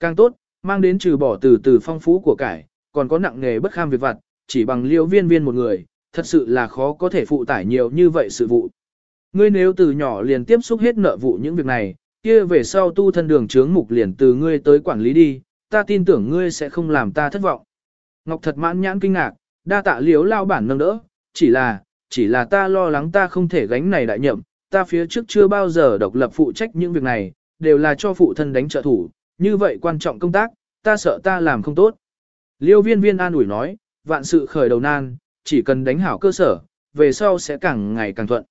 Càng tốt, mang đến trừ bỏ từ từ phong phú của cải, còn có nặng nghề bất kham việc vặt, chỉ bằng liễu viên viên một người, thật sự là khó có thể phụ tải nhiều như vậy sự vụ. Ngươi nếu từ nhỏ liền tiếp xúc hết nợ vụ những việc này, kia về sau tu thân đường chướng mục liền từ ngươi tới quản lý đi, ta tin tưởng ngươi sẽ không làm ta thất vọng. Ngọc thật mãn nhãn kinh ngạc, đa tạ liếu lao bản nâng đỡ, chỉ là, chỉ là ta lo lắng ta không thể gánh này đại nhậm, ta phía trước chưa bao giờ độc lập phụ trách những việc này, đều là cho phụ thân đánh trợ thủ, như vậy quan trọng công tác, ta sợ ta làm không tốt. Liêu viên viên an ủi nói, vạn sự khởi đầu nan, chỉ cần đánh hảo cơ sở, về sau sẽ càng ngày càng thuận.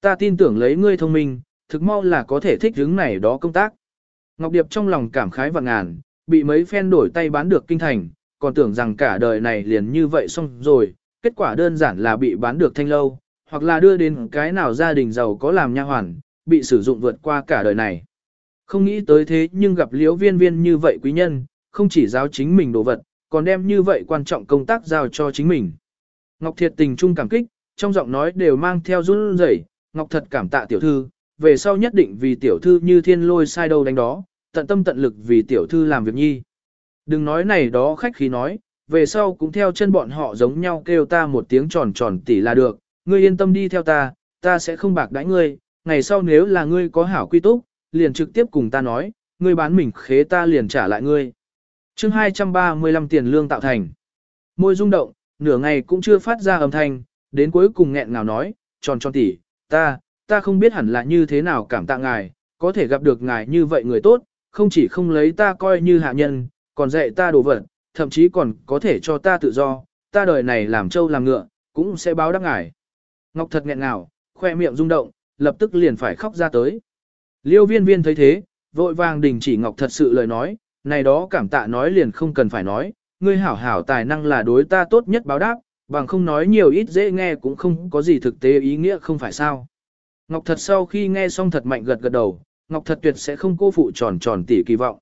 Ta tin tưởng lấy ngươi thông minh, thực mau là có thể thích hướng này đó công tác. Ngọc Điệp trong lòng cảm khái và ngàn, bị mấy phen đổi tay bán được kinh thành, còn tưởng rằng cả đời này liền như vậy xong rồi, kết quả đơn giản là bị bán được thanh lâu, hoặc là đưa đến cái nào gia đình giàu có làm nha hoàn, bị sử dụng vượt qua cả đời này. Không nghĩ tới thế nhưng gặp liễu viên viên như vậy quý nhân, không chỉ giáo chính mình đồ vật, còn đem như vậy quan trọng công tác giao cho chính mình. Ngọc Thiệt tình trung cảm kích, trong giọng nói đều mang theo run rẩy, Ngọc thật cảm tạ tiểu thư, về sau nhất định vì tiểu thư như thiên lôi sai đâu đánh đó, tận tâm tận lực vì tiểu thư làm việc nhi. Đừng nói này đó khách khí nói, về sau cũng theo chân bọn họ giống nhau kêu ta một tiếng tròn tròn tỉ là được, ngươi yên tâm đi theo ta, ta sẽ không bạc đãi ngươi, ngày sau nếu là ngươi có hảo quy túc, liền trực tiếp cùng ta nói, ngươi bán mình khế ta liền trả lại ngươi. chương 235 tiền lương tạo thành. Môi rung động, nửa ngày cũng chưa phát ra âm thanh, đến cuối cùng nghẹn ngào nói, tròn tròn tỉ, ta, ta không biết hẳn là như thế nào cảm tạ ngài, có thể gặp được ngài như vậy người tốt, không chỉ không lấy ta coi như hạ nhân, còn dạy ta đồ vật, thậm chí còn có thể cho ta tự do, ta đời này làm trâu làm ngựa, cũng sẽ báo đáp ngài. Ngọc thật nghẹn ngào, khoe miệng rung động, lập tức liền phải khóc ra tới. Liêu viên viên thấy thế, vội vàng đình chỉ Ngọc thật sự lời nói, này đó cảm tạ nói liền không cần phải nói, ngươi hảo hảo tài năng là đối ta tốt nhất báo đáp, bằng không nói nhiều ít dễ nghe cũng không có gì thực tế ý nghĩa không phải sao. Ngọc thật sau khi nghe xong thật mạnh gật gật đầu, Ngọc thật tuyệt sẽ không cô phụ tròn tròn tỉ kỳ vọng.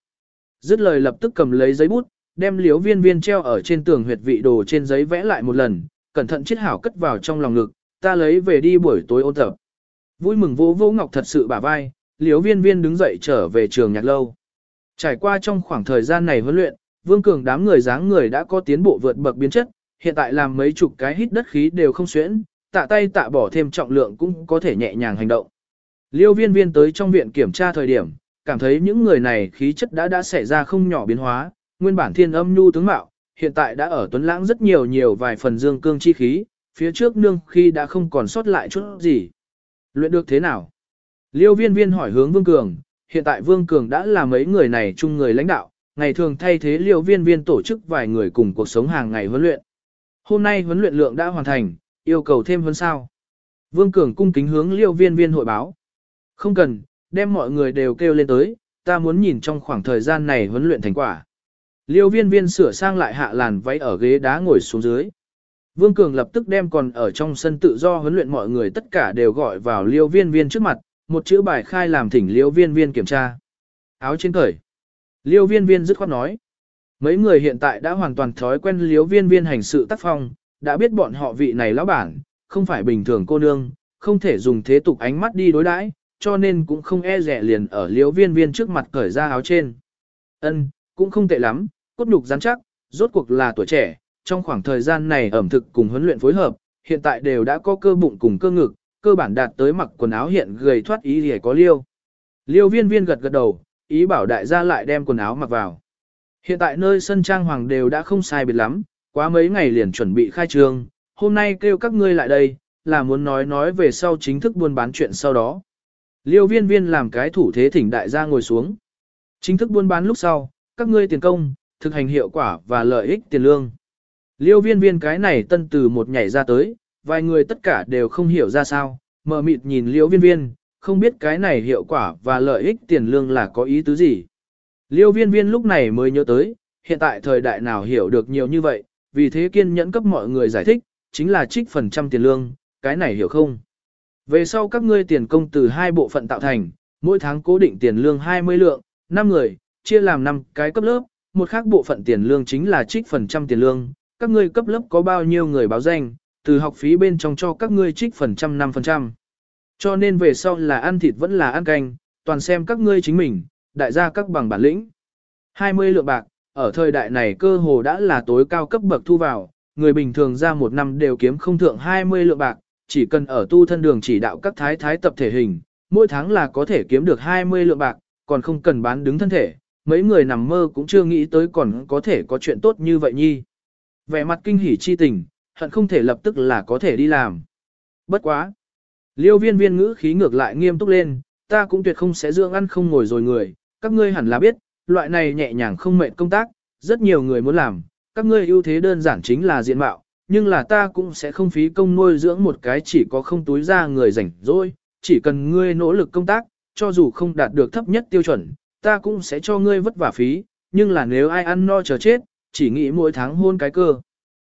Dứt lời lập tức cầm lấy giấy bút, đem liếu viên viên treo ở trên tường huyệt vị đồ trên giấy vẽ lại một lần, cẩn thận chiết hảo cất vào trong lòng ngực, ta lấy về đi buổi tối ôn tập. Vui mừng vô vô Ngọc thật sự bả vai, liễu viên viên đứng dậy trở về trường nhạc lâu. Trải qua trong khoảng thời gian này huấn luyện, Vương Cường đám người dáng người đã có tiến bộ vượt bậc biến chất, hiện tại làm mấy chục cái hít đất khí đều không xuyễn, tạ tay tạ bỏ thêm trọng lượng cũng có thể nhẹ nhàng hành động. Liêu viên viên tới trong viện kiểm tra thời điểm, cảm thấy những người này khí chất đã đã xảy ra không nhỏ biến hóa, nguyên bản thiên âm nhu tướng mạo, hiện tại đã ở tuấn lãng rất nhiều nhiều vài phần dương cương chi khí, phía trước nương khi đã không còn sót lại chút gì. Luyện được thế nào? Liêu viên viên hỏi hướng Vương Cường, hiện tại Vương Cường đã là mấy người này chung người lãnh đạo, ngày thường thay thế liêu viên viên tổ chức vài người cùng cuộc sống hàng ngày huấn luyện. Hôm nay huấn luyện lượng đã hoàn thành, yêu cầu thêm huấn sao. Vương Cường cung kính hướng liêu viên viên hội báo. Không cần, đem mọi người đều kêu lên tới, ta muốn nhìn trong khoảng thời gian này huấn luyện thành quả. Liêu viên viên sửa sang lại hạ làn váy ở ghế đá ngồi xuống dưới. Vương Cường lập tức đem còn ở trong sân tự do huấn luyện mọi người tất cả đều gọi vào liêu viên viên trước mặt, một chữ bài khai làm thỉnh liêu viên viên kiểm tra. Áo trên cởi. Liêu viên viên dứt khoát nói. Mấy người hiện tại đã hoàn toàn thói quen liêu viên viên hành sự tác phong, đã biết bọn họ vị này lão bản, không phải bình thường cô nương, không thể dùng thế tục ánh mắt đi đối đãi, cho nên cũng không e rẻ liền ở liêu viên viên trước mặt cởi ra áo trên. Ân, cũng không tệ lắm, cốt nhục rắn chắc, rốt cuộc là tuổi trẻ, trong khoảng thời gian này ẩm thực cùng huấn luyện phối hợp, hiện tại đều đã có cơ bụng cùng cơ ngực, cơ bản đạt tới mặc quần áo hiện gầy thoát ý thì có liêu. Liêu viên viên gật gật đầu, ý bảo đại gia lại đem quần áo mặc vào. Hiện tại nơi sân trang hoàng đều đã không sai biệt lắm, quá mấy ngày liền chuẩn bị khai trương, hôm nay kêu các ngươi lại đây, là muốn nói nói về sau chính thức buôn bán chuyện sau đó. Liêu viên viên làm cái thủ thế thỉnh đại gia ngồi xuống. Chính thức buôn bán lúc sau, các ngươi tiền công, thực hành hiệu quả và lợi ích tiền lương. Liêu viên viên cái này tân từ một nhảy ra tới, vài người tất cả đều không hiểu ra sao, mờ mịt nhìn liêu viên viên, không biết cái này hiệu quả và lợi ích tiền lương là có ý tứ gì. Liêu viên viên lúc này mới nhớ tới, hiện tại thời đại nào hiểu được nhiều như vậy, vì thế kiên nhẫn cấp mọi người giải thích, chính là trích phần trăm tiền lương, cái này hiểu không? Về sau các ngươi tiền công từ hai bộ phận tạo thành, mỗi tháng cố định tiền lương 20 lượng, 5 người, chia làm 5 cái cấp lớp, một khác bộ phận tiền lương chính là trích phần trăm tiền lương, các ngươi cấp lớp có bao nhiêu người báo danh, từ học phí bên trong cho các ngươi trích phần trăm năm phần trăm Cho nên về sau là ăn thịt vẫn là ăn canh, toàn xem các ngươi chính mình, đại gia các bằng bản lĩnh. 20 lượng bạc, ở thời đại này cơ hồ đã là tối cao cấp bậc thu vào, người bình thường ra một năm đều kiếm không thượng 20 lượng bạc, chỉ cần ở tu thân đường chỉ đạo các thái thái tập thể hình, mỗi tháng là có thể kiếm được 20 lượng bạc, còn không cần bán đứng thân thể, mấy người nằm mơ cũng chưa nghĩ tới còn có thể có chuyện tốt như vậy nhi. Vẻ mặt kinh hỉ chi tình, hận không thể lập tức là có thể đi làm. Bất quá. Liêu viên viên ngữ khí ngược lại nghiêm túc lên, ta cũng tuyệt không sẽ dưỡng ăn không ngồi rồi người, các ngươi hẳn là biết, loại này nhẹ nhàng không mệt công tác, rất nhiều người muốn làm, các ngươi ưu thế đơn giản chính là diện mạo, nhưng là ta cũng sẽ không phí công nuôi dưỡng một cái chỉ có không túi ra người rảnh rỗi, chỉ cần ngươi nỗ lực công tác, cho dù không đạt được thấp nhất tiêu chuẩn, ta cũng sẽ cho ngươi vất vả phí, nhưng là nếu ai ăn no chờ chết, chỉ nghĩ mỗi tháng hôn cái cơ.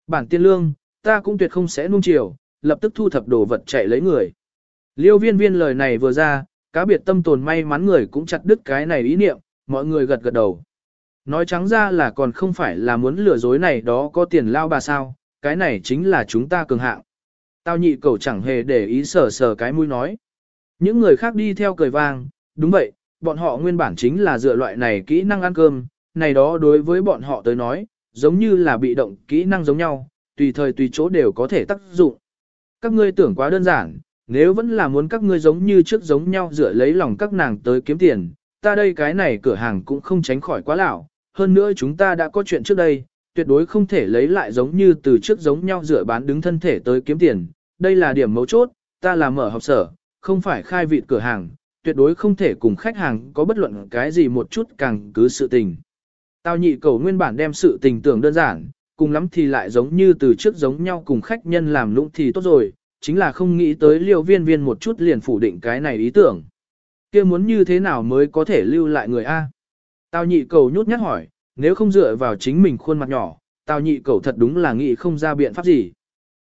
Bản tiên lương, ta cũng tuyệt không sẽ nung chiều, lập tức thu thập đồ vật chạy lấy người. Liêu viên viên lời này vừa ra, cá biệt tâm tồn may mắn người cũng chặt đứt cái này ý niệm, mọi người gật gật đầu. Nói trắng ra là còn không phải là muốn lừa dối này đó có tiền lao bà sao, cái này chính là chúng ta cường hạng. Tao nhị cầu chẳng hề để ý sờ sờ cái mũi nói. Những người khác đi theo cười vang, đúng vậy, bọn họ nguyên bản chính là dựa loại này kỹ năng ăn cơm, này đó đối với bọn họ tới nói, giống như là bị động kỹ năng giống nhau, tùy thời tùy chỗ đều có thể tác dụng. Các ngươi tưởng quá đơn giản, nếu vẫn là muốn các ngươi giống như trước giống nhau dựa lấy lòng các nàng tới kiếm tiền, ta đây cái này cửa hàng cũng không tránh khỏi quá lão, hơn nữa chúng ta đã có chuyện trước đây, tuyệt đối không thể lấy lại giống như từ trước giống nhau dựa bán đứng thân thể tới kiếm tiền, đây là điểm mấu chốt, ta là mở học sở, không phải khai vị cửa hàng, tuyệt đối không thể cùng khách hàng có bất luận cái gì một chút càng cứ sự tình. Tao nhị cầu nguyên bản đem sự tình tưởng đơn giản, cùng lắm thì lại giống như từ trước giống nhau cùng khách nhân làm lũng thì tốt rồi, chính là không nghĩ tới liêu viên viên một chút liền phủ định cái này ý tưởng. kia muốn như thế nào mới có thể lưu lại người A? Tao nhị cầu nhút nhát hỏi, nếu không dựa vào chính mình khuôn mặt nhỏ, tao nhị cầu thật đúng là nghĩ không ra biện pháp gì.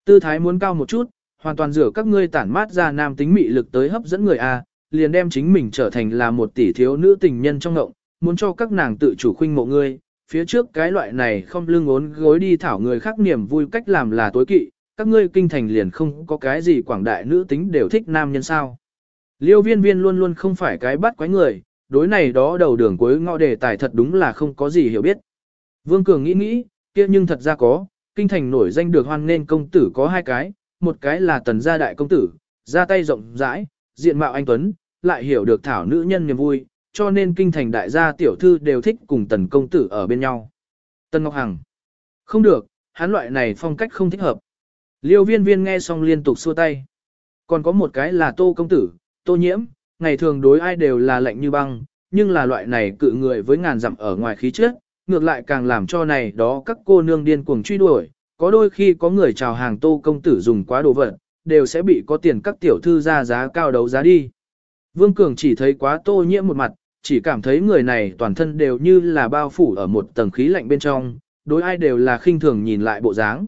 Tư thái muốn cao một chút, hoàn toàn dựa các ngươi tản mát ra nam tính mị lực tới hấp dẫn người A, liền đem chính mình trở thành là một tỷ thiếu nữ tình nhân trong ngộng, muốn cho các nàng tự chủ khuynh mộ ngươi, phía trước cái loại này không lưng ốn gối đi thảo người khác niềm vui cách làm là tối kỵ, các ngươi kinh thành liền không có cái gì quảng đại nữ tính đều thích nam nhân sao. Liêu viên viên luôn luôn không phải cái bắt quái người, đối này đó đầu đường cuối ngõ đề tài thật đúng là không có gì hiểu biết. Vương Cường nghĩ nghĩ, kia nhưng thật ra có, kinh thành nổi danh được hoan nên công tử có hai cái, một cái là tần gia đại công tử, ra tay rộng rãi, diện mạo anh Tuấn, lại hiểu được thảo nữ nhân niềm vui, cho nên kinh thành đại gia tiểu thư đều thích cùng tần công tử ở bên nhau. Tần Ngọc Hằng. Không được, hắn loại này phong cách không thích hợp. Liêu viên viên nghe xong liên tục xua tay. Còn có một cái là tô công tử, tô nhiễm, ngày thường đối ai đều là lạnh như băng, nhưng là loại này cự người với ngàn dặm ở ngoài khí trước, ngược lại càng làm cho này đó các cô nương điên cuồng truy đuổi. Có đôi khi có người chào hàng tô công tử dùng quá đồ vật, đều sẽ bị có tiền các tiểu thư ra giá cao đấu giá đi. Vương Cường chỉ thấy quá tô nhiễm một mặt, chỉ cảm thấy người này toàn thân đều như là bao phủ ở một tầng khí lạnh bên trong, đối ai đều là khinh thường nhìn lại bộ dáng.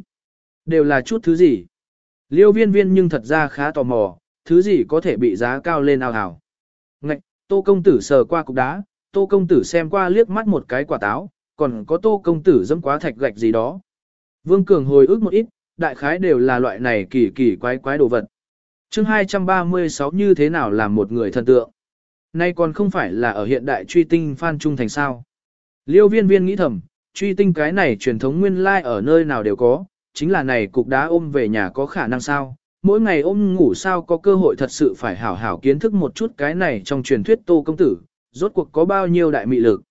Đều là chút thứ gì? Liêu viên viên nhưng thật ra khá tò mò, thứ gì có thể bị giá cao lên ao hào. Ngạch, tô công tử sờ qua cục đá, tô công tử xem qua liếc mắt một cái quả táo, còn có tô công tử dẫm quá thạch gạch gì đó. Vương Cường hồi ức một ít, đại khái đều là loại này kỳ kỳ quái quái đồ vật. chương 236 như thế nào làm một người thần tượng. Nay còn không phải là ở hiện đại truy tinh phan trung thành sao. Liêu viên viên nghĩ thầm, truy tinh cái này truyền thống nguyên lai like ở nơi nào đều có, chính là này cục đá ôm về nhà có khả năng sao. Mỗi ngày ôm ngủ sao có cơ hội thật sự phải hảo hảo kiến thức một chút cái này trong truyền thuyết tô công tử, rốt cuộc có bao nhiêu đại mị lực.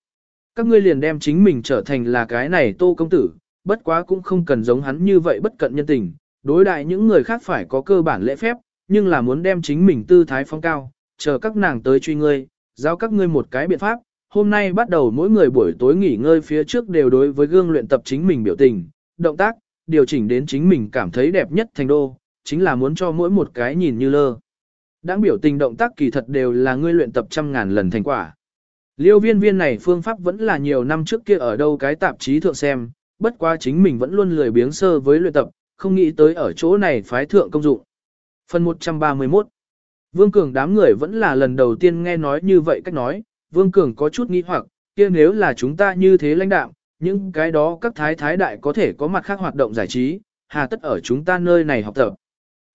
Các ngươi liền đem chính mình trở thành là cái này tô công tử, bất quá cũng không cần giống hắn như vậy bất cận nhân tình, đối đại những người khác phải có cơ bản lễ phép, nhưng là muốn đem chính mình tư thái phong cao, chờ các nàng tới truy ngươi, giao các ngươi một cái biện pháp, hôm nay bắt đầu mỗi người buổi tối nghỉ ngơi phía trước đều đối với gương luyện tập chính mình biểu tình, động tác, điều chỉnh đến chính mình cảm thấy đẹp nhất thành đô, chính là muốn cho mỗi một cái nhìn như lơ. Đáng biểu tình động tác kỳ thật đều là ngươi luyện tập trăm ngàn lần thành quả. Liêu viên viên này phương pháp vẫn là nhiều năm trước kia ở đâu cái tạp chí thượng xem, bất quá chính mình vẫn luôn lười biếng sơ với luyện tập, không nghĩ tới ở chỗ này phái thượng công dụng. Phần 131 Vương Cường đám người vẫn là lần đầu tiên nghe nói như vậy cách nói, Vương Cường có chút nghi hoặc, kia nếu là chúng ta như thế lãnh đạo, những cái đó các thái thái đại có thể có mặt khác hoạt động giải trí, hà tất ở chúng ta nơi này học tập.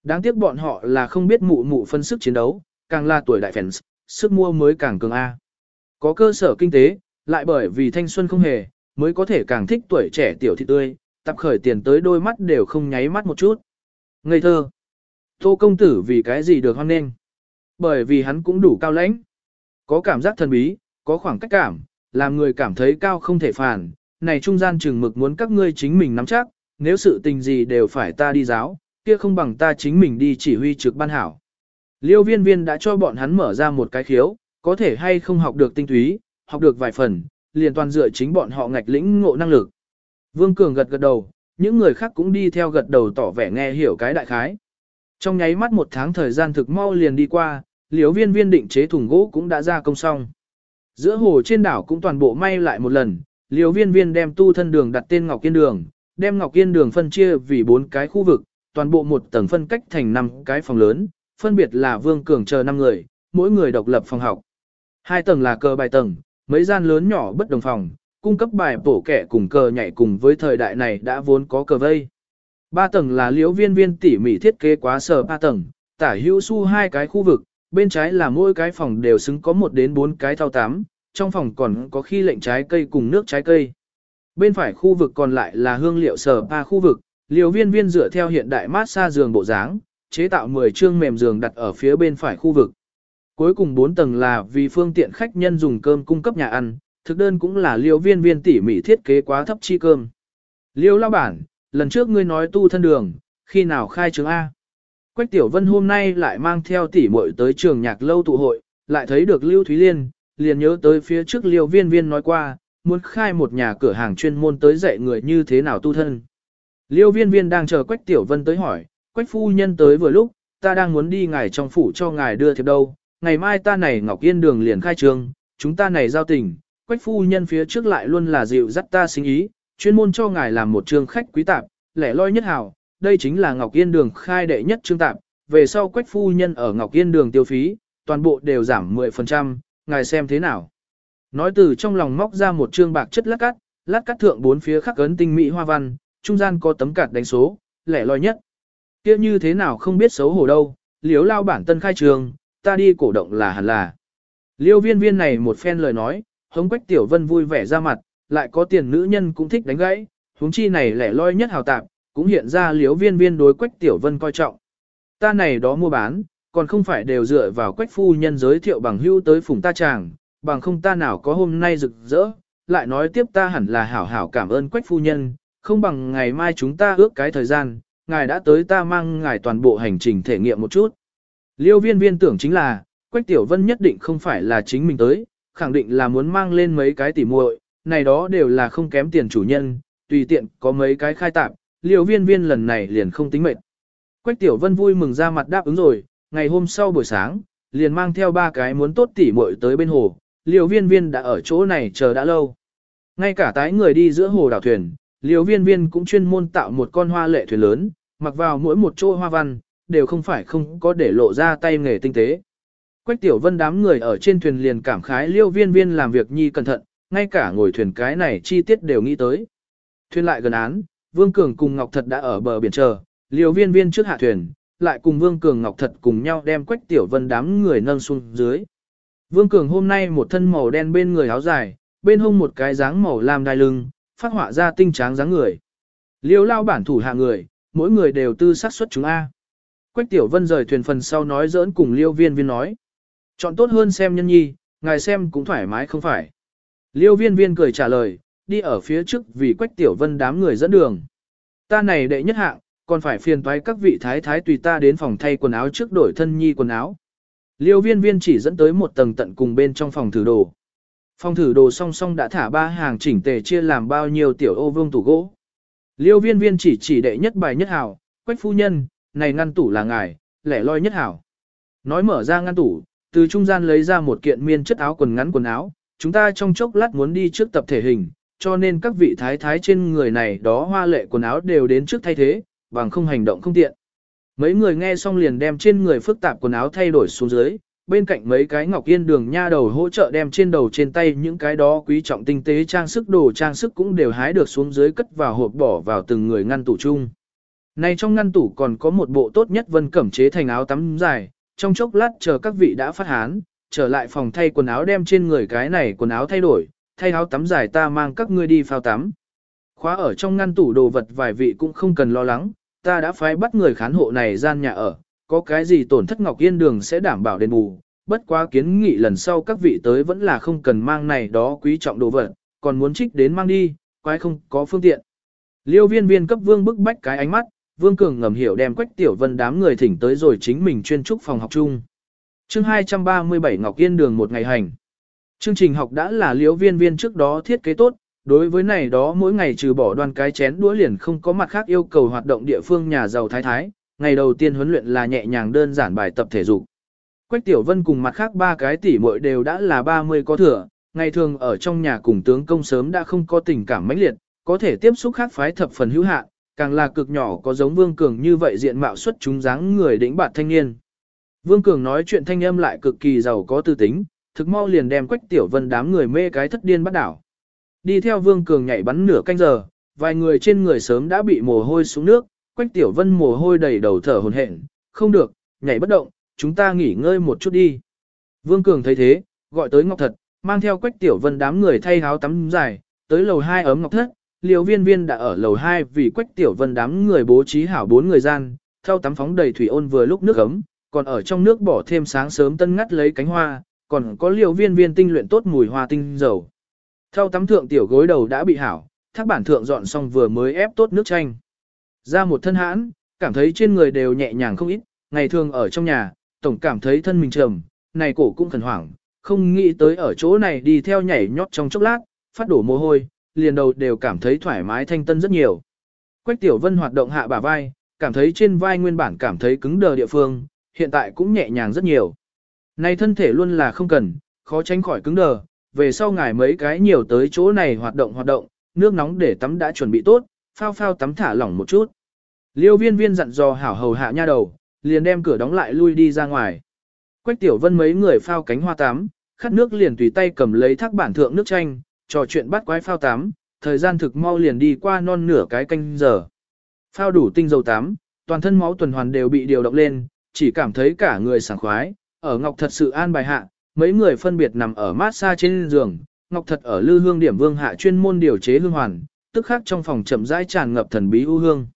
Đáng tiếc bọn họ là không biết mụ mụ phân sức chiến đấu, càng là tuổi đại fans, sức mua mới càng cường A. Có cơ sở kinh tế, lại bởi vì thanh xuân không hề, mới có thể càng thích tuổi trẻ tiểu thị tươi, tập khởi tiền tới đôi mắt đều không nháy mắt một chút. Ngây thơ. Tô công tử vì cái gì được hoan nghênh? Bởi vì hắn cũng đủ cao lãnh. Có cảm giác thần bí, có khoảng cách cảm, làm người cảm thấy cao không thể phản. Này trung gian chừng mực muốn các ngươi chính mình nắm chắc, nếu sự tình gì đều phải ta đi giáo, kia không bằng ta chính mình đi chỉ huy trực ban hảo. Liêu viên viên đã cho bọn hắn mở ra một cái khiếu, có thể hay không học được tinh túy, học được vài phần, liền toàn dựa chính bọn họ ngạch lĩnh ngộ năng lực. Vương Cường gật gật đầu, những người khác cũng đi theo gật đầu tỏ vẻ nghe hiểu cái đại khái. Trong nháy mắt một tháng thời gian thực mau liền đi qua, liếu viên viên định chế thùng gỗ cũng đã ra công xong. Giữa hồ trên đảo cũng toàn bộ may lại một lần, liều viên viên đem tu thân đường đặt tên Ngọc Yên Đường, đem Ngọc Yên Đường phân chia vì bốn cái khu vực, toàn bộ một tầng phân cách thành năm cái phòng lớn, phân biệt là Vương Cường chờ 5 người, mỗi người độc lập phòng học. Hai tầng là cờ bài tầng, mấy gian lớn nhỏ bất đồng phòng, cung cấp bài bổ kẻ cùng cờ nhảy cùng với thời đại này đã vốn có cờ vây. Ba tầng là liễu viên viên tỉ mỉ thiết kế quá sở ba tầng, tả hữu su hai cái khu vực, bên trái là mỗi cái phòng đều xứng có một đến bốn cái thao tám, trong phòng còn có khi lệnh trái cây cùng nước trái cây. Bên phải khu vực còn lại là hương liệu sở ba khu vực, liều viên viên dựa theo hiện đại mát xa giường bộ dáng, chế tạo 10 chương mềm giường đặt ở phía bên phải khu vực. Cuối cùng 4 tầng là vì phương tiện khách nhân dùng cơm cung cấp nhà ăn, thực đơn cũng là liều viên viên tỉ mỉ thiết kế quá thấp chi cơm. Liêu lao bản, lần trước ngươi nói tu thân đường, khi nào khai trường A. Quách Tiểu Vân hôm nay lại mang theo tỷ muội tới trường nhạc lâu tụ hội, lại thấy được Lưu Thúy Liên, liền nhớ tới phía trước Liêu Viên Viên nói qua, muốn khai một nhà cửa hàng chuyên môn tới dạy người như thế nào tu thân. Liêu Viên Viên đang chờ Quách Tiểu Vân tới hỏi, Quách phu nhân tới vừa lúc, ta đang muốn đi ngài trong phủ cho ngài đưa thiệp đâu, ngày mai ta này Ngọc Yên đường liền khai trường, chúng ta này giao tình, Quách phu nhân phía trước lại luôn là dịu dắt ta sinh ý, chuyên môn cho ngài làm một trường khách quý tạp, lẻ loi nhất hảo, đây chính là Ngọc Yên đường khai đệ nhất trương tạp, về sau Quách phu nhân ở Ngọc Yên đường tiêu phí, toàn bộ đều giảm 10%, ngài xem thế nào. Nói từ trong lòng móc ra một trương bạc chất lát cắt, lát cắt thượng bốn phía khắc ấn tinh mỹ hoa văn, trung gian có tấm cạt đánh số, lẻ loi nhất. kia như thế nào không biết xấu hổ đâu, liếu lao bản tân khai trường, ta đi cổ động là hẳn là. Liêu viên viên này một phen lời nói, hống quách tiểu vân vui vẻ ra mặt, lại có tiền nữ nhân cũng thích đánh gãy, huống chi này lẻ loi nhất hào tạp, cũng hiện ra liếu viên viên đối quách tiểu vân coi trọng. Ta này đó mua bán, còn không phải đều dựa vào quách phu nhân giới thiệu bằng hưu tới phùng ta chàng, bằng không ta nào có hôm nay rực rỡ, lại nói tiếp ta hẳn là hảo hảo cảm ơn quách phu nhân, không bằng ngày mai chúng ta ước cái thời gian, ngài đã tới ta mang ngài toàn bộ hành trình thể nghiệm một chút. Liêu viên viên tưởng chính là, quách tiểu vân nhất định không phải là chính mình tới, khẳng định là muốn mang lên mấy cái tỉ muội, này đó đều là không kém tiền chủ nhân, tùy tiện có mấy cái khai tạp, liêu viên viên lần này liền không tính mệt. Quách tiểu vân vui mừng ra mặt đáp ứng rồi, ngày hôm sau buổi sáng, liền mang theo ba cái muốn tốt tỉ muội tới bên hồ, liều viên viên đã ở chỗ này chờ đã lâu. Ngay cả tái người đi giữa hồ đảo thuyền, liều viên viên cũng chuyên môn tạo một con hoa lệ thuyền lớn, mặc vào mỗi một chỗ hoa văn, đều không phải không có để lộ ra tay nghề tinh tế. Quách tiểu vân đám người ở trên thuyền liền cảm khái liêu viên viên làm việc nhi cẩn thận, ngay cả ngồi thuyền cái này chi tiết đều nghĩ tới. Thuyền lại gần án, Vương Cường cùng Ngọc Thật đã ở bờ biển chờ, liều viên viên trước hạ thuyền, lại cùng Vương Cường Ngọc Thật cùng nhau đem Quách Tiểu Vân đám người nâng xuống dưới. Vương Cường hôm nay một thân màu đen bên người áo dài, bên hông một cái dáng màu lam đai lưng, phát họa ra tinh tráng dáng người. Liêu lao bản thủ hạ người, mỗi người đều tư sát xuất chúng A. Quách Tiểu Vân rời thuyền phần sau nói giỡn cùng Liêu Viên Viên nói. Chọn tốt hơn xem nhân nhi, ngài xem cũng thoải mái không phải. Liêu Viên Viên cười trả lời, đi ở phía trước vì Quách Tiểu Vân đám người dẫn đường. Ta này đệ nhất hạng, còn phải phiền toái các vị thái thái tùy ta đến phòng thay quần áo trước đổi thân nhi quần áo. Liêu viên viên chỉ dẫn tới một tầng tận cùng bên trong phòng thử đồ. Phòng thử đồ song song đã thả ba hàng chỉnh tề chia làm bao nhiêu tiểu ô vương tủ gỗ. Liêu viên viên chỉ chỉ đệ nhất bài nhất hảo, quách phu nhân, này ngăn tủ là ngài, lẻ loi nhất hảo. Nói mở ra ngăn tủ, từ trung gian lấy ra một kiện miên chất áo quần ngắn quần áo, chúng ta trong chốc lát muốn đi trước tập thể hình, cho nên các vị thái thái trên người này đó hoa lệ quần áo đều đến trước thay thế, bằng không hành động không tiện. Mấy người nghe xong liền đem trên người phức tạp quần áo thay đổi xuống dưới, bên cạnh mấy cái ngọc yên đường nha đầu hỗ trợ đem trên đầu trên tay những cái đó quý trọng tinh tế trang sức đồ trang sức cũng đều hái được xuống dưới cất vào hộp bỏ vào từng người ngăn tủ chung. Này trong ngăn tủ còn có một bộ tốt nhất vân cẩm chế thành áo tắm dài, trong chốc lát chờ các vị đã phát hán, trở lại phòng thay quần áo đem trên người cái này quần áo thay đổi, thay áo tắm dài ta mang các ngươi đi phao tắm. Khóa ở trong ngăn tủ đồ vật vài vị cũng không cần lo lắng, ta đã phái bắt người khán hộ này gian nhà ở, có cái gì tổn thất Ngọc Yên Đường sẽ đảm bảo đền bù, bất quá kiến nghị lần sau các vị tới vẫn là không cần mang này đó quý trọng đồ vật, còn muốn trích đến mang đi, quái không có phương tiện. Liêu viên viên cấp vương bức bách cái ánh mắt, vương cường ngầm hiểu đem quách tiểu vân đám người thỉnh tới rồi chính mình chuyên trúc phòng học chung. chương 237 Ngọc Yên Đường một ngày hành. Chương trình học đã là liễu viên viên trước đó thiết kế tốt, đối với này đó mỗi ngày trừ bỏ đoàn cái chén đũa liền không có mặt khác yêu cầu hoạt động địa phương nhà giàu thái thái, ngày đầu tiên huấn luyện là nhẹ nhàng đơn giản bài tập thể dục. Quách Tiểu Vân cùng mặt khác ba cái tỷ muội đều đã là 30 có thừa, ngày thường ở trong nhà cùng tướng công sớm đã không có tình cảm mãnh liệt, có thể tiếp xúc khác phái thập phần hữu hạn, càng là cực nhỏ có giống Vương Cường như vậy diện mạo xuất chúng dáng người đỉnh bạt thanh niên. Vương Cường nói chuyện thanh âm lại cực kỳ giàu có tư tính, thực mau liền đem Quách Tiểu Vân đám người mê cái thất điên bắt đảo. Đi theo Vương Cường nhảy bắn nửa canh giờ, vài người trên người sớm đã bị mồ hôi xuống nước, Quách Tiểu Vân mồ hôi đầy đầu thở hổn hển, không được, nhảy bất động, chúng ta nghỉ ngơi một chút đi. Vương Cường thấy thế, gọi tới Ngọc Thật, mang theo Quách Tiểu Vân đám người thay áo tắm dài, tới lầu 2 ấm Ngọc Thất, liều Viên Viên đã ở lầu 2 vì Quách Tiểu Vân đám người bố trí hảo bốn người gian, theo tắm phóng đầy thủy ôn vừa lúc nước ấm, còn ở trong nước bỏ thêm sáng sớm tân ngắt lấy cánh hoa, còn có liều Viên Viên tinh luyện tốt mùi hoa tinh dầu. Theo tắm thượng tiểu gối đầu đã bị hảo, thác bản thượng dọn xong vừa mới ép tốt nước chanh. Ra một thân hãn, cảm thấy trên người đều nhẹ nhàng không ít, ngày thường ở trong nhà, tổng cảm thấy thân mình trầm, này cổ cũng khẩn hoảng, không nghĩ tới ở chỗ này đi theo nhảy nhót trong chốc lát, phát đổ mồ hôi, liền đầu đều cảm thấy thoải mái thanh tân rất nhiều. Quách Tiểu Vân hoạt động hạ bả vai, cảm thấy trên vai nguyên bản cảm thấy cứng đờ địa phương, hiện tại cũng nhẹ nhàng rất nhiều. Này thân thể luôn là không cần, khó tránh khỏi cứng đờ, về sau ngài mấy cái nhiều tới chỗ này hoạt động hoạt động, nước nóng để tắm đã chuẩn bị tốt, phao phao tắm thả lỏng một chút. Liêu viên viên dặn dò hảo hầu hạ nha đầu, liền đem cửa đóng lại lui đi ra ngoài. Quách tiểu vân mấy người phao cánh hoa tắm, khát nước liền tùy tay cầm lấy thác bản thượng nước chanh, trò chuyện bắt quái phao tắm, thời gian thực mau liền đi qua non nửa cái canh giờ. Phao đủ tinh dầu tắm, toàn thân máu tuần hoàn đều bị điều động lên, chỉ cảm thấy cả người sảng khoái, ở ngọc thật sự an bài hạ, mấy người phân biệt nằm ở mát xa trên giường, ngọc thật ở lư hương điểm vương hạ chuyên môn điều chế hương hoàn, tức khác trong phòng chậm rãi tràn ngập thần bí u hương.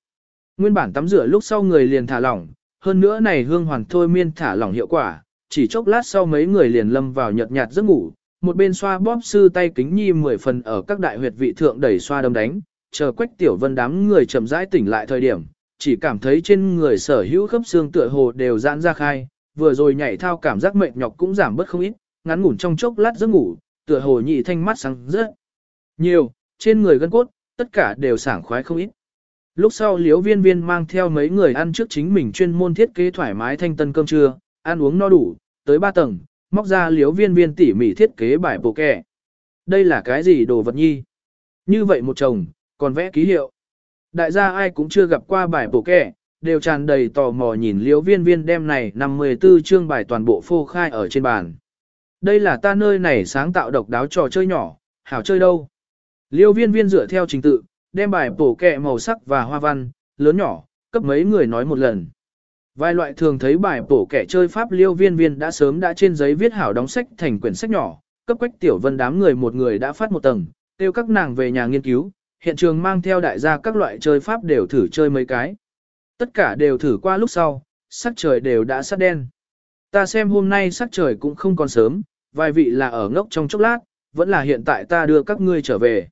Nguyên bản tắm rửa lúc sau người liền thả lỏng, hơn nữa này hương hoàn thôi miên thả lỏng hiệu quả, chỉ chốc lát sau mấy người liền lâm vào nhợt nhạt giấc ngủ, một bên xoa bóp sư tay kính nhi mười phần ở các đại huyệt vị thượng đẩy xoa đâm đánh, chờ quách tiểu vân đám người chậm rãi tỉnh lại thời điểm, chỉ cảm thấy trên người sở hữu khớp xương tựa hồ đều giãn ra khai, vừa rồi nhảy thao cảm giác mệt nhọc cũng giảm bớt không ít, ngắn ngủn trong chốc lát giấc ngủ, tựa hồ nhị thanh mắt sáng rất nhiều, trên người gân cốt, tất cả đều sảng khoái không ít. Lúc sau liếu viên viên mang theo mấy người ăn trước chính mình chuyên môn thiết kế thoải mái thanh tân cơm trưa, ăn uống no đủ, tới ba tầng, móc ra liếu viên viên tỉ mỉ thiết kế bài bộ kẻ. Đây là cái gì đồ vật nhi? Như vậy một chồng, còn vẽ ký hiệu. Đại gia ai cũng chưa gặp qua bài bộ kẻ, đều tràn đầy tò mò nhìn liễu viên viên đem này 54 chương bài toàn bộ phô khai ở trên bàn. Đây là ta nơi này sáng tạo độc đáo trò chơi nhỏ, hảo chơi đâu. Liêu viên viên dựa theo trình tự, đem bài bổ kẹ màu sắc và hoa văn, lớn nhỏ, cấp mấy người nói một lần. Vài loại thường thấy bài bổ kẻ chơi pháp liêu viên viên đã sớm đã trên giấy viết hảo đóng sách thành quyển sách nhỏ, cấp quách tiểu vân đám người một người đã phát một tầng, tiêu các nàng về nhà nghiên cứu, hiện trường mang theo đại gia các loại chơi pháp đều thử chơi mấy cái. Tất cả đều thử qua lúc sau, sắc trời đều đã sắt đen. Ta xem hôm nay sắc trời cũng không còn sớm, vài vị là ở ngốc trong chốc lát, vẫn là hiện tại ta đưa các ngươi trở về.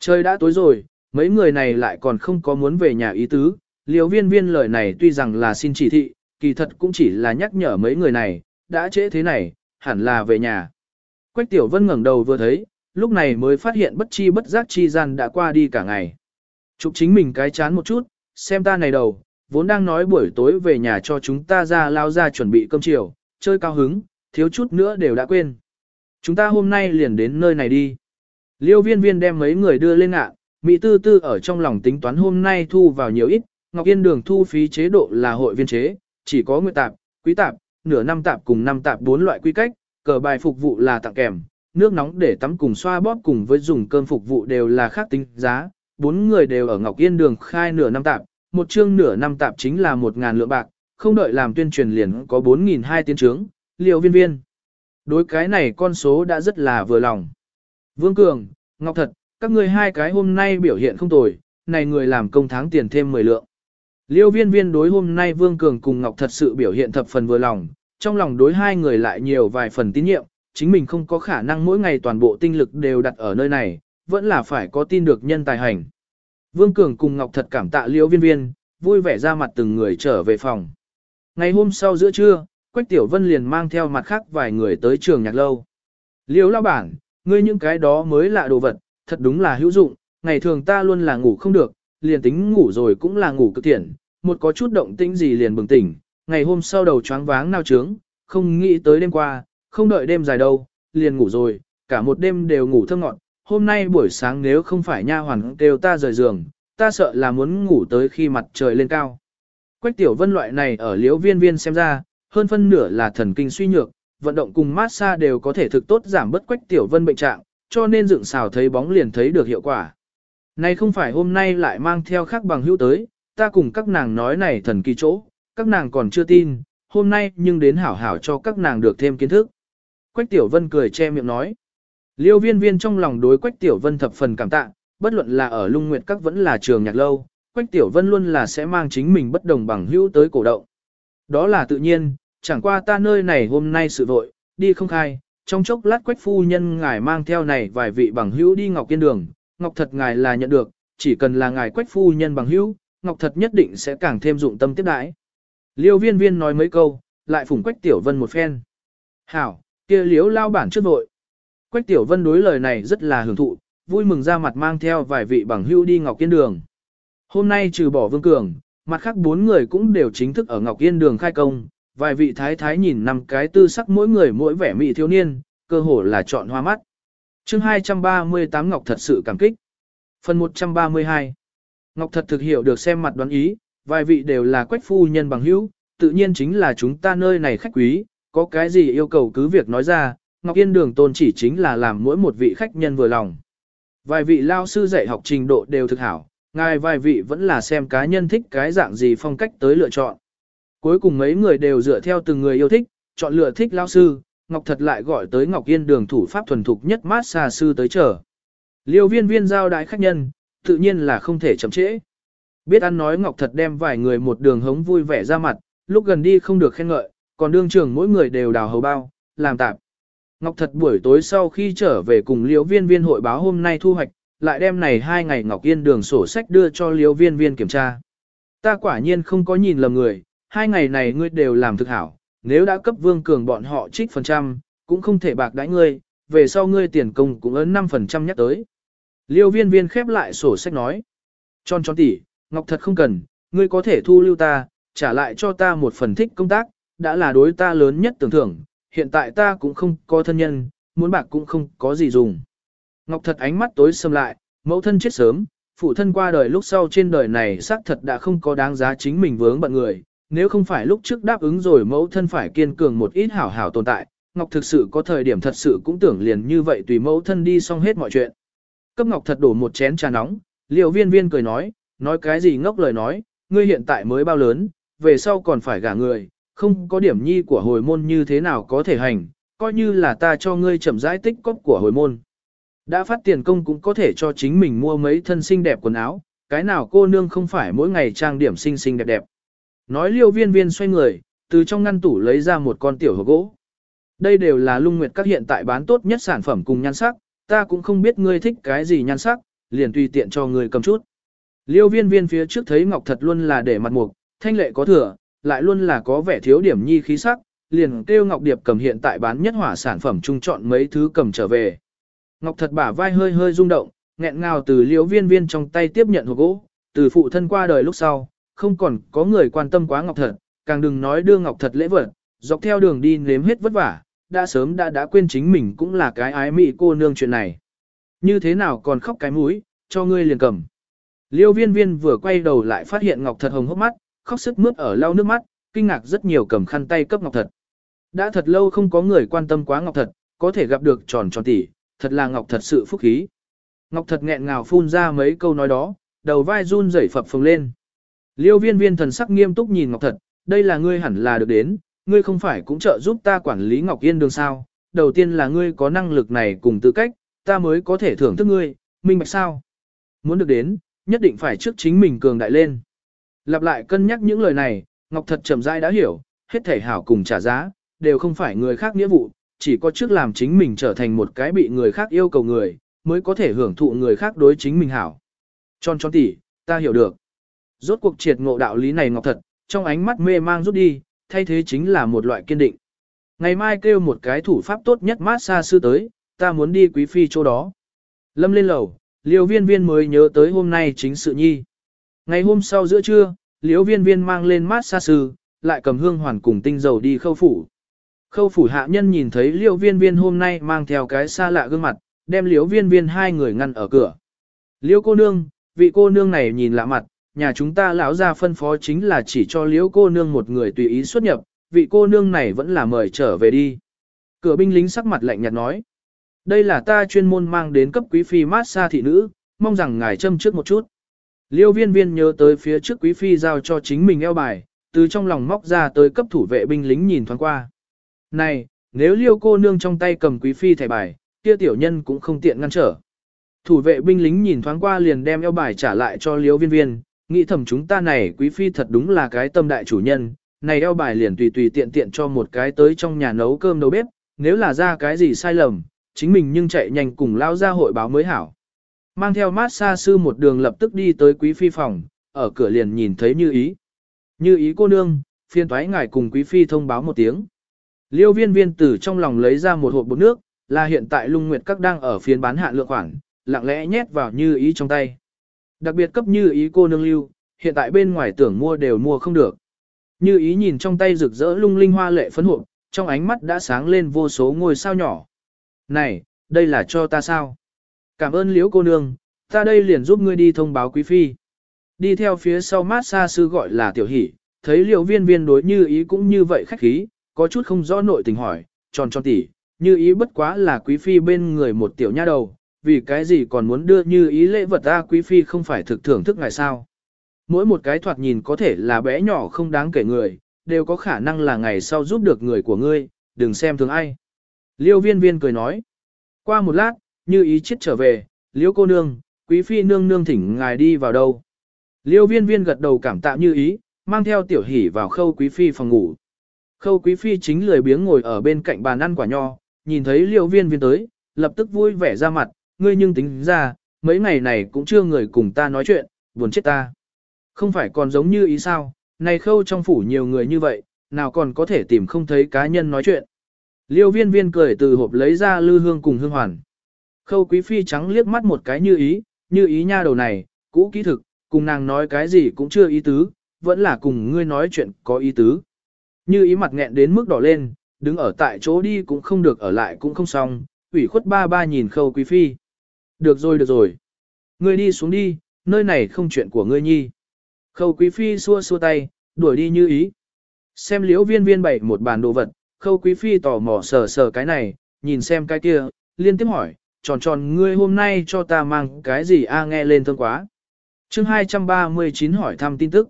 Trời đã tối rồi, mấy người này lại còn không có muốn về nhà ý tứ, liều viên viên lời này tuy rằng là xin chỉ thị, kỳ thật cũng chỉ là nhắc nhở mấy người này, đã trễ thế này, hẳn là về nhà. Quách Tiểu Vân ngẩng đầu vừa thấy, lúc này mới phát hiện bất chi bất giác chi gian đã qua đi cả ngày. Chụp chính mình cái chán một chút, xem ta này đầu, vốn đang nói buổi tối về nhà cho chúng ta ra lao ra chuẩn bị cơm chiều, chơi cao hứng, thiếu chút nữa đều đã quên. Chúng ta hôm nay liền đến nơi này đi. Liêu viên viên đem mấy người đưa lên ạ. Mỹ tư tư ở trong lòng tính toán hôm nay thu vào nhiều ít, Ngọc Yên đường thu phí chế độ là hội viên chế, chỉ có nguyện tạp, quý tạp, nửa năm tạp cùng năm tạp bốn loại quy cách, cờ bài phục vụ là tặng kèm, nước nóng để tắm cùng xoa bóp cùng với dùng cơm phục vụ đều là khác tính giá, bốn người đều ở Ngọc Yên đường khai nửa năm tạp, một chương nửa năm tạp chính là một ngàn lượng bạc, không đợi làm tuyên truyền liền có bốn nghìn hai tiến trướng, liều viên viên. Đối cái này con số đã rất là vừa lòng. Vương Cường, Ngọc Thật, các ngươi hai cái hôm nay biểu hiện không tồi, này người làm công tháng tiền thêm 10 lượng. Liêu viên viên đối hôm nay Vương Cường cùng Ngọc thật sự biểu hiện thập phần vừa lòng, trong lòng đối hai người lại nhiều vài phần tín nhiệm, chính mình không có khả năng mỗi ngày toàn bộ tinh lực đều đặt ở nơi này, vẫn là phải có tin được nhân tài hành. Vương Cường cùng Ngọc thật cảm tạ liễu viên viên, vui vẻ ra mặt từng người trở về phòng. Ngày hôm sau giữa trưa, Quách Tiểu Vân liền mang theo mặt khác vài người tới trường nhạc lâu. Liễu lao bản, ngươi những cái đó mới lạ đồ vật, thật đúng là hữu dụng, ngày thường ta luôn là ngủ không được, liền tính ngủ rồi cũng là ngủ cực thiện, một có chút động tĩnh gì liền bừng tỉnh, ngày hôm sau đầu choáng váng nao trướng, không nghĩ tới đêm qua, không đợi đêm dài đâu, liền ngủ rồi, cả một đêm đều ngủ thơ ngọn, hôm nay buổi sáng nếu không phải nha hoàn kêu ta rời giường, ta sợ là muốn ngủ tới khi mặt trời lên cao. Quách tiểu vân loại này ở liễu viên viên xem ra, hơn phân nửa là thần kinh suy nhược, vận động cùng massage đều có thể thực tốt giảm bất quách tiểu vân bệnh trạng, cho nên dựng xào thấy bóng liền thấy được hiệu quả. Này không phải hôm nay lại mang theo khác bằng hữu tới, ta cùng các nàng nói này thần kỳ chỗ, các nàng còn chưa tin, hôm nay nhưng đến hảo hảo cho các nàng được thêm kiến thức. Quách Tiểu Vân cười che miệng nói. Liêu viên viên trong lòng đối Quách Tiểu Vân thập phần cảm tạ, bất luận là ở lung nguyệt các vẫn là trường nhạc lâu, Quách Tiểu Vân luôn là sẽ mang chính mình bất đồng bằng hữu tới cổ động. Đó là tự nhiên, chẳng qua ta nơi này hôm nay sự vội, đi không khai, trong chốc lát Quách phu nhân ngài mang theo này vài vị bằng hữu đi ngọc kiên đường, ngọc thật ngài là nhận được, chỉ cần là ngài Quách phu nhân bằng hữu, ngọc thật nhất định sẽ càng thêm dụng tâm tiếp đãi. Liêu viên viên nói mấy câu, lại phủng Quách Tiểu Vân một phen. Hảo, kia liếu lao bản trước vội. Quách Tiểu Vân đối lời này rất là hưởng thụ, vui mừng ra mặt mang theo vài vị bằng hưu đi Ngọc Yên Đường. Hôm nay trừ bỏ Vương Cường, mặt khác bốn người cũng đều chính thức ở Ngọc Yên Đường khai công, vài vị thái thái nhìn năm cái tư sắc mỗi người mỗi vẻ mỹ thiếu niên, cơ hồ là chọn hoa mắt. chương 238 Ngọc thật sự cảm kích. Phần 132 Ngọc thật thực hiểu được xem mặt đoán ý, vài vị đều là quách phu nhân bằng hữu, tự nhiên chính là chúng ta nơi này khách quý, có cái gì yêu cầu cứ việc nói ra, Ngọc Yên Đường tôn chỉ chính là làm mỗi một vị khách nhân vừa lòng. Vài vị lao sư dạy học trình độ đều thực hảo, ngài vài vị vẫn là xem cá nhân thích cái dạng gì phong cách tới lựa chọn. Cuối cùng mấy người đều dựa theo từng người yêu thích, chọn lựa thích lao sư, Ngọc thật lại gọi tới Ngọc Yên Đường thủ pháp thuần thục nhất mát xa sư tới chờ. Liêu viên viên giao đại khách nhân, tự nhiên là không thể chậm trễ. Biết ăn nói Ngọc thật đem vài người một đường hống vui vẻ ra mặt, lúc gần đi không được khen ngợi, còn đương trưởng mỗi người đều đào hầu bao, làm tạp. Ngọc thật buổi tối sau khi trở về cùng liễu viên viên hội báo hôm nay thu hoạch, lại đem này hai ngày Ngọc Yên đường sổ sách đưa cho liễu viên viên kiểm tra. Ta quả nhiên không có nhìn lầm người, hai ngày này ngươi đều làm thực hảo, nếu đã cấp vương cường bọn họ trích phần trăm, cũng không thể bạc đãi ngươi, về sau ngươi tiền công cũng ấn 5% nhắc tới. Liêu viên viên khép lại sổ sách nói. Tròn tròn tỉ, Ngọc thật không cần, ngươi có thể thu lưu ta, trả lại cho ta một phần thích công tác, đã là đối ta lớn nhất tưởng thưởng, hiện tại ta cũng không có thân nhân, muốn bạc cũng không có gì dùng. Ngọc thật ánh mắt tối sầm lại, mẫu thân chết sớm, phụ thân qua đời lúc sau trên đời này xác thật đã không có đáng giá chính mình vướng bận người, nếu không phải lúc trước đáp ứng rồi mẫu thân phải kiên cường một ít hảo hảo tồn tại, Ngọc thực sự có thời điểm thật sự cũng tưởng liền như vậy tùy mẫu thân đi xong hết mọi chuyện. Cấp Ngọc thật đổ một chén trà nóng, liều viên viên cười nói, nói cái gì ngốc lời nói, ngươi hiện tại mới bao lớn, về sau còn phải gả người, không có điểm nhi của hồi môn như thế nào có thể hành, coi như là ta cho ngươi chậm rãi tích cóp của hồi môn. Đã phát tiền công cũng có thể cho chính mình mua mấy thân xinh đẹp quần áo, cái nào cô nương không phải mỗi ngày trang điểm xinh xinh đẹp đẹp. Nói liêu viên viên xoay người, từ trong ngăn tủ lấy ra một con tiểu hộp gỗ. Đây đều là lung nguyệt các hiện tại bán tốt nhất sản phẩm cùng nhan sắc, ta cũng không biết ngươi thích cái gì nhan sắc, liền tùy tiện cho ngươi cầm chút. Liêu viên viên phía trước thấy ngọc thật luôn là để mặt mục, thanh lệ có thừa, lại luôn là có vẻ thiếu điểm nhi khí sắc, liền kêu Ngọc Điệp cầm hiện tại bán nhất hỏa sản phẩm trung chọn mấy thứ cầm trở về. Ngọc thật bả vai hơi hơi rung động, nghẹn ngào từ liễu viên viên trong tay tiếp nhận hộp gỗ, từ phụ thân qua đời lúc sau, không còn có người quan tâm quá Ngọc thật, càng đừng nói đưa Ngọc thật lễ vật, dọc theo đường đi nếm hết vất vả, đã sớm đã đã quên chính mình cũng là cái ái mị cô nương chuyện này. Như thế nào còn khóc cái mũi, cho ngươi liền cầm. Liêu viên viên vừa quay đầu lại phát hiện Ngọc thật hồng hốc mắt, khóc sức mướt ở lau nước mắt, kinh ngạc rất nhiều cầm khăn tay cấp Ngọc thật. Đã thật lâu không có người quan tâm quá Ngọc thật, có thể gặp được tròn tròn tỷ thật là Ngọc thật sự phúc khí. Ngọc thật nghẹn ngào phun ra mấy câu nói đó, đầu vai run rẩy phập phồng lên. Liêu viên viên thần sắc nghiêm túc nhìn Ngọc thật, đây là ngươi hẳn là được đến, ngươi không phải cũng trợ giúp ta quản lý Ngọc Yên đường sao, đầu tiên là ngươi có năng lực này cùng tư cách, ta mới có thể thưởng thức ngươi, minh bạch sao? Muốn được đến, nhất định phải trước chính mình cường đại lên. Lặp lại cân nhắc những lời này, Ngọc thật chậm rãi đã hiểu, hết thể hảo cùng trả giá, đều không phải người khác nghĩa vụ, chỉ có trước làm chính mình trở thành một cái bị người khác yêu cầu người, mới có thể hưởng thụ người khác đối chính mình hảo. Tròn tròn tỉ, ta hiểu được. Rốt cuộc triệt ngộ đạo lý này Ngọc thật, trong ánh mắt mê mang rút đi, thay thế chính là một loại kiên định. Ngày mai kêu một cái thủ pháp tốt nhất mát xa sư tới, ta muốn đi quý phi chỗ đó. Lâm lên lầu, liều viên viên mới nhớ tới hôm nay chính sự nhi. Ngày hôm sau giữa trưa, Liễu viên viên mang lên mát xa sư, lại cầm hương hoàn cùng tinh dầu đi khâu phủ. Khâu phủ hạ nhân nhìn thấy Liễu viên viên hôm nay mang theo cái xa lạ gương mặt, đem Liễu viên viên hai người ngăn ở cửa. Liễu cô nương, vị cô nương này nhìn lạ mặt, nhà chúng ta lão ra phân phó chính là chỉ cho liễu cô nương một người tùy ý xuất nhập, vị cô nương này vẫn là mời trở về đi. Cửa binh lính sắc mặt lạnh nhạt nói. Đây là ta chuyên môn mang đến cấp quý phi mát xa thị nữ, mong rằng ngài châm trước một chút. Liêu viên viên nhớ tới phía trước quý phi giao cho chính mình eo bài, từ trong lòng móc ra tới cấp thủ vệ binh lính nhìn thoáng qua. Này, nếu liêu cô nương trong tay cầm quý phi thẻ bài, kia tiểu nhân cũng không tiện ngăn trở. Thủ vệ binh lính nhìn thoáng qua liền đem eo bài trả lại cho liêu viên viên, nghĩ thầm chúng ta này quý phi thật đúng là cái tâm đại chủ nhân, này eo bài liền tùy tùy tiện tiện cho một cái tới trong nhà nấu cơm nấu bếp, nếu là ra cái gì sai lầm, chính mình nhưng chạy nhanh cùng lao ra hội báo mới hảo. Mang theo mát xa sư một đường lập tức đi tới quý phi phòng, ở cửa liền nhìn thấy như ý. Như ý cô nương, phiên thoái ngài cùng quý phi thông báo một tiếng. Liêu viên viên tử trong lòng lấy ra một hộp bột nước, là hiện tại lung nguyệt các đang ở phiên bán hạn lượng khoản, lặng lẽ nhét vào như ý trong tay. Đặc biệt cấp như ý cô nương lưu, hiện tại bên ngoài tưởng mua đều mua không được. Như ý nhìn trong tay rực rỡ lung linh hoa lệ phấn hộp, trong ánh mắt đã sáng lên vô số ngôi sao nhỏ. Này, đây là cho ta sao? Cảm ơn liễu cô nương, ta đây liền giúp ngươi đi thông báo quý phi. Đi theo phía sau mát xa sư gọi là tiểu hỷ, thấy liễu viên viên đối như ý cũng như vậy khách khí, có chút không rõ nội tình hỏi, tròn tròn tỉ, như ý bất quá là quý phi bên người một tiểu nha đầu, vì cái gì còn muốn đưa như ý lễ vật ra quý phi không phải thực thưởng thức ngài sao. Mỗi một cái thoạt nhìn có thể là bé nhỏ không đáng kể người, đều có khả năng là ngày sau giúp được người của ngươi, đừng xem thường ai. Liêu viên viên cười nói. Qua một lát, như ý chết trở về, liễu cô nương, quý phi nương nương thỉnh ngài đi vào đâu. Liêu viên viên gật đầu cảm tạ như ý, mang theo tiểu hỷ vào khâu quý phi phòng ngủ. Khâu quý phi chính lười biếng ngồi ở bên cạnh bàn ăn quả nho, nhìn thấy liêu viên viên tới, lập tức vui vẻ ra mặt, ngươi nhưng tính ra, mấy ngày này cũng chưa người cùng ta nói chuyện, buồn chết ta. Không phải còn giống như ý sao, này khâu trong phủ nhiều người như vậy, nào còn có thể tìm không thấy cá nhân nói chuyện. Liêu viên viên cười từ hộp lấy ra lư hương cùng hương hoàn. Khâu quý phi trắng liếc mắt một cái như ý, như ý nha đầu này, cũ kỹ thực, cùng nàng nói cái gì cũng chưa ý tứ, vẫn là cùng ngươi nói chuyện có ý tứ. Như ý mặt nghẹn đến mức đỏ lên, đứng ở tại chỗ đi cũng không được ở lại cũng không xong, ủy khuất ba ba nhìn khâu quý phi. Được rồi được rồi. Ngươi đi xuống đi, nơi này không chuyện của ngươi nhi. Khâu quý phi xua xua tay, đuổi đi như ý. Xem liễu viên viên bày một bàn đồ vật, khâu quý phi tò mò sờ sờ cái này, nhìn xem cái kia, liên tiếp hỏi, tròn tròn ngươi hôm nay cho ta mang cái gì a nghe lên thơm quá. chương 239 hỏi thăm tin tức.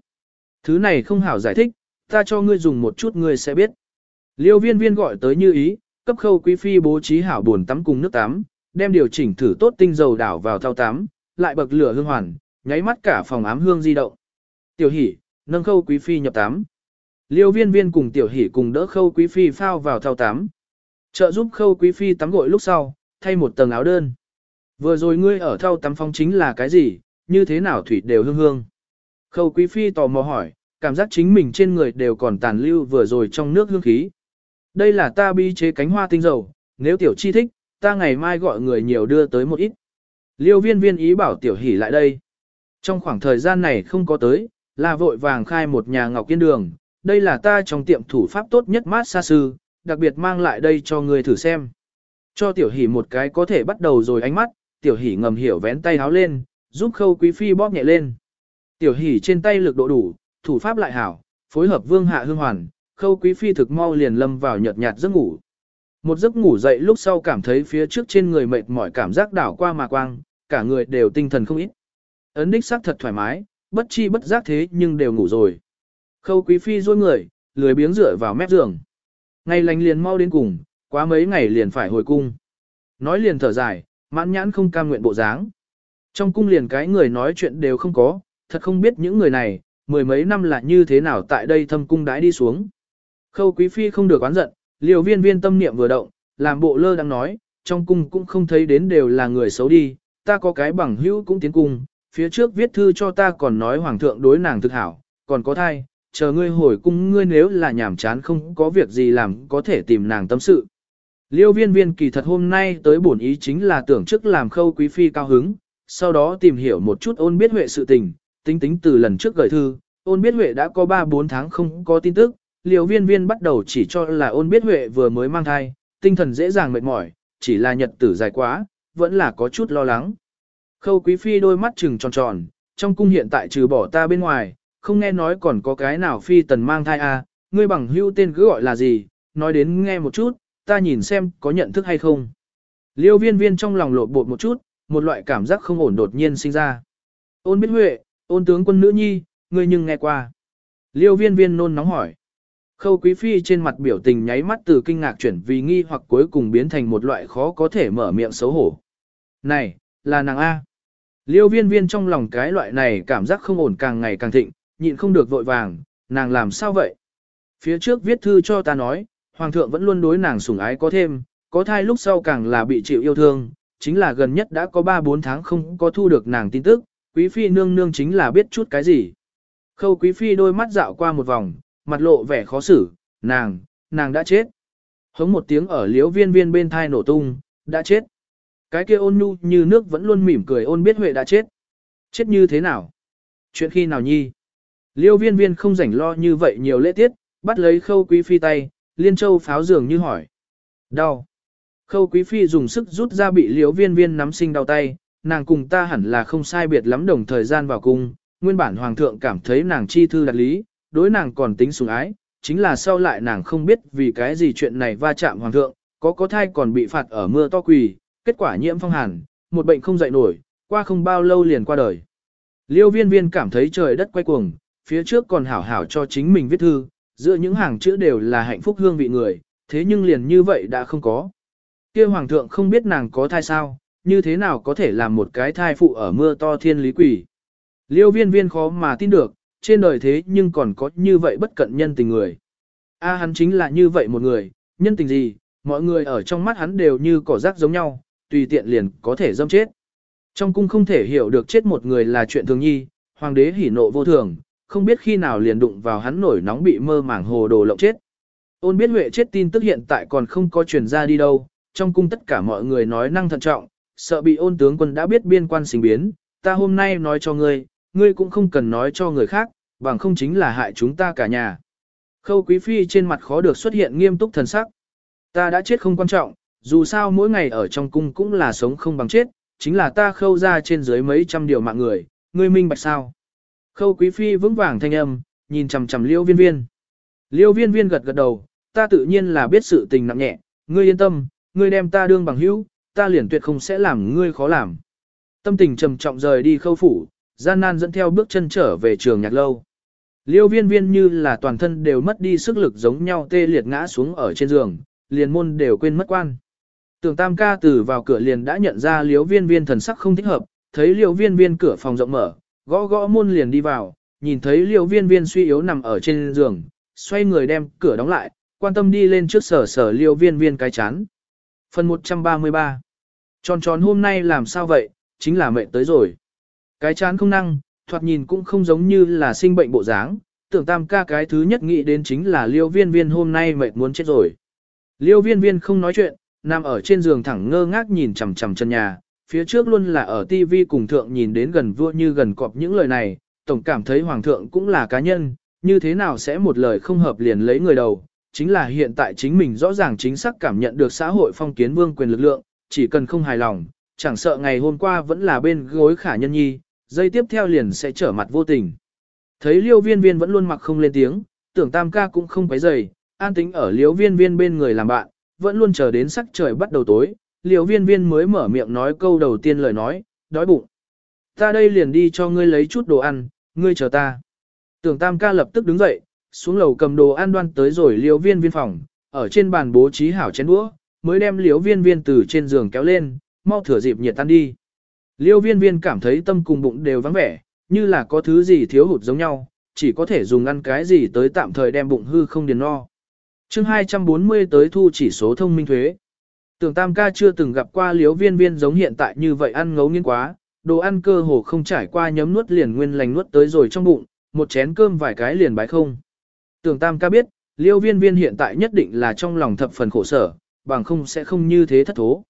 Thứ này không hảo giải thích, ta cho ngươi dùng một chút ngươi sẽ biết. Liêu viên viên gọi tới như ý, cấp khâu quý phi bố trí hảo buồn tắm cùng nước tắm, đem điều chỉnh thử tốt tinh dầu đảo vào thao tắm, lại bậc lửa hương hoàn, nháy mắt cả phòng ám hương di động. Tiểu hỷ, nâng khâu quý phi nhập tắm. Liêu viên viên cùng tiểu hỷ cùng đỡ khâu quý phi phao vào thao tắm. Trợ giúp khâu quý phi tắm gội lúc sau, thay một tầng áo đơn. Vừa rồi ngươi ở thao tắm phong chính là cái gì, như thế nào thủy đều hương hương. Khâu quý phi tò mò hỏi, cảm giác chính mình trên người đều còn tàn lưu vừa rồi trong nước hương khí. Đây là ta bi chế cánh hoa tinh dầu, nếu tiểu chi thích, ta ngày mai gọi người nhiều đưa tới một ít. Liêu viên viên ý bảo tiểu hỷ lại đây. Trong khoảng thời gian này không có tới, là vội vàng khai một nhà ngọc kiên đường, đây là ta trong tiệm thủ pháp tốt nhất mát xa sư, đặc biệt mang lại đây cho người thử xem. Cho tiểu hỷ một cái có thể bắt đầu rồi ánh mắt, tiểu hỷ ngầm hiểu vén tay háo lên, giúp khâu quý phi bóp nhẹ lên. Tiểu hỷ trên tay lực độ đủ, thủ pháp lại hảo, phối hợp vương hạ hương hoàn, khâu quý phi thực mau liền lâm vào nhợt nhạt giấc ngủ. Một giấc ngủ dậy lúc sau cảm thấy phía trước trên người mệt mỏi cảm giác đảo qua mà quang, cả người đều tinh thần không ít. Ấn đích xác thật thoải mái, bất chi bất giác thế nhưng đều ngủ rồi. Khâu quý phi duỗi người, lười biếng dựa vào mép giường. Ngày lành liền mau đến cùng, quá mấy ngày liền phải hồi cung. Nói liền thở dài, mãn nhãn không cam nguyện bộ dáng. Trong cung liền cái người nói chuyện đều không có, thật không biết những người này, mười mấy năm là như thế nào tại đây thâm cung đãi đi xuống. Khâu quý phi không được oán giận, liều viên viên tâm niệm vừa động, làm bộ lơ đang nói, trong cung cũng không thấy đến đều là người xấu đi, ta có cái bằng hữu cũng tiến cung, phía trước viết thư cho ta còn nói hoàng thượng đối nàng thực hảo, còn có thai, chờ ngươi hồi cung ngươi nếu là nhảm chán không có việc gì làm có thể tìm nàng tâm sự. Liêu viên viên kỳ thật hôm nay tới bổn ý chính là tưởng trước làm khâu quý phi cao hứng, sau đó tìm hiểu một chút ôn biết huệ sự tình, tính tính từ lần trước gửi thư, ôn biết huệ đã có 3-4 tháng không có tin tức, Liêu viên viên bắt đầu chỉ cho là ôn biết huệ vừa mới mang thai, tinh thần dễ dàng mệt mỏi, chỉ là nhật tử dài quá, vẫn là có chút lo lắng. Khâu quý phi đôi mắt trừng tròn tròn, trong cung hiện tại trừ bỏ ta bên ngoài, không nghe nói còn có cái nào phi tần mang thai à, ngươi bằng hưu tên cứ gọi là gì, nói đến nghe một chút, ta nhìn xem có nhận thức hay không. Liêu viên viên trong lòng lột bột một chút, một loại cảm giác không ổn đột nhiên sinh ra. Ôn biết huệ, ôn tướng quân nữ nhi, ngươi nhưng nghe qua. Liêu viên viên nôn nóng hỏi. Khâu quý phi trên mặt biểu tình nháy mắt từ kinh ngạc chuyển vì nghi hoặc cuối cùng biến thành một loại khó có thể mở miệng xấu hổ. Này, là nàng A. Liêu viên viên trong lòng cái loại này cảm giác không ổn càng ngày càng thịnh, nhịn không được vội vàng, nàng làm sao vậy? Phía trước viết thư cho ta nói, hoàng thượng vẫn luôn đối nàng sủng ái có thêm, có thai lúc sau càng là bị chịu yêu thương, chính là gần nhất đã có 3-4 tháng không có thu được nàng tin tức, quý phi nương nương chính là biết chút cái gì. Khâu quý phi đôi mắt dạo qua một vòng, mặt lộ vẻ khó xử, nàng, nàng đã chết. Hống một tiếng ở liếu viên viên bên thai nổ tung, đã chết. Cái kia ôn nhu như nước vẫn luôn mỉm cười ôn biết Huệ đã chết. Chết như thế nào? Chuyện khi nào nhi? Liêu viên viên không rảnh lo như vậy nhiều lễ tiết, bắt lấy khâu quý phi tay, liên châu pháo dường như hỏi. Đau. Khâu quý phi dùng sức rút ra bị liêu viên viên nắm sinh đau tay, nàng cùng ta hẳn là không sai biệt lắm đồng thời gian vào cung, nguyên bản hoàng thượng cảm thấy nàng chi thư đặt lý, đối nàng còn tính sủng ái, chính là sau lại nàng không biết vì cái gì chuyện này va chạm hoàng thượng, có có thai còn bị phạt ở mưa to quỳ, kết quả nhiễm phong hàn, một bệnh không dậy nổi, qua không bao lâu liền qua đời. Liêu viên viên cảm thấy trời đất quay cuồng, phía trước còn hảo hảo cho chính mình viết thư, giữa những hàng chữ đều là hạnh phúc hương vị người, thế nhưng liền như vậy đã không có. kia hoàng thượng không biết nàng có thai sao, như thế nào có thể làm một cái thai phụ ở mưa to thiên lý quỷ. Liêu viên viên khó mà tin được, trên đời thế nhưng còn có như vậy bất cận nhân tình người. A à, hắn chính là như vậy một người, nhân tình gì, mọi người ở trong mắt hắn đều như cỏ rác giống nhau, tùy tiện liền có thể dâm chết. Trong cung không thể hiểu được chết một người là chuyện thường nhi, hoàng đế hỉ nộ vô thường, không biết khi nào liền đụng vào hắn nổi nóng bị mơ màng hồ đồ lộng chết. Ôn biết huệ chết tin tức hiện tại còn không có truyền ra đi đâu, trong cung tất cả mọi người nói năng thận trọng, sợ bị ôn tướng quân đã biết biên quan sinh biến, ta hôm nay nói cho ngươi, ngươi cũng không cần nói cho người khác, bằng không chính là hại chúng ta cả nhà. Khâu quý phi trên mặt khó được xuất hiện nghiêm túc thần sắc. Ta đã chết không quan trọng, dù sao mỗi ngày ở trong cung cũng là sống không bằng chết, chính là ta khâu ra trên dưới mấy trăm điều mạng người, ngươi minh bạch sao. Khâu quý phi vững vàng thanh âm, nhìn chằm chằm liêu viên viên. Liêu viên viên gật gật đầu, ta tự nhiên là biết sự tình nặng nhẹ, ngươi yên tâm, ngươi đem ta đương bằng hữu, ta liền tuyệt không sẽ làm ngươi khó làm. Tâm tình trầm trọng rời đi khâu phủ, gian nan dẫn theo bước chân trở về trường nhạc lâu. Liêu viên viên như là toàn thân đều mất đi sức lực giống nhau tê liệt ngã xuống ở trên giường, liền môn đều quên mất quan. Tưởng tam ca từ vào cửa liền đã nhận ra liêu viên viên thần sắc không thích hợp, thấy liêu viên viên cửa phòng rộng mở, gõ gõ môn liền đi vào, nhìn thấy liêu viên viên suy yếu nằm ở trên giường, xoay người đem cửa đóng lại, quan tâm đi lên trước sở sở liêu viên viên cái chán. Phần 133 Tròn tròn hôm nay làm sao vậy, chính là mệnh tới rồi. Cái chán không năng, thoạt nhìn cũng không giống như là sinh bệnh bộ dáng, tưởng tam ca cái thứ nhất nghĩ đến chính là liêu viên viên hôm nay mệt muốn chết rồi. Liêu viên viên không nói chuyện, nằm ở trên giường thẳng ngơ ngác nhìn chằm chằm chân nhà, phía trước luôn là ở TV cùng thượng nhìn đến gần vua như gần cọp những lời này, tổng cảm thấy hoàng thượng cũng là cá nhân, như thế nào sẽ một lời không hợp liền lấy người đầu, chính là hiện tại chính mình rõ ràng chính xác cảm nhận được xã hội phong kiến vương quyền lực lượng, chỉ cần không hài lòng, chẳng sợ ngày hôm qua vẫn là bên gối khả nhân nhi, dây tiếp theo liền sẽ trở mặt vô tình. Thấy liêu viên viên vẫn luôn mặc không lên tiếng, tưởng tam ca cũng không quấy dày, an tính ở liêu viên viên bên người làm bạn, vẫn luôn chờ đến sắc trời bắt đầu tối, liêu viên viên mới mở miệng nói câu đầu tiên lời nói, đói bụng. Ta đây liền đi cho ngươi lấy chút đồ ăn, ngươi chờ ta. Tưởng tam ca lập tức đứng dậy, xuống lầu cầm đồ ăn đoan tới rồi liêu viên viên phòng, ở trên bàn bố trí hảo chén đũa, mới đem liêu viên viên từ trên giường kéo lên, mau thửa dịp nhiệt tan đi. Liêu viên viên cảm thấy tâm cùng bụng đều vắng vẻ, như là có thứ gì thiếu hụt giống nhau, chỉ có thể dùng ăn cái gì tới tạm thời đem bụng hư không điền no. chương 240 tới thu chỉ số thông minh thuế. Tưởng Tam ca chưa từng gặp qua liếu viên viên giống hiện tại như vậy ăn ngấu nghiến quá, đồ ăn cơ hồ không trải qua nhấm nuốt liền nguyên lành nuốt tới rồi trong bụng, một chén cơm vài cái liền bái không. Tưởng Tam ca biết, liêu viên viên hiện tại nhất định là trong lòng thập phần khổ sở, bằng không sẽ không như thế thất thố.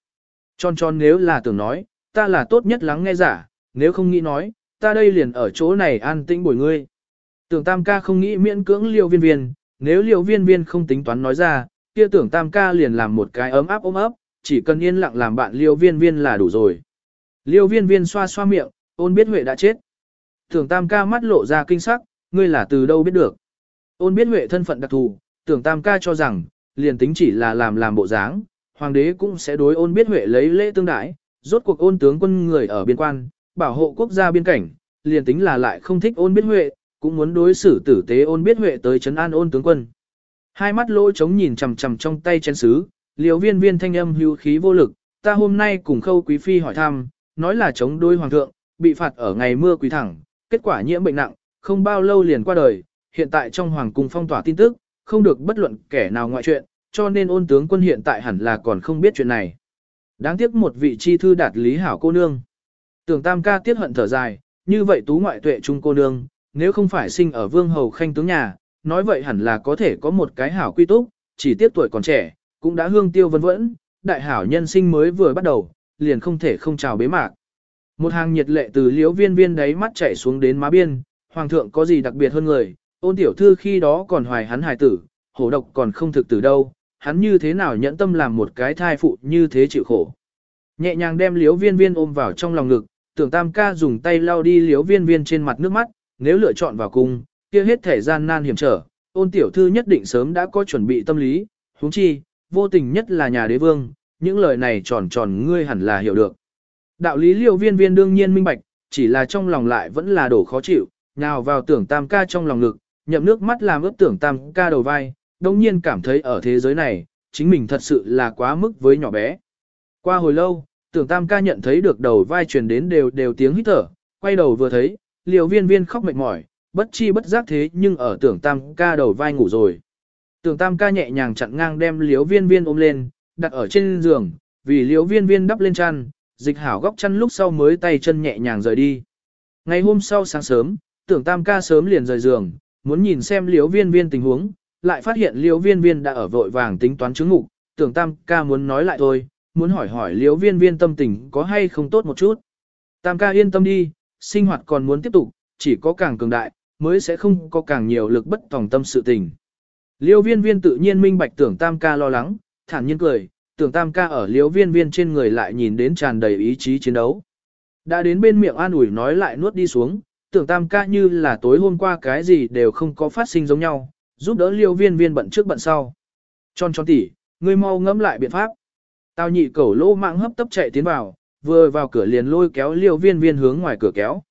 Tròn tròn nếu là tưởng nói, ta là tốt nhất lắng nghe giả, nếu không nghĩ nói, ta đây liền ở chỗ này an tĩnh bồi ngươi. Tưởng tam ca không nghĩ miễn cưỡng liêu viên viên, nếu liêu viên viên không tính toán nói ra, kia tưởng tam ca liền làm một cái ấm áp ôm ấp, chỉ cần yên lặng làm bạn liêu viên viên là đủ rồi. Liêu viên viên xoa xoa miệng, ôn biết Huệ đã chết. Tưởng tam ca mắt lộ ra kinh sắc, ngươi là từ đâu biết được. Ôn biết Huệ thân phận đặc thù, tưởng tam ca cho rằng, liền tính chỉ là làm làm bộ dáng, hoàng đế cũng sẽ đối ôn biết Huệ lấy lễ tương đãi, rốt cuộc ôn tướng quân người ở biên quan, bảo hộ quốc gia biên cảnh, liền tính là lại không thích ôn biết Huệ, cũng muốn đối xử tử tế ôn biết Huệ tới chấn an ôn tướng quân. Hai mắt lỗ trống nhìn chằm chằm trong tay chén sứ, liều viên viên thanh âm hưu khí vô lực, ta hôm nay cùng khâu quý phi hỏi thăm, nói là chống đối hoàng thượng, bị phạt ở ngày mưa quý thẳng, kết quả nhiễm bệnh nặng, không bao lâu liền qua đời, hiện tại trong hoàng cung phong tỏa tin tức, không được bất luận kẻ nào ngoại chuyện, cho nên ôn tướng quân hiện tại hẳn là còn không biết chuyện này. Đáng tiếc một vị chi thư đạt lý hảo cô nương. Tưởng tam ca tiết hận thở dài, như vậy tú ngoại tuệ trung cô nương, nếu không phải sinh ở vương hầu khanh tướng nhà, nói vậy hẳn là có thể có một cái hảo quy túc, chỉ tiếc tuổi còn trẻ, cũng đã hương tiêu vân vẫn, đại hảo nhân sinh mới vừa bắt đầu, liền không thể không chào bế mạc. Một hàng nhiệt lệ từ liễu viên viên đấy mắt chảy xuống đến má biên, hoàng thượng có gì đặc biệt hơn người, ôn tiểu thư khi đó còn hoài hắn hài tử, hổ độc còn không thực tử đâu, hắn như thế nào nhẫn tâm làm một cái thai phụ như thế chịu khổ. Nhẹ nhàng đem liễu viên viên ôm vào trong lòng ngực, tưởng tam ca dùng tay lau đi liễu viên viên trên mặt nước mắt, nếu lựa chọn vào cung, kia hết thể gian nan hiểm trở, ôn tiểu thư nhất định sớm đã có chuẩn bị tâm lý, huống chi, vô tình nhất là nhà đế vương, những lời này tròn tròn ngươi hẳn là hiểu được. Đạo lý liều viên viên đương nhiên minh bạch, chỉ là trong lòng lại vẫn là đổ khó chịu, nào vào tưởng tam ca trong lòng ngực, nhậm nước mắt làm ướp tưởng tam ca đầu vai, đồng nhiên cảm thấy ở thế giới này, chính mình thật sự là quá mức với nhỏ bé. Qua hồi lâu, tưởng tam ca nhận thấy được đầu vai truyền đến đều đều tiếng hít thở, quay đầu vừa thấy, liều viên viên khóc mệt mỏi, bất chi bất giác thế nhưng ở tưởng tam ca đầu vai ngủ rồi. Tưởng tam ca nhẹ nhàng chặn ngang đem liếu viên viên ôm lên, đặt ở trên giường, vì liếu viên viên đắp lên chăn, dịch hảo góc chăn lúc sau mới tay chân nhẹ nhàng rời đi. Ngày hôm sau sáng sớm, tưởng tam ca sớm liền rời giường, muốn nhìn xem liếu viên viên tình huống, lại phát hiện liếu viên viên đã ở vội vàng tính toán chứng ngục, tưởng tam ca muốn nói lại thôi, muốn hỏi hỏi liễu viên viên tâm tình có hay không tốt một chút. Tam ca yên tâm đi, sinh hoạt còn muốn tiếp tục, chỉ có càng cường đại, mới sẽ không có càng nhiều lực bất tòng tâm sự tình. Liêu viên viên tự nhiên minh bạch tưởng tam ca lo lắng, thản nhiên cười, tưởng tam ca ở Liêu viên viên trên người lại nhìn đến tràn đầy ý chí chiến đấu. Đã đến bên miệng an ủi nói lại nuốt đi xuống, tưởng tam ca như là tối hôm qua cái gì đều không có phát sinh giống nhau, giúp đỡ Liêu viên viên bận trước bận sau. Tròn tròn tỉ, ngươi mau ngẫm lại biện pháp. Tào nhị cẩu lô mạng hấp tấp chạy tiến vào, vừa vào cửa liền lôi kéo liêu viên viên hướng ngoài cửa kéo.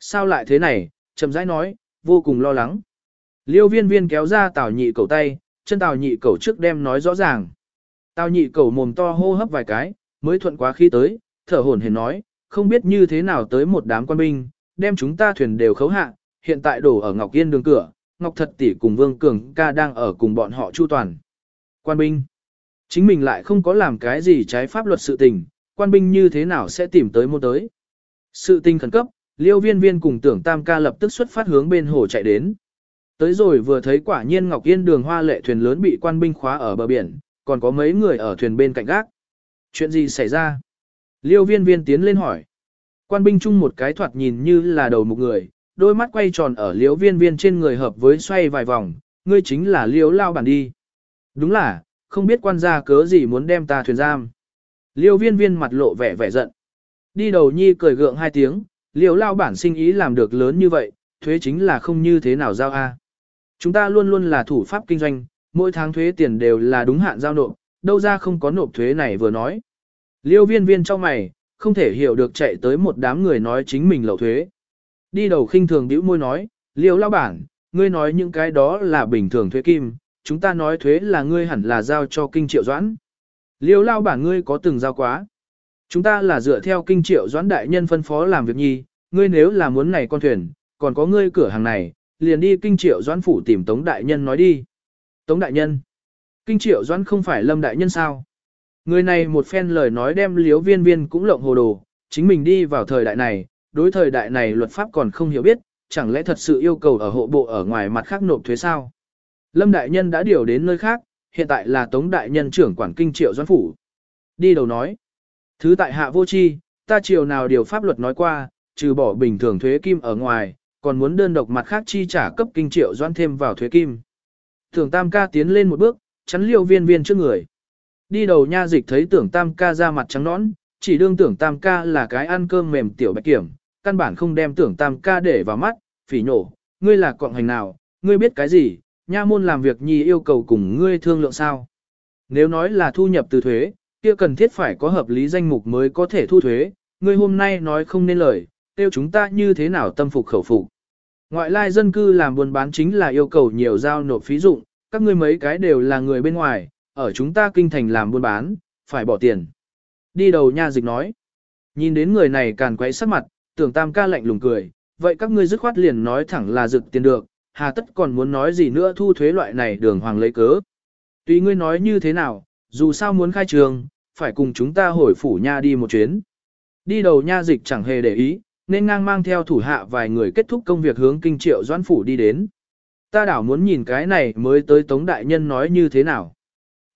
Sao lại thế này, chậm rãi nói, vô cùng lo lắng. Liêu viên viên kéo ra tào nhị cẩu tay, chân tào nhị cẩu trước đem nói rõ ràng. Tào nhị cẩu mồm to hô hấp vài cái, mới thuận quá khi tới, thở hổn hển nói, không biết như thế nào tới một đám quan binh, đem chúng ta thuyền đều khấu hạ, hiện tại đổ ở Ngọc Yên đường cửa, Ngọc Thật tỷ cùng Vương Cường ca đang ở cùng bọn họ chu toàn. Quan binh Chính mình lại không có làm cái gì trái pháp luật sự tình, quan binh như thế nào sẽ tìm tới môn tới. Sự tình khẩn cấp, liêu viên viên cùng tưởng tam ca lập tức xuất phát hướng bên hồ chạy đến. Tới rồi vừa thấy quả nhiên Ngọc Yên đường hoa lệ thuyền lớn bị quan binh khóa ở bờ biển, còn có mấy người ở thuyền bên cạnh gác. Chuyện gì xảy ra? Liêu viên viên tiến lên hỏi. Quan binh chung một cái thoạt nhìn như là đầu một người, đôi mắt quay tròn ở liêu viên viên trên người hợp với xoay vài vòng, ngươi chính là liêu lao bản đi. Đúng là, không biết quan gia cớ gì muốn đem ta thuyền giam. Liêu viên viên mặt lộ vẻ vẻ giận. Đi đầu nhi cười gượng hai tiếng, liêu lao bản sinh ý làm được lớn như vậy, thuế chính là không như thế nào giao a. Chúng ta luôn luôn là thủ pháp kinh doanh, mỗi tháng thuế tiền đều là đúng hạn giao nộp, đâu ra không có nộp thuế này vừa nói. Liêu viên viên trong mày, không thể hiểu được chạy tới một đám người nói chính mình lậu thuế. Đi đầu khinh thường bĩu môi nói, liêu lao bản, ngươi nói những cái đó là bình thường thuế kim, chúng ta nói thuế là ngươi hẳn là giao cho kinh triệu doãn. Liêu lao bản ngươi có từng giao quá. Chúng ta là dựa theo kinh triệu doãn đại nhân phân phó làm việc nhi, ngươi nếu là muốn này con thuyền, còn có ngươi cửa hàng này, liền đi kinh triệu doãn phủ tìm Tống đại nhân nói đi. Tống đại nhân. Kinh triệu doãn không phải lâm đại nhân sao? Người này một phen lời nói đem liếu viên viên cũng lộng hồ đồ, chính mình đi vào thời đại này, đối thời đại này luật pháp còn không hiểu biết, chẳng lẽ thật sự yêu cầu ở hộ bộ ở ngoài mặt khác nộp thuế sao? Lâm đại nhân đã điều đến nơi khác, hiện tại là Tống đại nhân trưởng quản kinh triệu doãn phủ. Đi đầu nói. Thứ tại hạ vô chi, ta chiều nào điều pháp luật nói qua, trừ bỏ bình thường thuế kim ở ngoài, còn muốn đơn độc mặt khác chi trả cấp kinh triệu doãn thêm vào thuế kim. Tưởng tam ca tiến lên một bước, chắn liêu viên viên trước người. Đi đầu nha dịch thấy tưởng tam ca ra mặt trắng nõn, chỉ đương tưởng tam ca là cái ăn cơm mềm tiểu bạch kiểm, căn bản không đem tưởng tam ca để vào mắt, phỉ nhổ, ngươi là quọng hành nào, ngươi biết cái gì, nha môn làm việc nhi yêu cầu cùng ngươi thương lượng sao. Nếu nói là thu nhập từ thuế, kia cần thiết phải có hợp lý danh mục mới có thể thu thuế, ngươi hôm nay nói không nên lời, tiêu chúng ta như thế nào tâm phục khẩu phục. Ngoại lai dân cư làm buôn bán chính là yêu cầu nhiều giao nộp phí dụng, các ngươi mấy cái đều là người bên ngoài, ở chúng ta kinh thành làm buôn bán, phải bỏ tiền. Đi đầu nha dịch nói. Nhìn đến người này càn quấy sắc mặt, tưởng tam ca lạnh lùng cười, vậy các ngươi dứt khoát liền nói thẳng là rực tiền được, hà tất còn muốn nói gì nữa thu thuế loại này đường hoàng lấy cớ. Tùy ngươi nói như thế nào, dù sao muốn khai trường, phải cùng chúng ta hồi phủ nha đi một chuyến. Đi đầu nha dịch chẳng hề để ý, nên ngang mang theo thủ hạ vài người kết thúc công việc hướng kinh triệu doãn phủ đi đến. Ta đảo muốn nhìn cái này mới tới Tống Đại Nhân nói như thế nào.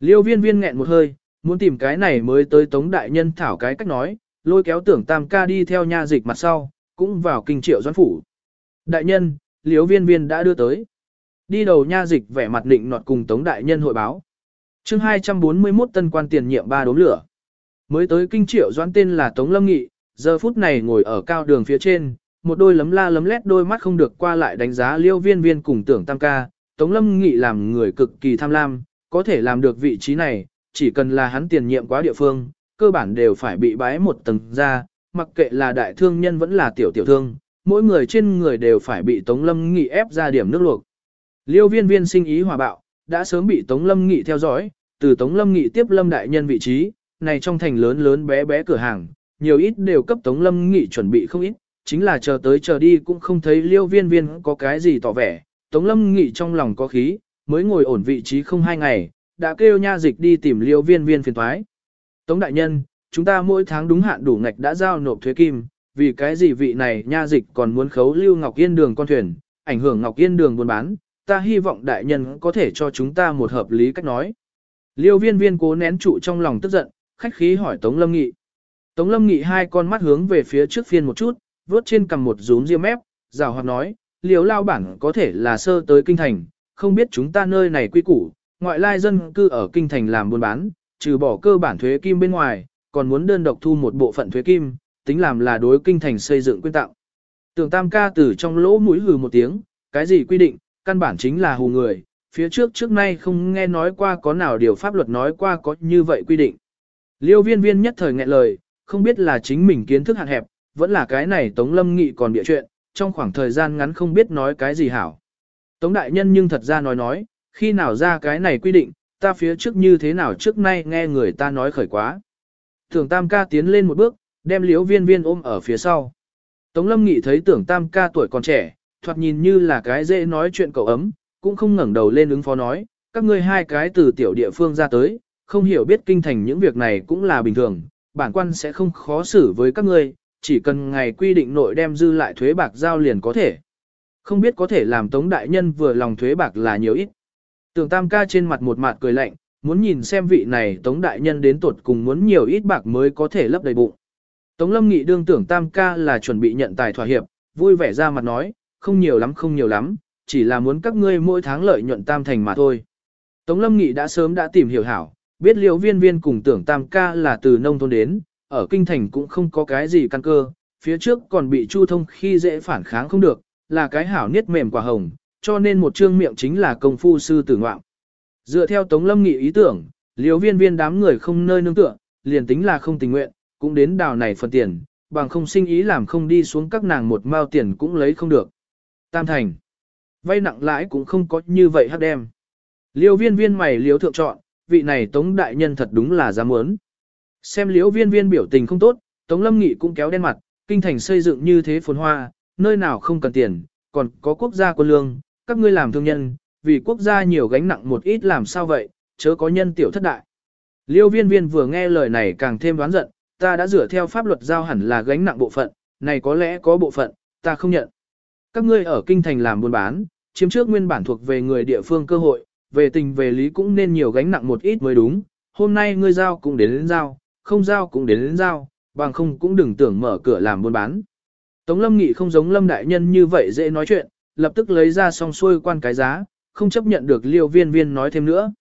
Liêu viên viên nghẹn một hơi, muốn tìm cái này mới tới Tống Đại Nhân thảo cái cách nói, lôi kéo tưởng tam ca đi theo nha dịch mặt sau, cũng vào kinh triệu doãn phủ. Đại nhân, liêu viên viên đã đưa tới. Đi đầu nha dịch vẻ mặt định nọt cùng Tống Đại Nhân hội báo. chương 241 tân quan tiền nhiệm ba đốm lửa. Mới tới kinh triệu doãn tên là Tống Lâm Nghị, giờ phút này ngồi ở cao đường phía trên, một đôi lấm la lấm lét đôi mắt không được qua lại đánh giá liêu viên viên cùng tưởng tam ca. Tống Lâm Nghị làm người cực kỳ tham lam, có thể làm được vị trí này, chỉ cần là hắn tiền nhiệm quá địa phương, cơ bản đều phải bị bái một tầng ra, mặc kệ là đại thương nhân vẫn là tiểu tiểu thương, mỗi người trên người đều phải bị Tống Lâm Nghị ép ra điểm nước luộc. Liêu viên viên sinh ý hòa bạo, đã sớm bị Tống Lâm Nghị theo dõi, từ Tống Lâm Nghị tiếp Lâm Đại Nhân vị trí, này trong thành lớn lớn bé bé cửa hàng, nhiều ít đều cấp Tống Lâm Nghị chuẩn bị không ít, chính là chờ tới chờ đi cũng không thấy Liêu viên viên có cái gì tỏ vẻ. Tống Lâm Nghị trong lòng có khí, mới ngồi ổn vị trí không hai ngày, đã kêu nha dịch đi tìm Liêu viên viên phiền thoái. Tống Đại Nhân, chúng ta mỗi tháng đúng hạn đủ ngạch đã giao nộp thuế kim, vì cái gì vị này nha dịch còn muốn khấu Lưu Ngọc Yên đường con thuyền, ảnh hưởng Ngọc Yên đường buôn bán, ta hy vọng đại nhân có thể cho chúng ta một hợp lý cách nói. Liêu viên viên cố nén trụ trong lòng tức giận, khách khí hỏi Tống Lâm Nghị. Tống Lâm Nghị hai con mắt hướng về phía trước phiên một chút, vớt trên cầm một rúm ria mép, rào hoạt nói, liều lao bản có thể là sơ tới kinh thành, không biết chúng ta nơi này quy củ, ngoại lai dân cư ở kinh thành làm buôn bán, trừ bỏ cơ bản thuế kim bên ngoài, còn muốn đơn độc thu một bộ phận thuế kim, tính làm là đối kinh thành xây dựng quyên tặng. Tưởng tam ca từ trong lỗ mũi hừ một tiếng, cái gì quy định, căn bản chính là hù người, phía trước trước nay không nghe nói qua có nào điều pháp luật nói qua có như vậy quy định. Liêu viên viên nhất thời nghẹn lời, không biết là chính mình kiến thức hạn hẹp, vẫn là cái này Tống Lâm Nghị còn bịa chuyện, trong khoảng thời gian ngắn không biết nói cái gì hảo. Tống Đại Nhân nhưng thật ra nói nói, khi nào ra cái này quy định, ta phía trước như thế nào trước nay nghe người ta nói khởi quá. Tưởng Tam ca tiến lên một bước, đem Liễu viên viên ôm ở phía sau. Tống Lâm Nghị thấy tưởng Tam ca tuổi còn trẻ, thoạt nhìn như là cái dễ nói chuyện cậu ấm, cũng không ngẩng đầu lên ứng phó nói, các ngươi hai cái từ tiểu địa phương ra tới, không hiểu biết kinh thành những việc này cũng là bình thường, bản quan sẽ không khó xử với các ngươi, chỉ cần ngày quy định nội đem dư lại thuế bạc giao liền có thể. Không biết có thể làm Tống Đại Nhân vừa lòng thuế bạc là nhiều ít. Tưởng Tam ca trên mặt một mặt cười lạnh, muốn nhìn xem vị này Tống Đại Nhân đến tuột cùng muốn nhiều ít bạc mới có thể lấp đầy bụng. Tống Lâm Nghị đương tưởng Tam ca là chuẩn bị nhận tài thỏa hiệp, vui vẻ ra mặt nói, không nhiều lắm không nhiều lắm, chỉ là muốn các ngươi mỗi tháng lợi nhuận tam thành mà thôi. Tống Lâm Nghị đã sớm đã tìm hiểu hảo, biết liễu viên viên cùng tưởng tam ca là từ nông thôn đến, ở kinh thành cũng không có cái gì căn cơ, phía trước còn bị chu thông khi dễ phản kháng không được, là cái hảo niết mềm quả hồng, cho nên một trương miệng chính là công phu sư tử ngoạm. Dựa theo Tống Lâm Nghị ý tưởng, liều viên viên đám người không nơi nương tựa, liền tính là không tình nguyện, cũng đến đào này phần tiền, bằng không sinh ý làm không đi xuống các nàng một mao tiền cũng lấy không được. Tam thành. Vay nặng lãi cũng không có như vậy hắc đem. Liêu viên viên mày liếu thượng chọn, vị này tống đại nhân thật đúng là dám muốn. Xem liễu viên viên biểu tình không tốt, Tống Lâm Nghị cũng kéo đen mặt, kinh thành xây dựng như thế phồn hoa, nơi nào không cần tiền, còn có quốc gia quân lương, các ngươi làm thương nhân, vì quốc gia nhiều gánh nặng một ít làm sao vậy, chớ có nhân tiểu thất đại. Liêu viên viên vừa nghe lời này càng thêm đoán giận, ta đã dựa theo pháp luật giao hẳn là gánh nặng bộ phận, này có lẽ có bộ phận, ta không nhận. Các ngươi ở kinh thành làm buôn bán, chiếm trước nguyên bản thuộc về người địa phương cơ hội, về tình về lý cũng nên nhiều gánh nặng một ít mới đúng. Hôm nay ngươi giao cũng đến đến giao, không giao cũng đến đến giao, bằng không cũng đừng tưởng mở cửa làm buôn bán. Tống Lâm Nghị không giống Lâm Đại Nhân như vậy dễ nói chuyện, lập tức lấy ra song xuôi quan cái giá, không chấp nhận được liêu viên viên nói thêm nữa.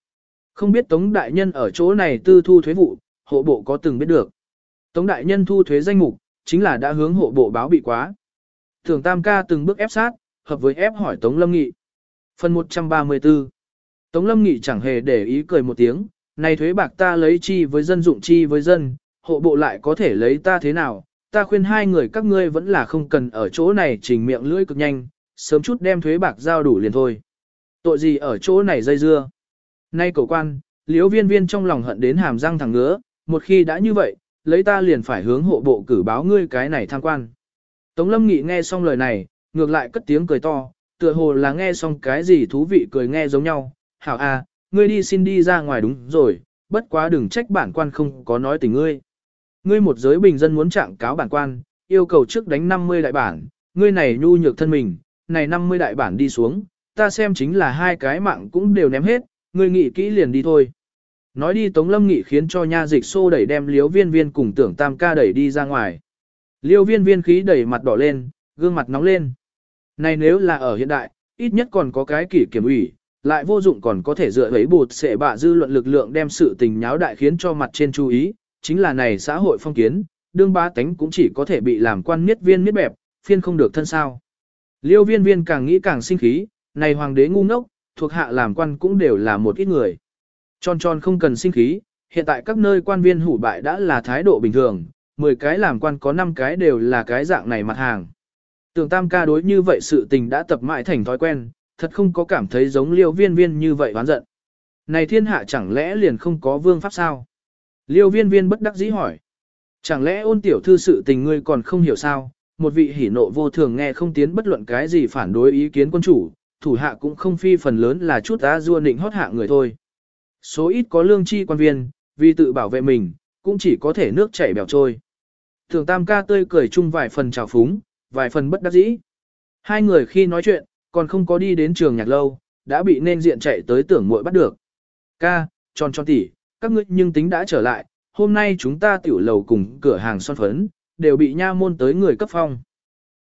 Không biết Tống Đại Nhân ở chỗ này tư thu thuế vụ, hộ bộ có từng biết được. Tống Đại Nhân thu thuế danh mục, chính là đã hướng hộ bộ báo bị quá. Thường Tam ca từng bước ép sát, hợp với ép hỏi Tống Lâm Nghị. Phần 134 Tống Lâm Nghị chẳng hề để ý cười một tiếng, này thuế bạc ta lấy chi với dân dụng chi với dân, hộ bộ lại có thể lấy ta thế nào, ta khuyên hai người các ngươi vẫn là không cần ở chỗ này trình miệng lưỡi cực nhanh, sớm chút đem thuế bạc giao đủ liền thôi. Tội gì ở chỗ này dây dưa. Nay cầu quan, liễu viên viên trong lòng hận đến hàm răng thẳng ngứa, một khi đã như vậy, lấy ta liền phải hướng hộ bộ cử báo ngươi cái này tham quan. Tống lâm nghị nghe xong lời này, ngược lại cất tiếng cười to, tựa hồ là nghe xong cái gì thú vị cười nghe giống nhau. Hảo à, ngươi đi xin đi ra ngoài đúng rồi, bất quá đừng trách bản quan không có nói tình ngươi. Ngươi một giới bình dân muốn trạng cáo bản quan, yêu cầu trước đánh 50 đại bản, ngươi này nhu nhược thân mình, này 50 đại bản đi xuống, ta xem chính là hai cái mạng cũng đều ném hết, ngươi nghĩ kỹ liền đi thôi. Nói đi Tống Lâm Nghị khiến cho nha dịch xô đẩy đem liếu viên viên cùng tưởng tam ca đẩy đi ra ngoài. Liêu viên viên khí đẩy mặt đỏ lên, gương mặt nóng lên. Này nếu là ở hiện đại, ít nhất còn có cái kỷ kiểm ủy, lại vô dụng còn có thể dựa ấy bột sẽ bạ dư luận lực lượng đem sự tình nháo đại khiến cho mặt trên chú ý, chính là này xã hội phong kiến, đương ba tánh cũng chỉ có thể bị làm quan miết viên miết bẹp, phiên không được thân sao. Liêu viên viên càng nghĩ càng sinh khí, này hoàng đế ngu ngốc, thuộc hạ làm quan cũng đều là một ít người. Tròn tròn không cần sinh khí, hiện tại các nơi quan viên hủ bại đã là thái độ bình thường, 10 cái làm quan có 5 cái đều là cái dạng này mặt hàng. tường tam ca đối như vậy sự tình đã tập mãi thành thói quen, thật không có cảm thấy giống liêu viên viên như vậy oán giận. Này thiên hạ chẳng lẽ liền không có vương pháp sao? Liêu viên viên bất đắc dĩ hỏi. Chẳng lẽ ôn tiểu thư sự tình ngươi còn không hiểu sao? Một vị hỉ nộ vô thường nghe không tiến bất luận cái gì phản đối ý kiến quân chủ, thủ hạ cũng không phi phần lớn là chút á dua nịnh hót hạ người thôi. Số ít có lương chi quan viên, vì tự bảo vệ mình, cũng chỉ có thể nước chảy bèo trôi. Thường tam ca tươi cười chung vài phần trào phúng, vài phần bất đắc dĩ. Hai người khi nói chuyện, còn không có đi đến trường nhạc lâu, đã bị nên diện chạy tới tưởng muội bắt được. Ca, tròn tròn tỉ, các ngươi nhưng tính đã trở lại, hôm nay chúng ta tiểu lầu cùng cửa hàng son phấn, đều bị nha môn tới người cấp phong.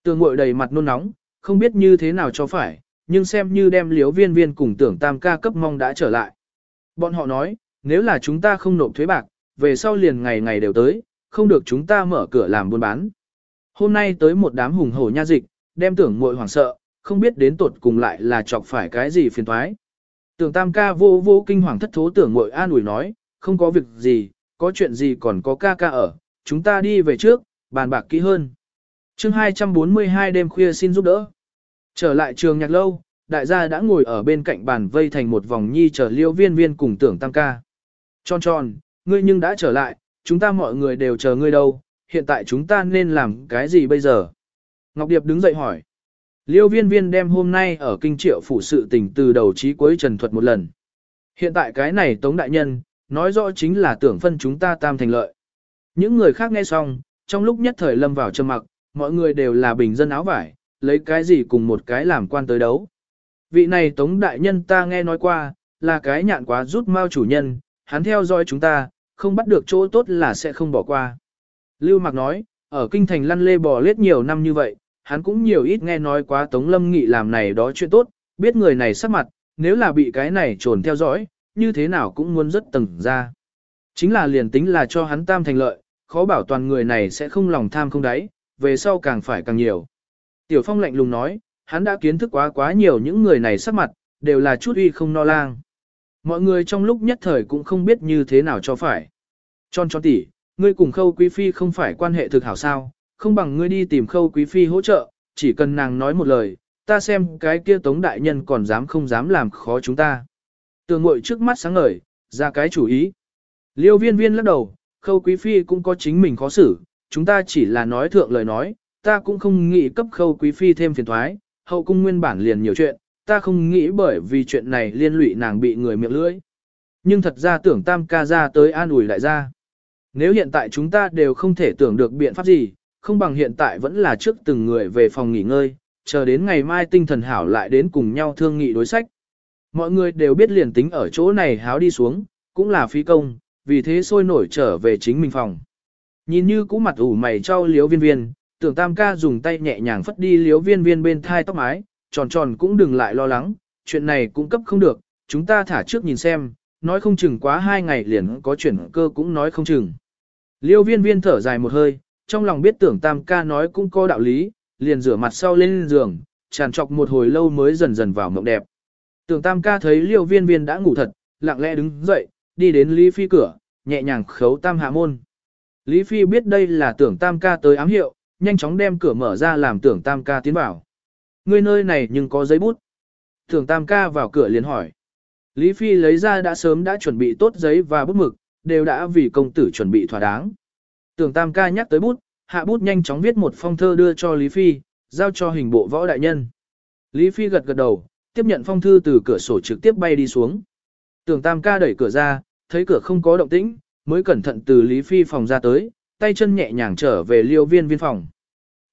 Tường muội đầy mặt nôn nóng, không biết như thế nào cho phải, nhưng xem như đem liếu viên viên cùng tưởng tam ca cấp mong đã trở lại. Bọn họ nói, nếu là chúng ta không nộp thuế bạc, về sau liền ngày ngày đều tới, không được chúng ta mở cửa làm buôn bán. Hôm nay tới một đám hùng hổ nha dịch, đem tưởng muội hoảng sợ, không biết đến tột cùng lại là chọc phải cái gì phiền thoái. Tưởng tam ca vô vô kinh hoàng thất thố tưởng muội an ủi nói, không có việc gì, có chuyện gì còn có ca ca ở, chúng ta đi về trước, bàn bạc kỹ hơn. chương 242 đêm khuya xin giúp đỡ. Trở lại trường nhạc lâu, đại gia đã ngồi ở bên cạnh bàn vây thành một vòng nhi chờ liêu viên viên cùng tưởng tam ca. Tròn tròn, ngươi nhưng đã trở lại, chúng ta mọi người đều chờ ngươi đâu, hiện tại chúng ta nên làm cái gì bây giờ? Ngọc Điệp đứng dậy hỏi. Liêu viên viên đem hôm nay ở kinh triệu phủ sự tình từ đầu chí cuối trần thuật một lần. Hiện tại cái này tống đại nhân, nói rõ chính là tưởng phân chúng ta tam thành lợi. Những người khác nghe xong, trong lúc nhất thời lâm vào trầm mặc, mọi người đều là bình dân áo vải, lấy cái gì cùng một cái làm quan tới đấu. Vị này tống đại nhân ta nghe nói qua, là cái nhạn quá rút mau chủ nhân, hắn theo dõi chúng ta, không bắt được chỗ tốt là sẽ không bỏ qua. Lưu Mạc nói, ở kinh thành lăn lê bò lết nhiều năm như vậy, hắn cũng nhiều ít nghe nói quá Tống Lâm Nghị làm này đó chuyện tốt, biết người này sắc mặt, nếu là bị cái này trồn theo dõi, như thế nào cũng muốn rất tầng ra. Chính là liền tính là cho hắn tam thành lợi, khó bảo toàn người này sẽ không lòng tham không đáy, về sau càng phải càng nhiều. Tiểu Phong lạnh lùng nói, hắn đã kiến thức quá quá nhiều những người này sắc mặt, đều là chút uy không no lang. Mọi người trong lúc nhất thời cũng không biết như thế nào cho phải. Tròn tròn tỉ, ngươi cùng khâu quý phi không phải quan hệ thực hảo sao, không bằng ngươi đi tìm khâu quý phi hỗ trợ, chỉ cần nàng nói một lời, ta xem cái kia tống đại nhân còn dám không dám làm khó chúng ta. Tường ngội trước mắt sáng ngời, ra cái chủ ý. Liêu viên viên lắc đầu, Khâu quý phi cũng có chính mình khó xử, chúng ta chỉ là nói thượng lời nói, ta cũng không nghĩ cấp khâu quý phi thêm phiền thoái, hậu cung nguyên bản liền nhiều chuyện, ta không nghĩ bởi vì chuyện này liên lụy nàng bị người miệng lưỡi. Nhưng thật ra tưởng tam ca ra tới an ủi lại ra. Nếu hiện tại chúng ta đều không thể tưởng được biện pháp gì, không bằng hiện tại vẫn là trước từng người về phòng nghỉ ngơi, chờ đến ngày mai tinh thần hảo lại đến cùng nhau thương nghị đối sách. Mọi người đều biết liền tính ở chỗ này háo đi xuống, cũng là phí công, vì thế sôi nổi trở về chính mình phòng. Nhìn như cũ mặt ủ mày cho liếu viên viên, tưởng tam ca dùng tay nhẹ nhàng phất đi liếu viên viên bên thai tóc mái, tròn tròn cũng đừng lại lo lắng, chuyện này cũng cấp không được, chúng ta thả trước nhìn xem, nói không chừng quá hai ngày liền có chuyển cơ cũng nói không chừng. Liêu viên viên thở dài một hơi, trong lòng biết tưởng tam ca nói cũng có đạo lý, liền rửa mặt sau lên giường, tràn trọc một hồi lâu mới dần dần vào mộng đẹp. Tưởng tam ca thấy liêu viên viên đã ngủ thật, lặng lẽ đứng dậy, đi đến Lý Phi cửa, nhẹ nhàng khấu tam hạ môn. Lý Phi biết đây là tưởng tam ca tới ám hiệu, nhanh chóng đem cửa mở ra làm tưởng tam ca tiến vào. người nơi này nhưng có giấy bút. Tưởng tam ca vào cửa liền hỏi. Lý Phi lấy ra đã sớm đã chuẩn bị tốt giấy và bút mực, đều đã vì công tử chuẩn bị thỏa đáng. Tưởng tam ca nhắc tới bút, hạ bút nhanh chóng viết một phong thơ đưa cho Lý Phi, giao cho hình bộ võ đại nhân. Lý Phi gật gật đầu, tiếp nhận phong thư từ cửa sổ trực tiếp bay đi xuống. Tưởng tam ca đẩy cửa ra, thấy cửa không có động tĩnh, mới cẩn thận từ Lý Phi phòng ra tới, tay chân nhẹ nhàng trở về liêu viên viên phòng.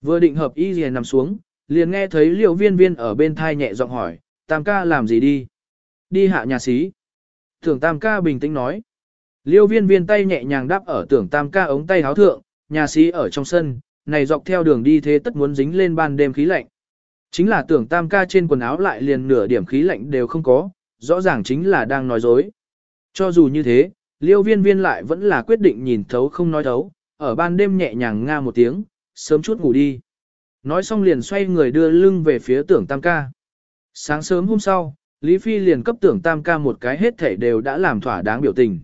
Vừa định hợp y liền nằm xuống, liền nghe thấy liêu viên viên ở bên thai nhẹ giọng hỏi, tam ca làm gì đi? Đi hạ nhà xí. Tưởng tam ca bình tĩnh nói. Liêu viên viên tay nhẹ nhàng đáp ở tưởng tam ca ống tay háo thượng, nhà sĩ ở trong sân, này dọc theo đường đi thế tất muốn dính lên ban đêm khí lạnh. Chính là tưởng tam ca trên quần áo lại liền nửa điểm khí lạnh đều không có, rõ ràng chính là đang nói dối. Cho dù như thế, liêu viên viên lại vẫn là quyết định nhìn thấu không nói thấu, ở ban đêm nhẹ nhàng nga một tiếng, sớm chút ngủ đi. Nói xong liền xoay người đưa lưng về phía tưởng tam ca. Sáng sớm hôm sau, Lý Phi liền cấp tưởng tam ca một cái hết thể đều đã làm thỏa đáng biểu tình.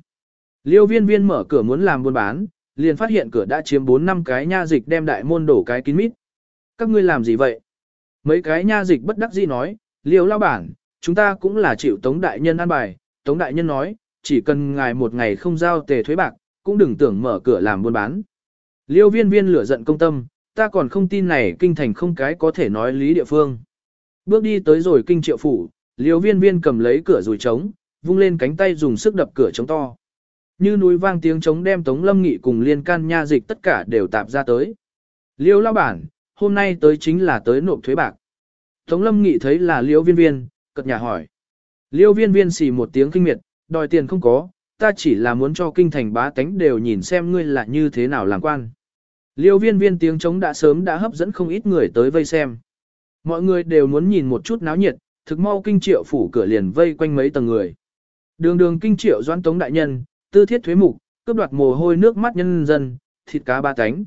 Liêu viên viên mở cửa muốn làm buôn bán, liền phát hiện cửa đã chiếm 4 năm cái nha dịch đem đại môn đổ cái kín mít. Các ngươi làm gì vậy? Mấy cái nha dịch bất đắc dĩ nói, liêu lao bản, chúng ta cũng là chịu tống đại nhân an bài. Tống đại nhân nói, chỉ cần ngài một ngày không giao tề thuế bạc, cũng đừng tưởng mở cửa làm buôn bán. Liêu viên viên lửa giận công tâm, ta còn không tin này kinh thành không cái có thể nói lý địa phương. Bước đi tới rồi kinh triệu phủ, liêu viên viên cầm lấy cửa rồi trống, vung lên cánh tay dùng sức đập cửa trống to. Như núi vang tiếng trống đem Tống Lâm Nghị cùng liên can nha dịch tất cả đều tạp ra tới. Liêu lao bản, hôm nay tới chính là tới nộp thuế bạc. Tống Lâm Nghị thấy là liêu viên viên, cật nhà hỏi. Liêu viên viên xì một tiếng kinh miệt, đòi tiền không có, ta chỉ là muốn cho kinh thành bá tánh đều nhìn xem ngươi là như thế nào làm quan. Liêu viên viên tiếng trống đã sớm đã hấp dẫn không ít người tới vây xem. Mọi người đều muốn nhìn một chút náo nhiệt, thực mau kinh triệu phủ cửa liền vây quanh mấy tầng người. Đường đường kinh triệu doãn tống đại nhân, tư thiết thuế mục, cướp đoạt mồ hôi nước mắt nhân dân, thịt cá ba cánh.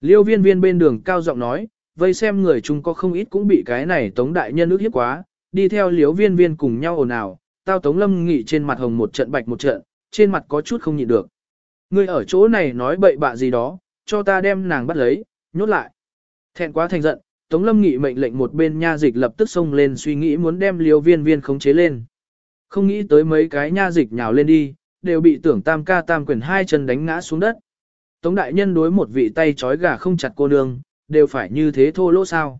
Liêu viên viên bên đường cao giọng nói, vây xem người chúng có không ít cũng bị cái này tống đại nhân ước hiếp quá, đi theo liêu viên viên cùng nhau ồn ào, tao tống lâm nghị trên mặt hồng một trận bạch một trận, trên mặt có chút không nhịn được. Người ở chỗ này nói bậy bạ gì đó, cho ta đem nàng bắt lấy, nhốt lại. Thẹn quá thành giận, Tống Lâm Nghị mệnh lệnh một bên nha dịch lập tức xông lên suy nghĩ muốn đem liêu viên viên khống chế lên. Không nghĩ tới mấy cái nha dịch nhào lên đi, đều bị tưởng tam ca tam quyền hai chân đánh ngã xuống đất. Tống đại nhân đối một vị tay trói gà không chặt cô nương, đều phải như thế thô lỗ sao.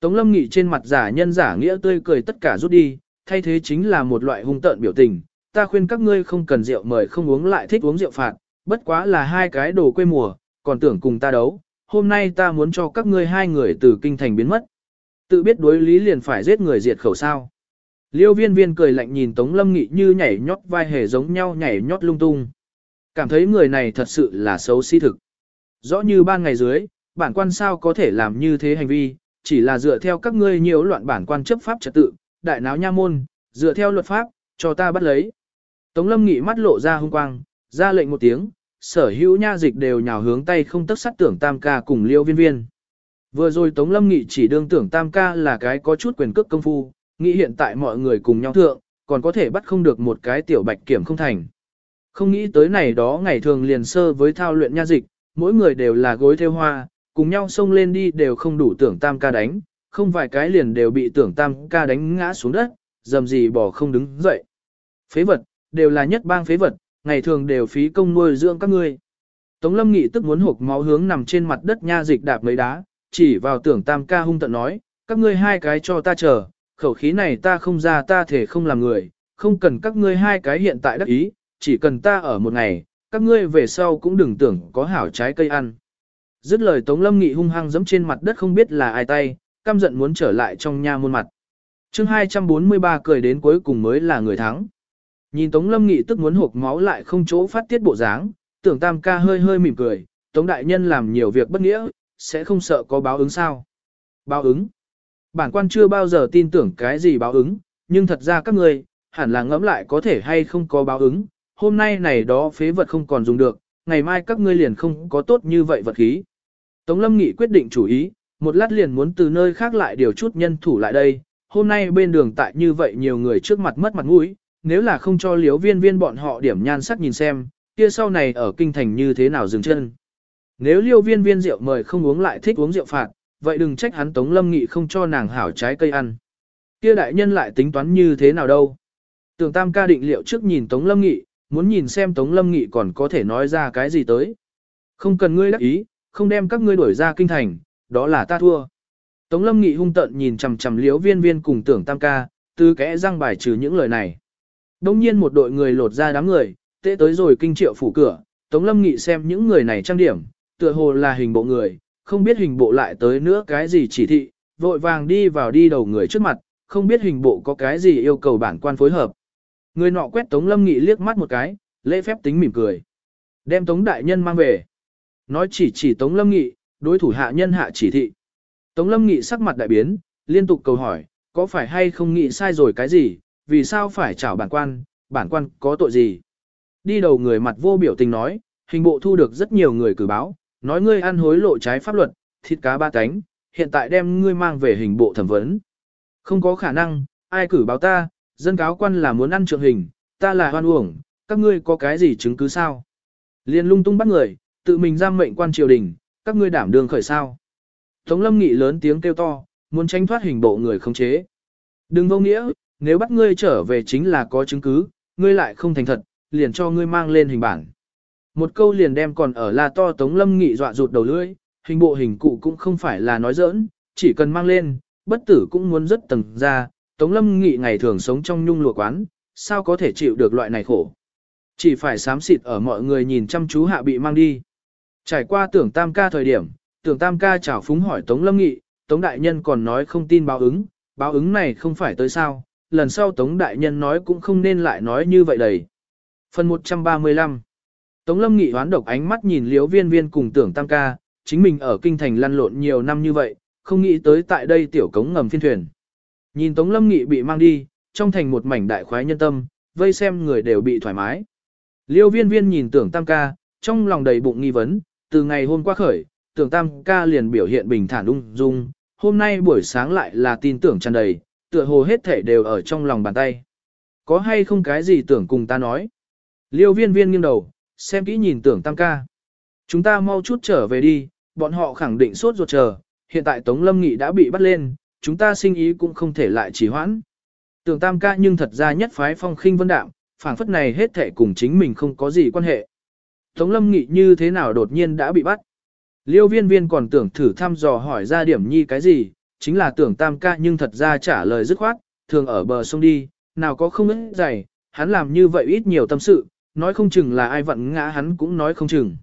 Tống lâm nghị trên mặt giả nhân giả nghĩa tươi cười tất cả rút đi, thay thế chính là một loại hung tợn biểu tình. Ta khuyên các ngươi không cần rượu mời không uống lại thích uống rượu phạt, bất quá là hai cái đồ quê mùa, còn tưởng cùng ta đấu. Hôm nay ta muốn cho các ngươi hai người từ kinh thành biến mất. Tự biết đối lý liền phải giết người diệt khẩu sao. Liêu viên viên cười lạnh nhìn Tống Lâm Nghị như nhảy nhót vai hề giống nhau nhảy nhót lung tung. Cảm thấy người này thật sự là xấu xí thực. Rõ như ban ngày dưới, bản quan sao có thể làm như thế hành vi, chỉ là dựa theo các ngươi nhiều loạn bản quan chấp pháp trật tự, đại náo nha môn, dựa theo luật pháp, cho ta bắt lấy. Tống Lâm Nghị mắt lộ ra hung quang, ra lệnh một tiếng, sở hữu nha dịch đều nhào hướng tay không tức sát tưởng tam ca cùng liêu viên viên. Vừa rồi Tống Lâm Nghị chỉ đương tưởng tam ca là cái có chút quyền cước công phu, nghĩ hiện tại mọi người cùng nhau thượng, còn có thể bắt không được một cái tiểu bạch kiểm không thành. Không nghĩ tới này đó ngày thường liền sơ với thao luyện nha dịch, mỗi người đều là gối theo hoa, cùng nhau xông lên đi đều không đủ tưởng tam ca đánh, không vài cái liền đều bị tưởng tam ca đánh ngã xuống đất, dầm gì bỏ không đứng dậy. Phế vật, đều là nhất bang phế vật, ngày thường đều phí công nuôi dưỡng các ngươi. Tống Lâm Nghị tức muốn hộp máu hướng nằm trên mặt đất nha dịch đạp mấy đá, chỉ vào tưởng tam ca hung tận nói, các ngươi hai cái cho ta chờ, khẩu khí này ta không ra ta thể không làm người, không cần các ngươi hai cái hiện tại đắc ý, chỉ cần ta ở một ngày, các ngươi về sau cũng đừng tưởng có hảo trái cây ăn. Dứt lời Tống Lâm Nghị hung hăng giẫm trên mặt đất không biết là ai tay, căm giận muốn trở lại trong nha môn mặt. chương 243 cười đến cuối cùng mới là người thắng. Nhìn Tống Lâm Nghị tức muốn hộp máu lại không chỗ phát tiết bộ dáng, tưởng tam ca hơi hơi mỉm cười, Tống Đại Nhân làm nhiều việc bất nghĩa, sẽ không sợ có báo ứng sao. Báo ứng. Bản quan chưa bao giờ tin tưởng cái gì báo ứng, nhưng thật ra các người, hẳn là ngẫm lại có thể hay không có báo ứng, hôm nay này đó phế vật không còn dùng được, ngày mai các ngươi liền không có tốt như vậy vật khí. Tống Lâm Nghị quyết định chủ ý, một lát liền muốn từ nơi khác lại điều chút nhân thủ lại đây, hôm nay bên đường tại như vậy nhiều người trước mặt mất mặt mũi, nếu là không cho liếu viên viên bọn họ điểm nhan sắc nhìn xem, kia sau này ở kinh thành như thế nào dừng chân. Nếu liêu viên viên rượu mời không uống lại thích uống rượu phạt, vậy đừng trách hắn Tống Lâm Nghị không cho nàng hảo trái cây ăn. Kia đại nhân lại tính toán như thế nào đâu. Tưởng tam ca định liệu trước nhìn Tống Lâm Nghị, muốn nhìn xem Tống Lâm Nghị còn có thể nói ra cái gì tới. Không cần ngươi đắc ý, không đem các ngươi đuổi ra kinh thành, đó là ta thua. Tống Lâm Nghị hung tận nhìn chằm chằm liếu viên viên cùng tưởng tam ca, từ kẽ răng bài trừ những lời này. Đông nhiên một đội người lột ra đám người, tệ tới rồi kinh triệu phủ cửa, Tống Lâm Nghị xem những người này trang điểm, tựa hồ là hình bộ người, không biết hình bộ lại tới nữa cái gì chỉ thị, vội vàng đi vào đi đầu người trước mặt, không biết hình bộ có cái gì yêu cầu bản quan phối hợp. Người nọ quét Tống Lâm Nghị liếc mắt một cái, lễ phép tính mỉm cười. Đem Tống Đại Nhân mang về. Nói chỉ chỉ Tống Lâm Nghị, đối thủ hạ nhân hạ chỉ thị. Tống Lâm Nghị sắc mặt đại biến, liên tục cầu hỏi, có phải hay không nghĩ sai rồi cái gì, vì sao phải chảo bản quan, bản quan có tội gì. Đi đầu người mặt vô biểu tình nói, hình bộ thu được rất nhiều người cử báo, nói ngươi ăn hối lộ trái pháp luật, thịt cá ba cánh, hiện tại đem ngươi mang về hình bộ thẩm vấn. Không có khả năng, ai cử báo ta, dân cáo quan là muốn ăn trượng hình, ta là hoan uổng, các ngươi có cái gì chứng cứ sao? Liên lung tung bắt người, tự mình giam mệnh quan triều đình, các ngươi đảm đường khởi sao? Tống lâm nghị lớn tiếng kêu to, muốn tranh thoát hình bộ người không chế. Đừng vô nghĩa, nếu bắt ngươi trở về chính là có chứng cứ, ngươi lại không thành thật, liền cho ngươi mang lên hình bản. Một câu liền đem còn ở la to Tống Lâm Nghị dọa rụt đầu lưỡi, hình bộ hình cụ cũng không phải là nói giỡn, chỉ cần mang lên, bất tử cũng muốn rất tầng ra, Tống Lâm Nghị ngày thường sống trong nhung lụa quán, sao có thể chịu được loại này khổ. Chỉ phải sám xịt ở mọi người nhìn chăm chú hạ bị mang đi. Trải qua tưởng tam ca thời điểm, tưởng tam ca chào phúng hỏi Tống Lâm Nghị, Tống Đại Nhân còn nói không tin báo ứng, báo ứng này không phải tới sao, lần sau Tống Đại Nhân nói cũng không nên lại nói như vậy đầy. Phần 135 Tống Lâm Nghị hoán độc ánh mắt nhìn Liễu viên viên cùng tưởng tam ca, chính mình ở kinh thành lăn lộn nhiều năm như vậy, không nghĩ tới tại đây tiểu cống ngầm phiên thuyền. Nhìn Tống Lâm Nghị bị mang đi, trong thành một mảnh đại khoái nhân tâm, vây xem người đều bị thoải mái. Liêu viên viên nhìn tưởng tam ca, trong lòng đầy bụng nghi vấn, từ ngày hôm qua khởi, tưởng tam ca liền biểu hiện bình thản ung dung, hôm nay buổi sáng lại là tin tưởng tràn đầy, tựa hồ hết thể đều ở trong lòng bàn tay. Có hay không cái gì tưởng cùng ta nói? Liêu viên viên nghiêng đầu, xem kỹ nhìn tưởng tam ca. Chúng ta mau chút trở về đi, bọn họ khẳng định sốt ruột chờ, hiện tại Tống Lâm Nghị đã bị bắt lên, chúng ta sinh ý cũng không thể lại trì hoãn. Tưởng tam ca nhưng thật ra nhất phái phong khinh vân đạm, phảng phất này hết thể cùng chính mình không có gì quan hệ. Tống Lâm Nghị như thế nào đột nhiên đã bị bắt. Liêu viên viên còn tưởng thử thăm dò hỏi ra điểm nhi cái gì, chính là tưởng tam ca nhưng thật ra trả lời dứt khoát, thường ở bờ sông đi, nào có không ít dày, hắn làm như vậy ít nhiều tâm sự, nói không chừng là ai vận ngã hắn cũng nói không chừng.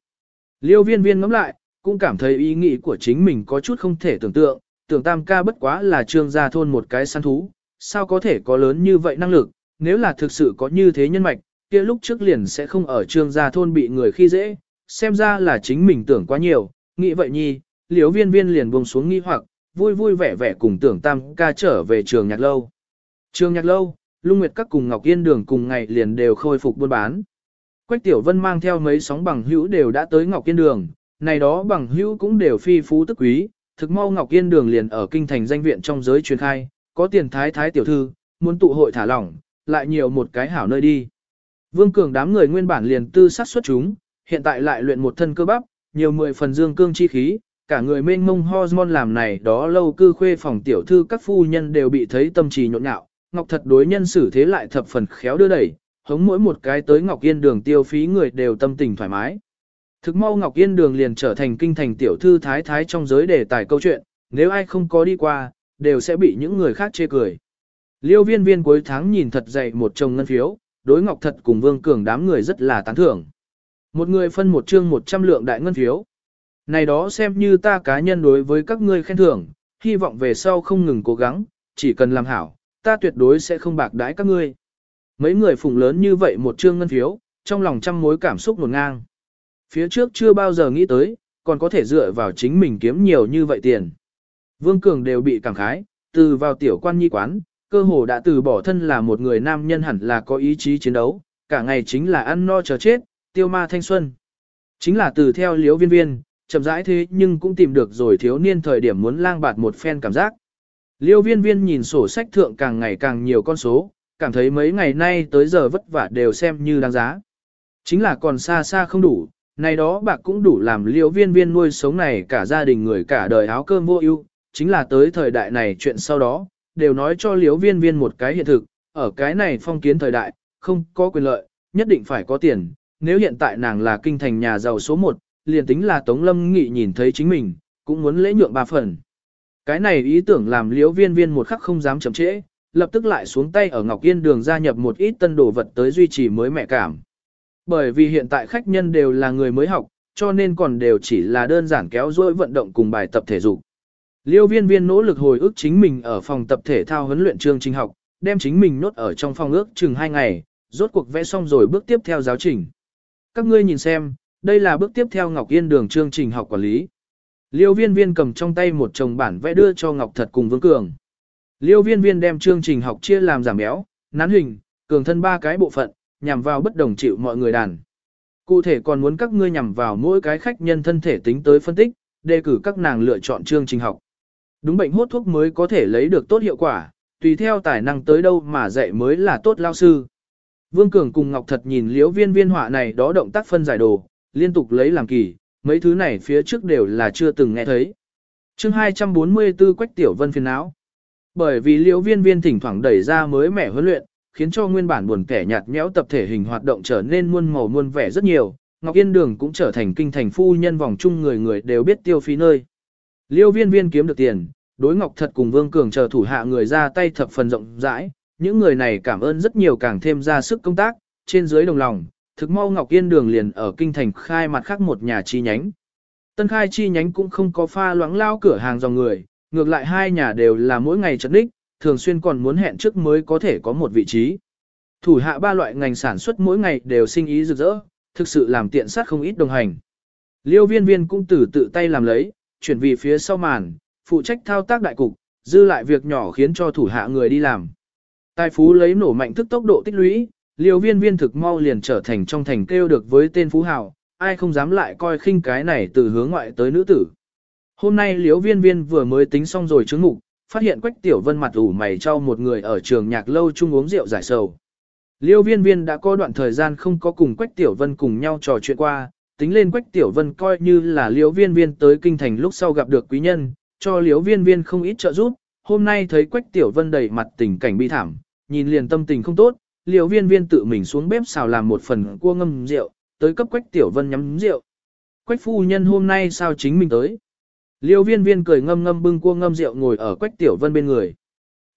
Liêu viên viên ngắm lại, cũng cảm thấy ý nghĩ của chính mình có chút không thể tưởng tượng, tưởng tam ca bất quá là trương gia thôn một cái săn thú, sao có thể có lớn như vậy năng lực, nếu là thực sự có như thế nhân mạch, kia lúc trước liền sẽ không ở trương gia thôn bị người khi dễ, xem ra là chính mình tưởng quá nhiều, nghĩ vậy nhi, liêu viên viên liền buông xuống nghi hoặc, vui vui vẻ vẻ cùng tưởng tam ca trở về trường nhạc lâu. Trường nhạc lâu, Lung Nguyệt các cùng Ngọc Yên Đường cùng ngày liền đều khôi phục buôn bán. Quách Tiểu Vân mang theo mấy sóng bằng hữu đều đã tới Ngọc Yên Đường, này đó bằng hữu cũng đều phi phú tức quý, thực mau Ngọc Yên Đường liền ở kinh thành danh viện trong giới truyền khai, có tiền thái thái tiểu thư, muốn tụ hội thả lỏng, lại nhiều một cái hảo nơi đi. Vương Cường đám người nguyên bản liền tư sát xuất chúng, hiện tại lại luyện một thân cơ bắp, nhiều mười phần dương cương chi khí, cả người mênh mông hormone làm này đó lâu cư khuê phòng tiểu thư các phu nhân đều bị thấy tâm trì nhộn nhạo, Ngọc thật đối nhân xử thế lại thập phần khéo đưa đẩy, hống mỗi một cái tới Ngọc Yên đường tiêu phí người đều tâm tình thoải mái. Thực mau Ngọc Yên Đường liền trở thành kinh thành tiểu thư thái thái trong giới đề tài câu chuyện, nếu ai không có đi qua, đều sẽ bị những người khác chê cười. Liêu viên viên cuối tháng nhìn thật dày một chồng ngân phiếu, đối Ngọc Thật cùng Vương Cường đám người rất là tán thưởng. Một người phân một chương 100 lượng đại ngân phiếu. Này đó xem như ta cá nhân đối với các ngươi khen thưởng, hy vọng về sau không ngừng cố gắng, chỉ cần làm hảo, ta tuyệt đối sẽ không bạc đãi các ngươi. Mấy người phụng lớn như vậy một trương ngân phiếu, trong lòng trăm mối cảm xúc nổn ngang. Phía trước chưa bao giờ nghĩ tới, còn có thể dựa vào chính mình kiếm nhiều như vậy tiền. Vương Cường đều bị cảm khái, từ vào tiểu quan nhi quán, cơ hồ đã từ bỏ thân là một người nam nhân hẳn là có ý chí chiến đấu, cả ngày chính là ăn no chờ chết, tiêu ma thanh xuân. Chính là từ theo liếu viên viên, chậm rãi thế nhưng cũng tìm được rồi thiếu niên thời điểm muốn lang bạt một phen cảm giác. Liêu viên viên nhìn sổ sách thượng càng ngày càng nhiều con số, cảm thấy mấy ngày nay tới giờ vất vả đều xem như đáng giá. Chính là còn xa xa không đủ, này đó bạc cũng đủ làm liễu viên viên nuôi sống này cả gia đình người cả đời áo cơm vô ưu chính là tới thời đại này chuyện sau đó, đều nói cho liễu viên viên một cái hiện thực, ở cái này phong kiến thời đại, không có quyền lợi, nhất định phải có tiền, nếu hiện tại nàng là kinh thành nhà giàu số 1, liền tính là Tống Lâm Nghị nhìn thấy chính mình, cũng muốn lễ nhượng ba phần. Cái này ý tưởng làm liễu viên viên một khắc không dám chậm trễ, lập tức lại xuống tay ở Ngọc Yên đường gia nhập một ít tân đồ vật tới duy trì mới mẹ cảm. Bởi vì hiện tại khách nhân đều là người mới học, cho nên còn đều chỉ là đơn giản kéo dỗi vận động cùng bài tập thể dục. Liêu viên viên nỗ lực hồi ức chính mình ở phòng tập thể thao huấn luyện chương trình học, đem chính mình nốt ở trong phòng ước chừng 2 ngày, rốt cuộc vẽ xong rồi bước tiếp theo giáo trình. Các ngươi nhìn xem, đây là bước tiếp theo Ngọc Yên đường chương trình học quản lý. Liêu viên viên cầm trong tay một chồng bản vẽ đưa cho Ngọc Thật cùng Vương Cường. Liêu viên viên đem chương trình học chia làm giảm béo, nán hình, cường thân ba cái bộ phận, nhằm vào bất đồng chịu mọi người đàn. Cụ thể còn muốn các ngươi nhằm vào mỗi cái khách nhân thân thể tính tới phân tích, đề cử các nàng lựa chọn chương trình học. Đúng bệnh hốt thuốc mới có thể lấy được tốt hiệu quả, tùy theo tài năng tới đâu mà dạy mới là tốt lao sư. Vương Cường cùng Ngọc Thật nhìn liễu viên viên họa này đó động tác phân giải đồ, liên tục lấy làm kỳ, mấy thứ này phía trước đều là chưa từng nghe thấy. chương 244 Quách Tiểu Vân phiền não. Bởi vì liễu viên viên thỉnh thoảng đẩy ra mới mẻ huấn luyện, khiến cho nguyên bản buồn kẻ nhạt nhẽo tập thể hình hoạt động trở nên muôn màu muôn vẻ rất nhiều, Ngọc Yên Đường cũng trở thành kinh thành phu nhân vòng chung người người đều biết tiêu phí nơi. Liêu viên viên kiếm được tiền, đối Ngọc Thật cùng Vương Cường chờ thủ hạ người ra tay thập phần rộng rãi, những người này cảm ơn rất nhiều càng thêm ra sức công tác, trên dưới đồng lòng, thực mau Ngọc Yên Đường liền ở kinh thành khai mặt khác một nhà chi nhánh. Tân khai chi nhánh cũng không có pha loãng lao cửa hàng dòng người, ngược lại hai nhà đều là mỗi ngày chật đích, thường xuyên còn muốn hẹn trước mới có thể có một vị trí. Thủ hạ ba loại ngành sản xuất mỗi ngày đều sinh ý rực rỡ, thực sự làm tiện sát không ít đồng hành. Liêu viên viên cũng từ tự tay làm lấy, chuyển vì phía sau màn, phụ trách thao tác đại cục, dư lại việc nhỏ khiến cho thủ hạ người đi làm. Tài phú lấy nổ mạnh thức tốc độ tích lũy, Liêu viên viên thực mau liền trở thành trong thành kêu được với tên phú hào, ai không dám lại coi khinh cái này từ hướng ngoại tới nữ tử. Hôm nay Liễu viên viên vừa mới tính xong rồi chứng ngủ, phát hiện quách tiểu vân mặt ủ mày cho một người ở trường nhạc lâu chung uống rượu giải sầu. Liêu viên viên đã có đoạn thời gian không có cùng quách tiểu vân cùng nhau trò chuyện qua, tính lên quách tiểu vân coi như là liêu viên viên tới kinh thành lúc sau gặp được quý nhân, cho liêu viên viên không ít trợ giúp, hôm nay thấy quách tiểu vân đầy mặt tình cảnh bi thảm, nhìn liền tâm tình không tốt, Liễu viên viên tự mình xuống bếp xào làm một phần cua ngâm rượu, tới cấp quách tiểu vân nhắm rượu. Quách phu nhân hôm nay sao chính mình tới. Liêu viên viên cười ngâm ngâm bưng cua ngâm rượu ngồi ở quách tiểu vân bên người.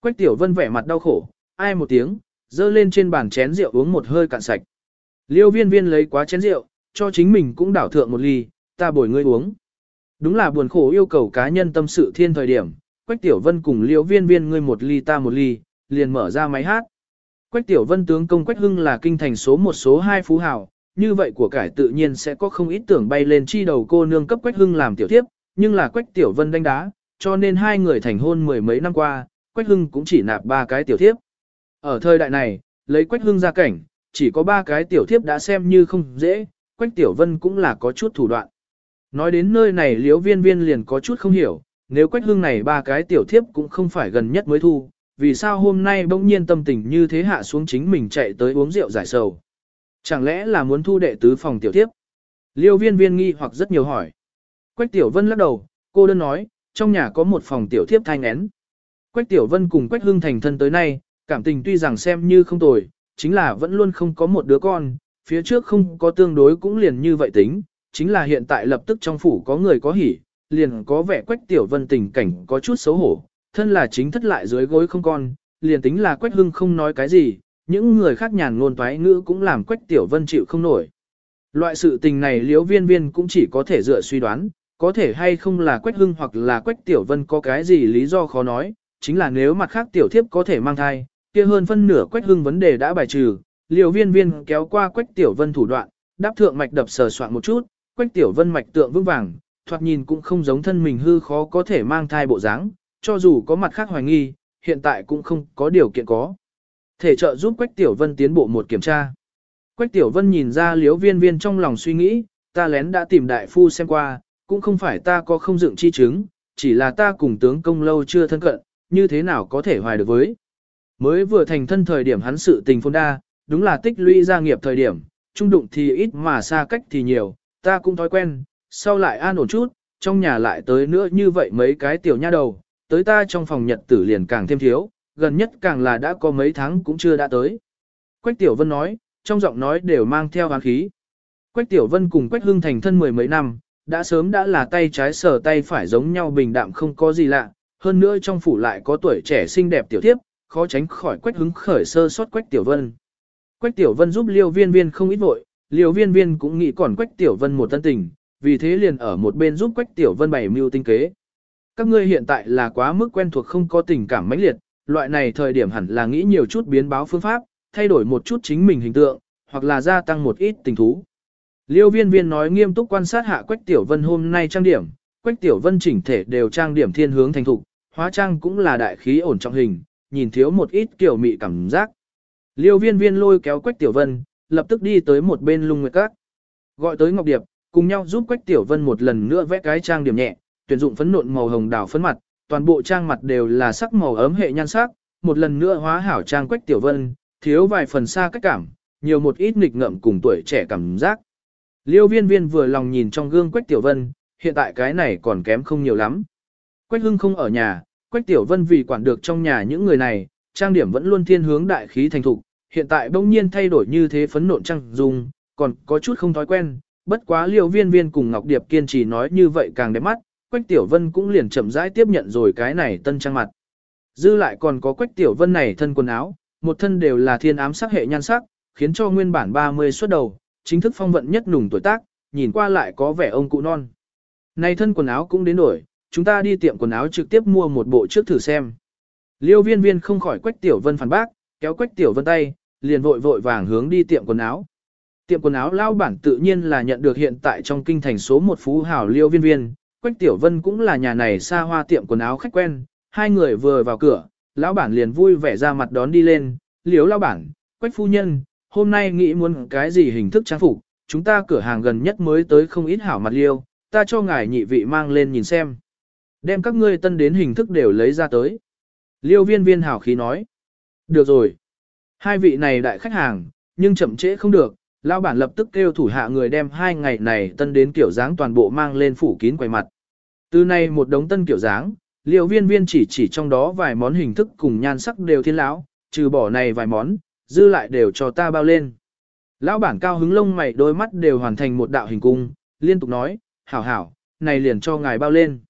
Quách tiểu vân vẻ mặt đau khổ, ai một tiếng, dơ lên trên bàn chén rượu uống một hơi cạn sạch. Liêu viên viên lấy quá chén rượu, cho chính mình cũng đảo thượng một ly, ta bồi ngươi uống. Đúng là buồn khổ yêu cầu cá nhân tâm sự thiên thời điểm, Quách Tiểu Vân cùng Liêu Viên Viên ngươi một ly ta một ly, liền mở ra máy hát. Quách Tiểu Vân tướng công Quách Hưng là kinh thành số một số hai phú hào, như vậy của cải tự nhiên sẽ có không ít tưởng bay lên chi đầu cô nương cấp Quách Hưng làm tiểu tiếp, nhưng là Quách Tiểu Vân đánh đá, cho nên hai người thành hôn mười mấy năm qua, Quách Hưng cũng chỉ nạp ba cái tiểu thiếp Ở thời đại này, lấy Quách Hưng ra cảnh, chỉ có ba cái tiểu thiếp đã xem như không dễ, Quách Tiểu Vân cũng là có chút thủ đoạn. Nói đến nơi này liếu viên viên liền có chút không hiểu, nếu Quách Hưng này ba cái tiểu thiếp cũng không phải gần nhất mới thu, vì sao hôm nay bỗng nhiên tâm tình như thế hạ xuống chính mình chạy tới uống rượu giải sầu. Chẳng lẽ là muốn thu đệ tứ phòng tiểu thiếp Liêu viên viên nghi hoặc rất nhiều hỏi. Quách tiểu vân lắc đầu, cô đơn nói, trong nhà có một phòng tiểu thiếp thai én. Quách tiểu vân cùng Quách hưng thành thân tới nay, cảm tình tuy rằng xem như không tồi, chính là vẫn luôn không có một đứa con, phía trước không có tương đối cũng liền như vậy tính, chính là hiện tại lập tức trong phủ có người có hỉ, liền có vẻ Quách Tiểu Vân tình cảnh có chút xấu hổ, thân là chính thất lại dưới gối không con, liền tính là Quách Hưng không nói cái gì, những người khác nhàn ngôn toái ngữ cũng làm Quách Tiểu Vân chịu không nổi. Loại sự tình này liễu viên viên cũng chỉ có thể dựa suy đoán, có thể hay không là Quách Hưng hoặc là Quách Tiểu Vân có cái gì lý do khó nói, chính là nếu mặt khác Tiểu Thiếp có thể mang thai, kia hơn phân nửa Quách Hưng vấn đề đã bài trừ, liều viên viên kéo qua Quách Tiểu Vân thủ đoạn, đáp thượng mạch đập sờ soạn một chút, Quách Tiểu Vân mạch tượng vững vàng, thoạt nhìn cũng không giống thân mình hư khó có thể mang thai bộ dáng, cho dù có mặt khác hoài nghi, hiện tại cũng không có điều kiện có. Thể trợ giúp Quách Tiểu Vân tiến bộ một kiểm tra. Quách Tiểu Vân nhìn ra liếu viên viên trong lòng suy nghĩ, ta lén đã tìm đại phu xem qua, cũng không phải ta có không dựng chi chứng, chỉ là ta cùng tướng công lâu chưa thân cận, như thế nào có thể hoài được với. Mới vừa thành thân thời điểm hắn sự tình phong đa, đúng là tích lũy gia nghiệp thời điểm, trung đụng thì ít mà xa cách thì nhiều, ta cũng thói quen, sau lại an ổn chút, trong nhà lại tới nữa như vậy mấy cái tiểu nha đầu, tới ta trong phòng nhật tử liền càng thêm thiếu, gần nhất càng là đã có mấy tháng cũng chưa đã tới. Quách Tiểu Vân nói, trong giọng nói đều mang theo hán khí. Quách Tiểu Vân cùng Quách Hưng thành thân mười mấy năm, đã sớm đã là tay trái sờ tay phải giống nhau bình đạm không có gì lạ, hơn nữa trong phủ lại có tuổi trẻ xinh đẹp tiểu thiếp, khó tránh khỏi Quách hứng khởi sơ sót Quách Tiểu Vân. Quách Tiểu Vân giúp Liêu Viên Viên không ít vội, Liêu Viên Viên cũng nghĩ còn Quách Tiểu Vân một tân tình, vì thế liền ở một bên giúp Quách Tiểu Vân bày mưu tinh kế. Các ngươi hiện tại là quá mức quen thuộc không có tình cảm mãnh liệt, loại này thời điểm hẳn là nghĩ nhiều chút biến báo phương pháp, thay đổi một chút chính mình hình tượng, hoặc là gia tăng một ít tình thú. Liêu viên viên nói nghiêm túc quan sát hạ Quách Tiểu Vân hôm nay trang điểm, Quách Tiểu Vân chỉnh thể đều trang điểm thiên hướng thành thục, hóa trang cũng là đại khí ổn trọng hình, nhìn thiếu một ít kiểu mị cảm giác. Liêu viên viên lôi kéo Quách Tiểu Vân, lập tức đi tới một bên lung nguyệt các. Gọi tới Ngọc Điệp, cùng nhau giúp Quách Tiểu Vân một lần nữa vẽ cái trang điểm nhẹ, tuyển dụng phấn nộn màu hồng đào phấn mặt, toàn bộ trang mặt đều là sắc màu ấm hệ nhan sắc, một lần nữa hóa hảo trang Quách Tiểu Vân, thiếu vài phần xa cách cảm, nhiều một ít nghịch ngợm cùng tuổi trẻ cảm giác. Liêu viên viên vừa lòng nhìn trong gương Quách Tiểu Vân, hiện tại cái này còn kém không nhiều lắm. Quách Hưng không ở nhà, Quách Tiểu Vân vì quản được trong nhà những người này, trang điểm vẫn luôn thiên hướng đại khí thành thục, hiện tại bỗng nhiên thay đổi như thế phấn nộn trăng dung, còn có chút không thói quen, bất quá liêu viên viên cùng Ngọc Điệp kiên trì nói như vậy càng đẹp mắt, Quách Tiểu Vân cũng liền chậm rãi tiếp nhận rồi cái này tân trang mặt. Dư lại còn có Quách Tiểu Vân này thân quần áo, một thân đều là thiên ám sắc hệ nhan sắc, khiến cho nguyên bản 30 xuất đầu, chính thức phong vận nhất nùng tuổi tác, nhìn qua lại có vẻ ông cụ non. Này thân quần áo cũng đến đổi, chúng ta đi tiệm quần áo trực tiếp mua một bộ trước thử xem. Liêu viên viên không khỏi Quách Tiểu Vân phản bác, kéo Quách Tiểu Vân tay, liền vội vội vàng hướng đi tiệm quần áo. Tiệm quần áo lao bản tự nhiên là nhận được hiện tại trong kinh thành số một phú hảo liêu viên viên, Quách Tiểu Vân cũng là nhà này xa hoa tiệm quần áo khách quen, hai người vừa vào cửa, lão bản liền vui vẻ ra mặt đón đi lên, liếu lão bản, Quách phu nhân, hôm nay nghĩ muốn cái gì hình thức trang phục, chúng ta cửa hàng gần nhất mới tới không ít hảo mặt liêu, ta cho ngài nhị vị mang lên nhìn xem. Đem các ngươi tân đến hình thức đều lấy ra tới. Liêu viên viên hảo khí nói. Được rồi. Hai vị này đại khách hàng, nhưng chậm trễ không được, lão bản lập tức kêu thủ hạ người đem hai ngày này tân đến kiểu dáng toàn bộ mang lên phủ kín quầy mặt. Từ nay một đống tân kiểu dáng, liều viên viên chỉ chỉ trong đó vài món hình thức cùng nhan sắc đều thiên lão, trừ bỏ này vài món, dư lại đều cho ta bao lên. Lão bản cao hứng lông mày đôi mắt đều hoàn thành một đạo hình cung, liên tục nói, hảo hảo, này liền cho ngài bao lên.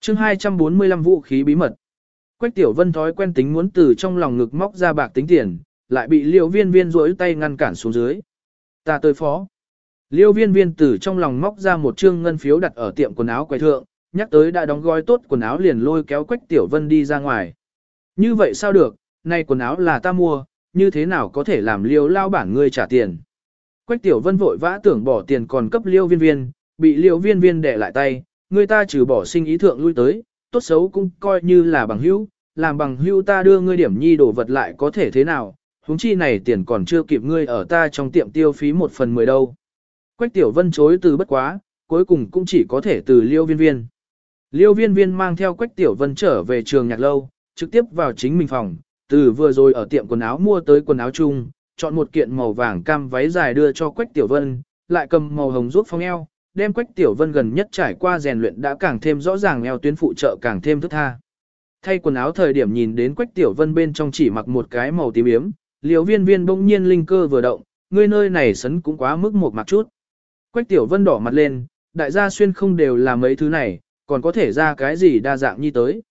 chương 245 vũ khí bí mật. Quách tiểu vân thói quen tính muốn từ trong lòng ngực móc ra bạc tính tiền, lại bị liêu viên viên rỗi tay ngăn cản xuống dưới. Ta tới phó. Liêu viên viên từ trong lòng móc ra một trương ngân phiếu đặt ở tiệm quần áo quầy thượng, nhắc tới đã đóng gói tốt quần áo liền lôi kéo Quách Tiểu Vân đi ra ngoài. Như vậy sao được, nay quần áo là ta mua, như thế nào có thể làm liêu lao bản ngươi trả tiền. Quách Tiểu Vân vội vã tưởng bỏ tiền còn cấp liêu viên viên, bị liêu viên viên đẻ lại tay, người ta trừ bỏ sinh ý thượng lui tới, tốt xấu cũng coi như là bằng hữu, làm bằng hữu ta đưa ngươi điểm nhi đồ vật lại có thể thế nào, huống chi này tiền còn chưa kịp ngươi ở ta trong tiệm tiêu phí một phần mười đâu. Quách Tiểu Vân chối từ bất quá, cuối cùng cũng chỉ có thể từ liêu viên viên. Liêu viên viên mang theo Quách Tiểu Vân trở về trường nhạc lâu, trực tiếp vào chính mình phòng, từ vừa rồi ở tiệm quần áo mua tới quần áo chung, chọn một kiện màu vàng cam váy dài đưa cho Quách Tiểu Vân, lại cầm màu hồng rút phong eo, đem Quách Tiểu Vân gần nhất trải qua rèn luyện đã càng thêm rõ ràng eo tuyến phụ trợ càng thêm thức tha. Thay quần áo thời điểm nhìn đến Quách Tiểu Vân bên trong chỉ mặc một cái màu tím yếm, liều viên viên bỗng nhiên linh cơ vừa động, ngươi nơi này sấn cũng quá mức một mặt chút. Quách Tiểu Vân đỏ mặt lên, đại gia xuyên không đều là mấy thứ này, còn có thể ra cái gì đa dạng như tới.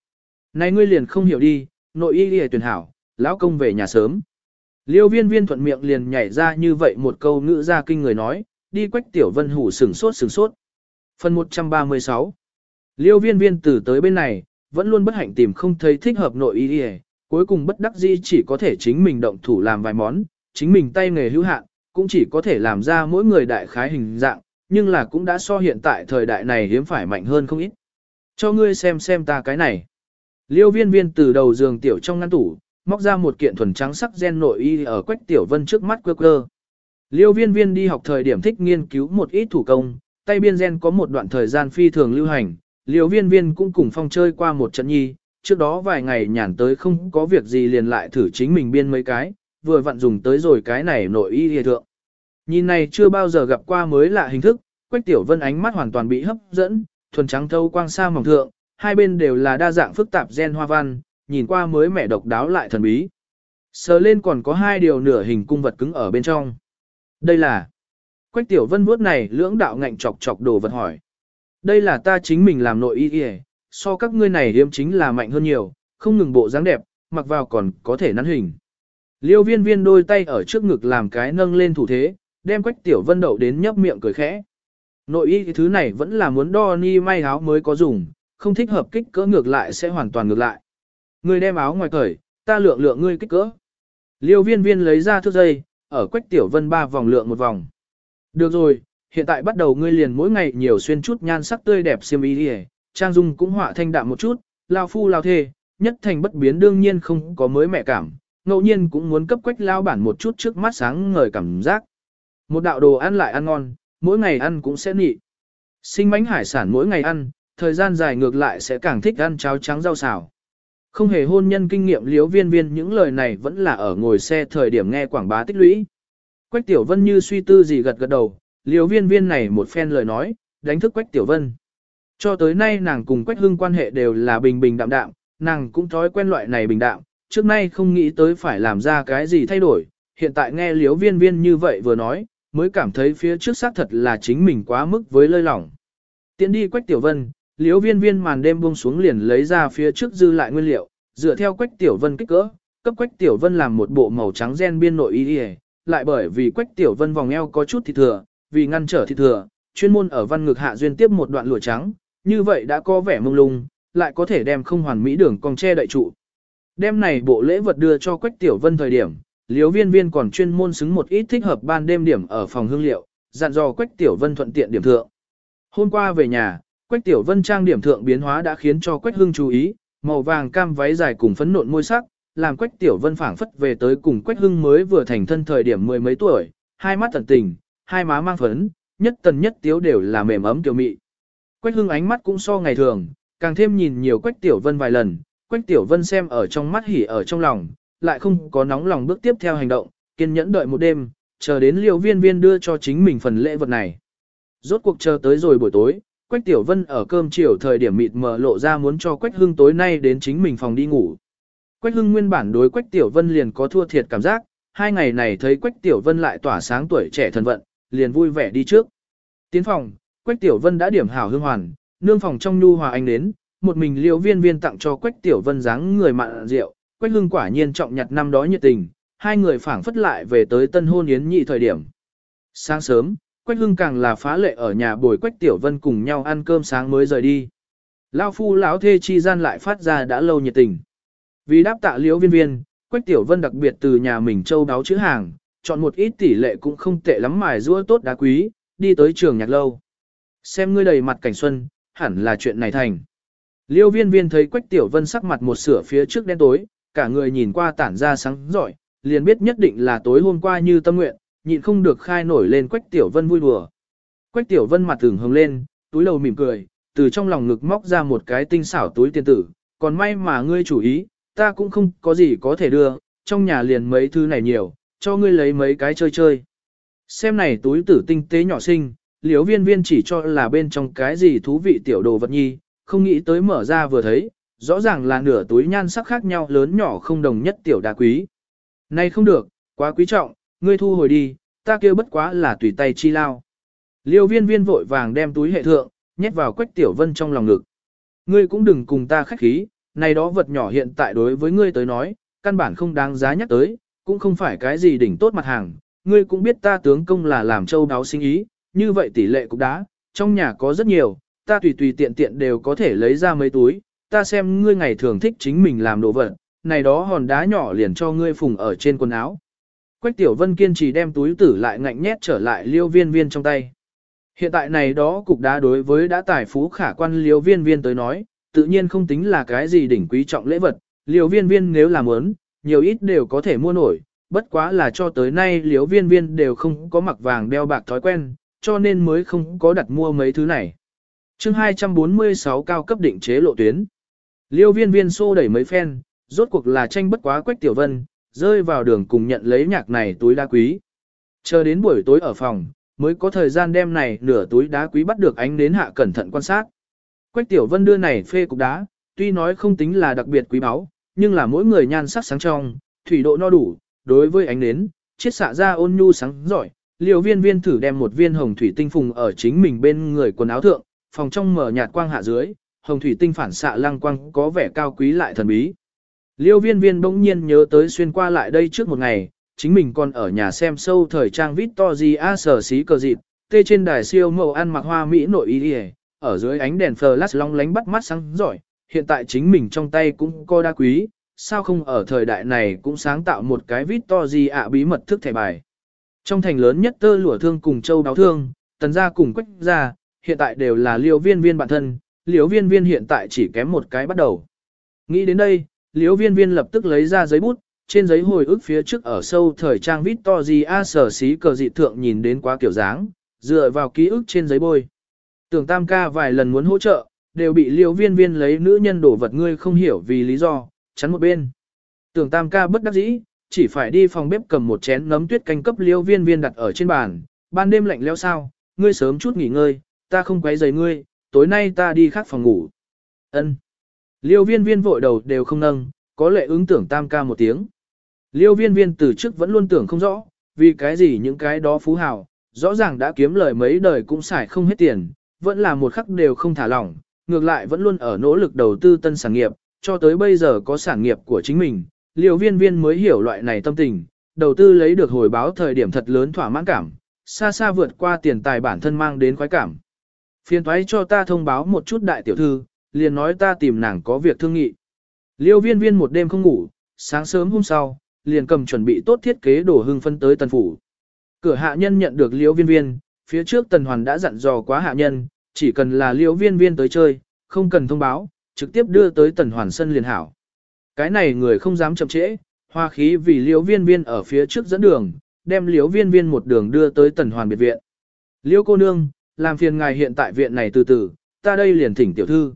Này ngươi liền không hiểu đi, nội y y tuyển hảo, lão công về nhà sớm. Liêu viên viên thuận miệng liền nhảy ra như vậy một câu ngữ ra kinh người nói, đi quách tiểu vân hủ sừng sốt sừng sốt. Phần 136 Liêu viên viên từ tới bên này, vẫn luôn bất hạnh tìm không thấy thích hợp nội ý đi cuối cùng bất đắc dĩ chỉ có thể chính mình động thủ làm vài món, chính mình tay nghề hữu hạn, cũng chỉ có thể làm ra mỗi người đại khái hình dạng, nhưng là cũng đã so hiện tại thời đại này hiếm phải mạnh hơn không ít. Cho ngươi xem xem ta cái này. Liêu viên viên từ đầu giường tiểu trong ngăn tủ, móc ra một kiện thuần trắng sắc gen nội y ở quách tiểu vân trước mắt quơ quơ. Liêu viên viên đi học thời điểm thích nghiên cứu một ít thủ công, tay biên gen có một đoạn thời gian phi thường lưu hành, liêu viên viên cũng cùng phong chơi qua một trận nhi, trước đó vài ngày nhàn tới không có việc gì liền lại thử chính mình biên mấy cái, vừa vặn dùng tới rồi cái này nội y hề thượng. Nhìn này chưa bao giờ gặp qua mới lạ hình thức, Quách Tiểu Vân ánh mắt hoàn toàn bị hấp dẫn, thuần trắng thâu quang sa mỏng thượng, hai bên đều là đa dạng phức tạp gen hoa văn, nhìn qua mới mẻ độc đáo lại thần bí. Sờ lên còn có hai điều nửa hình cung vật cứng ở bên trong. Đây là Quách Tiểu Vân vuốt này lưỡng đạo ngạnh chọc chọc đồ vật hỏi. Đây là ta chính mình làm nội y kìa, so các ngươi này hiếm chính là mạnh hơn nhiều, không ngừng bộ dáng đẹp, mặc vào còn có thể nắn hình. Liêu viên viên đôi tay ở trước ngực làm cái nâng lên thủ thế, đem Quách Tiểu Vân đậu đến nhấp miệng cười khẽ. Nội y thứ này vẫn là muốn đo ni may áo mới có dùng, không thích hợp kích cỡ ngược lại sẽ hoàn toàn ngược lại. Ngươi đem áo ngoài cởi, ta lượng lượng ngươi kích cỡ. Liêu viên viên lấy ra thước dây, ở quách tiểu vân ba vòng lượng một vòng. Được rồi, hiện tại bắt đầu ngươi liền mỗi ngày nhiều xuyên chút nhan sắc tươi đẹp xiêm y đi trang dung cũng họa thanh đạm một chút, lao phu lao thê, nhất thành bất biến đương nhiên không có mới mẹ cảm, ngẫu nhiên cũng muốn cấp quách lao bản một chút trước mắt sáng ngời cảm giác. Một đạo đồ ăn lại ăn ngon, mỗi ngày ăn cũng sẽ nị. Sinh bánh hải sản mỗi ngày ăn, thời gian dài ngược lại sẽ càng thích ăn cháo trắng rau xào. Không hề hôn nhân kinh nghiệm liếu viên viên những lời này vẫn là ở ngồi xe thời điểm nghe quảng bá tích lũy. Quách Tiểu Vân như suy tư gì gật gật đầu, liếu viên viên này một phen lời nói, đánh thức Quách Tiểu Vân. Cho tới nay nàng cùng Quách Hưng quan hệ đều là bình bình đạm đạm, nàng cũng thói quen loại này bình đạm, trước nay không nghĩ tới phải làm ra cái gì thay đổi, hiện tại nghe liếu viên viên như vậy vừa nói, mới cảm thấy phía trước xác thật là chính mình quá mức với lơi lỏng. Tiến đi Quách Tiểu Vân, Liễu viên viên màn đêm buông xuống liền lấy ra phía trước dư lại nguyên liệu, dựa theo Quách Tiểu Vân kích cỡ, cấp Quách Tiểu Vân làm một bộ màu trắng gen biên nội y lại bởi vì Quách Tiểu Vân vòng eo có chút thịt thừa, vì ngăn trở thịt thừa, chuyên môn ở văn ngực hạ duyên tiếp một đoạn lụa trắng, như vậy đã có vẻ mông lung, lại có thể đem không hoàn mỹ đường cong che đậy trụ. Đêm này bộ lễ vật đưa cho Quách Tiểu Vân thời điểm, Liếu viên viên còn chuyên môn xứng một ít thích hợp ban đêm điểm ở phòng hương liệu, dặn dò Quách Tiểu Vân thuận tiện điểm thượng. Hôm qua về nhà, Quách Tiểu Vân trang điểm thượng biến hóa đã khiến cho Quách Hưng chú ý, màu vàng cam váy dài cùng phấn nộn môi sắc, làm Quách Tiểu Vân phảng phất về tới cùng Quách Hưng mới vừa thành thân thời điểm mười mấy tuổi, hai mắt tận tình, hai má mang phấn, nhất tần nhất tiếu đều là mềm ấm kiều mị. Quách Hưng ánh mắt cũng so ngày thường, càng thêm nhìn nhiều Quách Tiểu Vân vài lần, Quách Tiểu Vân xem ở trong mắt hỉ ở trong lòng, lại không có nóng lòng bước tiếp theo hành động, kiên nhẫn đợi một đêm, chờ đến liều viên viên đưa cho chính mình phần lễ vật này. Rốt cuộc chờ tới rồi buổi tối, Quách Tiểu Vân ở cơm chiều thời điểm mịt mờ lộ ra muốn cho Quách Hưng tối nay đến chính mình phòng đi ngủ. Quách Hưng nguyên bản đối Quách Tiểu Vân liền có thua thiệt cảm giác, hai ngày này thấy Quách Tiểu Vân lại tỏa sáng tuổi trẻ thần vận, liền vui vẻ đi trước. Tiến phòng, Quách Tiểu Vân đã điểm hảo hương hoàn, nương phòng trong nhu hòa anh đến, một mình liều viên viên tặng cho Quách Tiểu Vân dáng người mặn rượu, Quách Hưng quả nhiên trọng nhặt năm đó nhiệt tình, hai người phảng phất lại về tới tân hôn yến nhị thời điểm. Sáng sớm, Quách Hưng càng là phá lệ ở nhà bồi Quách Tiểu Vân cùng nhau ăn cơm sáng mới rời đi. Lao phu lão thê chi gian lại phát ra đã lâu nhiệt tình. Vì đáp tạ liễu viên viên, Quách Tiểu Vân đặc biệt từ nhà mình châu đáo chữ hàng, chọn một ít tỷ lệ cũng không tệ lắm mài rũa tốt đá quý, đi tới trường nhạc lâu. Xem ngươi đầy mặt cảnh xuân, hẳn là chuyện này thành. Liêu viên viên thấy Quách Tiểu Vân sắc mặt một sửa phía trước đen tối, cả người nhìn qua tản ra sáng giỏi, liền biết nhất định là tối hôm qua như tâm nguyện, nhịn không được khai nổi lên Quách Tiểu Vân vui đùa. Quách Tiểu Vân mặt tưởng hồng lên, túi đầu mỉm cười, từ trong lòng ngực móc ra một cái tinh xảo túi tiền tử, còn may mà ngươi chủ ý, ta cũng không có gì có thể đưa, trong nhà liền mấy thứ này nhiều, cho ngươi lấy mấy cái chơi chơi. Xem này túi tử tinh tế nhỏ xinh, liếu viên viên chỉ cho là bên trong cái gì thú vị tiểu đồ vật nhi, không nghĩ tới mở ra vừa thấy, rõ ràng là nửa túi nhan sắc khác nhau lớn nhỏ không đồng nhất tiểu đá quý. nay không được, quá quý trọng, ngươi thu hồi đi, ta kêu bất quá là tùy tay chi lao. Liêu viên viên vội vàng đem túi hệ thượng, nhét vào quách tiểu vân trong lòng ngực. Ngươi cũng đừng cùng ta khách khí, này đó vật nhỏ hiện tại đối với ngươi tới nói, căn bản không đáng giá nhắc tới, cũng không phải cái gì đỉnh tốt mặt hàng. Ngươi cũng biết ta tướng công là làm châu đáo sinh ý, như vậy tỷ lệ cũng đã. trong nhà có rất nhiều, ta tùy tùy tiện tiện đều có thể lấy ra mấy túi, ta xem ngươi ngày thường thích chính mình làm đồ vật, này đó hòn đá nhỏ liền cho ngươi phùng ở trên quần áo. Quách Tiểu Vân kiên trì đem túi tử lại ngạnh nhét trở lại liêu viên viên trong tay. Hiện tại này đó cục đá đối với đã tài phú khả quan liêu viên viên tới nói, tự nhiên không tính là cái gì đỉnh quý trọng lễ vật, liêu viên viên nếu làm muốn, nhiều ít đều có thể mua nổi, bất quá là cho tới nay liêu viên viên đều không có mặc vàng đeo bạc thói quen, cho nên mới không có đặt mua mấy thứ này. chương 246 cao cấp định chế lộ tuyến. Liêu viên viên xô đẩy mấy phen, rốt cuộc là tranh bất quá quách tiểu vân, rơi vào đường cùng nhận lấy nhạc này túi đá quý. Chờ đến buổi tối ở phòng, mới có thời gian đem này nửa túi đá quý bắt được ánh đến hạ cẩn thận quan sát. Quách tiểu vân đưa này phê cục đá, tuy nói không tính là đặc biệt quý báu, nhưng là mỗi người nhan sắc sáng trong, thủy độ no đủ, đối với ánh đến, chiết xạ ra ôn nhu sáng giỏi. Liều viên viên thử đem một viên hồng thủy tinh phùng ở chính mình bên người quần áo thượng, phòng trong mở nhạt quang hạ dưới, hồng thủy tinh phản xạ lăng quang có vẻ cao quý lại thần bí. Liêu viên viên bỗng nhiên nhớ tới xuyên qua lại đây trước một ngày, chính mình còn ở nhà xem sâu thời trang Victoria sở xí cờ dịp, tê trên đài siêu màu ăn mặc hoa Mỹ nội y ở dưới ánh đèn flash long lánh bắt mắt sáng giỏi, hiện tại chính mình trong tay cũng có đa quý, sao không ở thời đại này cũng sáng tạo một cái Victoria bí mật thức thẻ bài. Trong thành lớn nhất tơ lụa thương cùng châu đáo thương, tần gia cùng quách gia, hiện tại đều là liêu viên viên bản thân, liêu viên viên hiện tại chỉ kém một cái bắt đầu. Nghĩ đến đây, Liễu viên viên lập tức lấy ra giấy bút, trên giấy hồi ức phía trước ở sâu thời trang Victoria sở xí cờ dị thượng nhìn đến quá kiểu dáng, dựa vào ký ức trên giấy bôi. Tưởng tam ca vài lần muốn hỗ trợ, đều bị Liễu viên viên lấy nữ nhân đổ vật ngươi không hiểu vì lý do, chắn một bên. Tưởng tam ca bất đắc dĩ, chỉ phải đi phòng bếp cầm một chén nấm tuyết canh cấp Liễu viên viên đặt ở trên bàn, ban đêm lạnh leo sao, ngươi sớm chút nghỉ ngơi, ta không quấy rầy ngươi, tối nay ta đi khác phòng ngủ. Ân. Liêu viên viên vội đầu đều không nâng, có lệ ứng tưởng tam ca một tiếng. Liêu viên viên từ trước vẫn luôn tưởng không rõ, vì cái gì những cái đó phú hào, rõ ràng đã kiếm lời mấy đời cũng xài không hết tiền, vẫn là một khắc đều không thả lỏng, ngược lại vẫn luôn ở nỗ lực đầu tư tân sản nghiệp, cho tới bây giờ có sản nghiệp của chính mình, liều viên viên mới hiểu loại này tâm tình, đầu tư lấy được hồi báo thời điểm thật lớn thỏa mãn cảm, xa xa vượt qua tiền tài bản thân mang đến khoái cảm. Phiên thoái cho ta thông báo một chút đại tiểu thư, liền nói ta tìm nàng có việc thương nghị. Liêu viên viên một đêm không ngủ, sáng sớm hôm sau, liền cầm chuẩn bị tốt thiết kế đổ hưng phân tới tần phủ. Cửa hạ nhân nhận được liêu viên viên, phía trước tần hoàn đã dặn dò quá hạ nhân, chỉ cần là liêu viên viên tới chơi, không cần thông báo, trực tiếp đưa tới tần hoàn sân liền hảo. Cái này người không dám chậm trễ, hoa khí vì liêu viên viên ở phía trước dẫn đường, đem liêu viên viên một đường đưa tới tần hoàn biệt viện. Liêu cô nương, làm phiền ngài hiện tại viện này từ từ, ta đây liền thỉnh tiểu thư.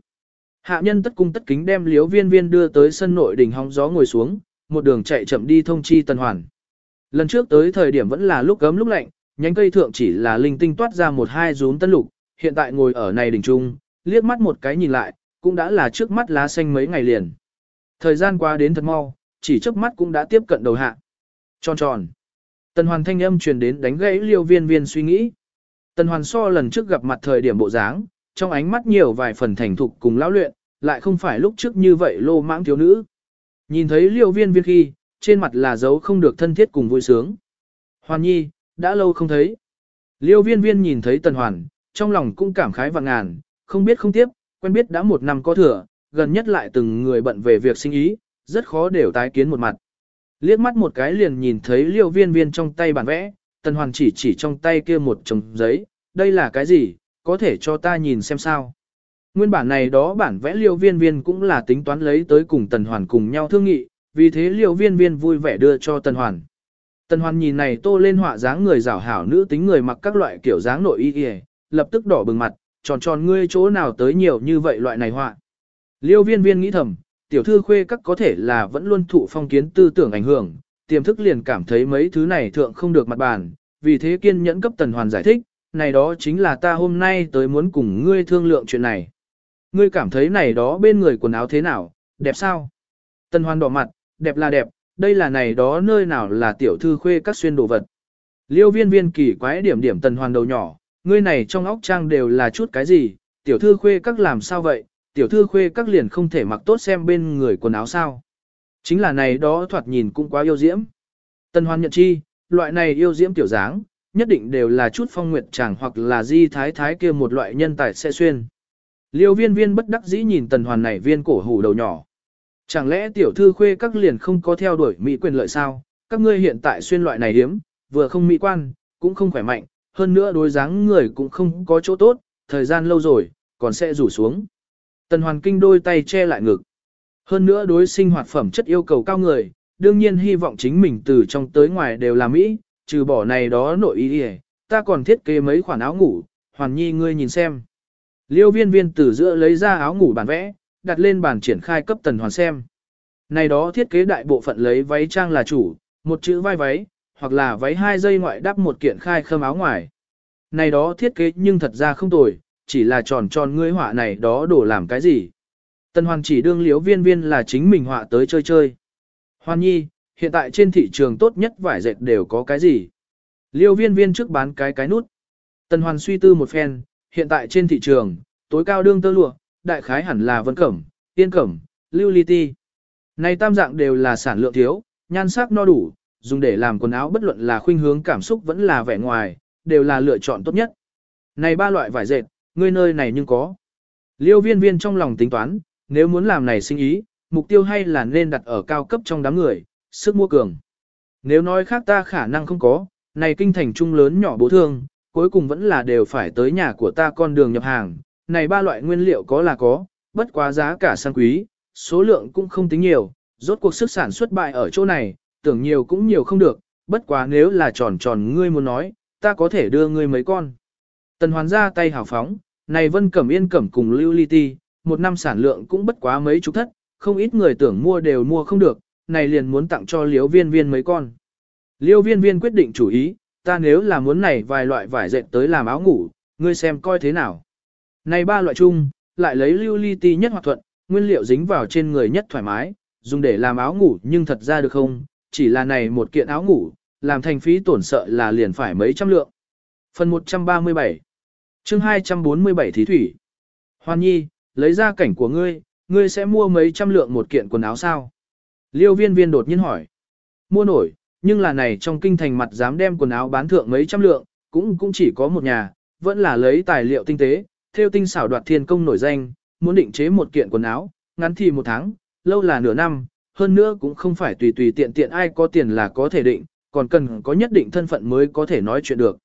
Hạ nhân tất cung tất kính đem liếu viên viên đưa tới sân nội đỉnh hóng gió ngồi xuống, một đường chạy chậm đi thông chi tần hoàn. Lần trước tới thời điểm vẫn là lúc gấm lúc lạnh, nhánh cây thượng chỉ là linh tinh toát ra một hai rúm tân lục, hiện tại ngồi ở này đỉnh trung, liếc mắt một cái nhìn lại, cũng đã là trước mắt lá xanh mấy ngày liền. Thời gian qua đến thật mau, chỉ trước mắt cũng đã tiếp cận đầu hạ. Tròn tròn. Tần hoàn thanh âm truyền đến đánh gãy liêu viên viên suy nghĩ. Tần hoàn so lần trước gặp mặt thời điểm bộ dáng, trong ánh mắt nhiều vài phần thành thục cùng lão luyện, lại không phải lúc trước như vậy lô mãng thiếu nữ. Nhìn thấy liêu viên viên khi, trên mặt là dấu không được thân thiết cùng vui sướng. Hoàn nhi, đã lâu không thấy. Liêu viên viên nhìn thấy tần hoàn, trong lòng cũng cảm khái và ngàn, không biết không tiếp, quen biết đã một năm có thừa, gần nhất lại từng người bận về việc sinh ý, rất khó đều tái kiến một mặt. Liếc mắt một cái liền nhìn thấy liêu viên viên trong tay bản vẽ, tần hoàn chỉ chỉ trong tay kia một chồng giấy, đây là cái gì, có thể cho ta nhìn xem sao. Nguyên bản này đó bản vẽ liêu viên viên cũng là tính toán lấy tới cùng tần hoàn cùng nhau thương nghị, vì thế liêu viên viên vui vẻ đưa cho tần hoàn. Tần hoàn nhìn này tô lên họa dáng người rảo hảo nữ tính người mặc các loại kiểu dáng nội y y, lập tức đỏ bừng mặt, tròn tròn ngươi chỗ nào tới nhiều như vậy loại này họa. Liêu viên viên nghĩ thầm, tiểu thư khuê các có thể là vẫn luôn thụ phong kiến tư tưởng ảnh hưởng, tiềm thức liền cảm thấy mấy thứ này thượng không được mặt bàn, vì thế kiên nhẫn cấp tần hoàn giải thích, này đó chính là ta hôm nay tới muốn cùng ngươi thương lượng chuyện này. Ngươi cảm thấy này đó bên người quần áo thế nào, đẹp sao? Tần Hoan đỏ mặt, đẹp là đẹp, đây là này đó nơi nào là tiểu thư khuê các xuyên đồ vật. Liêu viên viên kỳ quái điểm điểm tần hoàn đầu nhỏ, ngươi này trong óc trang đều là chút cái gì, tiểu thư khuê các làm sao vậy, tiểu thư khuê các liền không thể mặc tốt xem bên người quần áo sao. Chính là này đó thoạt nhìn cũng quá yêu diễm. Tần hoan nhận chi, loại này yêu diễm tiểu dáng, nhất định đều là chút phong nguyệt chàng hoặc là di thái thái kia một loại nhân tài sẽ xuyên. Liêu viên viên bất đắc dĩ nhìn tần hoàn này viên cổ hủ đầu nhỏ. Chẳng lẽ tiểu thư khuê các liền không có theo đuổi mỹ quyền lợi sao? Các ngươi hiện tại xuyên loại này hiếm, vừa không mỹ quan, cũng không khỏe mạnh, hơn nữa đối dáng người cũng không có chỗ tốt, thời gian lâu rồi, còn sẽ rủ xuống. Tần hoàn kinh đôi tay che lại ngực. Hơn nữa đối sinh hoạt phẩm chất yêu cầu cao người, đương nhiên hy vọng chính mình từ trong tới ngoài đều là Mỹ, trừ bỏ này đó nội ý ta còn thiết kế mấy khoản áo ngủ, hoàn nhi ngươi nhìn xem. Liêu viên viên từ giữa lấy ra áo ngủ bản vẽ, đặt lên bàn triển khai cấp tần hoàn xem. Này đó thiết kế đại bộ phận lấy váy trang là chủ, một chữ vai váy, hoặc là váy hai dây ngoại đắp một kiện khai khâm áo ngoài. Này đó thiết kế nhưng thật ra không tồi, chỉ là tròn tròn ngươi họa này đó đổ làm cái gì. Tần hoàn chỉ đương liếu viên viên là chính mình họa tới chơi chơi. Hoàn nhi, hiện tại trên thị trường tốt nhất vải dệt đều có cái gì? Liêu viên viên trước bán cái cái nút. Tần hoàn suy tư một phen, hiện tại trên thị trường, tối cao đương tơ lụa, đại khái hẳn là vân cẩm, tiên cẩm, lưu ly ti. Này tam dạng đều là sản lượng thiếu, nhan sắc no đủ, dùng để làm quần áo bất luận là khuynh hướng cảm xúc vẫn là vẻ ngoài, đều là lựa chọn tốt nhất. Này ba loại vải dệt, ngươi nơi này nhưng có. Liêu viên viên trong lòng tính toán, nếu muốn làm này sinh ý, mục tiêu hay là nên đặt ở cao cấp trong đám người, sức mua cường. Nếu nói khác ta khả năng không có, này kinh thành trung lớn nhỏ bố thương, cuối cùng vẫn là đều phải tới nhà của ta con đường nhập hàng. Này ba loại nguyên liệu có là có, bất quá giá cả sang quý, số lượng cũng không tính nhiều, rốt cuộc sức sản xuất bại ở chỗ này, tưởng nhiều cũng nhiều không được, bất quá nếu là tròn tròn ngươi muốn nói, ta có thể đưa ngươi mấy con. Tần hoàn ra tay hào phóng, này vân cẩm yên cẩm cùng lưu ly ti, một năm sản lượng cũng bất quá mấy chục thất, không ít người tưởng mua đều mua không được, này liền muốn tặng cho liếu viên viên mấy con. Liêu viên viên quyết định chủ ý, ta nếu là muốn này vài loại vải dệt tới làm áo ngủ, ngươi xem coi thế nào. Này ba loại chung, lại lấy lưu ly ti nhất hoạt thuận, nguyên liệu dính vào trên người nhất thoải mái, dùng để làm áo ngủ nhưng thật ra được không, chỉ là này một kiện áo ngủ, làm thành phí tổn sợ là liền phải mấy trăm lượng. Phần 137 chương 247 Thí Thủy Hoan nhi, lấy ra cảnh của ngươi, ngươi sẽ mua mấy trăm lượng một kiện quần áo sao? Liêu viên viên đột nhiên hỏi. Mua nổi, nhưng là này trong kinh thành mặt dám đem quần áo bán thượng mấy trăm lượng, cũng cũng chỉ có một nhà, vẫn là lấy tài liệu tinh tế, theo tinh xảo đoạt thiên công nổi danh, muốn định chế một kiện quần áo, ngắn thì một tháng, lâu là nửa năm, hơn nữa cũng không phải tùy tùy tiện tiện ai có tiền là có thể định, còn cần có nhất định thân phận mới có thể nói chuyện được.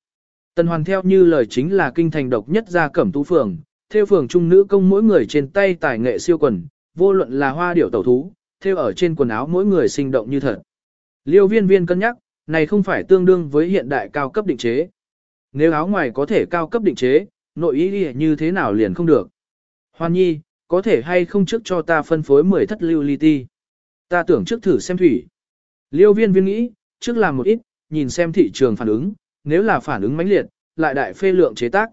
Tần Hoàn theo như lời chính là kinh thành độc nhất gia cẩm tú phường, theo phường trung nữ công mỗi người trên tay tài nghệ siêu quần, vô luận là hoa điểu tẩu thú, theo ở trên quần áo mỗi người sinh động như thật. Liêu viên viên cân nhắc, này không phải tương đương với hiện đại cao cấp định chế. Nếu áo ngoài có thể cao cấp định chế, nội ý như thế nào liền không được. Hoan nhi, có thể hay không trước cho ta phân phối 10 thất lưu ly ti. Ta tưởng trước thử xem thủy. Liêu viên viên nghĩ, trước làm một ít, nhìn xem thị trường phản ứng, nếu là phản ứng mãnh liệt, lại đại phê lượng chế tác.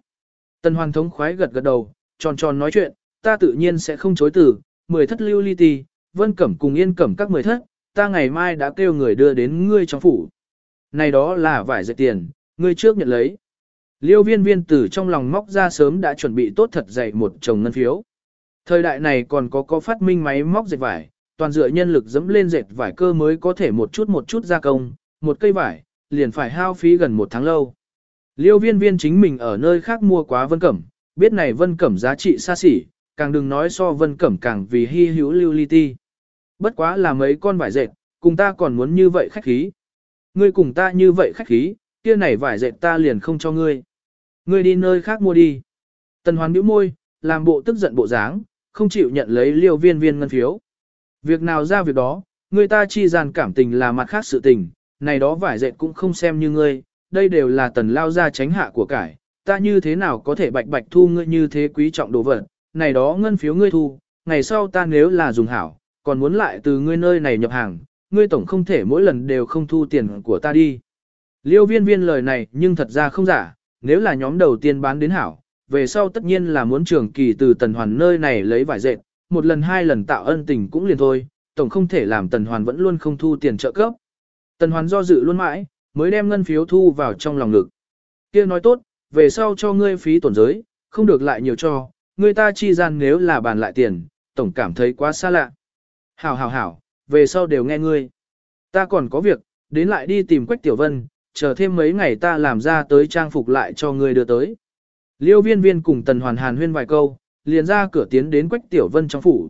Tần hoàn thống khoái gật gật đầu, tròn tròn nói chuyện, ta tự nhiên sẽ không chối từ, 10 thất lưu ly ti, vân cẩm cùng yên cẩm các 10 thất, ta ngày mai đã kêu người đưa đến ngươi trong phủ. Này đó là vải dạy tiền, ngươi trước nhận lấy. Liêu viên viên tử trong lòng móc ra sớm đã chuẩn bị tốt thật dày một chồng ngân phiếu. Thời đại này còn có có phát minh máy móc dệt vải, toàn dựa nhân lực dẫm lên dệt vải cơ mới có thể một chút một chút gia công, một cây vải, liền phải hao phí gần một tháng lâu. Liêu viên viên chính mình ở nơi khác mua quá vân cẩm, biết này vân cẩm giá trị xa xỉ, càng đừng nói so vân cẩm càng vì hy hữu lưu ly ti. Bất quá là mấy con vải dệt, cùng ta còn muốn như vậy khách khí. Ngươi cùng ta như vậy khách khí, kia này vải dệt ta liền không cho ngươi. Ngươi đi nơi khác mua đi. Tần hoàn bĩu môi, làm bộ tức giận bộ dáng, không chịu nhận lấy liêu viên viên ngân phiếu. Việc nào ra việc đó, người ta chi dàn cảm tình là mặt khác sự tình, này đó vải dệt cũng không xem như ngươi, đây đều là tần lao ra tránh hạ của cải, ta như thế nào có thể bạch bạch thu ngươi như thế quý trọng đồ vật, này đó ngân phiếu ngươi thu, ngày sau ta nếu là dùng hảo, còn muốn lại từ ngươi nơi này nhập hàng, ngươi tổng không thể mỗi lần đều không thu tiền của ta đi. Liêu viên viên lời này nhưng thật ra không giả, nếu là nhóm đầu tiên bán đến hảo, về sau tất nhiên là muốn trường kỳ từ tần hoàn nơi này lấy vải dệt, một lần hai lần tạo ân tình cũng liền thôi, tổng không thể làm tần hoàn vẫn luôn không thu tiền trợ cấp. Tần hoàn do dự luôn mãi, mới đem ngân phiếu thu vào trong lòng ngực. kia nói tốt, về sau cho ngươi phí tổn giới, không được lại nhiều cho, người ta chi gian nếu là bàn lại tiền, tổng cảm thấy quá xa lạ. Hảo hảo hảo, về sau đều nghe ngươi. Ta còn có việc, đến lại đi tìm Quách Tiểu Vân, chờ thêm mấy ngày ta làm ra tới trang phục lại cho ngươi đưa tới. Liêu viên viên cùng Tần Hoàn Hàn huyên vài câu, liền ra cửa tiến đến Quách Tiểu Vân trong phủ.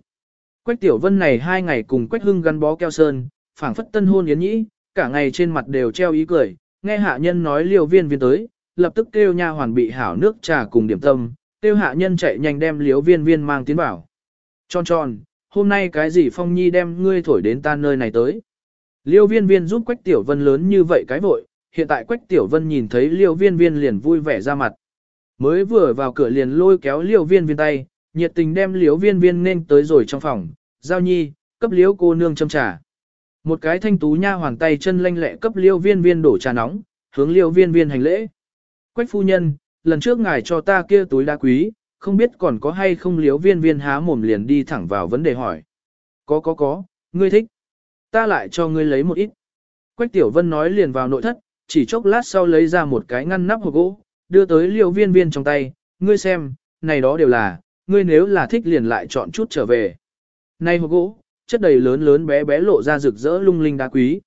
Quách Tiểu Vân này hai ngày cùng Quách Hưng gắn bó keo sơn, phảng phất tân hôn yến nhĩ, cả ngày trên mặt đều treo ý cười, nghe hạ nhân nói liêu viên viên tới, lập tức kêu nha hoàn bị hảo nước trà cùng điểm tâm, kêu hạ nhân chạy nhanh đem liêu viên viên mang tiến bảo. Tròn tròn, hôm nay cái gì phong nhi đem ngươi thổi đến ta nơi này tới. Liêu viên viên giúp Quách Tiểu Vân lớn như vậy cái vội, hiện tại Quách Tiểu Vân nhìn thấy liêu viên viên liền vui vẻ ra mặt. Mới vừa vào cửa liền lôi kéo liêu viên viên tay, nhiệt tình đem liêu viên viên nên tới rồi trong phòng, giao nhi, cấp liêu cô nương châm trà. Một cái thanh tú nha hoàng tay chân lanh lẹ cấp liêu viên viên đổ trà nóng, hướng liêu viên viên hành lễ. Quách phu nhân, lần trước ngài cho ta kia túi đá quý, không biết còn có hay không liêu viên viên há mồm liền đi thẳng vào vấn đề hỏi. Có có có, ngươi thích. Ta lại cho ngươi lấy một ít. Quách tiểu vân nói liền vào nội thất, chỉ chốc lát sau lấy ra một cái ngăn nắp hộp gỗ, đưa tới liêu viên viên trong tay, ngươi xem, này đó đều là, ngươi nếu là thích liền lại chọn chút trở về. Này hộp gỗ, chất đầy lớn lớn bé bé lộ ra rực rỡ lung linh đá quý.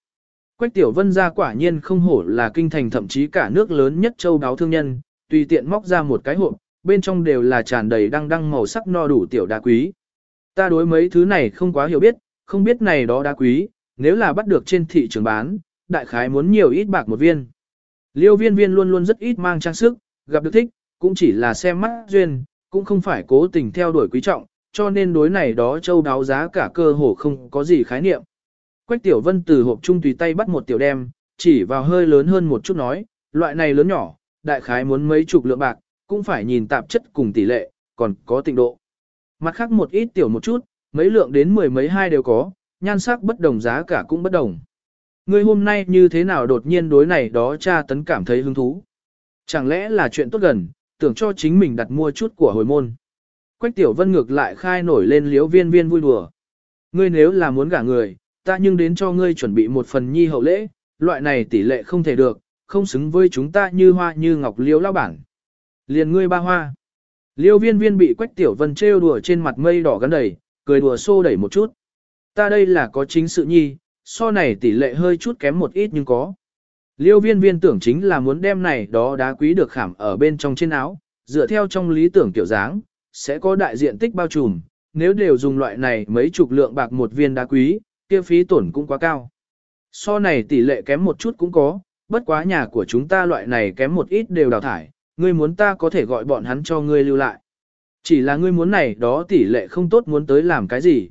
Quách tiểu vân ra quả nhiên không hổ là kinh thành thậm chí cả nước lớn nhất châu đáo thương nhân, tùy tiện móc ra một cái hộp, bên trong đều là tràn đầy đăng đăng màu sắc no đủ tiểu đá quý. Ta đối mấy thứ này không quá hiểu biết, không biết này đó đá quý, nếu là bắt được trên thị trường bán, đại khái muốn nhiều ít bạc một viên. Liêu viên viên luôn luôn rất ít mang trang sức, gặp được thích, cũng chỉ là xem mắt duyên, cũng không phải cố tình theo đuổi quý trọng, cho nên đối này đó châu đáo giá cả cơ hồ không có gì khái niệm. Quách tiểu vân từ hộp chung tùy tay bắt một tiểu đem, chỉ vào hơi lớn hơn một chút nói, loại này lớn nhỏ, đại khái muốn mấy chục lượng bạc, cũng phải nhìn tạp chất cùng tỷ lệ, còn có tịnh độ. Mặt khác một ít tiểu một chút, mấy lượng đến mười mấy hai đều có, nhan sắc bất đồng giá cả cũng bất đồng. Ngươi hôm nay như thế nào đột nhiên đối này đó cha tấn cảm thấy hứng thú. Chẳng lẽ là chuyện tốt gần, tưởng cho chính mình đặt mua chút của hồi môn. Quách tiểu vân ngược lại khai nổi lên liếu viên viên vui đùa. Ngươi nếu là muốn gả người, ta nhưng đến cho ngươi chuẩn bị một phần nhi hậu lễ, loại này tỷ lệ không thể được, không xứng với chúng ta như hoa như ngọc liếu lao bản. Liền ngươi ba hoa. Liêu viên viên bị quách tiểu vân trêu đùa trên mặt mây đỏ gắn đầy, cười đùa xô đẩy một chút. Ta đây là có chính sự nhi, so này tỷ lệ hơi chút kém một ít nhưng có. Liêu viên viên tưởng chính là muốn đem này đó đá quý được khảm ở bên trong trên áo, dựa theo trong lý tưởng kiểu dáng, sẽ có đại diện tích bao trùm, nếu đều dùng loại này mấy chục lượng bạc một viên đá quý, kia phí tổn cũng quá cao. So này tỷ lệ kém một chút cũng có, bất quá nhà của chúng ta loại này kém một ít đều đào thải, ngươi muốn ta có thể gọi bọn hắn cho ngươi lưu lại. Chỉ là ngươi muốn này đó tỷ lệ không tốt muốn tới làm cái gì.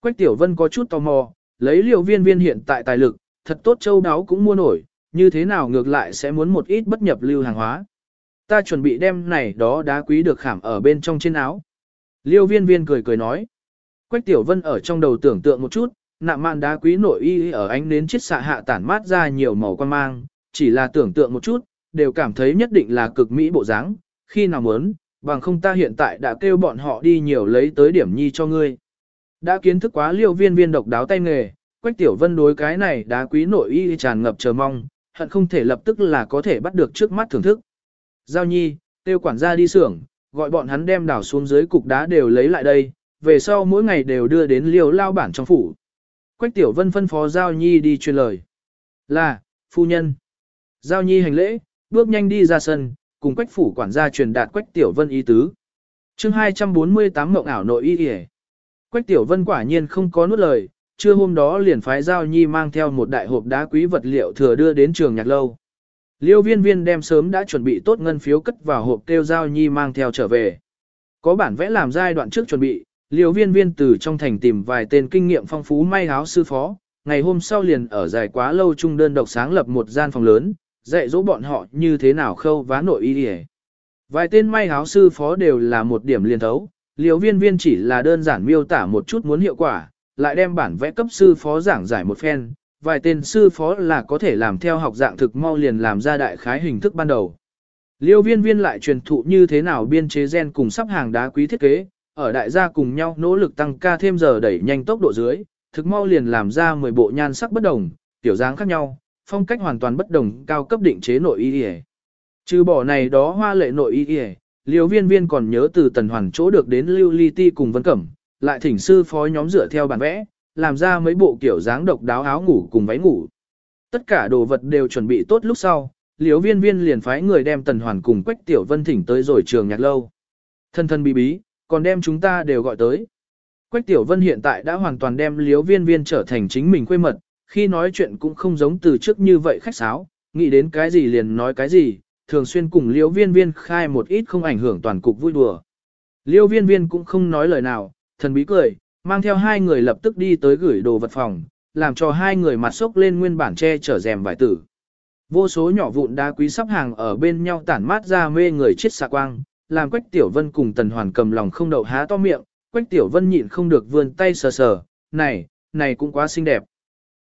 Quách Tiểu Vân có chút tò mò, lấy liều viên viên hiện tại tài lực, thật tốt châu đáo cũng mua nổi, như thế nào ngược lại sẽ muốn một ít bất nhập lưu hàng hóa. Ta chuẩn bị đem này đó đá quý được khảm ở bên trong trên áo. Liêu viên viên cười cười nói. Quách Tiểu Vân ở trong đầu tưởng tượng một chút, nạm mạn đá quý nội y ở ánh nến chiết xạ hạ tản mát ra nhiều màu quan mang, chỉ là tưởng tượng một chút, đều cảm thấy nhất định là cực mỹ bộ dáng, khi nào muốn, bằng không ta hiện tại đã kêu bọn họ đi nhiều lấy tới điểm nhi cho ngươi. Đã kiến thức quá liêu viên viên độc đáo tay nghề, Quách Tiểu Vân đối cái này đá quý nội y tràn ngập chờ mong, hận không thể lập tức là có thể bắt được trước mắt thưởng thức. Giao nhi, tiêu quản gia đi xưởng, gọi bọn hắn đem đảo xuống dưới cục đá đều lấy lại đây, về sau mỗi ngày đều đưa đến liều lao bản trong phủ. Quách Tiểu Vân phân phó Giao Nhi đi truyền lời. Là, phu nhân. Giao Nhi hành lễ, bước nhanh đi ra sân, cùng Quách phủ quản gia truyền đạt Quách Tiểu Vân ý tứ. chương 248 mộng ảo nội y hề. Quách Tiểu Vân quả nhiên không có nuốt lời, trưa hôm đó liền phái Giao Nhi mang theo một đại hộp đá quý vật liệu thừa đưa đến trường nhạc lâu. Liêu viên viên đem sớm đã chuẩn bị tốt ngân phiếu cất vào hộp kêu Giao Nhi mang theo trở về. Có bản vẽ làm giai đoạn trước chuẩn bị, Liêu viên viên từ trong thành tìm vài tên kinh nghiệm phong phú may áo sư phó, ngày hôm sau liền ở dài quá lâu trung đơn độc sáng lập một gian phòng lớn, dạy dỗ bọn họ như thế nào khâu vá nội y đi Vài tên may áo sư phó đều là một điểm liền thấu, liều viên viên chỉ là đơn giản miêu tả một chút muốn hiệu quả, lại đem bản vẽ cấp sư phó giảng giải một phen, vài tên sư phó là có thể làm theo học dạng thực mau liền làm ra đại khái hình thức ban đầu. Liêu viên viên lại truyền thụ như thế nào biên chế gen cùng sắp hàng đá quý thiết kế, ở đại gia cùng nhau nỗ lực tăng ca thêm giờ đẩy nhanh tốc độ dưới, thực mau liền làm ra 10 bộ nhan sắc bất đồng, tiểu dáng khác nhau, phong cách hoàn toàn bất đồng cao cấp định chế nội y. Trừ bỏ này đó hoa lệ nội y y, liều viên viên còn nhớ từ tần hoàn chỗ được đến lưu ly ti cùng vân cẩm, lại thỉnh sư phó nhóm dựa theo bản vẽ, làm ra mấy bộ kiểu dáng độc đáo áo ngủ cùng váy ngủ. Tất cả đồ vật đều chuẩn bị tốt lúc sau, liều viên viên liền phái người đem tần hoàn cùng quách tiểu vân thỉnh tới rồi trường nhạc lâu. Thân thân bí bí, còn đem chúng ta đều gọi tới. Quách tiểu vân hiện tại đã hoàn toàn đem liếu viên viên trở thành chính mình quê mật, khi nói chuyện cũng không giống từ trước như vậy khách sáo, nghĩ đến cái gì liền nói cái gì, thường xuyên cùng liễu viên viên khai một ít không ảnh hưởng toàn cục vui đùa. Liễu viên viên cũng không nói lời nào, thần bí cười, mang theo hai người lập tức đi tới gửi đồ vật phòng, làm cho hai người mặt sốc lên nguyên bản che chở rèm vải tử. Vô số nhỏ vụn đá quý sắp hàng ở bên nhau tản mát ra mê người chết xạ quang, làm Quách Tiểu Vân cùng Tần Hoàn cầm lòng không đậu há to miệng, Quách Tiểu Vân nhịn không được vươn tay sờ sờ, này, này cũng quá xinh đẹp.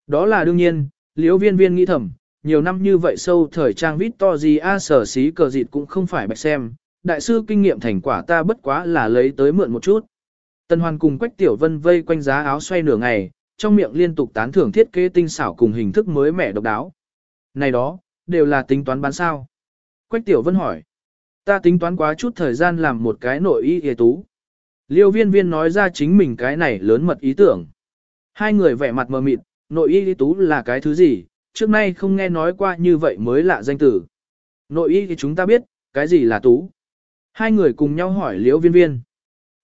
Đó là đương nhiên, liễu viên viên nghĩ thầm, nhiều năm như vậy sâu thời trang vít to gì a sở xí cờ dịt cũng không phải bạch xem, đại sư kinh nghiệm thành quả ta bất quá là lấy tới mượn một chút. tân Hoàn cùng Quách Tiểu Vân vây quanh giá áo xoay nửa ngày, trong miệng liên tục tán thưởng thiết kế tinh xảo cùng hình thức mới mẻ độc đáo. Này đó, đều là tính toán bán sao. Quách Tiểu Vân hỏi, ta tính toán quá chút thời gian làm một cái nội y hề tú. Liêu viên viên nói ra chính mình cái này lớn mật ý tưởng. Hai người vẻ mặt mờ mịt, nội y tú là cái thứ gì, trước nay không nghe nói qua như vậy mới lạ danh tử. Nội y thì chúng ta biết, cái gì là tú. Hai người cùng nhau hỏi liễu viên viên.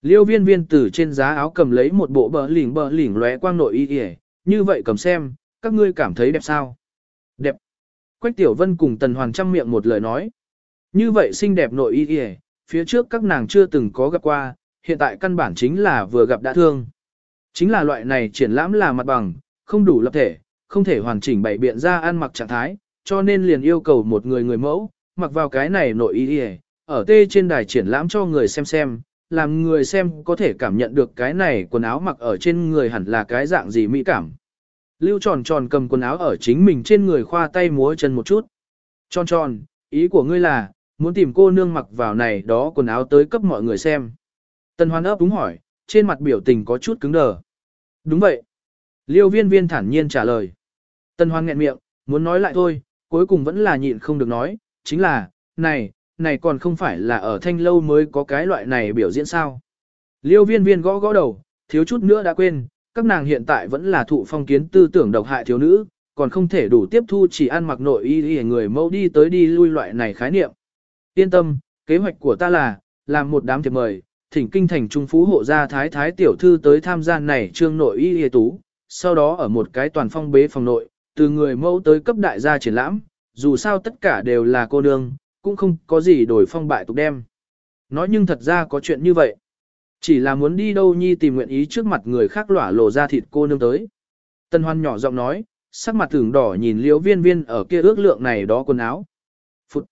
Liêu viên viên từ trên giá áo cầm lấy một bộ bờ lỉnh bờ lỉnh lóe quang nội y y, như vậy cầm xem, các ngươi cảm thấy đẹp sao? Đẹp. Quách Tiểu Vân cùng Tần Hoàng trăm miệng một lời nói. Như vậy xinh đẹp nội y y, phía trước các nàng chưa từng có gặp qua, hiện tại căn bản chính là vừa gặp đã thương. Chính là loại này triển lãm là mặt bằng, không đủ lập thể, không thể hoàn chỉnh bày biện ra ăn mặc trạng thái, cho nên liền yêu cầu một người người mẫu, mặc vào cái này nội y ở tê trên đài triển lãm cho người xem xem, làm người xem có thể cảm nhận được cái này quần áo mặc ở trên người hẳn là cái dạng gì mỹ cảm. Lưu tròn tròn cầm quần áo ở chính mình trên người khoa tay múa chân một chút. Tròn tròn, ý của ngươi là, muốn tìm cô nương mặc vào này đó quần áo tới cấp mọi người xem. Tần hoan ấp đúng hỏi, trên mặt biểu tình có chút cứng đờ. Đúng vậy. Liêu viên viên thản nhiên trả lời. Tần hoan nghẹn miệng, muốn nói lại thôi, cuối cùng vẫn là nhịn không được nói, chính là, này, này còn không phải là ở thanh lâu mới có cái loại này biểu diễn sao. Liêu viên viên gõ gõ đầu, thiếu chút nữa đã quên, các nàng hiện tại vẫn là thụ phong kiến tư tưởng độc hại thiếu nữ, còn không thể đủ tiếp thu chỉ ăn mặc nội y y người mẫu đi tới đi lui loại này khái niệm. Yên tâm, kế hoạch của ta là, làm một đám thiệp mời, thỉnh kinh thành trung phú hộ gia thái thái tiểu thư tới tham gia này trương nội y y tú, sau đó ở một cái toàn phong bế phòng nội, từ người mẫu tới cấp đại gia triển lãm, dù sao tất cả đều là cô nương, cũng không có gì đổi phong bại tục đem. Nói nhưng thật ra có chuyện như vậy. Chỉ là muốn đi đâu nhi tìm nguyện ý trước mặt người khác lỏa lộ ra thịt cô nương tới. Tân hoan nhỏ giọng nói, sắc mặt tưởng đỏ nhìn liễu viên viên ở kia ước lượng này đó quần áo. Phụt!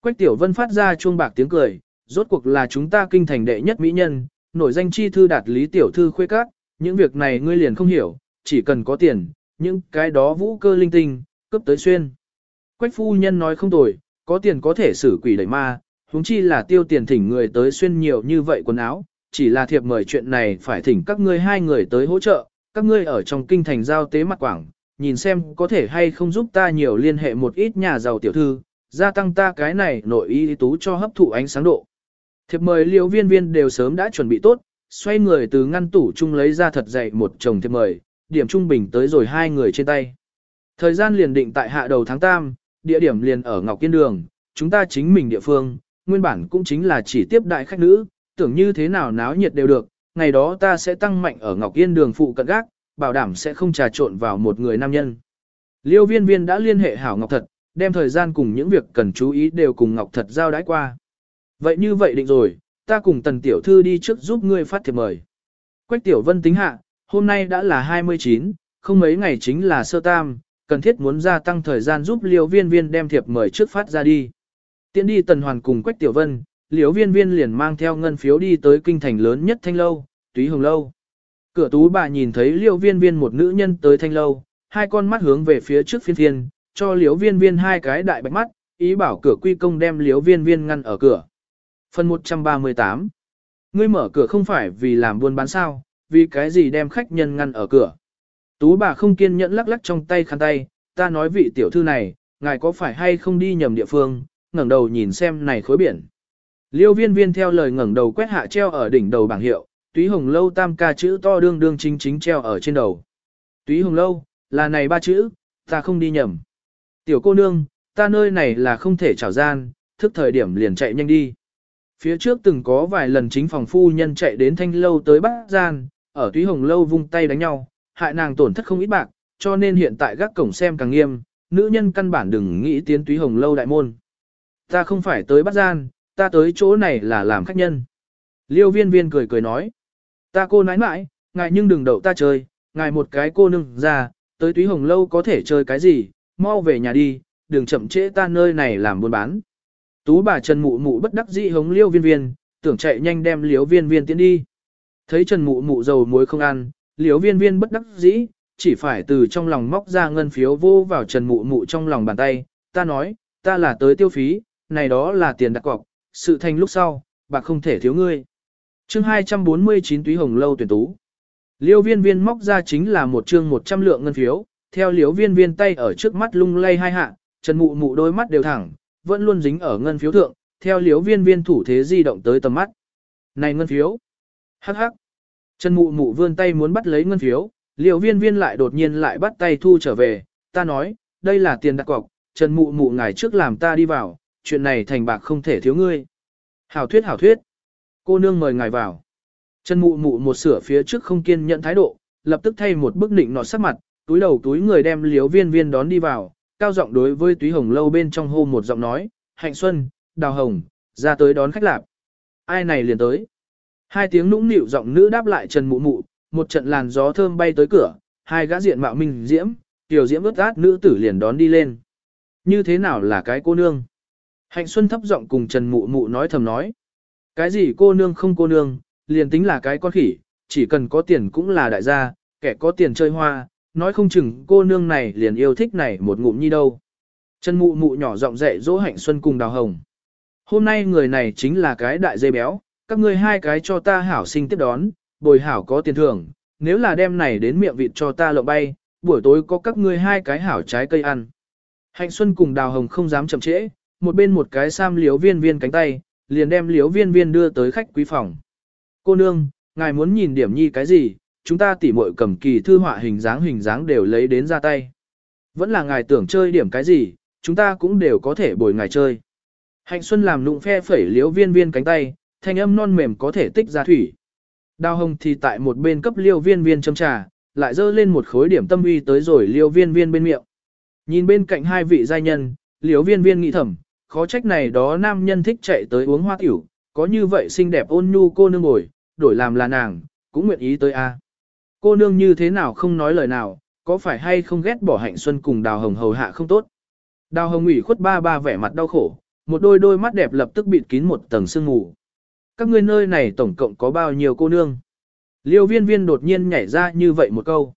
Quách tiểu vân phát ra chuông bạc tiếng cười, rốt cuộc là chúng ta kinh thành đệ nhất mỹ nhân, nổi danh chi thư đạt lý tiểu thư khuê các, những việc này ngươi liền không hiểu, chỉ cần có tiền, những cái đó vũ cơ linh tinh, cấp tới xuyên. Quách phu nhân nói không tồi, có tiền có thể xử quỷ đẩy ma, huống chi là tiêu tiền thỉnh người tới xuyên nhiều như vậy quần áo, chỉ là thiệp mời chuyện này phải thỉnh các ngươi hai người tới hỗ trợ, các ngươi ở trong kinh thành giao tế mặt quảng, nhìn xem có thể hay không giúp ta nhiều liên hệ một ít nhà giàu tiểu thư, gia tăng ta cái này nội y tú cho hấp thụ ánh sáng độ. Thiệp mời liễu viên viên đều sớm đã chuẩn bị tốt, xoay người từ ngăn tủ chung lấy ra thật dày một chồng thiệp mời, điểm trung bình tới rồi hai người trên tay. Thời gian liền định tại hạ đầu tháng Tam, địa điểm liền ở Ngọc Kiên Đường, chúng ta chính mình địa phương, nguyên bản cũng chính là chỉ tiếp đại khách nữ, tưởng như thế nào náo nhiệt đều được, ngày đó ta sẽ tăng mạnh ở Ngọc Yên Đường phụ cận gác, bảo đảm sẽ không trà trộn vào một người nam nhân. Liêu viên viên đã liên hệ hảo Ngọc Thật, đem thời gian cùng những việc cần chú ý đều cùng Ngọc Thật giao đái qua. Vậy như vậy định rồi, ta cùng tần tiểu thư đi trước giúp ngươi phát thiệp mời. Quách tiểu vân tính hạ, hôm nay đã là 29, không mấy ngày chính là sơ tam, cần thiết muốn gia tăng thời gian giúp liều viên viên đem thiệp mời trước phát ra đi. Tiến đi tần hoàn cùng Quách Tiểu Vân, liều viên viên liền mang theo ngân phiếu đi tới kinh thành lớn nhất thanh lâu, túy hồng lâu. Cửa tú bà nhìn thấy liều viên viên một nữ nhân tới thanh lâu, hai con mắt hướng về phía trước phiên thiên, cho liều viên viên hai cái đại bạch mắt, ý bảo cửa quy công đem liều viên viên ngăn ở cửa. Phần 138 Ngươi mở cửa không phải vì làm buôn bán sao, vì cái gì đem khách nhân ngăn ở cửa. Tú bà không kiên nhẫn lắc lắc trong tay khăn tay, ta nói vị tiểu thư này, ngài có phải hay không đi nhầm địa phương, ngẩng đầu nhìn xem này khối biển. Liêu viên viên theo lời ngẩng đầu quét hạ treo ở đỉnh đầu bảng hiệu, túy hồng lâu tam ca chữ to đương đương chính chính treo ở trên đầu. Túy hồng lâu, là này ba chữ, ta không đi nhầm. Tiểu cô nương, ta nơi này là không thể trảo gian, thức thời điểm liền chạy nhanh đi. Phía trước từng có vài lần chính phòng phu nhân chạy đến thanh lâu tới bắt gian, ở túy hồng lâu vung tay đánh nhau, hại nàng tổn thất không ít bạc, cho nên hiện tại gác cổng xem càng nghiêm, nữ nhân căn bản đừng nghĩ tiến túy hồng lâu đại môn. Ta không phải tới bắt gian, ta tới chỗ này là làm khách nhân. Liêu viên viên cười cười nói. Ta cô nãi nãi, ngài nhưng đừng đậu ta chơi, ngài một cái cô nương ra, tới túy hồng lâu có thể chơi cái gì, mau về nhà đi, đừng chậm trễ ta nơi này làm buôn bán. Tú bà Trần Mụ Mụ bất đắc dĩ hống liêu viên viên, tưởng chạy nhanh đem liêu viên viên tiến đi. Thấy Trần Mụ Mụ dầu muối không ăn, liễu viên viên bất đắc dĩ, chỉ phải từ trong lòng móc ra ngân phiếu vô vào Trần Mụ Mụ trong lòng bàn tay, ta nói, ta là tới tiêu phí, này đó là tiền đặt cọc, sự thành lúc sau, bạc không thể thiếu ngươi. chương 249 túy hồng lâu tuyển tú. Liêu viên viên móc ra chính là một chương 100 lượng ngân phiếu, theo liêu viên viên tay ở trước mắt lung lay hai hạ, Trần Mụ Mụ đôi mắt đều thẳng, vẫn luôn dính ở ngân phiếu thượng, theo liêu viên viên thủ thế di động tới tầm mắt. Này ngân phiếu! Hắc hắc! Trần Mụ Mụ vươn tay muốn bắt lấy ngân phiếu, Liễu viên viên lại đột nhiên lại bắt tay thu trở về, ta nói, đây là tiền đặt cọc, Trần Mụ Mụ ngài trước làm ta đi vào, chuyện này thành bạc không thể thiếu ngươi. Hảo thuyết hảo thuyết. Cô nương mời ngài vào. Trần mụ mụ một sửa phía trước không kiên nhận thái độ, lập tức thay một bức định nọ sắc mặt, túi đầu túi người đem liếu viên viên đón đi vào, cao giọng đối với túy hồng lâu bên trong hô một giọng nói, hạnh xuân, đào hồng, ra tới đón khách lạp. Ai này liền tới. Hai tiếng nũng nịu giọng nữ đáp lại trần mụ mụ, một trận làn gió thơm bay tới cửa, hai gã diện mạo minh diễm, tiểu diễm ướt át nữ tử liền đón đi lên. Như thế nào là cái cô nương? Hạnh Xuân thấp giọng cùng Trần Mụ Mụ nói thầm nói. Cái gì cô nương không cô nương, liền tính là cái con khỉ, chỉ cần có tiền cũng là đại gia, kẻ có tiền chơi hoa, nói không chừng cô nương này liền yêu thích này một ngụm nhi đâu. Trần Mụ Mụ nhỏ giọng dạy dỗ Hạnh Xuân cùng Đào Hồng. Hôm nay người này chính là cái đại dây béo, các ngươi hai cái cho ta hảo sinh tiếp đón, bồi hảo có tiền thưởng, nếu là đem này đến miệng vịt cho ta lộng bay, buổi tối có các ngươi hai cái hảo trái cây ăn. Hạnh Xuân cùng Đào Hồng không dám chậm trễ, một bên một cái sam liếu viên viên cánh tay, liền đem liếu viên viên đưa tới khách quý phòng. Cô nương, ngài muốn nhìn điểm nhi cái gì, chúng ta tỉ muội cầm kỳ thư họa hình dáng hình dáng đều lấy đến ra tay. Vẫn là ngài tưởng chơi điểm cái gì, chúng ta cũng đều có thể bồi ngài chơi. Hạnh Xuân làm nụng phe phẩy liếu viên viên cánh tay, thanh âm non mềm có thể tích ra thủy. Đào hồng thì tại một bên cấp liêu viên viên châm trà, lại dơ lên một khối điểm tâm uy tới rồi liêu viên viên bên miệng. Nhìn bên cạnh hai vị giai nhân, liêu viên viên nghĩ thầm, khó trách này đó nam nhân thích chạy tới uống hoa tiểu, có như vậy xinh đẹp ôn nhu cô nương ngồi, đổi làm là nàng, cũng nguyện ý tới a. Cô nương như thế nào không nói lời nào, có phải hay không ghét bỏ hạnh xuân cùng đào hồng hầu hạ không tốt. Đào hồng ủy khuất ba ba vẻ mặt đau khổ, một đôi đôi mắt đẹp lập tức bịt kín một tầng sương mù. Các ngươi nơi này tổng cộng có bao nhiêu cô nương? Liêu viên viên đột nhiên nhảy ra như vậy một câu.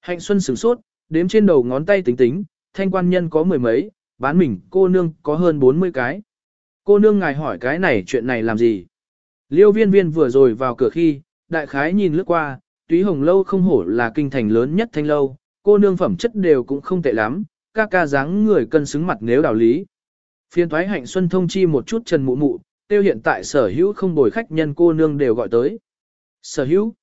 Hạnh xuân sửng sốt, đếm trên đầu ngón tay tính tính, thanh quan nhân có mười mấy, bán mình cô nương có hơn 40 cái. Cô nương ngài hỏi cái này chuyện này làm gì? Liêu viên viên vừa rồi vào cửa khi, đại khái nhìn lướt qua, túy hồng lâu không hổ là kinh thành lớn nhất thanh lâu, cô nương phẩm chất đều cũng không tệ lắm, ca ca dáng người cân xứng mặt nếu đạo lý. Phiên thoái hạnh xuân thông chi một chút trần mụ mụ, tiêu hiện tại sở hữu không bồi khách nhân cô nương đều gọi tới. Sở hữu.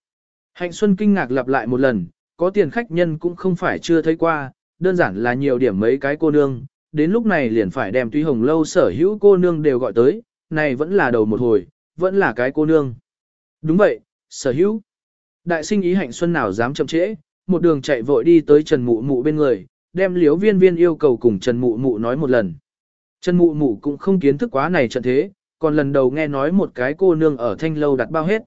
Hạnh xuân kinh ngạc lặp lại một lần, có tiền khách nhân cũng không phải chưa thấy qua, đơn giản là nhiều điểm mấy cái cô nương, đến lúc này liền phải đem Tuy Hồng Lâu sở hữu cô nương đều gọi tới, này vẫn là đầu một hồi, vẫn là cái cô nương. Đúng vậy, sở hữu. Đại sinh ý hạnh xuân nào dám chậm trễ, một đường chạy vội đi tới Trần Mụ Mụ bên người, đem liếu viên viên yêu cầu cùng Trần Mụ Mụ nói một lần. Trần Mụ Mụ cũng không kiến thức quá này trận thế, còn lần đầu nghe nói một cái cô nương ở thanh lâu đặt bao hết.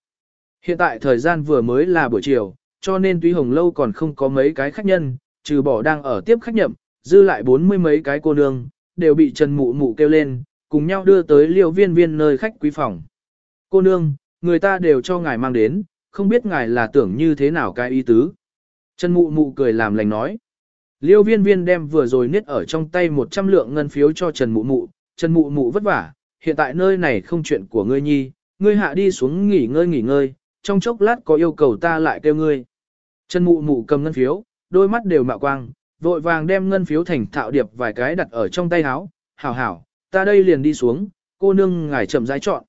Hiện tại thời gian vừa mới là buổi chiều, cho nên Tuy Hồng Lâu còn không có mấy cái khách nhân, trừ bỏ đang ở tiếp khách nhậm, dư lại bốn mươi mấy cái cô nương, đều bị Trần Mụ Mụ kêu lên, cùng nhau đưa tới liêu viên viên nơi khách quý phòng. Cô nương, người ta đều cho ngài mang đến, không biết ngài là tưởng như thế nào cái ý tứ. Trần Mụ Mụ cười làm lành nói. Liêu viên viên đem vừa rồi niết ở trong tay 100 lượng ngân phiếu cho Trần Mụ Mụ, Trần Mụ Mụ vất vả, hiện tại nơi này không chuyện của ngươi nhi, ngươi hạ đi xuống nghỉ ngơi nghỉ ngơi, trong chốc lát có yêu cầu ta lại kêu ngươi. chân Mụ Mụ cầm ngân phiếu, đôi mắt đều mạo quang, vội vàng đem ngân phiếu thành thạo điệp vài cái đặt ở trong tay áo, hảo hảo, ta đây liền đi xuống, cô nương ngài chậm rãi chọn.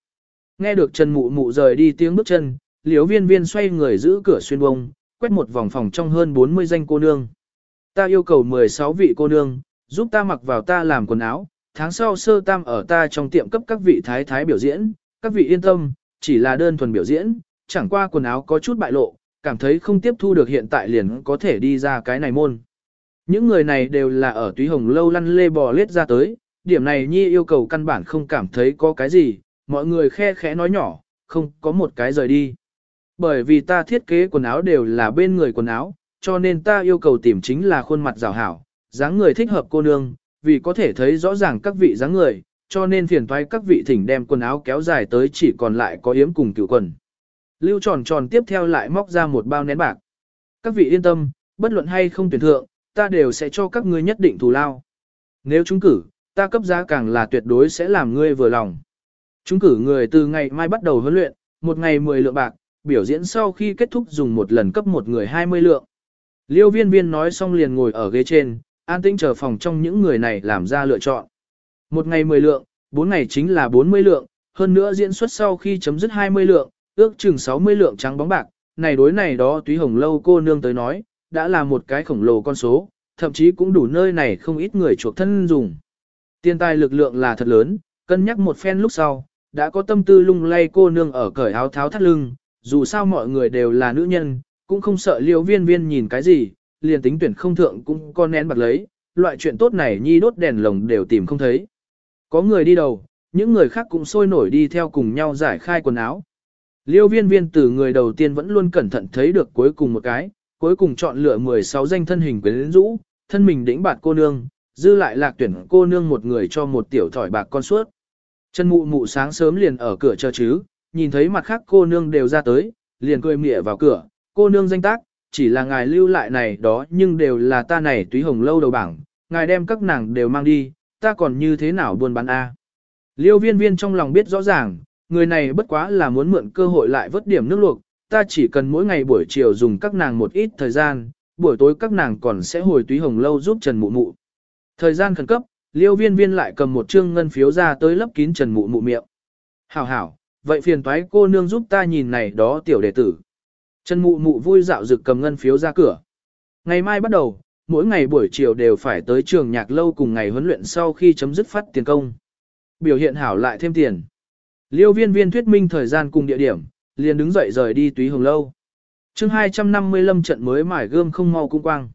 Nghe được Trần Mụ Mụ rời đi tiếng bước chân, liếu viên viên xoay người giữ cửa xuyên bông, quét một vòng phòng trong hơn 40 danh cô nương. Ta yêu cầu 16 vị cô nương, giúp ta mặc vào ta làm quần áo, tháng sau sơ tam ở ta trong tiệm cấp các vị thái thái biểu diễn, các vị yên tâm, chỉ là đơn thuần biểu diễn, chẳng qua quần áo có chút bại lộ, cảm thấy không tiếp thu được hiện tại liền có thể đi ra cái này môn. Những người này đều là ở túy hồng lâu lăn lê bò lết ra tới, điểm này nhi yêu cầu căn bản không cảm thấy có cái gì, mọi người khe khẽ nói nhỏ, không có một cái rời đi. Bởi vì ta thiết kế quần áo đều là bên người quần áo, cho nên ta yêu cầu tìm chính là khuôn mặt rào hảo, dáng người thích hợp cô nương, vì có thể thấy rõ ràng các vị dáng người, cho nên phiền thoái các vị thỉnh đem quần áo kéo dài tới chỉ còn lại có yếm cùng cựu quần. Lưu tròn tròn tiếp theo lại móc ra một bao nén bạc. Các vị yên tâm, bất luận hay không tuyển thượng, ta đều sẽ cho các ngươi nhất định thù lao. Nếu chúng cử, ta cấp giá càng là tuyệt đối sẽ làm ngươi vừa lòng. Chúng cử người từ ngày mai bắt đầu huấn luyện, một ngày 10 lượng bạc, biểu diễn sau khi kết thúc dùng một lần cấp một người 20 lượng. Liêu viên viên nói xong liền ngồi ở ghế trên, an tĩnh chờ phòng trong những người này làm ra lựa chọn. Một ngày 10 lượng, bốn ngày chính là 40 lượng, hơn nữa diễn xuất sau khi chấm dứt 20 lượng, ước chừng 60 lượng trắng bóng bạc, này đối này đó túy hồng lâu cô nương tới nói, đã là một cái khổng lồ con số, thậm chí cũng đủ nơi này không ít người chuộc thân dùng. Tiền tài lực lượng là thật lớn, cân nhắc một phen lúc sau, đã có tâm tư lung lay cô nương ở cởi áo tháo thắt lưng, dù sao mọi người đều là nữ nhân, cũng không sợ liễu viên viên nhìn cái gì, liền tính tuyển không thượng cũng con nén bạc lấy, loại chuyện tốt này nhi đốt đèn lồng đều tìm không thấy. Có người đi đầu, những người khác cũng sôi nổi đi theo cùng nhau giải khai quần áo. Liêu viên viên từ người đầu tiên vẫn luôn cẩn thận thấy được cuối cùng một cái, cuối cùng chọn lựa 16 danh thân hình quyến rũ, thân mình đĩnh bạt cô nương, dư lại lạc tuyển cô nương một người cho một tiểu thỏi bạc con suốt. Chân mụ mụ sáng sớm liền ở cửa chờ chứ, nhìn thấy mặt khác cô nương đều ra tới, liền cười mỉa vào cửa, cô nương danh tác, chỉ là ngài lưu lại này đó nhưng đều là ta này túy hồng lâu đầu bảng, ngài đem các nàng đều mang đi, ta còn như thế nào buôn bán a? Liêu viên viên trong lòng biết rõ ràng, người này bất quá là muốn mượn cơ hội lại vớt điểm nước luộc, ta chỉ cần mỗi ngày buổi chiều dùng các nàng một ít thời gian, buổi tối các nàng còn sẽ hồi túy hồng lâu giúp Trần Mụ Mụ. Thời gian khẩn cấp, liêu viên viên lại cầm một trương ngân phiếu ra tới lấp kín Trần Mụ Mụ miệng. Hảo hảo, vậy phiền toái cô nương giúp ta nhìn này đó tiểu đệ tử. Trần Mụ Mụ vui dạo dực cầm ngân phiếu ra cửa. Ngày mai bắt đầu, mỗi ngày buổi chiều đều phải tới trường nhạc lâu cùng ngày huấn luyện sau khi chấm dứt phát tiền công. Biểu hiện hảo lại thêm tiền. Liêu viên viên thuyết minh thời gian cùng địa điểm, liền đứng dậy rời đi túy hồng lâu. chương 255 trận mới mải gươm không mau cung quang.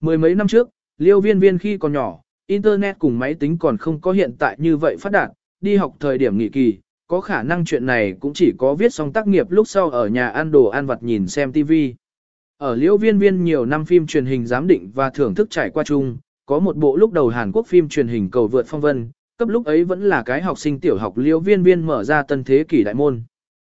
Mười mấy năm trước, liêu viên viên khi còn nhỏ, Internet cùng máy tính còn không có hiện tại như vậy phát đạt, đi học thời điểm nghỉ kỳ, có khả năng chuyện này cũng chỉ có viết xong tác nghiệp lúc sau ở nhà ăn đồ ăn vặt nhìn xem TV. Ở liễu viên viên nhiều năm phim truyền hình giám định và thưởng thức trải qua chung, có một bộ lúc đầu Hàn Quốc phim truyền hình cầu vượt phong vân, cấp lúc ấy vẫn là cái học sinh tiểu học liễu viên viên mở ra tân thế kỷ đại môn.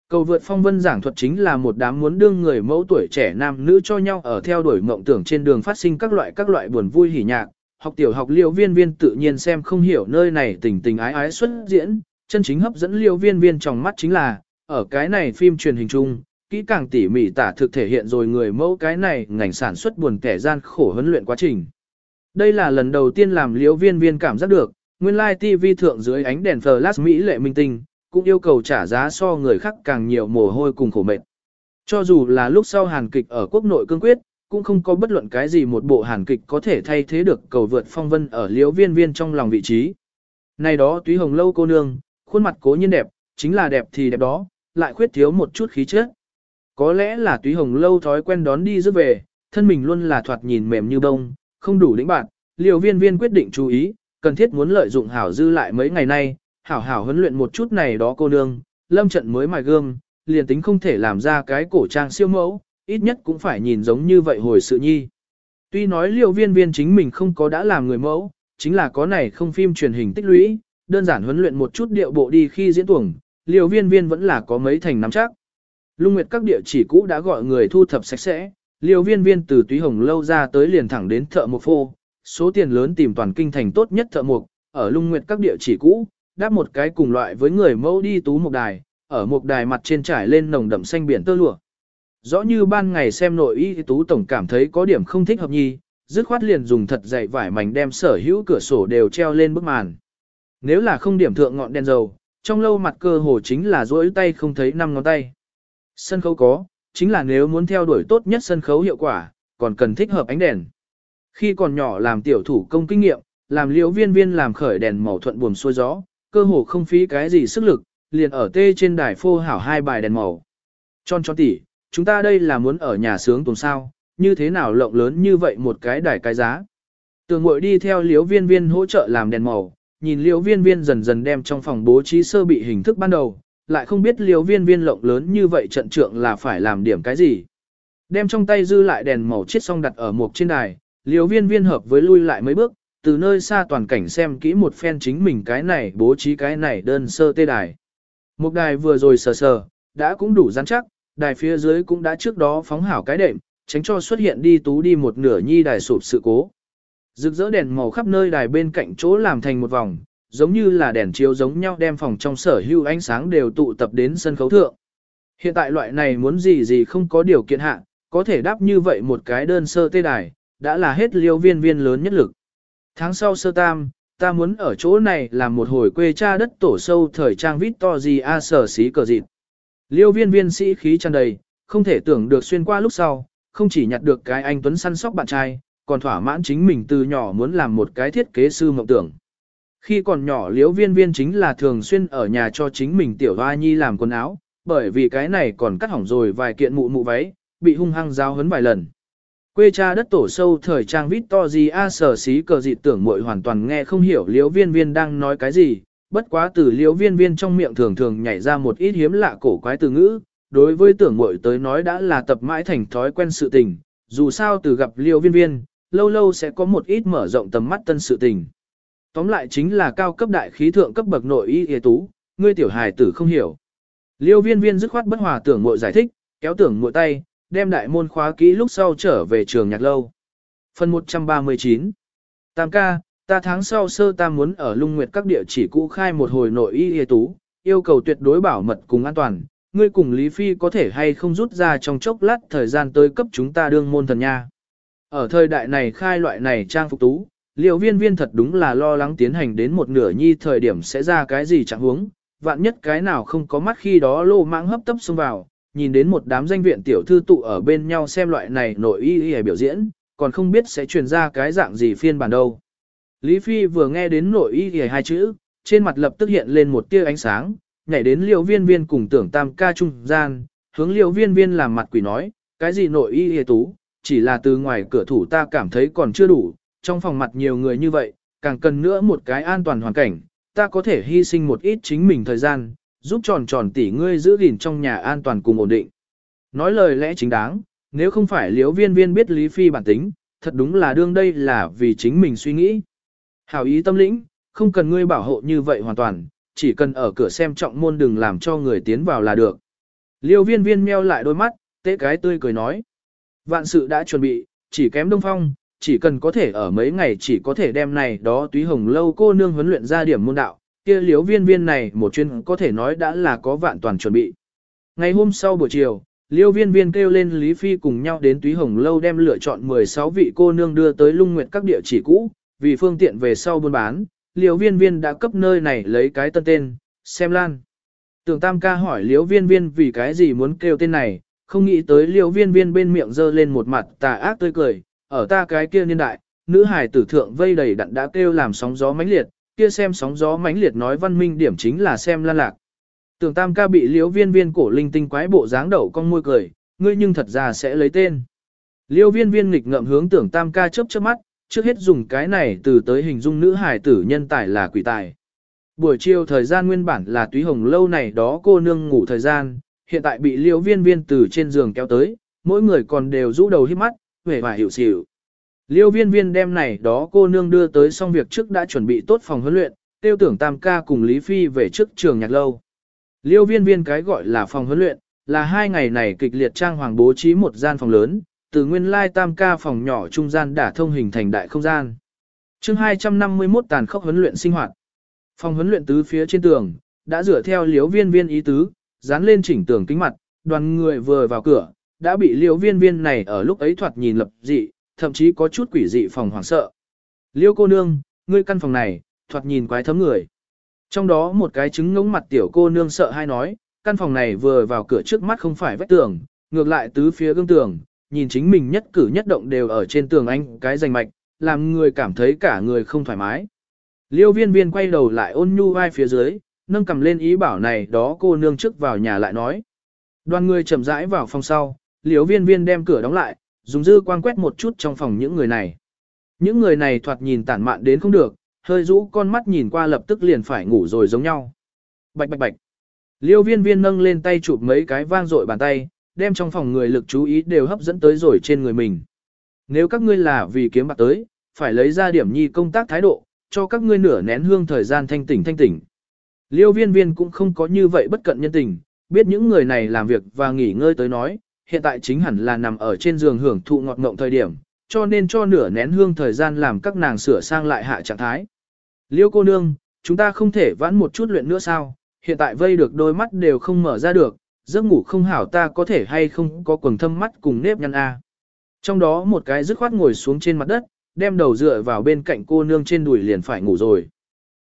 Cầu vượt phong vân giảng thuật chính là một đám muốn đương người mẫu tuổi trẻ nam nữ cho nhau ở theo đuổi mộng tưởng trên đường phát sinh các loại các loại buồn vui hỉ nhạc. Học tiểu học liễu viên viên tự nhiên xem không hiểu nơi này tình tình ái ái xuất diễn, chân chính hấp dẫn liễu viên viên trong mắt chính là, ở cái này phim truyền hình chung, kỹ càng tỉ mỉ tả thực thể hiện rồi người mẫu cái này ngành sản xuất buồn kẻ gian khổ huấn luyện quá trình. Đây là lần đầu tiên làm liễu viên viên cảm giác được, nguyên lai TV thượng dưới ánh đèn flash Mỹ lệ minh tinh, cũng yêu cầu trả giá so người khác càng nhiều mồ hôi cùng khổ mệt. Cho dù là lúc sau hàn kịch ở quốc nội cương quyết, cũng không có bất luận cái gì một bộ hàn kịch có thể thay thế được cầu vượt phong vân ở liễu viên viên trong lòng vị trí. Này đó túy hồng lâu cô nương, khuôn mặt cố nhiên đẹp, chính là đẹp thì đẹp đó, lại khuyết thiếu một chút khí chất. Có lẽ là túy hồng lâu thói quen đón đi rước về, thân mình luôn là thoạt nhìn mềm như bông, không đủ lĩnh bạn. Liều viên viên quyết định chú ý, cần thiết muốn lợi dụng hảo dư lại mấy ngày nay, hảo hảo huấn luyện một chút này đó cô nương, lâm trận mới mài gương, liền tính không thể làm ra cái cổ trang siêu mẫu, ít nhất cũng phải nhìn giống như vậy hồi sự nhi. Tuy nói liều viên viên chính mình không có đã làm người mẫu, chính là có này không phim truyền hình tích lũy, đơn giản huấn luyện một chút điệu bộ đi khi diễn tuồng, liều viên viên vẫn là có mấy thành nắm chắc. Lung Nguyệt các địa chỉ cũ đã gọi người thu thập sạch sẽ, liều viên viên từ túy hồng lâu ra tới liền thẳng đến thợ mộc phô, số tiền lớn tìm toàn kinh thành tốt nhất thợ mộc, ở Lung Nguyệt các địa chỉ cũ, đáp một cái cùng loại với người mẫu đi tú một đài, ở một đài mặt trên trải lên nồng đậm xanh biển tơ lụa. Rõ như ban ngày xem nội y tú tổng cảm thấy có điểm không thích hợp nhi, dứt khoát liền dùng thật dày vải mảnh đem sở hữu cửa sổ đều treo lên bức màn. Nếu là không điểm thượng ngọn đèn dầu, trong lâu mặt cơ hồ chính là duỗi tay không thấy năm ngón tay. Sân khấu có, chính là nếu muốn theo đuổi tốt nhất sân khấu hiệu quả, còn cần thích hợp ánh đèn. Khi còn nhỏ làm tiểu thủ công kinh nghiệm, làm liễu viên viên làm khởi đèn màu thuận buồm xuôi gió, cơ hồ không phí cái gì sức lực, liền ở tê trên đài phô hảo hai bài đèn màu. Tròn tròn tỉ, chúng ta đây là muốn ở nhà sướng tuần sao, như thế nào lộng lớn như vậy một cái đài cái giá. Tường mội đi theo liễu viên viên hỗ trợ làm đèn màu, nhìn liễu viên viên dần dần đem trong phòng bố trí sơ bị hình thức ban đầu, lại không biết liễu viên viên lộng lớn như vậy trận trượng là phải làm điểm cái gì. Đem trong tay dư lại đèn màu chiết xong đặt ở một trên đài, liễu viên viên hợp với lui lại mấy bước, từ nơi xa toàn cảnh xem kỹ một phen chính mình cái này bố trí cái này đơn sơ tê đài. Một đài vừa rồi sờ sờ, đã cũng đủ rắn chắc, đài phía dưới cũng đã trước đó phóng hảo cái đệm, tránh cho xuất hiện đi tú đi một nửa nhi đài sụp sự cố. Rực rỡ đèn màu khắp nơi đài bên cạnh chỗ làm thành một vòng, giống như là đèn chiếu giống nhau đem phòng trong sở hữu ánh sáng đều tụ tập đến sân khấu thượng. Hiện tại loại này muốn gì gì không có điều kiện hạn có thể đáp như vậy một cái đơn sơ tê đài, đã là hết liêu viên viên lớn nhất lực. Tháng sau sơ tam, ta muốn ở chỗ này làm một hồi quê cha đất tổ sâu thời trang vít to gì à sở xí cờ dịt. Liêu viên viên sĩ khí tràn đầy, không thể tưởng được xuyên qua lúc sau, không chỉ nhặt được cái anh Tuấn săn sóc bạn trai, còn thỏa mãn chính mình từ nhỏ muốn làm một cái thiết kế sư mộng tưởng. Khi còn nhỏ liễu viên viên chính là thường xuyên ở nhà cho chính mình tiểu hoa nhi làm quần áo, bởi vì cái này còn cắt hỏng rồi vài kiện mụ mụ váy, bị hung hăng giao hấn vài lần. Quê cha đất tổ sâu thời trang vít to gì à sở xí cờ dị tưởng muội hoàn toàn nghe không hiểu liễu viên viên đang nói cái gì, bất quá từ liễu viên viên trong miệng thường thường nhảy ra một ít hiếm lạ cổ quái từ ngữ, đối với tưởng muội tới nói đã là tập mãi thành thói quen sự tình, dù sao từ gặp liễu viên viên, lâu lâu sẽ có một ít mở rộng tầm mắt tân sự tình. Tóm lại chính là cao cấp đại khí thượng cấp bậc nội y y tú, ngươi tiểu hài tử không hiểu. Liêu viên viên dứt khoát bất hòa tưởng muội giải thích, kéo tưởng muội tay, đem đại môn khóa kỹ lúc sau trở về trường nhạc lâu. Phần 139 Tam ca, ta tháng sau sơ ta muốn ở lung nguyệt các địa chỉ cũ khai một hồi nội y y tú, yêu cầu tuyệt đối bảo mật cùng an toàn, ngươi cùng Lý Phi có thể hay không rút ra trong chốc lát thời gian tới cấp chúng ta đương môn thần nha. Ở thời đại này khai loại này trang phục tú, liệu viên viên thật đúng là lo lắng tiến hành đến một nửa nhi thời điểm sẽ ra cái gì chẳng huống, vạn nhất cái nào không có mắt khi đó lô mãng hấp tấp xông vào, nhìn đến một đám danh viện tiểu thư tụ ở bên nhau xem loại này nội y y biểu diễn, còn không biết sẽ truyền ra cái dạng gì phiên bản đâu. Lý Phi vừa nghe đến nội y y hai chữ, trên mặt lập tức hiện lên một tia ánh sáng, nhảy đến liều viên viên cùng tưởng tam ca trung gian, hướng liều viên viên làm mặt quỷ nói, cái gì nội y y tú, chỉ là từ ngoài cửa thủ ta cảm thấy còn chưa đủ, trong phòng mặt nhiều người như vậy, càng cần nữa một cái an toàn hoàn cảnh, ta có thể hy sinh một ít chính mình thời gian, giúp tròn tròn tỷ ngươi giữ gìn trong nhà an toàn cùng ổn định. Nói lời lẽ chính đáng, nếu không phải liếu viên viên biết Lý Phi bản tính, thật đúng là đương đây là vì chính mình suy nghĩ. Hảo ý tâm lĩnh, không cần ngươi bảo hộ như vậy hoàn toàn, chỉ cần ở cửa xem trọng môn đừng làm cho người tiến vào là được. Liêu viên viên meo lại đôi mắt, tế cái tươi cười nói. Vạn sự đã chuẩn bị, chỉ kém đông phong, chỉ cần có thể ở mấy ngày chỉ có thể đem này đó túy hồng lâu cô nương huấn luyện ra điểm môn đạo, kia liếu viên viên này một chuyên có thể nói đã là có vạn toàn chuẩn bị. Ngày hôm sau buổi chiều, liêu viên viên kêu lên Lý Phi cùng nhau đến túy hồng lâu đem lựa chọn 16 vị cô nương đưa tới lung nguyệt các địa chỉ cũ, vì phương tiện về sau buôn bán, liêu viên viên đã cấp nơi này lấy cái tân tên, xem lan. Tưởng Tam ca hỏi liêu viên viên vì cái gì muốn kêu tên này, không nghĩ tới liêu viên viên bên miệng dơ lên một mặt tà ác tươi cười, ở ta cái kia niên đại, nữ hài tử thượng vây đầy đặn đã kêu làm sóng gió mãnh liệt, kia xem sóng gió mãnh liệt nói văn minh điểm chính là xem lan lạc. Tưởng tam ca bị liêu viên viên cổ linh tinh quái bộ dáng đầu con môi cười, ngươi nhưng thật ra sẽ lấy tên. Liêu viên viên nghịch ngợm hướng tưởng tam ca chớp chớp mắt, trước hết dùng cái này từ tới hình dung nữ hài tử nhân tài là quỷ tài. Buổi chiều thời gian nguyên bản là túy hồng lâu này đó cô nương ngủ thời gian, hiện tại bị liêu viên viên từ trên giường kéo tới, mỗi người còn đều rũ đầu hít mắt, vẻ vải hiểu xỉu. Liêu viên viên đem này đó cô nương đưa tới xong việc trước đã chuẩn bị tốt phòng huấn luyện, tiêu tưởng tam ca cùng Lý Phi về trước trường nhạc lâu. Liêu viên viên cái gọi là phòng huấn luyện, là hai ngày này kịch liệt trang hoàng bố trí một gian phòng lớn, từ nguyên lai tam ca phòng nhỏ trung gian đã thông hình thành đại không gian. chương 251 tàn khốc huấn luyện sinh hoạt. Phòng huấn luyện tứ phía trên tường, đã dựa theo liêu viên viên ý tứ, dán lên chỉnh tường kính mặt, đoàn người vừa vào cửa, đã bị liêu viên viên này ở lúc ấy thoạt nhìn lập dị, thậm chí có chút quỷ dị phòng hoảng sợ. Liêu cô nương, ngươi căn phòng này, thoạt nhìn quái thấm người. Trong đó một cái trứng ngống mặt tiểu cô nương sợ hay nói, căn phòng này vừa vào cửa trước mắt không phải vách tường, ngược lại tứ phía gương tường, nhìn chính mình nhất cử nhất động đều ở trên tường anh cái rành mạch, làm người cảm thấy cả người không thoải mái. Liêu viên viên quay đầu lại ôn nhu vai phía dưới, nâng cầm lên ý bảo này đó cô nương trước vào nhà lại nói. Đoàn người chậm rãi vào phòng sau, liêu viên viên đem cửa đóng lại, dùng dư quang quét một chút trong phòng những người này. Những người này thoạt nhìn tản mạn đến không được, hơi rũ con mắt nhìn qua lập tức liền phải ngủ rồi giống nhau. Bạch bạch bạch. Liêu viên viên nâng lên tay chụp mấy cái vang dội bàn tay, đem trong phòng người lực chú ý đều hấp dẫn tới rồi trên người mình. Nếu các ngươi là vì kiếm bạc tới, phải lấy ra điểm nhi công tác thái độ, cho các ngươi nửa nén hương thời gian thanh tỉnh thanh tỉnh. Liêu viên viên cũng không có như vậy bất cận nhân tình, biết những người này làm việc và nghỉ ngơi tới nói, hiện tại chính hẳn là nằm ở trên giường hưởng thụ ngọt ngộng thời điểm, cho nên cho nửa nén hương thời gian làm các nàng sửa sang lại hạ trạng thái. Liêu cô nương, chúng ta không thể vãn một chút luyện nữa sao, hiện tại vây được đôi mắt đều không mở ra được, giấc ngủ không hảo ta có thể hay không có quầng thâm mắt cùng nếp nhăn A. Trong đó một cái dứt khoát ngồi xuống trên mặt đất, đem đầu dựa vào bên cạnh cô nương trên đùi liền phải ngủ rồi.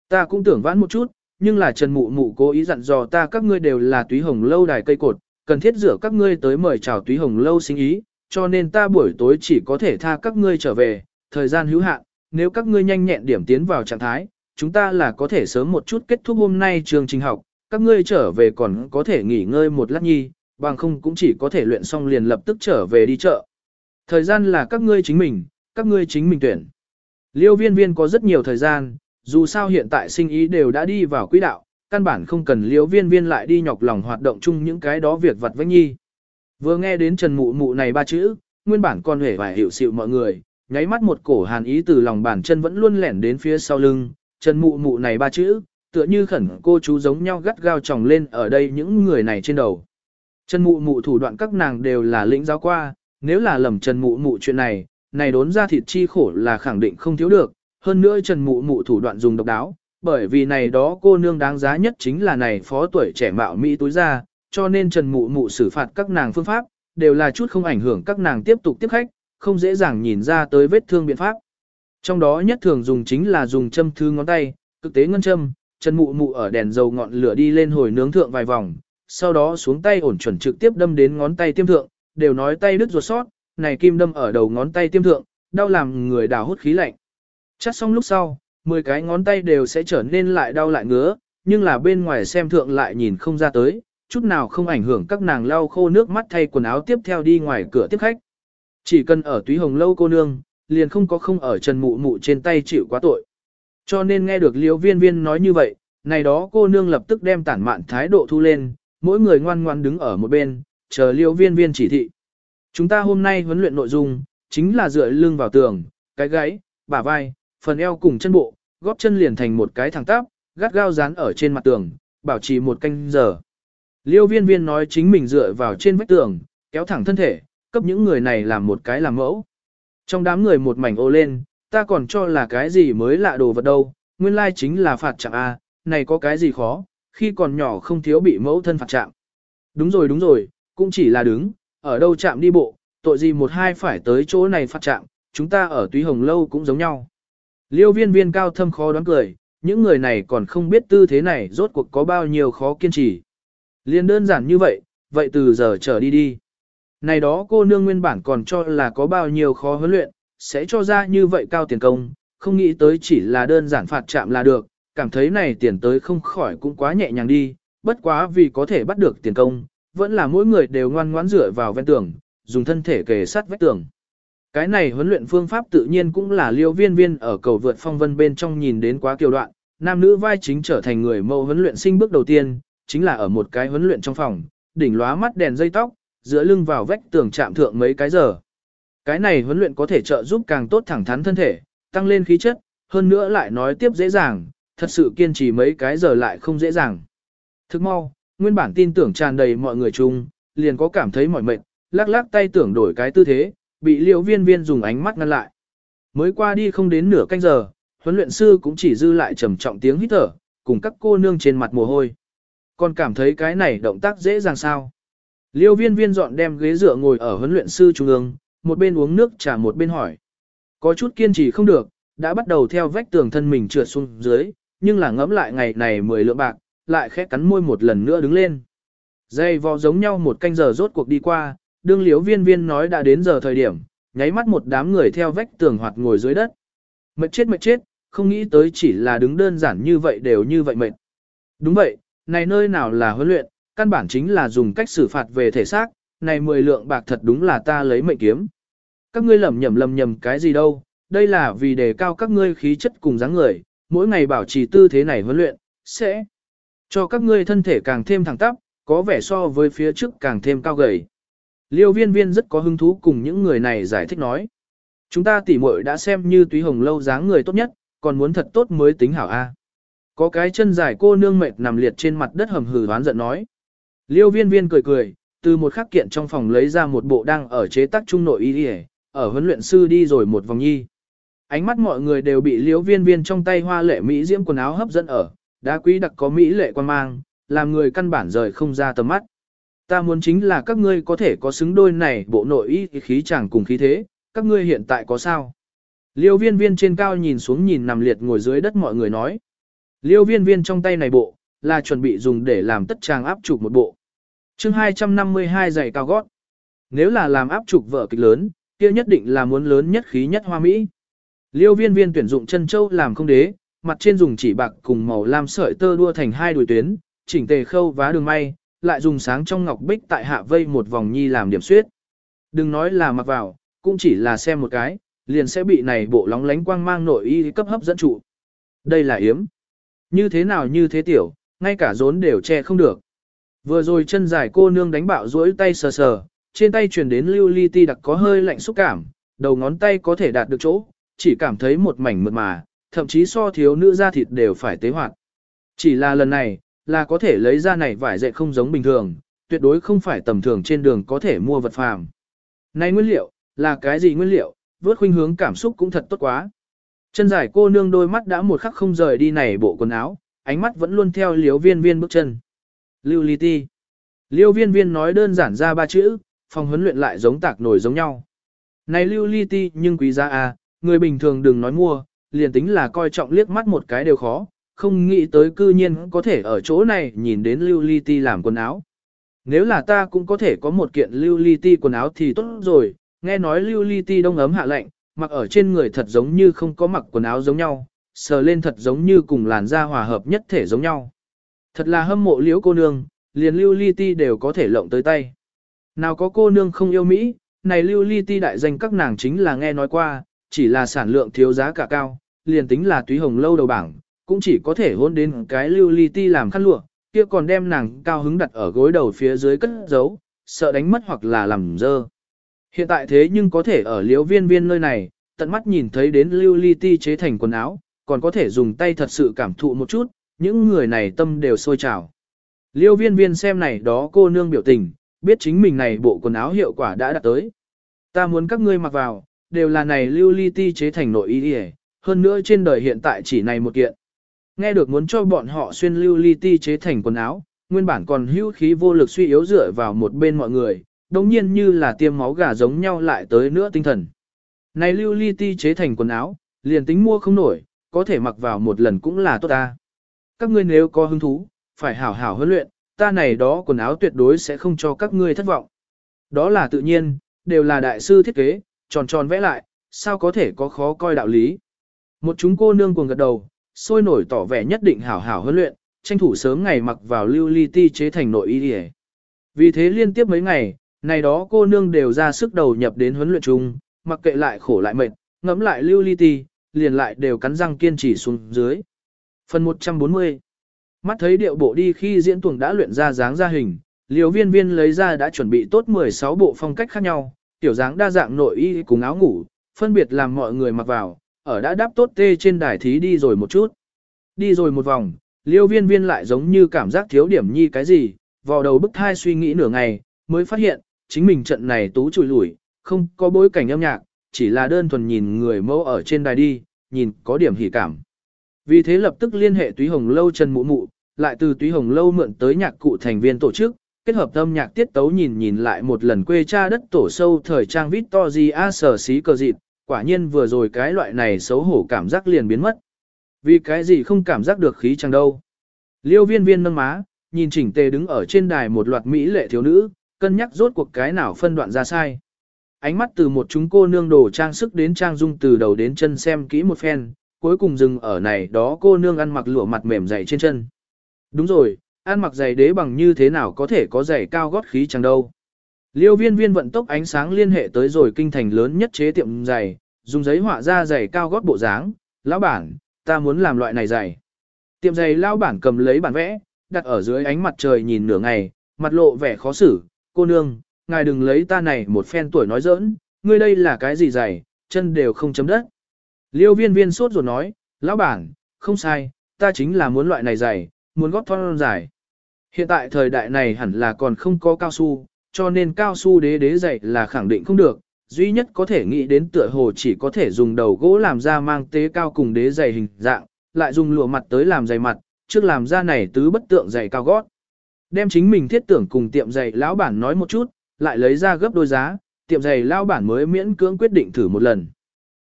Ta cũng tưởng vãn một chút, nhưng là Trần Mụ Mụ cố ý dặn dò ta các ngươi đều là túy hồng lâu đài cây cột, cần thiết rửa các ngươi tới mời chào túy hồng lâu sinh ý, cho nên ta buổi tối chỉ có thể tha các ngươi trở về, thời gian hữu hạn, nếu các ngươi nhanh nhẹn điểm tiến vào trạng thái, chúng ta là có thể sớm một chút kết thúc hôm nay trường trình học, các ngươi trở về còn có thể nghỉ ngơi một lát nhi, bằng không cũng chỉ có thể luyện xong liền lập tức trở về đi chợ. Thời gian là các ngươi chính mình, các ngươi chính mình tuyển. Liêu viên viên có rất nhiều thời gian, dù sao hiện tại sinh ý đều đã đi vào quỹ đạo, căn bản không cần liễu viên viên lại đi nhọc lòng hoạt động chung những cái đó việc vặt vãnh nhi. Vừa nghe đến Trần Mụ Mụ này ba chữ, nguyên bản con hề vài hiểu xịu mọi người, nháy mắt một cổ hàn ý từ lòng bàn chân vẫn luôn lẻn đến phía sau lưng, Trần Mụ Mụ này ba chữ, tựa như khẩn cô chú giống nhau gắt gao tròng lên ở đây những người này trên đầu. Trần Mụ Mụ thủ đoạn các nàng đều là lĩnh giáo qua, nếu là lầm Trần Mụ Mụ chuyện này, này đốn ra thịt chi khổ là khẳng định không thiếu được, hơn nữa Trần Mụ Mụ thủ đoạn dùng độc đáo, bởi vì này đó cô nương đáng giá nhất chính là này phó tuổi trẻ mạo Mỹ túi ra, cho nên Trần Mụ Mụ xử phạt các nàng phương pháp, đều là chút không ảnh hưởng các nàng tiếp tục tiếp khách, không dễ dàng nhìn ra tới vết thương biện pháp. Trong đó nhất thường dùng chính là dùng châm thư ngón tay, cực tế ngân châm, Trần Mụ Mụ ở đèn dầu ngọn lửa đi lên hồi nướng thượng vài vòng, sau đó xuống tay ổn chuẩn trực tiếp đâm đến ngón tay tiêm thượng, đều nói tay đứt ruột sót, này kim đâm ở đầu ngón tay tiêm thượng, đau làm người đào hút khí lạnh. Chắc xong lúc sau, 10 cái ngón tay đều sẽ trở nên lại đau lại ngứa, nhưng là bên ngoài xem thượng lại nhìn không ra tới, chút nào không ảnh hưởng các nàng lau khô nước mắt thay quần áo tiếp theo đi ngoài cửa tiếp khách. Chỉ cần ở túy hồng lâu cô nương, liền không có không ở trần mụ mụ trên tay chịu quá tội. Cho nên nghe được liễu viên viên nói như vậy, này đó cô nương lập tức đem tản mạn thái độ thu lên, mỗi người ngoan ngoan đứng ở một bên, chờ liễu viên viên chỉ thị. Chúng ta hôm nay huấn luyện nội dung, chính là dựa lưng vào tường, cái gáy, bả vai, phần eo cùng chân bộ, góp chân liền thành một cái thẳng tắp, gắt gao dán ở trên mặt tường, bảo trì một canh giờ. Liêu viên viên nói chính mình dựa vào trên vách tường, kéo thẳng thân thể, cấp những người này làm một cái làm mẫu. Trong đám người một mảnh ô lên, ta còn cho là cái gì mới lạ đồ vật đâu, nguyên lai chính là phạt trạng A, này có cái gì khó, khi còn nhỏ không thiếu bị mẫu thân phạt trạng. Đúng rồi đúng rồi, cũng chỉ là đứng, ở đâu chạm đi bộ, tội gì một hai phải tới chỗ này phạt trạng, chúng ta ở túy hồng lâu cũng giống nhau. Liêu viên viên cao thâm khó đoán cười, những người này còn không biết tư thế này rốt cuộc có bao nhiêu khó kiên trì. Liên đơn giản như vậy, vậy từ giờ trở đi đi. Này đó cô nương nguyên bản còn cho là có bao nhiêu khó huấn luyện, sẽ cho ra như vậy cao tiền công, không nghĩ tới chỉ là đơn giản phạt chạm là được, cảm thấy này tiền tới không khỏi cũng quá nhẹ nhàng đi, bất quá vì có thể bắt được tiền công, vẫn là mỗi người đều ngoan ngoãn rửa vào ven tường, dùng thân thể kề sát vách tường. Cái này huấn luyện phương pháp tự nhiên cũng là liêu viên viên ở cầu vượt phong vân bên trong nhìn đến quá kiều đoạn, nam nữ vai chính trở thành người mẫu huấn luyện sinh bước đầu tiên, chính là ở một cái huấn luyện trong phòng, đỉnh lóa mắt đèn dây tóc, giữa lưng vào vách tường chạm thượng mấy cái giờ. Cái này huấn luyện có thể trợ giúp càng tốt thẳng thắn thân thể, tăng lên khí chất, hơn nữa lại nói tiếp dễ dàng, thật sự kiên trì mấy cái giờ lại không dễ dàng. Thức mau, nguyên bản tin tưởng tràn đầy mọi người chung, liền có cảm thấy mỏi mệt, lắc lắc tay tưởng đổi cái tư thế, bị liễu viên viên dùng ánh mắt ngăn lại. Mới qua đi không đến nửa canh giờ, huấn luyện sư cũng chỉ dư lại trầm trọng tiếng hít thở, cùng các cô nương trên mặt mồ hôi. Còn cảm thấy cái này động tác dễ dàng sao. Liêu viên viên dọn đem ghế dựa ngồi ở huấn luyện sư trung ương, một bên uống nước trà một bên hỏi. Có chút kiên trì không được, đã bắt đầu theo vách tường thân mình trượt xuống dưới, nhưng là ngẫm lại ngày này 10 lượng bạc, lại khẽ cắn môi một lần nữa đứng lên. Dây vò giống nhau một canh giờ rốt cuộc đi qua, đương liếu viên viên nói đã đến giờ thời điểm, nháy mắt một đám người theo vách tường hoặc ngồi dưới đất. Mệt chết mệt chết, không nghĩ tới chỉ là đứng đơn giản như vậy đều như vậy mệt. Đúng vậy, này nơi nào là huấn luyện, căn bản chính là dùng cách xử phạt về thể xác, này 10 lượng bạc thật đúng là ta lấy mệnh kiếm. Các ngươi lầm nhầm lầm nhầm cái gì đâu, đây là vì đề cao các ngươi khí chất cùng dáng người, mỗi ngày bảo trì tư thế này huấn luyện, sẽ cho các ngươi thân thể càng thêm thẳng tắp, có vẻ so với phía trước càng thêm cao gầy. Liêu viên viên rất có hứng thú cùng những người này giải thích nói. Chúng ta tỉ muội đã xem như túy hồng lâu dáng người tốt nhất, còn muốn thật tốt mới tính hảo A. Có cái chân dài cô nương mệt nằm liệt trên mặt đất hầm hừ đoán giận nói. Liêu viên viên cười cười, từ một khắc kiện trong phòng lấy ra một bộ đang ở chế tác trung nội y đi ở huấn luyện sư đi rồi một vòng nhi. Ánh mắt mọi người đều bị liêu viên viên trong tay hoa lệ Mỹ diễm quần áo hấp dẫn ở, đá quý đặc có Mỹ lệ quan mang, làm người căn bản rời không ra tầm mắt. Ta muốn chính là các ngươi có thể có xứng đôi này bộ nội y khí chẳng cùng khí thế, các ngươi hiện tại có sao? Liêu viên viên trên cao nhìn xuống nhìn nằm liệt ngồi dưới đất mọi người nói. Liêu viên viên trong tay này bộ, là chuẩn bị dùng để làm tất trang áp trục một bộ. chương 252 giày cao gót. Nếu là làm áp trục vở kịch lớn, kia nhất định là muốn lớn nhất khí nhất hoa Mỹ. Liêu viên viên tuyển dụng chân châu làm không đế, mặt trên dùng chỉ bạc cùng màu lam sợi tơ đua thành hai đuôi tuyến, chỉnh tề khâu vá đường may, lại dùng sáng trong ngọc bích tại hạ vây một vòng nhi làm điểm suyết. Đừng nói là mặc vào, cũng chỉ là xem một cái, liền sẽ bị này bộ lóng lánh quang mang nội y cấp hấp dẫn trụ. Đây là yếm. Như thế nào như thế tiểu, ngay cả rốn đều che không được. Vừa rồi chân dài cô nương đánh bạo duỗi tay sờ sờ, trên tay truyền đến lưu ly ti đặc có hơi lạnh xúc cảm, đầu ngón tay có thể đạt được chỗ, chỉ cảm thấy một mảnh mượt mà, thậm chí so thiếu nữ da thịt đều phải tế hoạt. Chỉ là lần này, là có thể lấy ra này vải dệt không giống bình thường, tuyệt đối không phải tầm thường trên đường có thể mua vật phàm. Này nguyên liệu, là cái gì nguyên liệu, vớt khuynh hướng cảm xúc cũng thật tốt quá. Chân dài cô nương đôi mắt đã một khắc không rời đi này bộ quần áo, ánh mắt vẫn luôn theo liếu viên viên bước chân. Lưu ly ti. Liêu viên viên nói đơn giản ra ba chữ, phòng huấn luyện lại giống tạc nổi giống nhau. Này lưu ly ti nhưng quý giá à, người bình thường đừng nói mua, liền tính là coi trọng liếc mắt một cái đều khó, không nghĩ tới cư nhiên có thể ở chỗ này nhìn đến lưu ly ti làm quần áo. Nếu là ta cũng có thể có một kiện lưu ly ti quần áo thì tốt rồi, nghe nói lưu ly ti đông ấm hạ lạnh, mặc ở trên người thật giống như không có mặc quần áo giống nhau, sờ lên thật giống như cùng làn da hòa hợp nhất thể giống nhau. Thật là hâm mộ liễu cô nương, liền lưu ly ti đều có thể lộng tới tay. Nào có cô nương không yêu Mỹ, này lưu ly ti đại danh các nàng chính là nghe nói qua, chỉ là sản lượng thiếu giá cả cao, liền tính là túy hồng lâu đầu bảng, cũng chỉ có thể hôn đến cái lưu ly ti làm khăn lụa, kia còn đem nàng cao hứng đặt ở gối đầu phía dưới cất giấu, sợ đánh mất hoặc là làm dơ. Hiện tại thế nhưng có thể ở liễu viên viên nơi này, tận mắt nhìn thấy đến lưu ly ti chế thành quần áo, còn có thể dùng tay thật sự cảm thụ một chút, những người này tâm đều sôi trào. Liêu viên viên xem này đó cô nương biểu tình, biết chính mình này bộ quần áo hiệu quả đã đạt tới. Ta muốn các ngươi mặc vào, đều là này lưu ly ti chế thành nội y hơn nữa trên đời hiện tại chỉ này một kiện. Nghe được muốn cho bọn họ xuyên lưu ly ti chế thành quần áo, nguyên bản còn hữu khí vô lực suy yếu dựa vào một bên mọi người, đồng nhiên như là tiêm máu gà giống nhau lại tới nữa tinh thần. Này lưu ly ti chế thành quần áo, liền tính mua không nổi, có thể mặc vào một lần cũng là tốt ta. Các ngươi nếu có hứng thú, phải hảo hảo huấn luyện, ta này đó quần áo tuyệt đối sẽ không cho các ngươi thất vọng. Đó là tự nhiên, đều là đại sư thiết kế, tròn tròn vẽ lại, sao có thể có khó coi đạo lý. Một chúng cô nương cuồng gật đầu, sôi nổi tỏ vẻ nhất định hảo hảo huấn luyện, tranh thủ sớm ngày mặc vào lưu ly ti chế thành nội y đi Vì thế liên tiếp mấy ngày, này đó cô nương đều ra sức đầu nhập đến huấn luyện chung, mặc kệ lại khổ lại mệt, ngẫm lại lưu ly ti, liền lại đều cắn răng kiên trì xuống dưới. Phần 140 Mắt thấy điệu bộ đi khi diễn tuồng đã luyện ra dáng ra hình, liều viên viên lấy ra đã chuẩn bị tốt 16 bộ phong cách khác nhau, tiểu dáng đa dạng nội y cùng áo ngủ, phân biệt làm mọi người mặc vào, ở đã đáp tốt tê trên đài thí đi rồi một chút. Đi rồi một vòng, liêu viên viên lại giống như cảm giác thiếu điểm nhi cái gì, vào đầu bức thai suy nghĩ nửa ngày, mới phát hiện, chính mình trận này tú chùi lủi, không có bối cảnh âm nhạc, chỉ là đơn thuần nhìn người mẫu ở trên đài đi, nhìn có điểm hỉ cảm. Vì thế lập tức liên hệ Túy Hồng Lâu Trần Mụ Mụ, lại từ Túy Hồng Lâu mượn tới nhạc cụ thành viên tổ chức, kết hợp âm nhạc tiết tấu nhìn nhìn lại một lần quê cha đất tổ sâu thời trang Victoria sở xí cờ dịt, quả nhiên vừa rồi cái loại này xấu hổ cảm giác liền biến mất. Vì cái gì không cảm giác được khí chẳng đâu. Liêu viên viên nâng má, nhìn chỉnh tề đứng ở trên đài một loạt mỹ lệ thiếu nữ, cân nhắc rốt cuộc cái nào phân đoạn ra sai. Ánh mắt từ một chúng cô nương đồ trang sức đến trang dung từ đầu đến chân xem kỹ một phen, cuối cùng dừng ở này đó cô nương ăn mặc lụa mặt mềm dày trên chân. Đúng rồi, ăn mặc giày đế bằng như thế nào có thể có giày cao gót khí chẳng đâu. Liêu viên viên vận tốc ánh sáng liên hệ tới rồi kinh thành lớn nhất chế tiệm giày, dùng giấy họa ra giày cao gót bộ dáng, lão bản, ta muốn làm loại này giày. Tiệm giày lão bản cầm lấy bản vẽ, đặt ở dưới ánh mặt trời nhìn nửa ngày, mặt lộ vẻ khó xử, cô nương, ngài đừng lấy ta này một phen tuổi nói giỡn, ngươi đây là cái gì giày, chân đều không chấm đất. Liêu viên viên sốt ruột nói, lão bản, không sai, ta chính là muốn loại này giày, muốn góp thon dài. Hiện tại thời đại này hẳn là còn không có cao su, cho nên cao su đế đế dạy là khẳng định không được, duy nhất có thể nghĩ đến tựa hồ chỉ có thể dùng đầu gỗ làm ra mang tế cao cùng đế dày hình dạng, lại dùng lụa mặt tới làm dày mặt, trước làm ra này tứ bất tượng dày cao gót. Đem chính mình thiết tưởng cùng tiệm giày lão bản nói một chút, lại lấy ra gấp đôi giá, tiệm giày lão bản mới miễn cưỡng quyết định thử một lần.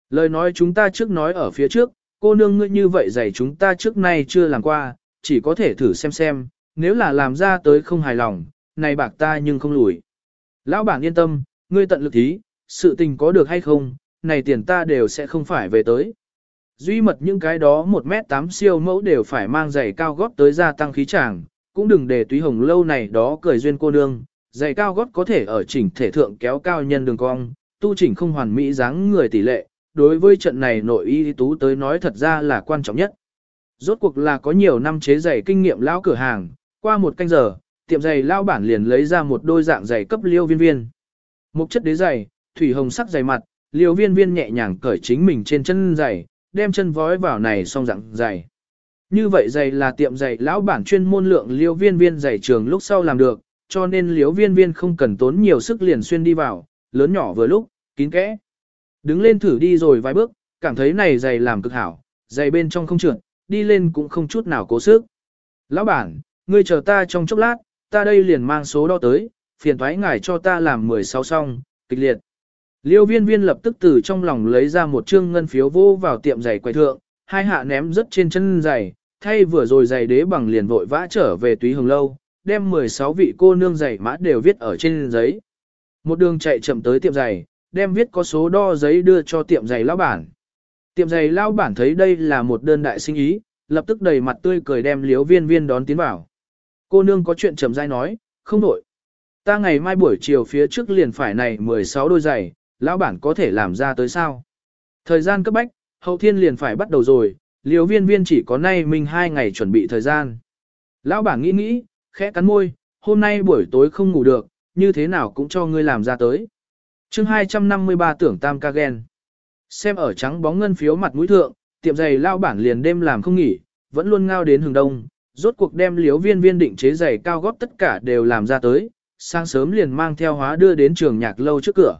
Lời nói chúng ta trước nói ở phía trước, cô nương ngươi như vậy giày chúng ta trước nay chưa làm qua, chỉ có thể thử xem xem, nếu là làm ra tới không hài lòng, này bạc ta nhưng không lùi. Lão bản yên tâm, ngươi tận lực thí, sự tình có được hay không, này tiền ta đều sẽ không phải về tới. Duy mật những cái đó 1m8 siêu mẫu đều phải mang giày cao gót tới gia tăng khí tràng, cũng đừng để túy hồng lâu này đó cười duyên cô nương, giày cao gót có thể ở chỉnh thể thượng kéo cao nhân đường cong, tu chỉnh không hoàn mỹ dáng người tỷ lệ, đối với trận này nội y tú tới nói thật ra là quan trọng nhất. Rốt cuộc là có nhiều năm chế giày kinh nghiệm lão cửa hàng, qua một canh giờ, tiệm giày lao bản liền lấy ra một đôi dạng giày cấp liêu viên viên. Một chất đế giày, thủy hồng sắc giày mặt, liêu viên viên nhẹ nhàng cởi chính mình trên chân giày, đem chân vói vào này xong dạng giày. Như vậy giày là tiệm giày lão bản chuyên môn lượng liêu viên viên giày trường lúc sau làm được, cho nên liêu viên viên không cần tốn nhiều sức liền xuyên đi vào, lớn nhỏ vừa lúc, kín kẽ. Đứng lên thử đi rồi vài bước, cảm thấy này giày làm cực hảo, giày bên trong không trượt, đi lên cũng không chút nào cố sức. Lão bản, ngươi chờ ta trong chốc lát, ta đây liền mang số đo tới, phiền thoái ngài cho ta làm 16 xong, kịch liệt. Liêu viên viên lập tức từ trong lòng lấy ra một trương ngân phiếu vô vào tiệm giày quầy thượng, hai hạ ném rất trên chân giày, thay vừa rồi giày đế bằng liền vội vã trở về túy hồng lâu, đem 16 vị cô nương giày mã đều viết ở trên giấy. Một đường chạy chậm tới tiệm giày, đem viết có số đo giấy đưa cho tiệm giày lão bản. Tiệm giày lão bản thấy đây là một đơn đại sinh ý, lập tức đầy mặt tươi cười đem liếu viên viên đón tiến vào. Cô nương có chuyện trầm dai nói, không đổi. Ta ngày mai buổi chiều phía trước liền phải này 16 đôi giày, lão bản có thể làm ra tới sao? Thời gian cấp bách, hậu thiên liền phải bắt đầu rồi, liều viên viên chỉ có nay mình hai ngày chuẩn bị thời gian. Lão bản nghĩ nghĩ, khẽ cắn môi, hôm nay buổi tối không ngủ được, như thế nào cũng cho ngươi làm ra tới. chương 253 tưởng tam ca ghen. Xem ở trắng bóng ngân phiếu mặt mũi thượng, tiệm giày lao bản liền đêm làm không nghỉ, vẫn luôn ngao đến hừng đông, rốt cuộc đem liếu viên viên định chế giày cao gót tất cả đều làm ra tới, sáng sớm liền mang theo hóa đưa đến trường nhạc lâu trước cửa.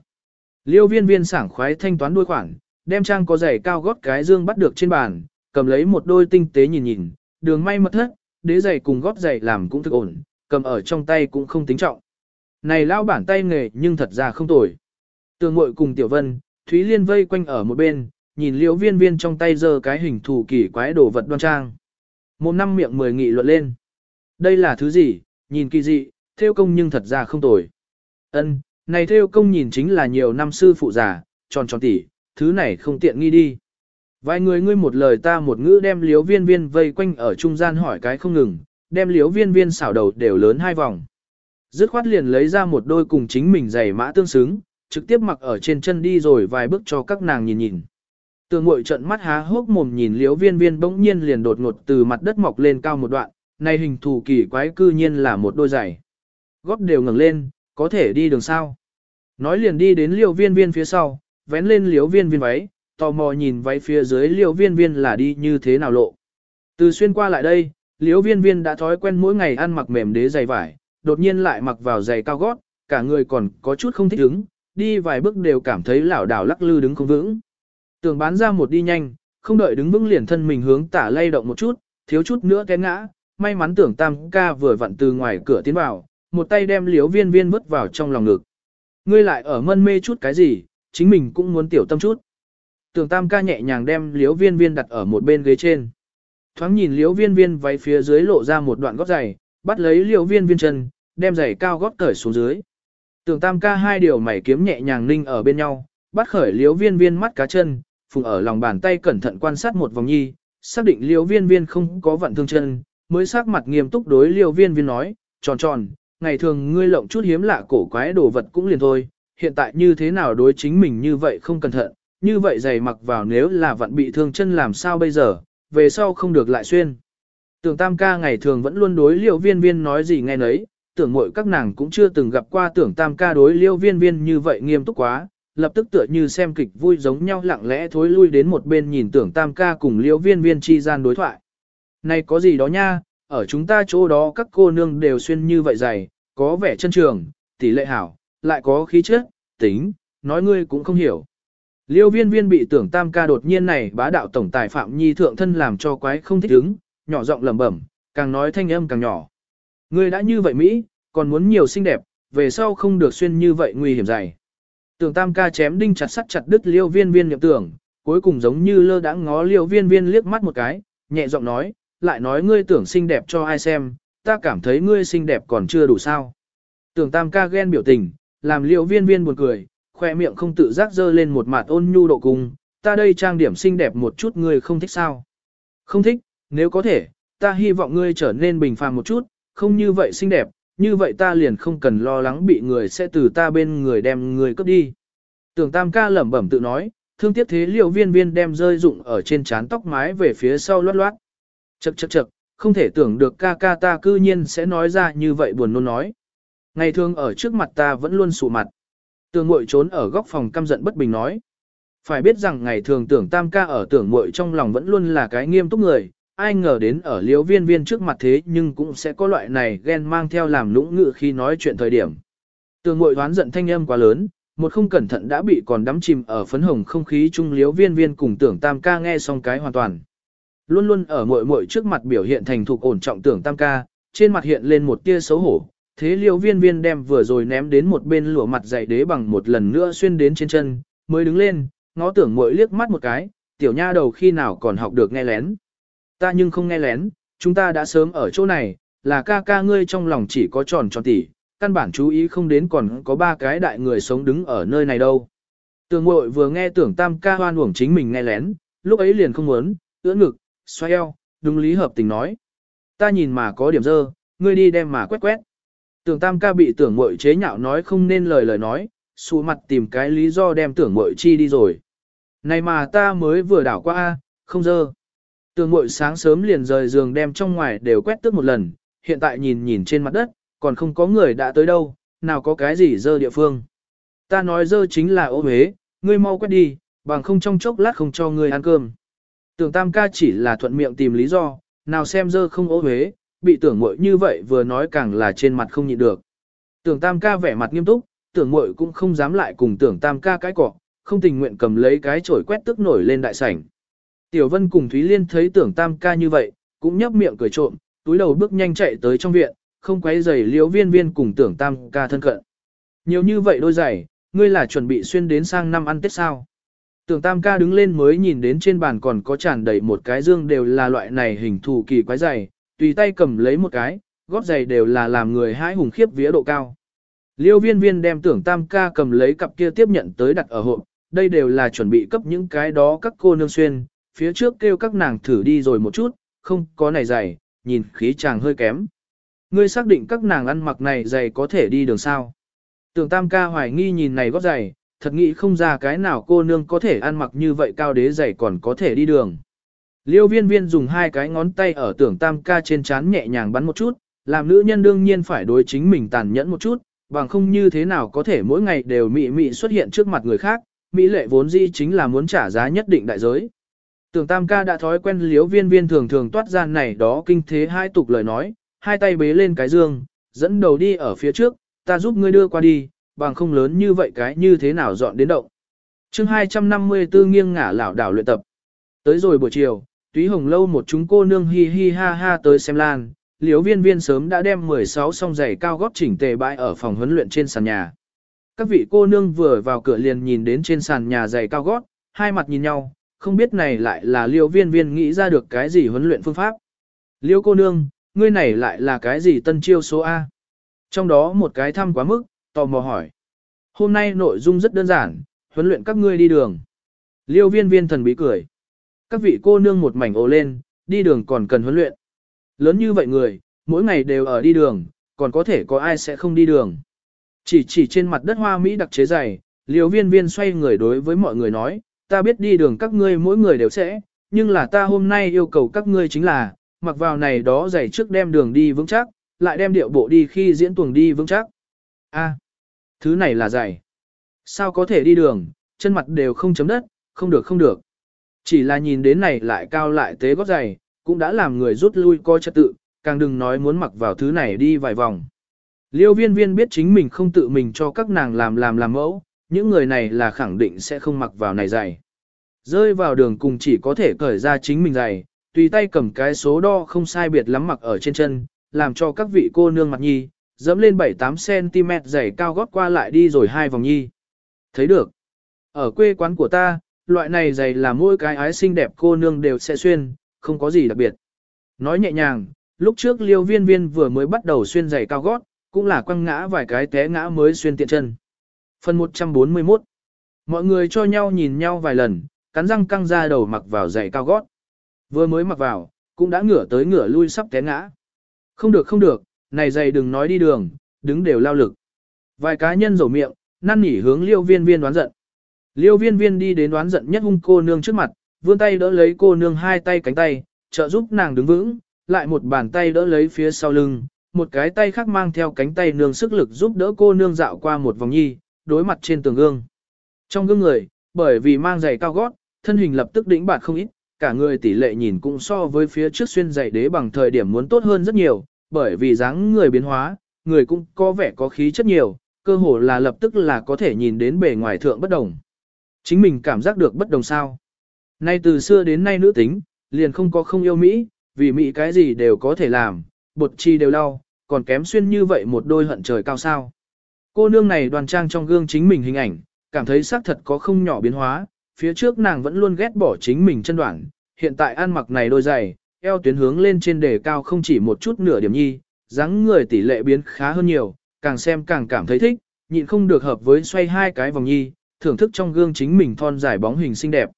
Liêu viên viên sảng khoái thanh toán đuôi khoản, đem trang có giày cao gót cái dương bắt được trên bàn, cầm lấy một đôi tinh tế nhìn nhìn, đường may mật thất, đế giày cùng gót giày làm cũng thực ổn, cầm ở trong tay cũng không tính trọng. Này lao bản tay nghề nhưng thật ra không tồi. Tường mội cùng Tiểu Vân, Thúy Liên vây quanh ở một bên, nhìn liêu viên viên trong tay giơ cái hình thù kỳ quái đồ vật đoan trang. Một năm miệng mười nghị luận lên. Đây là thứ gì, nhìn kỳ dị, theo công nhưng thật ra không tồi. Ân, này theo công nhìn chính là nhiều năm sư phụ già, tròn tròn tỉ, thứ này không tiện nghi đi. Vài người ngươi một lời ta một ngữ đem liếu viên viên vây quanh ở trung gian hỏi cái không ngừng, đem liếu viên viên xảo đầu đều lớn hai vòng. Dứt khoát liền lấy ra một đôi cùng chính mình giày mã tương xứng, trực tiếp mặc ở trên chân đi rồi vài bước cho các nàng nhìn nhìn. Tường ngội trận mắt há hốc mồm nhìn liếu viên viên bỗng nhiên liền đột ngột từ mặt đất mọc lên cao một đoạn, này hình thù kỳ quái cư nhiên là một đôi giày. Góp đều ngẩng lên, có thể đi đường sao. Nói liền đi đến liều viên viên phía sau, vén lên liếu viên viên váy, tò mò nhìn váy phía dưới liều viên viên là đi như thế nào lộ. Từ xuyên qua lại đây, liếu viên viên đã thói quen mỗi ngày ăn mặc mềm đế giày vải, đột nhiên lại mặc vào giày cao gót, cả người còn có chút không thích ứng, đi vài bước đều cảm thấy lảo đảo lắc lư đứng không vững. Tưởng bán ra một đi nhanh, không đợi đứng vững liền thân mình hướng tả lay động một chút, thiếu chút nữa té ngã, may mắn tưởng tam ca vừa vặn từ ngoài cửa tiến vào, một tay đem liếu viên viên vứt vào trong lòng ngực. Ngươi lại ở mân mê chút cái gì, chính mình cũng muốn tiểu tâm chút. Tưởng tam ca nhẹ nhàng đem liếu viên viên đặt ở một bên ghế trên. Thoáng nhìn liếu viên viên váy phía dưới lộ ra một đoạn gót giày, bắt lấy liếu viên viên chân, đem giày cao gót cởi xuống dưới. Tưởng tam ca hai điều mảy kiếm nhẹ nhàng ninh ở bên nhau, bắt khởi liếu viên viên mắt cá chân, phùng ở lòng bàn tay cẩn thận quan sát một vòng nhi, xác định Liêu viên viên không có vận thương chân, mới sắc mặt nghiêm túc đối Liêu viên viên nói, tròn tròn, ngày thường ngươi lộng chút hiếm lạ cổ quái đồ vật cũng liền thôi, hiện tại như thế nào đối chính mình như vậy không cẩn thận, như vậy giày mặc vào nếu là vận bị thương chân làm sao bây giờ, về sau không được lại xuyên. Tưởng tam ca ngày thường vẫn luôn đối Liêu viên viên nói gì nghe nấy, tưởng mội các nàng cũng chưa từng gặp qua tưởng tam ca đối Liêu viên viên như vậy nghiêm túc quá, lập tức tựa như xem kịch vui giống nhau lặng lẽ thối lui đến một bên nhìn tưởng tam ca cùng liễu viên viên chi gian đối thoại. Này có gì đó nha, ở chúng ta chỗ đó các cô nương đều xuyên như vậy dày, có vẻ chân trường, tỷ lệ hảo, lại có khí chất, tính, nói ngươi cũng không hiểu. Liêu viên viên bị tưởng tam ca đột nhiên này bá đạo tổng tài Phạm Nhi thượng thân làm cho quái không thích ứng, nhỏ giọng lẩm bẩm, càng nói thanh âm càng nhỏ. Ngươi đã như vậy Mỹ, còn muốn nhiều xinh đẹp, về sau không được xuyên như vậy nguy hiểm dày. Tưởng tam ca chém đinh chặt sắt chặt đứt liêu viên viên nhậm tưởng, cuối cùng giống như lơ đã ngó liêu viên viên liếc mắt một cái, nhẹ giọng nói, lại nói ngươi tưởng xinh đẹp cho ai xem, ta cảm thấy ngươi xinh đẹp còn chưa đủ sao. Tưởng tam ca ghen biểu tình, làm liêu viên viên buồn cười, khoe miệng không tự giác dơ lên một mặt ôn nhu độ cùng, ta đây trang điểm xinh đẹp một chút ngươi không thích sao. Không thích, nếu có thể, ta hy vọng ngươi trở nên bình phàm một chút, không như vậy xinh đẹp, như vậy ta liền không cần lo lắng bị người sẽ từ ta bên người đem người cướp đi. Tưởng tam ca lẩm bẩm tự nói, thương tiếc thế liệu viên viên đem rơi rụng ở trên trán tóc mái về phía sau loát loát. Chậc chậc chậc, không thể tưởng được ca ca ta cư nhiên sẽ nói ra như vậy buồn nôn nói. Ngày thường ở trước mặt ta vẫn luôn sụ mặt. Tưởng muội trốn ở góc phòng căm giận bất bình nói. Phải biết rằng ngày thường tưởng tam ca ở tưởng muội trong lòng vẫn luôn là cái nghiêm túc người, ai ngờ đến ở liếu viên viên trước mặt thế nhưng cũng sẽ có loại này ghen mang theo làm lũng ngự khi nói chuyện thời điểm. Tường mội đoán giận thanh âm quá lớn, một không cẩn thận đã bị còn đắm chìm ở phấn hồng không khí trung liếu viên viên cùng tưởng tam ca nghe xong cái hoàn toàn. Luôn luôn ở mội mội trước mặt biểu hiện thành thục ổn trọng tưởng tam ca, trên mặt hiện lên một tia xấu hổ, thế liêu viên viên đem vừa rồi ném đến một bên lụa mặt dày đế bằng một lần nữa xuyên đến trên chân, mới đứng lên, ngó tưởng mội liếc mắt một cái, tiểu nha đầu khi nào còn học được nghe lén. Ta nhưng không nghe lén, chúng ta đã sớm ở chỗ này, là ca ca ngươi trong lòng chỉ có tròn tròn tỉ, căn bản chú ý không đến còn có ba cái đại người sống đứng ở nơi này đâu. Tưởng ngội vừa nghe tưởng tam ca hoan uổng chính mình nghe lén, lúc ấy liền không muốn, ưỡn ngực, xoay eo, đúng lý hợp tình nói. Ta nhìn mà có điểm dơ, ngươi đi đem mà quét quét. Tưởng tam ca bị tưởng mội chế nhạo nói không nên lời lời nói, xù mặt tìm cái lý do đem tưởng mội chi đi rồi. Này mà ta mới vừa đảo qua, không dơ. Tưởng mội sáng sớm liền rời giường đem trong ngoài đều quét tước một lần, hiện tại nhìn nhìn trên mặt đất, còn không có người đã tới đâu, nào có cái gì dơ địa phương. Ta nói dơ chính là ô huế, ngươi mau quét đi, bằng không trong chốc lát không cho ngươi ăn cơm. Tưởng tam ca chỉ là thuận miệng tìm lý do, nào xem dơ không ô huế, bị tưởng mội như vậy vừa nói càng là trên mặt không nhịn được. Tưởng tam ca vẻ mặt nghiêm túc, tưởng mội cũng không dám lại cùng tưởng tam ca cái cọ, không tình nguyện cầm lấy cái chổi quét tức nổi lên đại sảnh. Tiểu Vân cùng Thúy Liên thấy tưởng tam ca như vậy, cũng nhấp miệng cười trộm, túi đầu bước nhanh chạy tới trong viện, không quấy giày liễu viên viên cùng tưởng tam ca thân cận. Nhiều như vậy đôi giày, ngươi là chuẩn bị xuyên đến sang năm ăn Tết sao. Tưởng tam ca đứng lên mới nhìn đến trên bàn còn có tràn đầy một cái dương đều là loại này hình thù kỳ quái giày, tùy tay cầm lấy một cái, gót giày đều là làm người hãi hùng khiếp vía độ cao. Liêu viên viên đem tưởng tam ca cầm lấy cặp kia tiếp nhận tới đặt ở hộp, đây đều là chuẩn bị cấp những cái đó các cô nương xuyên, phía trước kêu các nàng thử đi rồi một chút, không có này giày, nhìn khí chàng hơi kém. Ngươi xác định các nàng ăn mặc này giày có thể đi đường sao. Tưởng tam ca hoài nghi nhìn này gót giày, thật nghĩ không ra cái nào cô nương có thể ăn mặc như vậy cao đế giày còn có thể đi đường. Liêu viên viên dùng hai cái ngón tay ở tưởng tam ca trên trán nhẹ nhàng bắn một chút, làm nữ nhân đương nhiên phải đối chính mình tàn nhẫn một chút, bằng không như thế nào có thể mỗi ngày đều mị mị xuất hiện trước mặt người khác, mỹ lệ vốn dĩ chính là muốn trả giá nhất định đại giới. Tưởng tam ca đã thói quen liếu viên viên thường thường toát ra này đó kinh thế hai tục lời nói, hai tay bế lên cái dương, dẫn đầu đi ở phía trước, ta giúp ngươi đưa qua đi, bằng không lớn như vậy cái như thế nào dọn đến động. chương 254 nghiêng ngả lảo đảo luyện tập. Tới rồi buổi chiều, túy hồng lâu một chúng cô nương hi hi ha ha tới xem lan, liếu viên viên sớm đã đem 16 song giày cao gót chỉnh tề bãi ở phòng huấn luyện trên sàn nhà. Các vị cô nương vừa vào cửa liền nhìn đến trên sàn nhà giày cao gót, hai mặt nhìn nhau, không biết này lại là liêu viên viên nghĩ ra được cái gì huấn luyện phương pháp. Liêu cô nương, ngươi này lại là cái gì tân chiêu số A? Trong đó một cái thăm quá mức, tò mò hỏi. Hôm nay nội dung rất đơn giản, huấn luyện các ngươi đi đường. Liêu viên viên thần bí cười. Các vị cô nương một mảnh ồ lên, đi đường còn cần huấn luyện. Lớn như vậy người, mỗi ngày đều ở đi đường, còn có thể có ai sẽ không đi đường. Chỉ chỉ trên mặt đất hoa Mỹ đặc chế dày, liều viên viên xoay người đối với mọi người nói, ta biết đi đường các ngươi mỗi người đều sẽ, nhưng là ta hôm nay yêu cầu các ngươi chính là, mặc vào này đó giày trước đem đường đi vững chắc, lại đem điệu bộ đi khi diễn tuồng đi vững chắc. A, thứ này là giày. Sao có thể đi đường, chân mặt đều không chấm đất, không được không được. Chỉ là nhìn đến này lại cao lại tế gót giày, cũng đã làm người rút lui coi trật tự, càng đừng nói muốn mặc vào thứ này đi vài vòng. Liêu viên viên biết chính mình không tự mình cho các nàng làm làm làm mẫu, những người này là khẳng định sẽ không mặc vào này giày. Rơi vào đường cùng chỉ có thể cởi ra chính mình giày, tùy tay cầm cái số đo không sai biệt lắm mặc ở trên chân, làm cho các vị cô nương mặt nhi, dẫm lên 7-8cm giày cao gót qua lại đi rồi hai vòng nhi. Thấy được. Ở quê quán của ta, loại này giày là mỗi cái ái xinh đẹp cô nương đều sẽ xuyên, không có gì đặc biệt. Nói nhẹ nhàng, lúc trước liêu viên viên vừa mới bắt đầu xuyên giày cao gót, cũng là quăng ngã vài cái té ngã mới xuyên tiện chân. Phần 141 Mọi người cho nhau nhìn nhau vài lần, cắn răng căng ra đầu mặc vào giày cao gót. Vừa mới mặc vào, cũng đã ngửa tới ngửa lui sắp té ngã. Không được không được, này giày đừng nói đi đường, đứng đều lao lực. Vài cá nhân rổ miệng, năn nỉ hướng liêu viên viên đoán giận. Liêu viên viên đi đến đoán giận nhất hung cô nương trước mặt, vươn tay đỡ lấy cô nương hai tay cánh tay, trợ giúp nàng đứng vững, lại một bàn tay đỡ lấy phía sau lưng, một cái tay khác mang theo cánh tay nương sức lực giúp đỡ cô nương dạo qua một vòng nhi, đối mặt trên tường gương. Trong gương người, bởi vì mang giày cao gót, thân hình lập tức đỉnh bạt không ít, cả người tỷ lệ nhìn cũng so với phía trước xuyên giày đế bằng thời điểm muốn tốt hơn rất nhiều, bởi vì dáng người biến hóa, người cũng có vẻ có khí chất nhiều, cơ hồ là lập tức là có thể nhìn đến bề ngoài thượng bất đồng. Chính mình cảm giác được bất đồng sao. Nay từ xưa đến nay nữ tính, liền không có không yêu Mỹ, vì Mỹ cái gì đều có thể làm, bột chi đều đau, còn kém xuyên như vậy một đôi hận trời cao sao. Cô nương này đoàn trang trong gương chính mình hình ảnh, cảm thấy xác thật có không nhỏ biến hóa, phía trước nàng vẫn luôn ghét bỏ chính mình chân đoạn, hiện tại ăn mặc này đôi giày, eo tuyến hướng lên trên đề cao không chỉ một chút nửa điểm nhi, dáng người tỷ lệ biến khá hơn nhiều, càng xem càng cảm thấy thích, nhịn không được hợp với xoay hai cái vòng nhi, thưởng thức trong gương chính mình thon dài bóng hình xinh đẹp.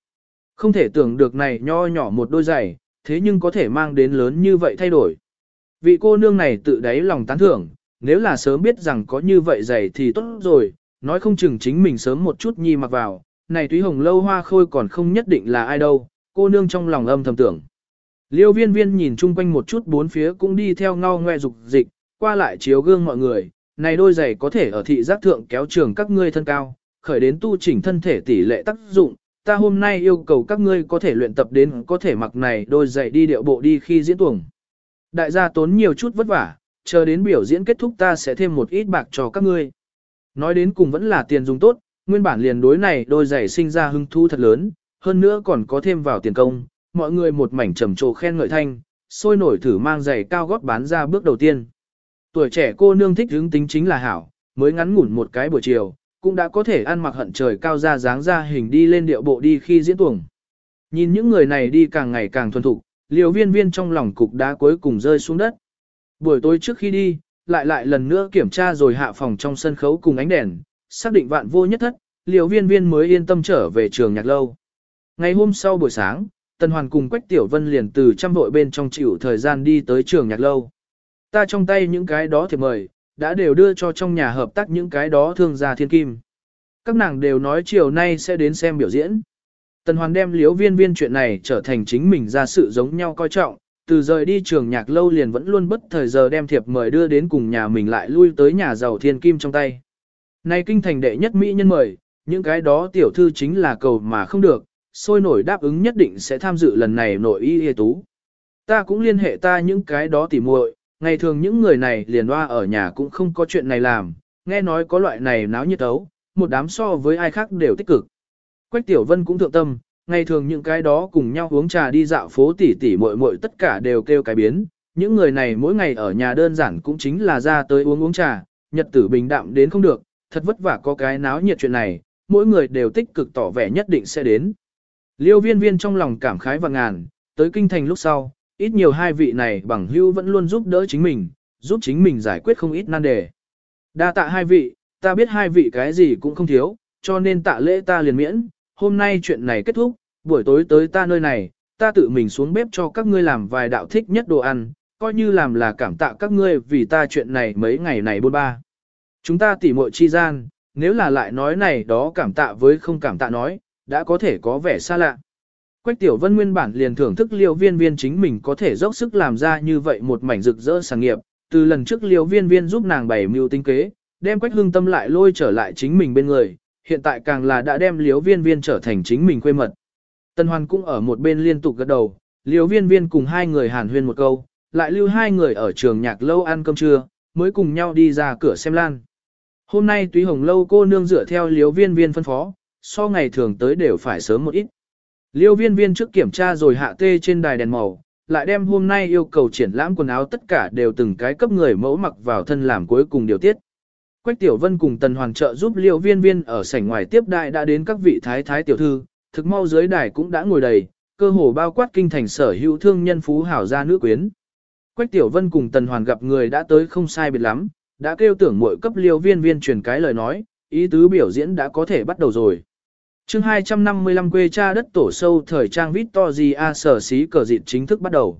Không thể tưởng được này nho nhỏ một đôi giày, thế nhưng có thể mang đến lớn như vậy thay đổi. Vị cô nương này tự đáy lòng tán thưởng, nếu là sớm biết rằng có như vậy dày thì tốt rồi, nói không chừng chính mình sớm một chút nhi mặc vào, này túy hồng lâu hoa khôi còn không nhất định là ai đâu, cô nương trong lòng âm thầm tưởng. Liêu viên viên nhìn chung quanh một chút bốn phía cũng đi theo ngao ngoe dục dịch, qua lại chiếu gương mọi người, này đôi giày có thể ở thị giác thượng kéo trường các ngươi thân cao, khởi đến tu chỉnh thân thể tỷ lệ tác dụng, ta hôm nay yêu cầu các ngươi có thể luyện tập đến có thể mặc này đôi giày đi điệu bộ đi khi diễn tuồng. Đại gia tốn nhiều chút vất vả, chờ đến biểu diễn kết thúc ta sẽ thêm một ít bạc cho các ngươi. Nói đến cùng vẫn là tiền dùng tốt, nguyên bản liền đối này đôi giày sinh ra hứng thu thật lớn, hơn nữa còn có thêm vào tiền công, mọi người một mảnh trầm trồ khen ngợi thanh, sôi nổi thử mang giày cao gót bán ra bước đầu tiên. Tuổi trẻ cô nương thích hướng tính chính là hảo, mới ngắn ngủn một cái buổi chiều, cũng đã có thể ăn mặc hận trời cao ra dáng ra hình đi lên điệu bộ đi khi diễn tuồng. Nhìn những người này đi càng ngày càng thuần thục, liều viên viên trong lòng cục đá cuối cùng rơi xuống đất. Buổi tối trước khi đi, lại lại lần nữa kiểm tra rồi hạ phòng trong sân khấu cùng ánh đèn, xác định vạn vô nhất thất, liều viên viên mới yên tâm trở về trường nhạc lâu. Ngày hôm sau buổi sáng, Tần Hoàn cùng Quách Tiểu Vân liền từ trăm vội bên trong chịu thời gian đi tới trường nhạc lâu. Ta trong tay những cái đó thì mời, đã đều đưa cho trong nhà hợp tác những cái đó thương gia thiên kim. Các nàng đều nói chiều nay sẽ đến xem biểu diễn. Tần Hoàn đem liếu viên viên chuyện này trở thành chính mình ra sự giống nhau coi trọng, từ rời đi trường nhạc lâu liền vẫn luôn bất thời giờ đem thiệp mời đưa đến cùng nhà mình lại lui tới nhà giàu thiên kim trong tay. Nay kinh thành đệ nhất mỹ nhân mời, những cái đó tiểu thư chính là cầu mà không được, sôi nổi đáp ứng nhất định sẽ tham dự lần này nội y y tú. Ta cũng liên hệ ta những cái đó tỉ muội, ngày thường những người này liền loa ở nhà cũng không có chuyện này làm, nghe nói có loại này náo nhiệt ấu, một đám so với ai khác đều tích cực. Quách Tiểu Vân cũng thượng tâm, ngày thường những cái đó cùng nhau uống trà đi dạo phố tỉ tỉ muội muội tất cả đều kêu cái biến, những người này mỗi ngày ở nhà đơn giản cũng chính là ra tới uống uống trà, nhật tử bình đạm đến không được, thật vất vả có cái náo nhiệt chuyện này, mỗi người đều tích cực tỏ vẻ nhất định sẽ đến. Liêu viên viên trong lòng cảm khái và ngàn, tới kinh thành lúc sau, ít nhiều hai vị này bằng hưu vẫn luôn giúp đỡ chính mình, giúp chính mình giải quyết không ít nan đề. Đa tạ hai vị, ta biết hai vị cái gì cũng không thiếu, cho nên tạ lễ ta liền miễn, hôm nay chuyện này kết thúc, buổi tối tới ta nơi này, ta tự mình xuống bếp cho các ngươi làm vài đạo thích nhất đồ ăn, coi như làm là cảm tạ các ngươi vì ta chuyện này mấy ngày này bôn ba. Chúng ta tỉ muội chi gian, nếu là lại nói này đó cảm tạ với không cảm tạ nói, đã có thể có vẻ xa lạ. Quách Tiểu Vân nguyên bản liền thưởng thức liêu viên viên chính mình có thể dốc sức làm ra như vậy một mảnh rực rỡ sáng nghiệp, từ lần trước liêu viên viên giúp nàng bày mưu tinh kế, đem Quách Hương Tâm lại lôi trở lại chính mình bên người, hiện tại càng là đã đem liêu viên viên trở thành chính mình quê mật. Tân Hoàn cũng ở một bên liên tục gật đầu, liêu viên viên cùng hai người hàn huyên một câu, lại lưu hai người ở trường nhạc lâu ăn cơm trưa, mới cùng nhau đi ra cửa xem lan. Hôm nay túy hồng lâu cô nương dựa theo liêu viên viên phân phó, so ngày thường tới đều phải sớm một ít. Liêu viên viên trước kiểm tra rồi hạ tê trên đài đèn màu, lại đem hôm nay yêu cầu triển lãm quần áo tất cả đều từng cái cấp người mẫu mặc vào thân làm cuối cùng điều tiết. Quách Tiểu Vân cùng Tần Hoàng trợ giúp Liêu Viên Viên ở sảnh ngoài tiếp đại đã đến các vị thái thái tiểu thư, thực mau dưới đài cũng đã ngồi đầy, cơ hồ bao quát kinh thành sở hữu thương nhân phú hảo gia nữ quyến. Quách Tiểu Vân cùng Tần Hoàn gặp người đã tới không sai biệt lắm, đã kêu tưởng muội cấp Liêu Viên Viên truyền cái lời nói, ý tứ biểu diễn đã có thể bắt đầu rồi chương 255 quê cha đất tổ sâu thời trang Victoria sở xí cờ dịt chính thức bắt đầu.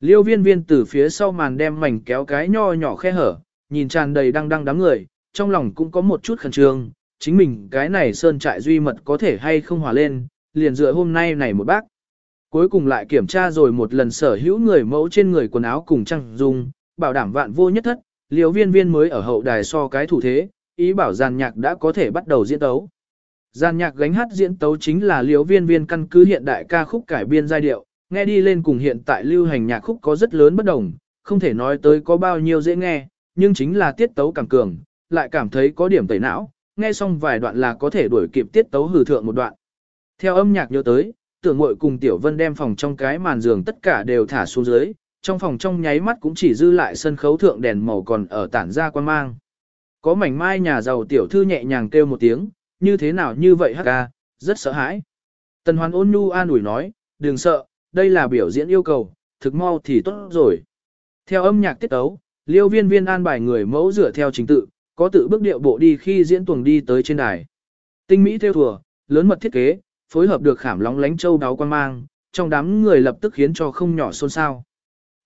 Liêu viên viên từ phía sau màn đem mảnh kéo cái nho nhỏ khe hở, nhìn tràn đầy đang đang đám người, trong lòng cũng có một chút khẩn trương, chính mình cái này sơn trại duy mật có thể hay không hòa lên, liền dựa hôm nay này một bác. Cuối cùng lại kiểm tra rồi một lần sở hữu người mẫu trên người quần áo cùng trang dung, bảo đảm vạn vô nhất thất, liều viên viên mới ở hậu đài so cái thủ thế, ý bảo giàn nhạc đã có thể bắt đầu diễn tấu. Gian nhạc gánh hát diễn tấu chính là liều viên viên căn cứ hiện đại ca khúc cải biên giai điệu, nghe đi lên cùng hiện tại lưu hành nhạc khúc có rất lớn bất đồng, không thể nói tới có bao nhiêu dễ nghe, nhưng chính là tiết tấu càng cường, lại cảm thấy có điểm tẩy não, nghe xong vài đoạn là có thể đuổi kịp tiết tấu hử thượng một đoạn. Theo âm nhạc nhớ tới, tưởng muội cùng Tiểu Vân đem phòng trong cái màn giường tất cả đều thả xuống dưới, trong phòng trong nháy mắt cũng chỉ dư lại sân khấu thượng đèn màu còn ở tản ra quan mang. Có mảnh mai nhà giàu tiểu thư nhẹ nhàng kêu một tiếng, như thế nào như vậy hắc ca, rất sợ hãi. Tần Hoan ôn nhu an ủi nói, đừng sợ, đây là biểu diễn yêu cầu, thực mau thì tốt rồi. Theo âm nhạc tiết tấu, liêu viên viên an bài người mẫu dựa theo trình tự, có tự bước điệu bộ đi khi diễn tuồng đi tới trên đài. Tinh mỹ theo thùa, lớn mật thiết kế, phối hợp được khảm lóng lánh châu đáo quan mang, trong đám người lập tức khiến cho không nhỏ xôn xao.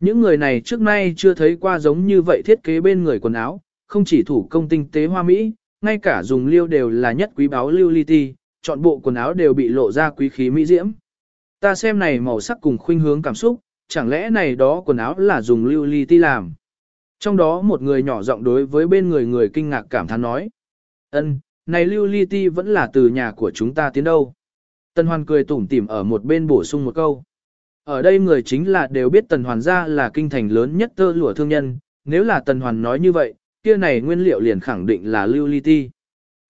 Những người này trước nay chưa thấy qua giống như vậy thiết kế bên người quần áo, không chỉ thủ công tinh tế hoa mỹ, ngay cả dùng liêu đều là nhất quý báu lưu ly ti, chọn bộ quần áo đều bị lộ ra quý khí mỹ diễm. Ta xem này màu sắc cùng khuynh hướng cảm xúc, chẳng lẽ này đó quần áo là dùng lưu ly ti làm. Trong đó một người nhỏ giọng đối với bên người người kinh ngạc cảm thán nói. ân này lưu ly ti vẫn là từ nhà của chúng ta tiến đâu. Tần Hoàn cười tủm tỉm ở một bên bổ sung một câu. Ở đây người chính là đều biết Tần Hoàn gia là kinh thành lớn nhất tơ lụa thương nhân, nếu là Tần Hoàn nói như vậy, kia này nguyên liệu liền khẳng định là lưu ly ti.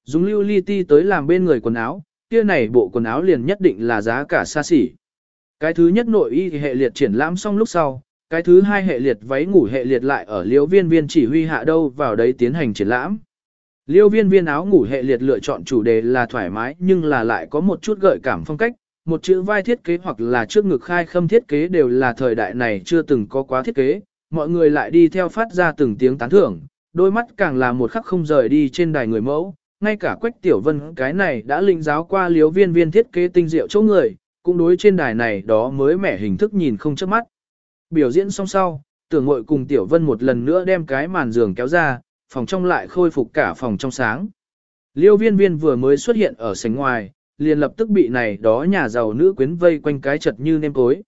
Dùng lưu ly ti tới làm bên người quần áo, kia này bộ quần áo liền nhất định là giá cả xa xỉ. Cái thứ nhất nội y hệ liệt triển lãm xong lúc sau, cái thứ hai hệ liệt váy ngủ hệ liệt lại ở liêu viên viên chỉ huy hạ đâu vào đấy tiến hành triển lãm. Liêu viên viên áo ngủ hệ liệt lựa chọn chủ đề là thoải mái nhưng là lại có một chút gợi cảm phong cách, một chữ vai thiết kế hoặc là trước ngực khai khâm thiết kế đều là thời đại này chưa từng có quá thiết kế, mọi người lại đi theo phát ra từng tiếng tán thưởng, Đôi mắt càng là một khắc không rời đi trên đài người mẫu, ngay cả Quách Tiểu Vân cái này đã linh giáo qua liếu viên viên thiết kế tinh diệu chỗ người, cũng đối trên đài này đó mới mẻ hình thức nhìn không chớp mắt. Biểu diễn xong sau, tưởng ngội cùng Tiểu Vân một lần nữa đem cái màn giường kéo ra, phòng trong lại khôi phục cả phòng trong sáng. Liêu viên viên vừa mới xuất hiện ở sảnh ngoài, liền lập tức bị này đó nhà giàu nữ quyến vây quanh cái chật như nêm cối.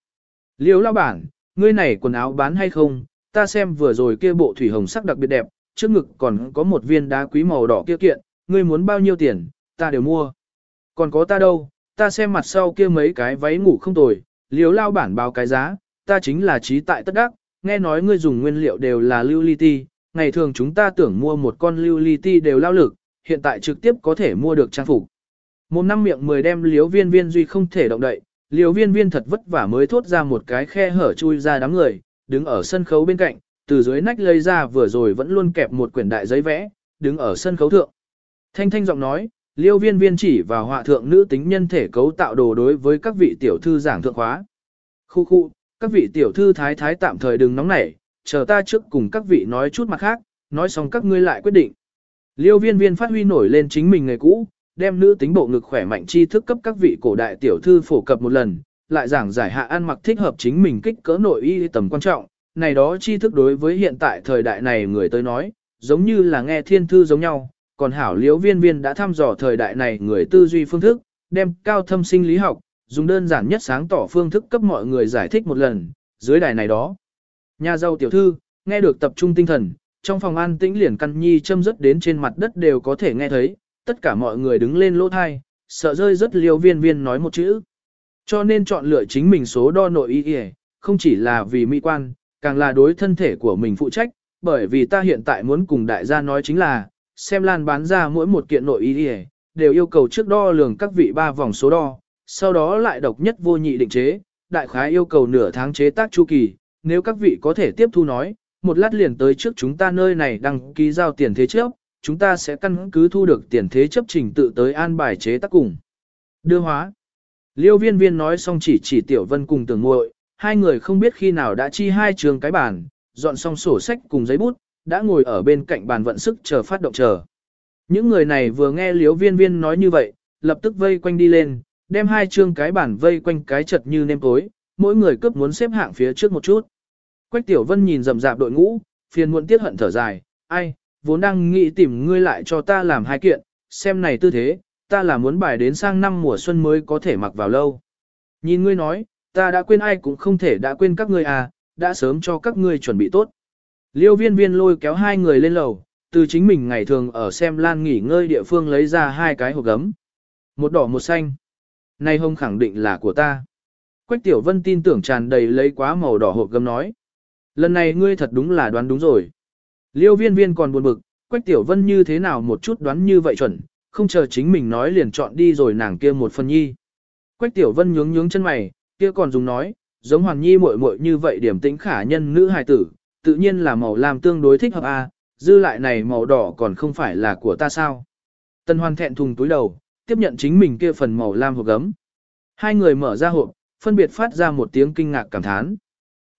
Liêu lao bản, ngươi này quần áo bán hay không, ta xem vừa rồi kia bộ thủy hồng sắc đặc biệt đẹp, trước ngực còn có một viên đá quý màu đỏ kia kiện, ngươi muốn bao nhiêu tiền, ta đều mua. Còn có ta đâu, ta xem mặt sau kia mấy cái váy ngủ không tồi, liếu lao bản báo cái giá, ta chính là trí tại tất đắc, nghe nói ngươi dùng nguyên liệu đều là lưu ly ti, ngày thường chúng ta tưởng mua một con lưu ly ti đều lao lực, hiện tại trực tiếp có thể mua được trang phục. Một năm miệng mười đem liếu viên viên duy không thể động đậy, liếu viên viên thật vất vả mới thốt ra một cái khe hở chui ra đám người, đứng ở sân khấu bên cạnh, từ dưới nách lấy ra vừa rồi vẫn luôn kẹp một quyển đại giấy vẽ, đứng ở sân khấu thượng. Thanh thanh giọng nói, Liêu viên viên chỉ vào họa thượng nữ tính nhân thể cấu tạo đồ đối với các vị tiểu thư giảng thượng khóa. Khu khu, các vị tiểu thư thái thái tạm thời đừng nóng nảy, chờ ta trước cùng các vị nói chút mặt khác, nói xong các ngươi lại quyết định. Liêu viên viên phát huy nổi lên chính mình người cũ, đem nữ tính bộ ngực khỏe mạnh tri thức cấp các vị cổ đại tiểu thư phổ cập một lần, lại giảng giải hạ ăn mặc thích hợp chính mình kích cỡ nội y tầm quan trọng, này đó tri thức đối với hiện tại thời đại này người tới nói, giống như là nghe thiên thư giống nhau, còn hảo Liêu viên viên đã thăm dò thời đại này người tư duy phương thức, đem cao thâm sinh lý học, dùng đơn giản nhất sáng tỏ phương thức cấp mọi người giải thích một lần, dưới đài này đó. Nhà giàu tiểu thư, nghe được tập trung tinh thần, trong phòng an tĩnh liền căn nhi châm rất đến trên mặt đất đều có thể nghe thấy, tất cả mọi người đứng lên lỗ thai, sợ rơi rất liêu viên viên nói một chữ. Cho nên chọn lựa chính mình số đo nội y không chỉ là vì mỹ quan, càng là đối thân thể của mình phụ trách, bởi vì ta hiện tại muốn cùng đại gia nói chính là, xem lan bán ra mỗi một kiện nội y đều yêu cầu trước đo lường các vị ba vòng số đo, sau đó lại độc nhất vô nhị định chế, đại khái yêu cầu nửa tháng chế tác chu kỳ, nếu các vị có thể tiếp thu nói, một lát liền tới trước chúng ta nơi này đăng ký giao tiền thế chấp, chúng ta sẽ căn cứ thu được tiền thế chấp trình tự tới an bài chế tác cùng. Đưa hóa. Liêu viên viên nói xong chỉ chỉ tiểu vân cùng tưởng muội hai người không biết khi nào đã chi hai trường cái bàn, dọn xong sổ sách cùng giấy bút, đã ngồi ở bên cạnh bàn vận sức chờ phát động chờ. Những người này vừa nghe liêu viên viên nói như vậy, lập tức vây quanh đi lên, đem hai chương cái bản vây quanh cái chật như nêm tối, mỗi người cướp muốn xếp hạng phía trước một chút. Quách Tiểu Vân nhìn rầm rạp đội ngũ, phiền muộn tiết hận thở dài, ai, vốn đang nghĩ tìm ngươi lại cho ta làm hai kiện, xem này tư thế, ta là muốn bài đến sang năm mùa xuân mới có thể mặc vào lâu. Nhìn ngươi nói, ta đã quên ai cũng không thể đã quên các ngươi à, đã sớm cho các ngươi chuẩn bị tốt. Liêu viên viên lôi kéo hai người lên lầu, từ chính mình ngày thường ở xem lan nghỉ ngơi địa phương lấy ra hai cái hộp gấm. Một đỏ một xanh nay hông khẳng định là của ta. Quách Tiểu Vân tin tưởng tràn đầy lấy quá màu đỏ hộp gấm nói. Lần này ngươi thật đúng là đoán đúng rồi. Liêu viên viên còn buồn bực, Quách Tiểu Vân như thế nào một chút đoán như vậy chuẩn, không chờ chính mình nói liền chọn đi rồi nàng kia một phần nhi. Quách Tiểu Vân nhướng nhướng chân mày, kia còn dùng nói, giống Hoàng Nhi muội muội như vậy điểm tĩnh khả nhân nữ hài tử, tự nhiên là màu lam tương đối thích hợp a, dư lại này màu đỏ còn không phải là của ta sao. Tân Hoàn thẹn thùng túi đầu, tiếp nhận chính mình kia phần màu lam hộp gấm. Hai người mở ra hộp, phân biệt phát ra một tiếng kinh ngạc cảm thán.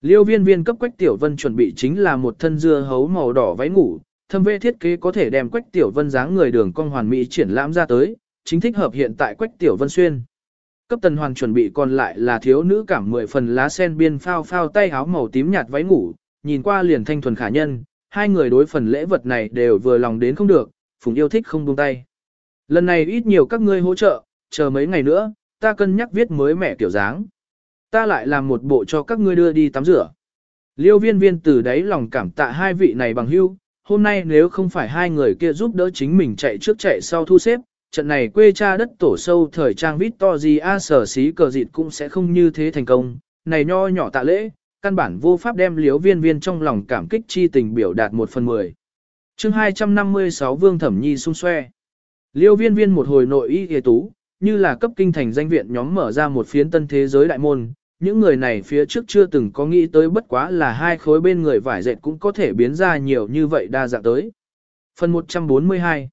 Liêu viên viên cấp Quách Tiểu Vân chuẩn bị chính là một thân dưa hấu màu đỏ váy ngủ, thâm vệ thiết kế có thể đem Quách Tiểu Vân dáng người đường cong hoàn mỹ triển lãm ra tới, chính thích hợp hiện tại Quách Tiểu Vân xuyên. Cấp tần hoàn chuẩn bị còn lại là thiếu nữ cảm mười phần lá sen biên phao phao tay áo màu tím nhạt váy ngủ, nhìn qua liền thanh thuần khả nhân, hai người đối phần lễ vật này đều vừa lòng đến không được, phùng yêu thích không buông tay. Lần này ít nhiều các ngươi hỗ trợ, chờ mấy ngày nữa, ta cân nhắc viết mới mẻ kiểu dáng. Ta lại làm một bộ cho các ngươi đưa đi tắm rửa. Liêu viên viên từ đấy lòng cảm tạ hai vị này bằng hưu, hôm nay nếu không phải hai người kia giúp đỡ chính mình chạy trước chạy sau thu xếp, trận này quê cha đất tổ sâu thời trang vít to gì a sở xí cờ dịt cũng sẽ không như thế thành công, này nho nhỏ tạ lễ, căn bản vô pháp đem liếu viên viên trong lòng cảm kích chi tình biểu đạt một phần mười. chương 256 Vương Thẩm Nhi xung xoe. Liêu viên viên một hồi nội y hề tú, như là cấp kinh thành danh viện nhóm mở ra một phiến tân thế giới đại môn, những người này phía trước chưa từng có nghĩ tới bất quá là hai khối bên người vải dệt cũng có thể biến ra nhiều như vậy đa dạng tới. Phần 142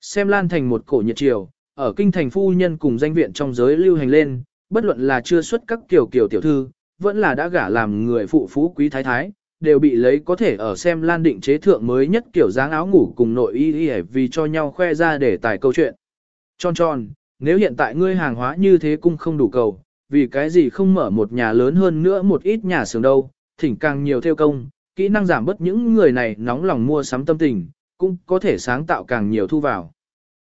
Xem lan thành một cổ nhiệt triều, ở kinh thành phu nhân cùng danh viện trong giới lưu hành lên, bất luận là chưa xuất các kiểu kiểu tiểu thư, vẫn là đã gả làm người phụ phú quý thái thái, đều bị lấy có thể ở xem lan định chế thượng mới nhất kiểu dáng áo ngủ cùng nội y y vì cho nhau khoe ra để tải câu chuyện. Tròn tròn, nếu hiện tại ngươi hàng hóa như thế cũng không đủ cầu, vì cái gì không mở một nhà lớn hơn nữa một ít nhà xưởng đâu, thỉnh càng nhiều theo công, kỹ năng giảm bớt những người này nóng lòng mua sắm tâm tình, cũng có thể sáng tạo càng nhiều thu vào.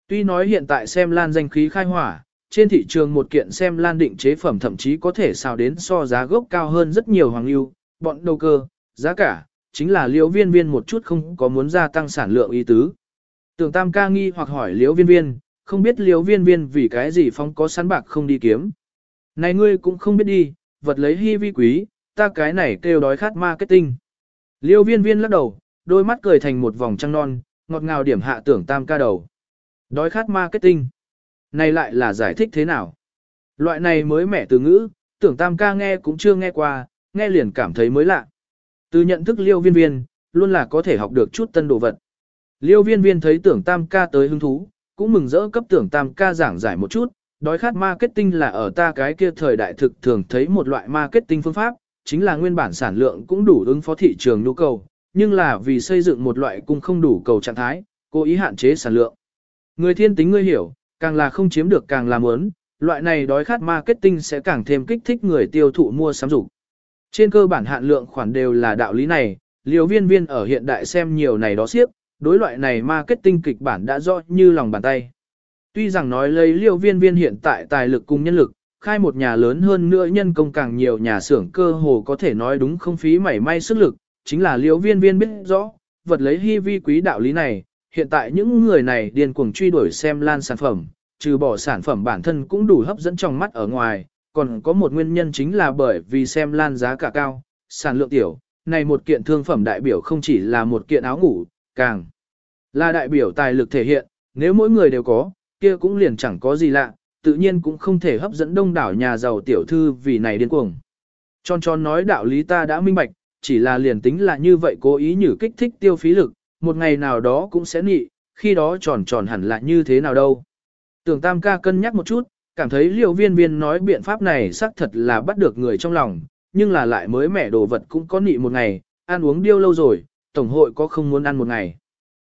Tuy nói hiện tại xem lan danh khí khai hỏa, trên thị trường một kiện xem lan định chế phẩm thậm chí có thể xào đến so giá gốc cao hơn rất nhiều hoàng lưu, bọn đầu cơ, giá cả, chính là liễu viên viên một chút không có muốn gia tăng sản lượng ý tứ. Tưởng tam ca nghi hoặc hỏi liễu viên viên, không biết liễu viên viên vì cái gì phong có sẵn bạc không đi kiếm. Này ngươi cũng không biết đi, vật lấy hy vi quý, ta cái này kêu đói khát marketing. Liễu viên viên lắc đầu, đôi mắt cười thành một vòng trăng non, ngọt ngào điểm hạ tưởng tam ca đầu. Đói khát marketing. Này lại là giải thích thế nào? Loại này mới mẻ từ ngữ, tưởng tam ca nghe cũng chưa nghe qua, nghe liền cảm thấy mới lạ. Từ nhận thức liêu viên viên, luôn là có thể học được chút tân đồ vật. Liêu viên viên thấy tưởng tam ca tới hứng thú, cũng mừng rỡ cấp tưởng tam ca giảng giải một chút, đói khát marketing là ở ta cái kia thời đại thực thường thấy một loại marketing phương pháp, chính là nguyên bản sản lượng cũng đủ ứng phó thị trường nhu cầu, nhưng là vì xây dựng một loại cung không đủ cầu trạng thái, cố ý hạn chế sản lượng. Người thiên tính ngươi hiểu, càng là không chiếm được càng là muốn, loại này đói khát marketing sẽ càng thêm kích thích người tiêu thụ mua sắm dục. Trên cơ bản hạn lượng khoản đều là đạo lý này, liều viên viên ở hiện đại xem nhiều này đó siếp, đối loại này marketing kịch bản đã rõ như lòng bàn tay. Tuy rằng nói lấy liều viên viên hiện tại tài lực cùng nhân lực, khai một nhà lớn hơn nữa nhân công càng nhiều nhà xưởng cơ hồ có thể nói đúng không phí mảy may sức lực, chính là liều viên viên biết rõ, vật lấy hy vi quý đạo lý này, hiện tại những người này điên cuồng truy đuổi xem lan sản phẩm, trừ bỏ sản phẩm bản thân cũng đủ hấp dẫn trong mắt ở ngoài, còn có một nguyên nhân chính là bởi vì xem lan giá cả cao, sản lượng tiểu, này một kiện thương phẩm đại biểu không chỉ là một kiện áo ngủ, càng là đại biểu tài lực thể hiện, nếu mỗi người đều có, kia cũng liền chẳng có gì lạ, tự nhiên cũng không thể hấp dẫn đông đảo nhà giàu tiểu thư vì này điên cuồng. Tròn tròn nói đạo lý ta đã minh bạch, chỉ là liền tính là như vậy cố ý nhử kích thích tiêu phí lực, một ngày nào đó cũng sẽ nị, khi đó tròn tròn hẳn là như thế nào đâu. Tưởng tam ca cân nhắc một chút, cảm thấy liều viên viên nói biện pháp này xác thật là bắt được người trong lòng, nhưng là lại mới mẻ đồ vật cũng có nị một ngày, ăn uống điêu lâu rồi, tổng hội có không muốn ăn một ngày.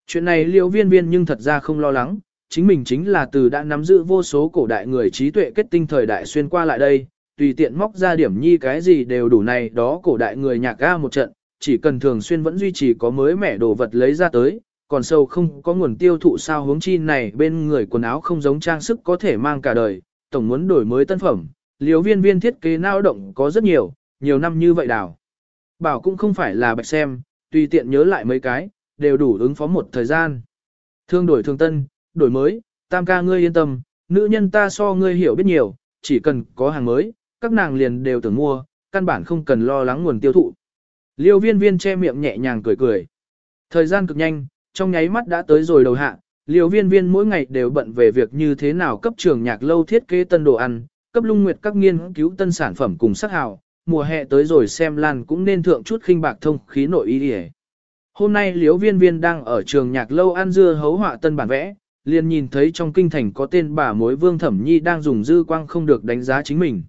Chuyện này liều viên viên nhưng thật ra không lo lắng, chính mình chính là từ đã nắm giữ vô số cổ đại người trí tuệ kết tinh thời đại xuyên qua lại đây, tùy tiện móc ra điểm nhi cái gì đều đủ này đó cổ đại người nhạc ga một trận, chỉ cần thường xuyên vẫn duy trì có mới mẻ đồ vật lấy ra tới, còn sâu không có nguồn tiêu thụ sao hướng chi này bên người quần áo không giống trang sức có thể mang cả đời, tổng muốn đổi mới tân phẩm, liều viên viên thiết kế nao động có rất nhiều, nhiều năm như vậy đào. Bảo cũng không phải là bạch xem, tùy tiện nhớ lại mấy cái, đều đủ ứng phó một thời gian. Thương đổi thương tân, đổi mới, tam ca ngươi yên tâm, nữ nhân ta so ngươi hiểu biết nhiều, chỉ cần có hàng mới, các nàng liền đều tưởng mua, căn bản không cần lo lắng nguồn tiêu thụ. Liêu viên viên che miệng nhẹ nhàng cười cười. Thời gian cực nhanh, trong nháy mắt đã tới rồi đầu hạ, liêu viên viên mỗi ngày đều bận về việc như thế nào cấp trường nhạc lâu thiết kế tân đồ ăn, cấp lung nguyệt các nghiên cứu tân sản phẩm cùng sắc hào, mùa hè tới rồi xem lan cũng nên thượng chút khinh bạc thông khí nội ý đi Hôm nay liêu viên viên đang ở trường nhạc lâu ăn dưa hấu họa tân bản vẽ, liền nhìn thấy trong kinh thành có tên bà mối vương thẩm nhi đang dùng dư quang không được đánh giá chính mình.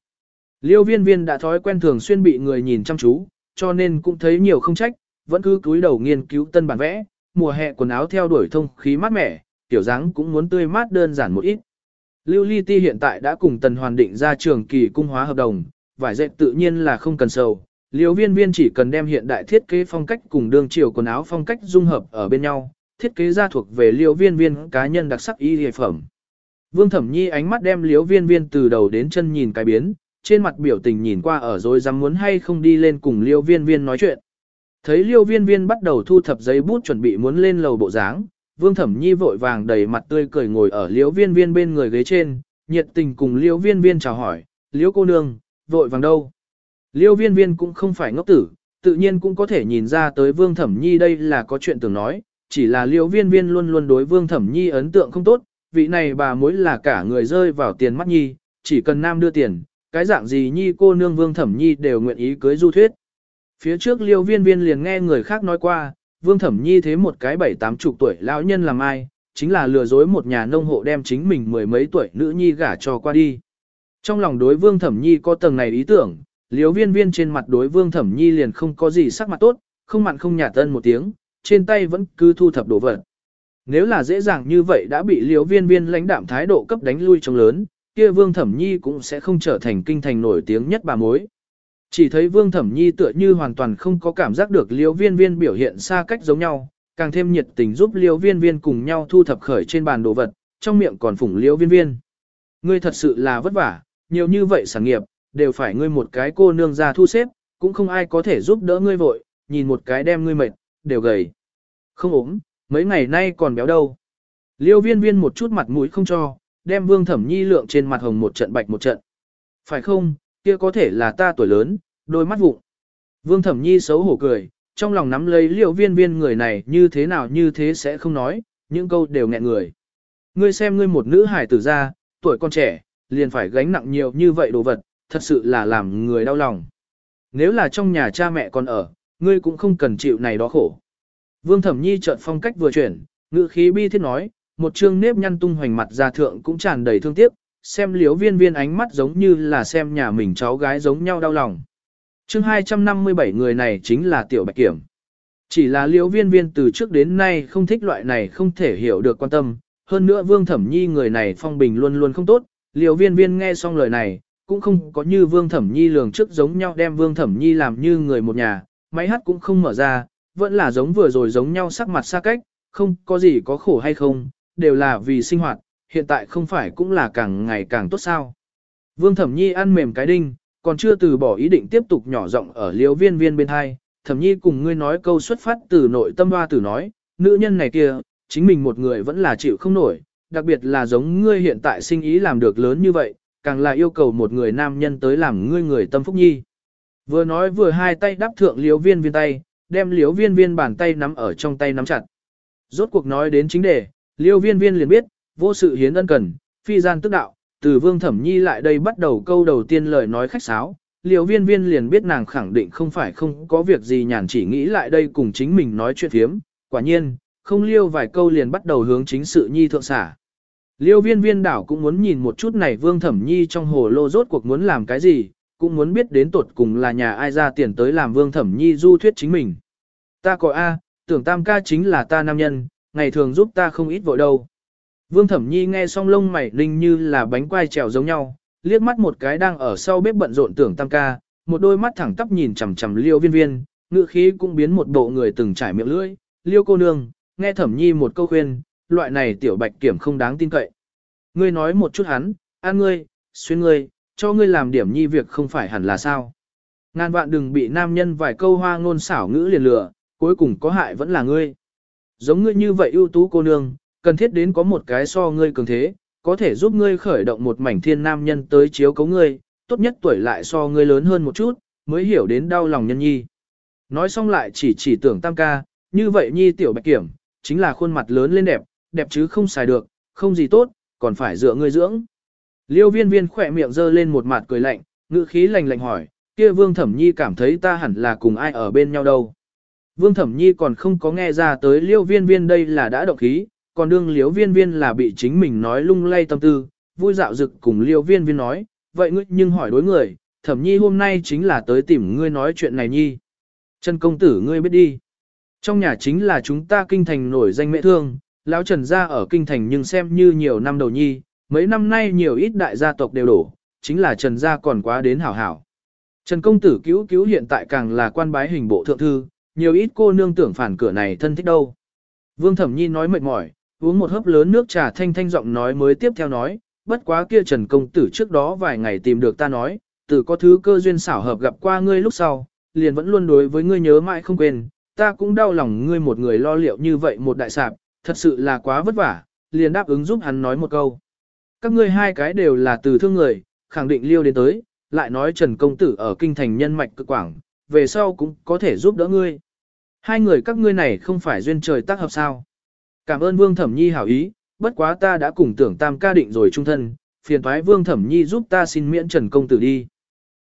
Liêu viên viên đã thói quen thường xuyên bị người nhìn chăm chú, cho nên cũng thấy nhiều không trách, vẫn cứ cúi đầu nghiên cứu tân bản vẽ, mùa hè quần áo theo đuổi thông khí mát mẻ, tiểu dáng cũng muốn tươi mát đơn giản một ít. Lưu Ly Ti hiện tại đã cùng Tần Hoàn định ra trường kỳ cung hóa hợp đồng, vải dệt tự nhiên là không cần sầu. Liêu viên viên chỉ cần đem hiện đại thiết kế phong cách cùng đương chiều quần áo phong cách dung hợp ở bên nhau, thiết kế ra thuộc về liêu viên viên cá nhân đặc sắc y hề phẩm. Vương Thẩm Nhi ánh mắt đem liêu viên viên từ đầu đến chân nhìn cái biến, trên mặt biểu tình nhìn qua ở rồi dám muốn hay không đi lên cùng liêu viên viên nói chuyện. Thấy liêu viên viên bắt đầu thu thập giấy bút chuẩn bị muốn lên lầu bộ dáng, Vương Thẩm Nhi vội vàng đầy mặt tươi cười ngồi ở Liễu viên viên bên người ghế trên, nhiệt tình cùng Liễu viên viên chào hỏi, Liễu cô nương, vội vàng đâu. Liễu viên viên cũng không phải ngốc tử, tự nhiên cũng có thể nhìn ra tới Vương Thẩm Nhi đây là có chuyện tưởng nói, chỉ là Liễu viên viên luôn luôn đối Vương Thẩm Nhi ấn tượng không tốt, vị này bà mối là cả người rơi vào tiền mắt Nhi, chỉ cần nam đưa tiền, cái dạng gì nhi cô nương vương thẩm nhi đều nguyện ý cưới du thuyết. Phía trước Liễu viên viên liền nghe người khác nói qua, vương thẩm nhi thế một cái bảy tám chục tuổi lão nhân làm ai, chính là lừa dối một nhà nông hộ đem chính mình mười mấy tuổi nữ nhi gả cho qua đi. Trong lòng đối vương thẩm nhi có tầng này ý tưởng, Liễu viên viên trên mặt đối vương thẩm nhi liền không có gì sắc mặt tốt, không mặn không nhạt tân một tiếng, trên tay vẫn cứ thu thập đồ vật. Nếu là dễ dàng như vậy đã bị Liễu viên viên lãnh đạm thái độ cấp đánh lui trong lớn, kia Vương Thẩm Nhi cũng sẽ không trở thành kinh thành nổi tiếng nhất bà mối. Chỉ thấy Vương Thẩm Nhi tựa như hoàn toàn không có cảm giác được Liêu Viên Viên biểu hiện xa cách giống nhau, càng thêm nhiệt tình giúp Liêu Viên Viên cùng nhau thu thập khởi trên bàn đồ vật, trong miệng còn phủng Liêu Viên Viên. Ngươi thật sự là vất vả, nhiều như vậy sản nghiệp, đều phải ngươi một cái cô nương ra thu xếp, cũng không ai có thể giúp đỡ ngươi vội, nhìn một cái đem ngươi mệt, đều gầy. Không ốm, mấy ngày nay còn béo đâu. Liêu viên viên một chút mặt mũi không cho, đem Vương Thẩm Nhi lượng trên mặt hồng một trận bạch một trận. Phải không, kia có thể là ta tuổi lớn, đôi mắt vụng. Vương Thẩm Nhi xấu hổ cười, trong lòng nắm lấy liệu viên viên người này như thế nào như thế sẽ không nói, những câu đều nghẹn người. Ngươi xem ngươi một nữ hải tử ra, tuổi con trẻ, liền phải gánh nặng nhiều như vậy đồ vật, thật sự là làm người đau lòng. Nếu là trong nhà cha mẹ còn ở, ngươi cũng không cần chịu này đó khổ. Vương Thẩm Nhi chợt phong cách vừa chuyển, ngữ khí bi thiết nói, một trương nếp nhăn tung hoành mặt ra thượng cũng tràn đầy thương tiếc, xem liếu viên viên ánh mắt giống như là xem nhà mình cháu gái giống nhau đau lòng. chương 257 người này chính là tiểu bạch kiểm. Chỉ là liễu viên viên từ trước đến nay không thích loại này không thể hiểu được quan tâm, hơn nữa vương thẩm nhi người này phong bình luôn luôn không tốt, liễu viên viên nghe xong lời này, cũng không có như vương thẩm nhi lường trước giống nhau đem vương thẩm nhi làm như người một nhà, máy hát cũng không mở ra, vẫn là giống vừa rồi giống nhau sắc mặt xa cách, không có gì có khổ hay không, đều là vì sinh hoạt, hiện tại không phải cũng là càng ngày càng tốt sao. Vương thẩm nhi ăn mềm cái đinh, còn chưa từ bỏ ý định tiếp tục nhỏ giọng ở liễu viên viên bên hai, thẩm nhi cùng ngươi nói câu xuất phát từ nội tâm hoa tử nói, nữ nhân này kia, chính mình một người vẫn là chịu không nổi, đặc biệt là giống ngươi hiện tại sinh ý làm được lớn như vậy, càng là yêu cầu một người nam nhân tới làm ngươi người tâm phúc nhi. Vừa nói vừa hai tay đắp thượng liếu viên viên tay, đem liếu viên viên bàn tay nắm ở trong tay nắm chặt. Rốt cuộc nói đến chính đề, liêu viên viên liền biết, vô sự hiến ân cần, phi gian tức đạo, từ vương thẩm nhi lại đây bắt đầu câu đầu tiên lời nói khách sáo, liều viên viên liền biết nàng khẳng định không phải không có việc gì nhàn chỉ nghĩ lại đây cùng chính mình nói chuyện phiếm, quả nhiên, không liêu vài câu liền bắt đầu hướng chính sự nhi thượng xả. Liêu viên viên đảo cũng muốn nhìn một chút này vương thẩm nhi trong hồ lô rốt cuộc muốn làm cái gì, cũng muốn biết đến tột cùng là nhà ai ra tiền tới làm vương thẩm nhi du thuyết chính mình. Ta có A, tưởng tam ca chính là ta nam nhân, ngày thường giúp ta không ít vội đâu. Vương thẩm nhi nghe xong lông mày linh như là bánh quai trèo giống nhau, liếc mắt một cái đang ở sau bếp bận rộn tưởng tam ca, một đôi mắt thẳng tắp nhìn chằm chằm liêu viên viên, ngựa khí cũng biến một bộ người từng trải miệng lưỡi, liêu cô nương, nghe thẩm nhi một câu khuyên, loại này tiểu bạch kiểm không đáng tin cậy. Ngươi nói một chút hắn, an ngươi, xuyên ngươi, cho ngươi làm điểm nhi việc không phải hẳn là sao. Ngàn vạn đừng bị nam nhân vài câu hoa ngôn xảo ngữ liền lừa, cuối cùng có hại vẫn là ngươi. Giống ngươi như vậy ưu tú cô nương, cần thiết đến có một cái so ngươi cường thế, có thể giúp ngươi khởi động một mảnh thiên nam nhân tới chiếu cấu ngươi, tốt nhất tuổi lại so ngươi lớn hơn một chút, mới hiểu đến đau lòng nhân nhi. Nói xong lại chỉ chỉ tưởng tam ca, như vậy nhi tiểu bạch kiểm, chính là khuôn mặt lớn lên đẹp, đẹp chứ không xài được, không gì tốt, còn phải dựa ngươi dưỡng. Liêu viên viên khỏe miệng dơ lên một mặt cười lạnh, ngữ khí lạnh lạnh hỏi, kia vương thẩm nhi cảm thấy ta hẳn là cùng ai ở bên nhau đâu. Vương thẩm nhi còn không có nghe ra tới liêu viên viên đây là đã động khí, còn đương liêu viên viên là bị chính mình nói lung lay tâm tư, vui dạo dực cùng liêu viên viên nói, vậy ngươi nhưng hỏi đối người, thẩm nhi hôm nay chính là tới tìm ngươi nói chuyện này nhi. Trần công tử ngươi biết đi. Trong nhà chính là chúng ta kinh thành nổi danh mẹ thương, lão Trần gia ở kinh thành nhưng xem như nhiều năm đầu nhi, mấy năm nay nhiều ít đại gia tộc đều đổ, chính là Trần gia còn quá đến hảo hảo. Trần công tử cứu cứu hiện tại càng là quan bái hình bộ thượng thư, nhiều ít cô nương tưởng phản cửa này thân thích đâu. Vương Thẩm Nhi nói mệt mỏi, uống một hớp lớn nước trà thanh thanh giọng nói mới tiếp theo nói, bất quá kia Trần công tử trước đó vài ngày tìm được ta nói, từ có thứ cơ duyên xảo hợp gặp qua ngươi lúc sau, liền vẫn luôn đối với ngươi nhớ mãi không quên, ta cũng đau lòng ngươi một người lo liệu như vậy một đại sạp, thật sự là quá vất vả, liền đáp ứng giúp hắn nói một câu. Các ngươi hai cái đều là từ thương người, khẳng định liêu đến tới, lại nói Trần Công Tử ở kinh thành nhân mạch cực quảng, về sau cũng có thể giúp đỡ ngươi. Hai người các ngươi này không phải duyên trời tác hợp sao. Cảm ơn Vương Thẩm Nhi hảo ý, bất quá ta đã cùng tưởng tam ca định rồi trung thân, phiền thoái Vương Thẩm Nhi giúp ta xin miễn Trần Công Tử đi.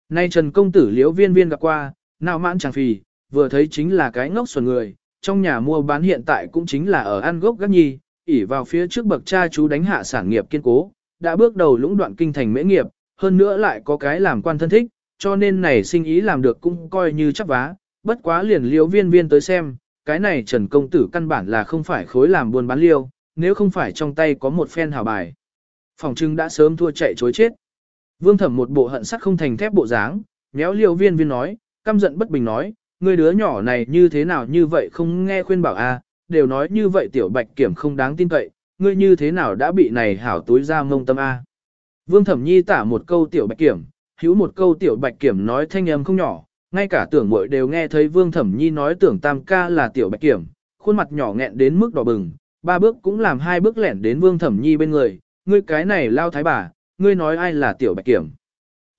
Nay Trần Công Tử liễu viên viên gặp qua, nào mãn chẳng phì, vừa thấy chính là cái ngốc xuẩn người, trong nhà mua bán hiện tại cũng chính là ở ăn gốc gác nhi, ỉ vào phía trước bậc cha chú đánh hạ sản nghiệp kiên cố, đã bước đầu lũng đoạn kinh thành mễ nghiệp, hơn nữa lại có cái làm quan thân thích, cho nên này sinh ý làm được cũng coi như chắc vá, bất quá liền liễu viên viên tới xem, cái này Trần Công Tử căn bản là không phải khối làm buôn bán liêu, nếu không phải trong tay có một phen hào bài. Phòng trưng đã sớm thua chạy chối chết. Vương thẩm một bộ hận sắt không thành thép bộ dáng, méo liêu viên viên nói, căm giận bất bình nói, người đứa nhỏ này như thế nào như vậy không nghe khuyên bảo a, đều nói như vậy tiểu bạch kiểm không đáng tin cậy, ngươi như thế nào đã bị này hảo túi ra mông tâm a. Vương Thẩm Nhi tả một câu tiểu bạch kiểm, hữu một câu tiểu bạch kiểm nói thanh âm không nhỏ, ngay cả tưởng muội đều nghe thấy Vương Thẩm Nhi nói tưởng tam ca là tiểu bạch kiểm, khuôn mặt nhỏ nghẹn đến mức đỏ bừng, ba bước cũng làm hai bước lẻn đến Vương Thẩm Nhi bên người, ngươi cái này lao thái bà, ngươi nói ai là tiểu bạch kiểm.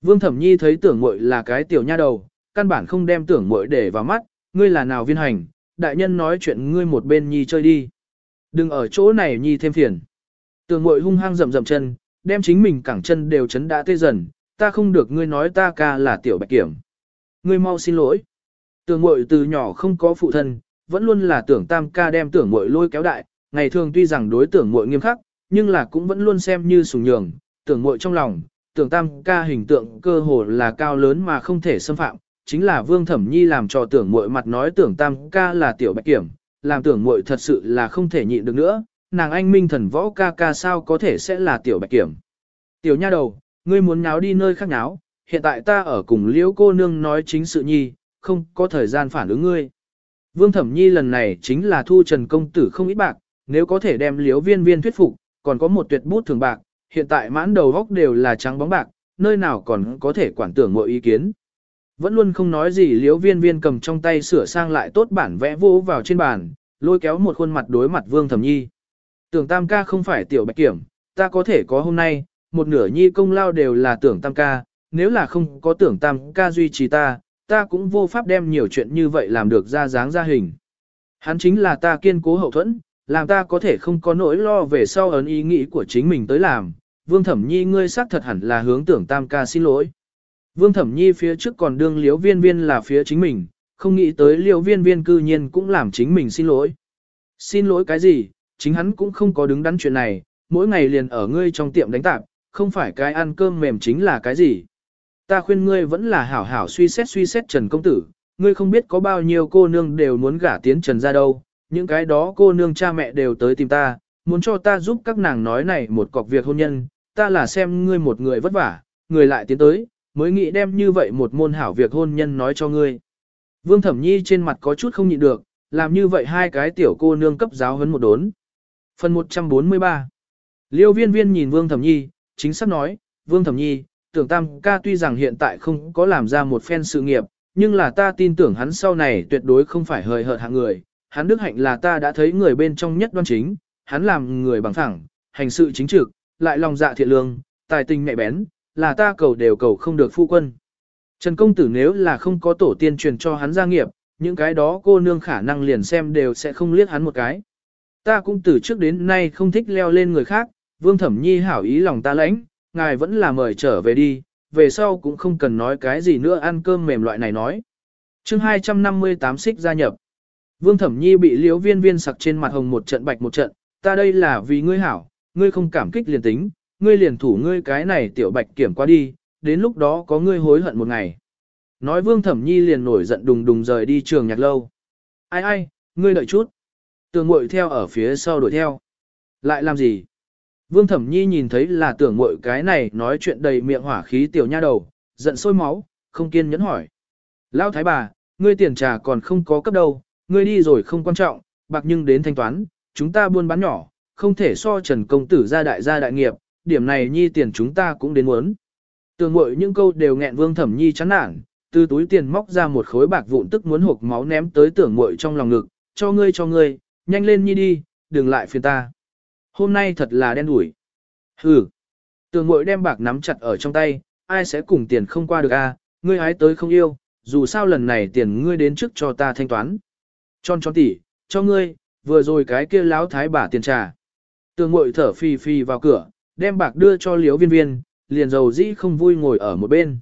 Vương Thẩm Nhi thấy tưởng muội là cái tiểu nha đầu, căn bản không đem tưởng muội để vào mắt, ngươi là nào viên hành, đại nhân nói chuyện ngươi một bên nhi chơi đi. Đừng ở chỗ này nhi thêm phiền. Tưởng muội hung hăng rậm rậm chân, đem chính mình cẳng chân đều chấn đã tê dần, ta không được ngươi nói ta ca là tiểu bạch kiểm. Ngươi mau xin lỗi. Tưởng muội từ nhỏ không có phụ thân, vẫn luôn là tưởng tam ca đem tưởng muội lôi kéo đại, ngày thường tuy rằng đối tưởng muội nghiêm khắc, nhưng là cũng vẫn luôn xem như sủng nhường, tưởng muội trong lòng, tưởng tam ca hình tượng cơ hồ là cao lớn mà không thể xâm phạm, chính là Vương Thẩm Nhi làm cho tưởng muội mặt nói tưởng tam ca là tiểu bạch kiểm, làm tưởng muội thật sự là không thể nhịn được nữa, nàng anh minh thần võ ca ca sao có thể sẽ là tiểu bạch kiểm. Tiểu nha đầu, ngươi muốn nháo đi nơi khác nháo, hiện tại ta ở cùng liễu cô nương nói chính sự nhi, không có thời gian phản ứng ngươi. Vương Thẩm Nhi lần này chính là thu Trần Công Tử không ít bạc, nếu có thể đem liễu viên viên thuyết phục, còn có một tuyệt bút thường bạc, hiện tại mãn đầu góc đều là trắng bóng bạc, nơi nào còn có thể quản tưởng mọi ý kiến. Vẫn luôn không nói gì liễu viên viên cầm trong tay sửa sang lại tốt bản vẽ vô vào trên bàn, lôi kéo một khuôn mặt đối mặt Vương Thẩm Nhi. Tưởng Tam ca không phải tiểu bạch kiểm, ta có thể có hôm nay, một nửa nhi công lao đều là tưởng Tam ca, nếu là không có tưởng Tam ca duy trì ta, ta cũng vô pháp đem nhiều chuyện như vậy làm được ra dáng ra hình. Hắn chính là ta kiên cố hậu thuẫn, làm ta có thể không có nỗi lo về sau ấn ý nghĩ của chính mình tới làm. Vương Thẩm Nhi ngươi xác thật hẳn là hướng tưởng Tam ca xin lỗi. Vương Thẩm Nhi phía trước còn đương liếu viên viên là phía chính mình, không nghĩ tới liếu viên viên cư nhiên cũng làm chính mình xin lỗi. Xin lỗi cái gì, chính hắn cũng không có đứng đắn chuyện này, mỗi ngày liền ở ngươi trong tiệm đánh tạp, không phải cái ăn cơm mềm chính là cái gì. Ta khuyên ngươi vẫn là hảo hảo suy xét suy xét Trần Công Tử, ngươi không biết có bao nhiêu cô nương đều muốn gả tiến Trần ra đâu, những cái đó cô nương cha mẹ đều tới tìm ta, muốn cho ta giúp các nàng nói này một cọc việc hôn nhân, ta là xem ngươi một người vất vả, người lại tiến tới, mới nghĩ đem như vậy một môn hảo việc hôn nhân nói cho ngươi. Vương Thẩm Nhi trên mặt có chút không nhịn được, làm như vậy hai cái tiểu cô nương cấp giáo hấn một đốn. Phần 143 Liêu viên viên nhìn Vương Thẩm Nhi, chính xác nói, Vương Thẩm Nhi, tưởng tam ca tuy rằng hiện tại không có làm ra một phen sự nghiệp, nhưng là ta tin tưởng hắn sau này tuyệt đối không phải hời hợt hạng người. Hắn đức hạnh là ta đã thấy người bên trong nhất đoan chính, hắn làm người bằng thẳng, hành sự chính trực, lại lòng dạ thiện lương, tài tình mẹ bén, là ta cầu đều cầu không được phu quân. Trần công tử nếu là không có tổ tiên truyền cho hắn gia nghiệp, những cái đó cô nương khả năng liền xem đều sẽ không liếc hắn một cái. Ta cũng từ trước đến nay không thích leo lên người khác, vương thẩm nhi hảo ý lòng ta lãnh, ngài vẫn là mời trở về đi, về sau cũng không cần nói cái gì nữa ăn cơm mềm loại này nói. chương 258 xích gia nhập. Vương thẩm nhi bị liễu viên viên sặc trên mặt hồng một trận bạch một trận, ta đây là vì ngươi hảo, ngươi không cảm kích liền tính, ngươi liền thủ ngươi cái này tiểu bạch kiểm qua đi, đến lúc đó có ngươi hối hận một ngày. Nói vương thẩm nhi liền nổi giận đùng đùng rời đi trường nhạc lâu. Ai ai, ngươi đợi chút. Tường ngội theo ở phía sau đuổi theo. Lại làm gì? Vương thẩm nhi nhìn thấy là tưởng mội cái này nói chuyện đầy miệng hỏa khí tiểu nha đầu, giận sôi máu, không kiên nhẫn hỏi. Lão thái bà, ngươi tiền trà còn không có cấp đâu, ngươi đi rồi không quan trọng, bạc nhưng đến thanh toán, chúng ta buôn bán nhỏ, không thể so trần công tử ra đại gia đại nghiệp, điểm này nhi tiền chúng ta cũng đến muốn. Tường mội những câu đều nghẹn vương thẩm nhi chán nản, từ túi tiền móc ra một khối bạc vụn tức muốn hộp máu ném tới tưởng mội trong lòng ngực, cho ngươi cho ngươi, nhanh lên nhi đi, đừng lại phiền ta. Hôm nay thật là đen đủi. Hừ. Tường mội đem bạc nắm chặt ở trong tay, ai sẽ cùng tiền không qua được a? ngươi hái tới không yêu, dù sao lần này tiền ngươi đến trước cho ta thanh toán. Tròn tròn tỉ, cho ngươi, vừa rồi cái kia láo thái bà tiền trà. Tường mội thở phì phì vào cửa, đem bạc đưa cho liếu viên viên, liền dầu dĩ không vui ngồi ở một bên.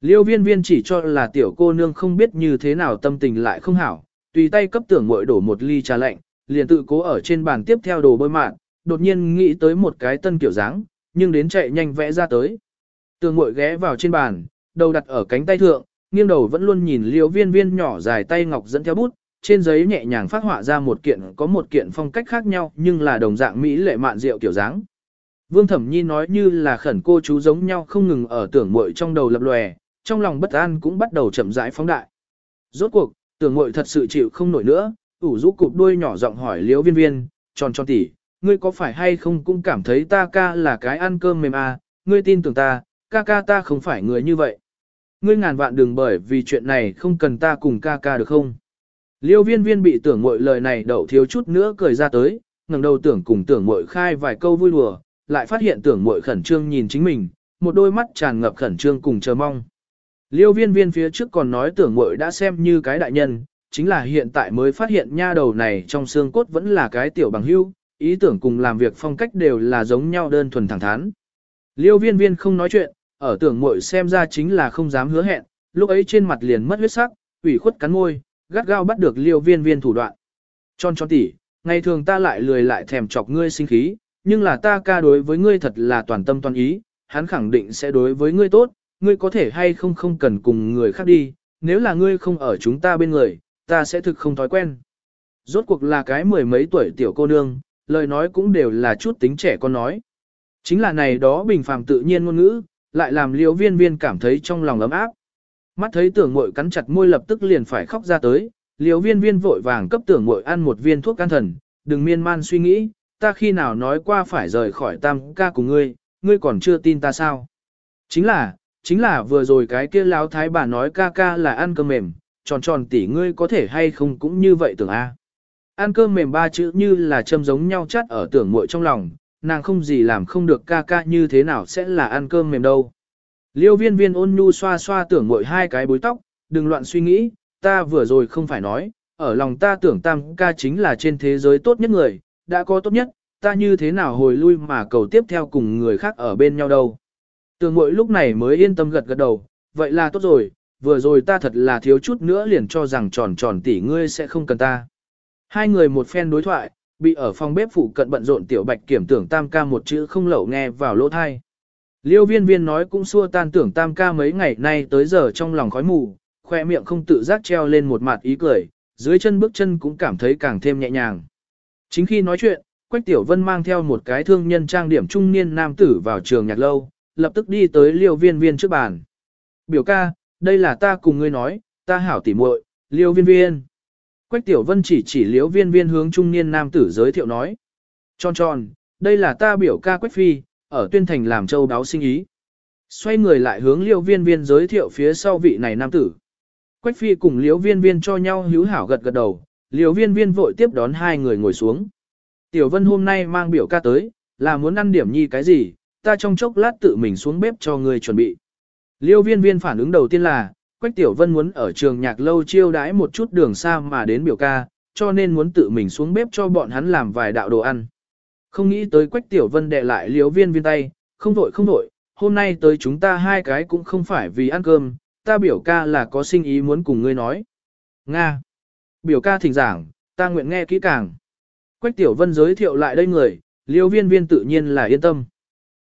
Liêu viên viên chỉ cho là tiểu cô nương không biết như thế nào tâm tình lại không hảo, tùy tay cấp tưởng mội đổ một ly trà lạnh, liền tự cố ở trên bàn tiếp theo đồ bơi mạn, đột nhiên nghĩ tới một cái tân kiểu dáng, nhưng đến chạy nhanh vẽ ra tới. Tường ngội ghé vào trên bàn, đầu đặt ở cánh tay thượng, nghiêng đầu vẫn luôn nhìn liêu viên viên nhỏ dài tay ngọc dẫn theo bút, trên giấy nhẹ nhàng phát họa ra một kiện có một kiện phong cách khác nhau nhưng là đồng dạng mỹ lệ mạn diệu kiểu dáng. Vương Thẩm Nhi nói như là khẩn cô chú giống nhau không ngừng ở tưởng muội trong đầu lập lòe, trong lòng bất an cũng bắt đầu chậm rãi phóng đại. Rốt cuộc, tưởng muội thật sự chịu không nổi nữa, ủ rũ cụp đuôi nhỏ giọng hỏi liễu viên viên, tròn tròn tỉ, ngươi có phải hay không cũng cảm thấy ta ca là cái ăn cơm mềm à, ngươi tin tưởng ta, ca ca ta không phải người như vậy. Ngươi ngàn vạn đừng bởi vì chuyện này không cần ta cùng ca ca được không? Liêu viên viên bị tưởng Mội lời này đậu thiếu chút nữa cười ra tới, ngẩng đầu tưởng cùng tưởng Mội khai vài câu vui đùa, lại phát hiện tưởng Mội khẩn trương nhìn chính mình, một đôi mắt tràn ngập khẩn trương cùng chờ mong. Liêu viên viên phía trước còn nói tưởng Mội đã xem như cái đại nhân, chính là hiện tại mới phát hiện nha đầu này trong xương cốt vẫn là cái tiểu bằng hưu, ý tưởng cùng làm việc phong cách đều là giống nhau đơn thuần thẳng thắn. Liêu viên viên không nói chuyện, ở tưởng muội xem ra chính là không dám hứa hẹn, lúc ấy trên mặt liền mất huyết sắc, ủy khuất cắn môi, gắt gao bắt được liêu viên viên thủ đoạn. Tròn tròn tỉ, ngày thường ta lại lười lại thèm chọc ngươi sinh khí, nhưng là ta ca đối với ngươi thật là toàn tâm toàn ý, hắn khẳng định sẽ đối với ngươi tốt, ngươi có thể hay không không cần cùng người khác đi, nếu là ngươi không ở chúng ta bên người, ta sẽ thực không thói quen. Rốt cuộc là cái mười mấy tuổi tiểu cô nương, lời nói cũng đều là chút tính trẻ con nói. Chính là này đó bình phàm tự nhiên ngôn ngữ, lại làm liễu viên viên cảm thấy trong lòng ấm áp. Mắt thấy tưởng mội cắn chặt môi lập tức liền phải khóc ra tới, liễu viên viên vội vàng cấp tưởng mội ăn một viên thuốc can thần, đừng miên man suy nghĩ, ta khi nào nói qua phải rời khỏi tam ca của ngươi, ngươi còn chưa tin ta sao. Chính là, chính là vừa rồi cái kia lão thái bà nói ca ca là ăn cơm mềm, tròn tròn tỉ ngươi có thể hay không cũng như vậy tưởng a. Ăn cơm mềm ba chữ như là châm giống nhau chắt ở tưởng muội trong lòng, nàng không gì làm không được ca ca như thế nào sẽ là ăn cơm mềm đâu. Liêu viên viên ôn nhu xoa xoa tưởng muội hai cái bối tóc, đừng loạn suy nghĩ, ta vừa rồi không phải nói, ở lòng ta tưởng tam ca chính là trên thế giới tốt nhất người, đã có tốt nhất, ta như thế nào hồi lui mà cầu tiếp theo cùng người khác ở bên nhau đâu. Tưởng muội lúc này mới yên tâm gật gật đầu, vậy là tốt rồi, vừa rồi ta thật là thiếu chút nữa liền cho rằng tròn tròn tỷ ngươi sẽ không cần ta. Hai người một phen đối thoại, bị ở phòng bếp phụ cận bận rộn tiểu bạch kiểm tưởng tam ca một chữ không lẩu nghe vào lỗ thai. Liêu viên viên nói cũng xua tan tưởng tam ca mấy ngày nay tới giờ trong lòng khói mù, khoe miệng không tự giác treo lên một mặt ý cười, dưới chân bước chân cũng cảm thấy càng thêm nhẹ nhàng. Chính khi nói chuyện, Quách Tiểu Vân mang theo một cái thương nhân trang điểm trung niên nam tử vào trường nhạc lâu, lập tức đi tới liêu viên viên trước bàn. Biểu ca, đây là ta cùng ngươi nói, ta hảo tỉ muội, liêu viên viên. Quách Tiểu Vân chỉ chỉ liếu viên viên hướng trung niên nam tử giới thiệu nói. Tròn tròn, đây là ta biểu ca Quách Phi, ở tuyên thành làm châu báo sinh ý. Xoay người lại hướng liêu viên viên giới thiệu phía sau vị này nam tử. Quách Phi cùng liếu viên viên cho nhau hữu hảo gật gật đầu, liếu viên viên vội tiếp đón hai người ngồi xuống. Tiểu Vân hôm nay mang biểu ca tới, là muốn ăn điểm nhi cái gì, ta trong chốc lát tự mình xuống bếp cho người chuẩn bị. Liêu viên viên phản ứng đầu tiên là, Quách Tiểu Vân muốn ở trường nhạc lâu chiêu đãi một chút đường xa mà đến biểu ca, cho nên muốn tự mình xuống bếp cho bọn hắn làm vài đạo đồ ăn. Không nghĩ tới Quách Tiểu Vân đệ lại liêu viên viên tay, không vội không vội, hôm nay tới chúng ta hai cái cũng không phải vì ăn cơm, ta biểu ca là có sinh ý muốn cùng ngươi nói. Nga. Biểu ca thỉnh giảng, ta nguyện nghe kỹ càng. Quách Tiểu Vân giới thiệu lại đây người, liêu viên viên tự nhiên là yên tâm.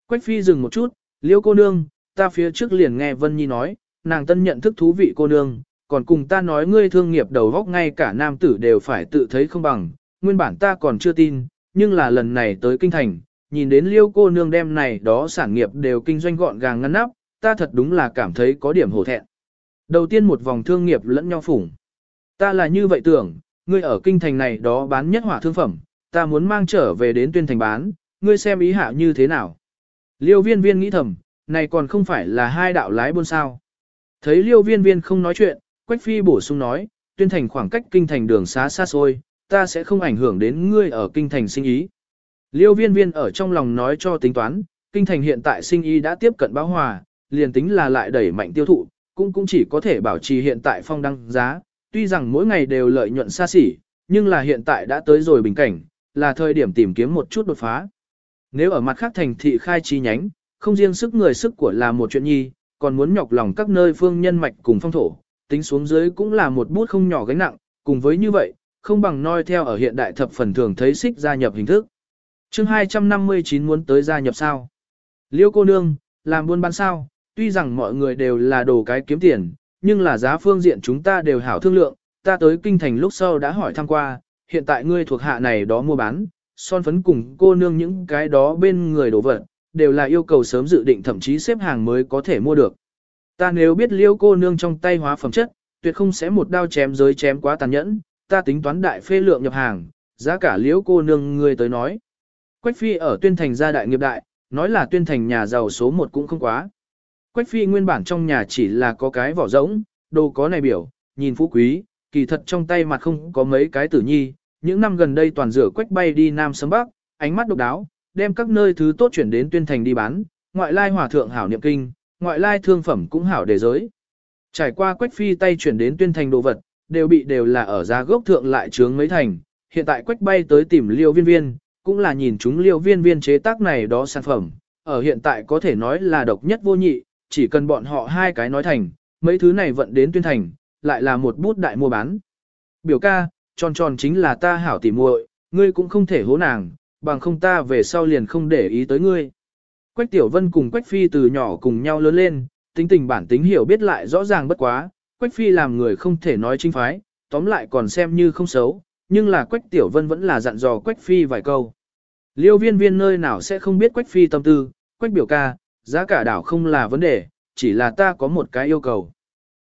Quách Phi dừng một chút, liêu cô nương, ta phía trước liền nghe Vân Nhi nói, nàng tân nhận thức thú vị cô nương, còn cùng ta nói ngươi thương nghiệp đầu góc ngay cả nam tử đều phải tự thấy không bằng, nguyên bản ta còn chưa tin, nhưng là lần này tới kinh thành, nhìn đến liêu cô nương đem này đó sản nghiệp đều kinh doanh gọn gàng ngăn nắp, ta thật đúng là cảm thấy có điểm hổ thẹn. Đầu tiên một vòng thương nghiệp lẫn nhau phủng. Ta là như vậy tưởng, ngươi ở kinh thành này đó bán nhất hỏa thương phẩm, ta muốn mang trở về đến tuyên thành bán, ngươi xem ý hạ như thế nào. Liêu viên viên nghĩ thầm, này còn không phải là hai đạo lái buôn sao. Thấy liêu viên viên không nói chuyện, Quách Phi bổ sung nói, tuyên thành khoảng cách kinh thành đường xá xa xôi, ta sẽ không ảnh hưởng đến ngươi ở kinh thành sinh ý. Liêu viên viên ở trong lòng nói cho tính toán, kinh thành hiện tại sinh ý đã tiếp cận báo hòa, liền tính là lại đẩy mạnh tiêu thụ, cũng cũng chỉ có thể bảo trì hiện tại phong đăng giá, tuy rằng mỗi ngày đều lợi nhuận xa xỉ, nhưng là hiện tại đã tới rồi bình cảnh, là thời điểm tìm kiếm một chút đột phá. Nếu ở mặt khác thành thị khai chi nhánh, không riêng sức người sức của là một chuyện nhi, còn muốn nhọc lòng các nơi phương nhân mạch cùng phong thổ, tính xuống dưới cũng là một bút không nhỏ gánh nặng, cùng với như vậy, không bằng noi theo ở hiện đại thập phần thường thấy xích gia nhập hình thức. chương 259 muốn tới gia nhập sao? Liêu cô nương, làm buôn bán sao? Tuy rằng mọi người đều là đồ cái kiếm tiền, nhưng là giá phương diện chúng ta đều hảo thương lượng, ta tới kinh thành lúc sau đã hỏi thăm qua, hiện tại ngươi thuộc hạ này đó mua bán, son phấn cùng cô nương những cái đó bên người đồ vật, đều là yêu cầu sớm dự định thậm chí xếp hàng mới có thể mua được. Ta nếu biết liêu cô nương trong tay hóa phẩm chất, tuyệt không sẽ một đao chém giới chém quá tàn nhẫn, ta tính toán đại phê lượng nhập hàng, giá cả liêu cô nương người tới nói. Quách phi ở tuyên thành gia đại nghiệp đại, nói là tuyên thành nhà giàu số một cũng không quá. Quách phi nguyên bản trong nhà chỉ là có cái vỏ rỗng, đồ có này biểu, nhìn phú quý, kỳ thật trong tay mặt không có mấy cái tử nhi, những năm gần đây toàn rửa quách bay đi Nam sớm Bắc, ánh mắt độc đáo, đem các nơi thứ tốt chuyển đến tuyên thành đi bán, ngoại lai hòa thượng hảo niệm kinh, ngoại lai thương phẩm cũng hảo để giới. Trải qua quách phi tay chuyển đến tuyên thành đồ vật, đều bị đều là ở giá gốc thượng lại trướng mấy thành, hiện tại quách bay tới tìm liêu viên viên, cũng là nhìn chúng liêu viên viên chế tác này đó sản phẩm, ở hiện tại có thể nói là độc nhất vô nhị, chỉ cần bọn họ hai cái nói thành, mấy thứ này vận đến tuyên thành, lại là một bút đại mua bán. Biểu ca, tròn tròn chính là ta hảo tỉ muội, Ngươi cũng không thể hố nàng, bằng không ta về sau liền không để ý tới ngươi. Quách Tiểu Vân cùng Quách Phi từ nhỏ cùng nhau lớn lên, tính tình bản tính hiểu biết lại rõ ràng bất quá, Quách Phi làm người không thể nói chính phái, tóm lại còn xem như không xấu, nhưng là Quách Tiểu Vân vẫn là dặn dò Quách Phi vài câu. Liêu viên viên nơi nào sẽ không biết Quách Phi tâm tư, Quách biểu ca, giá cả đảo không là vấn đề, chỉ là ta có một cái yêu cầu.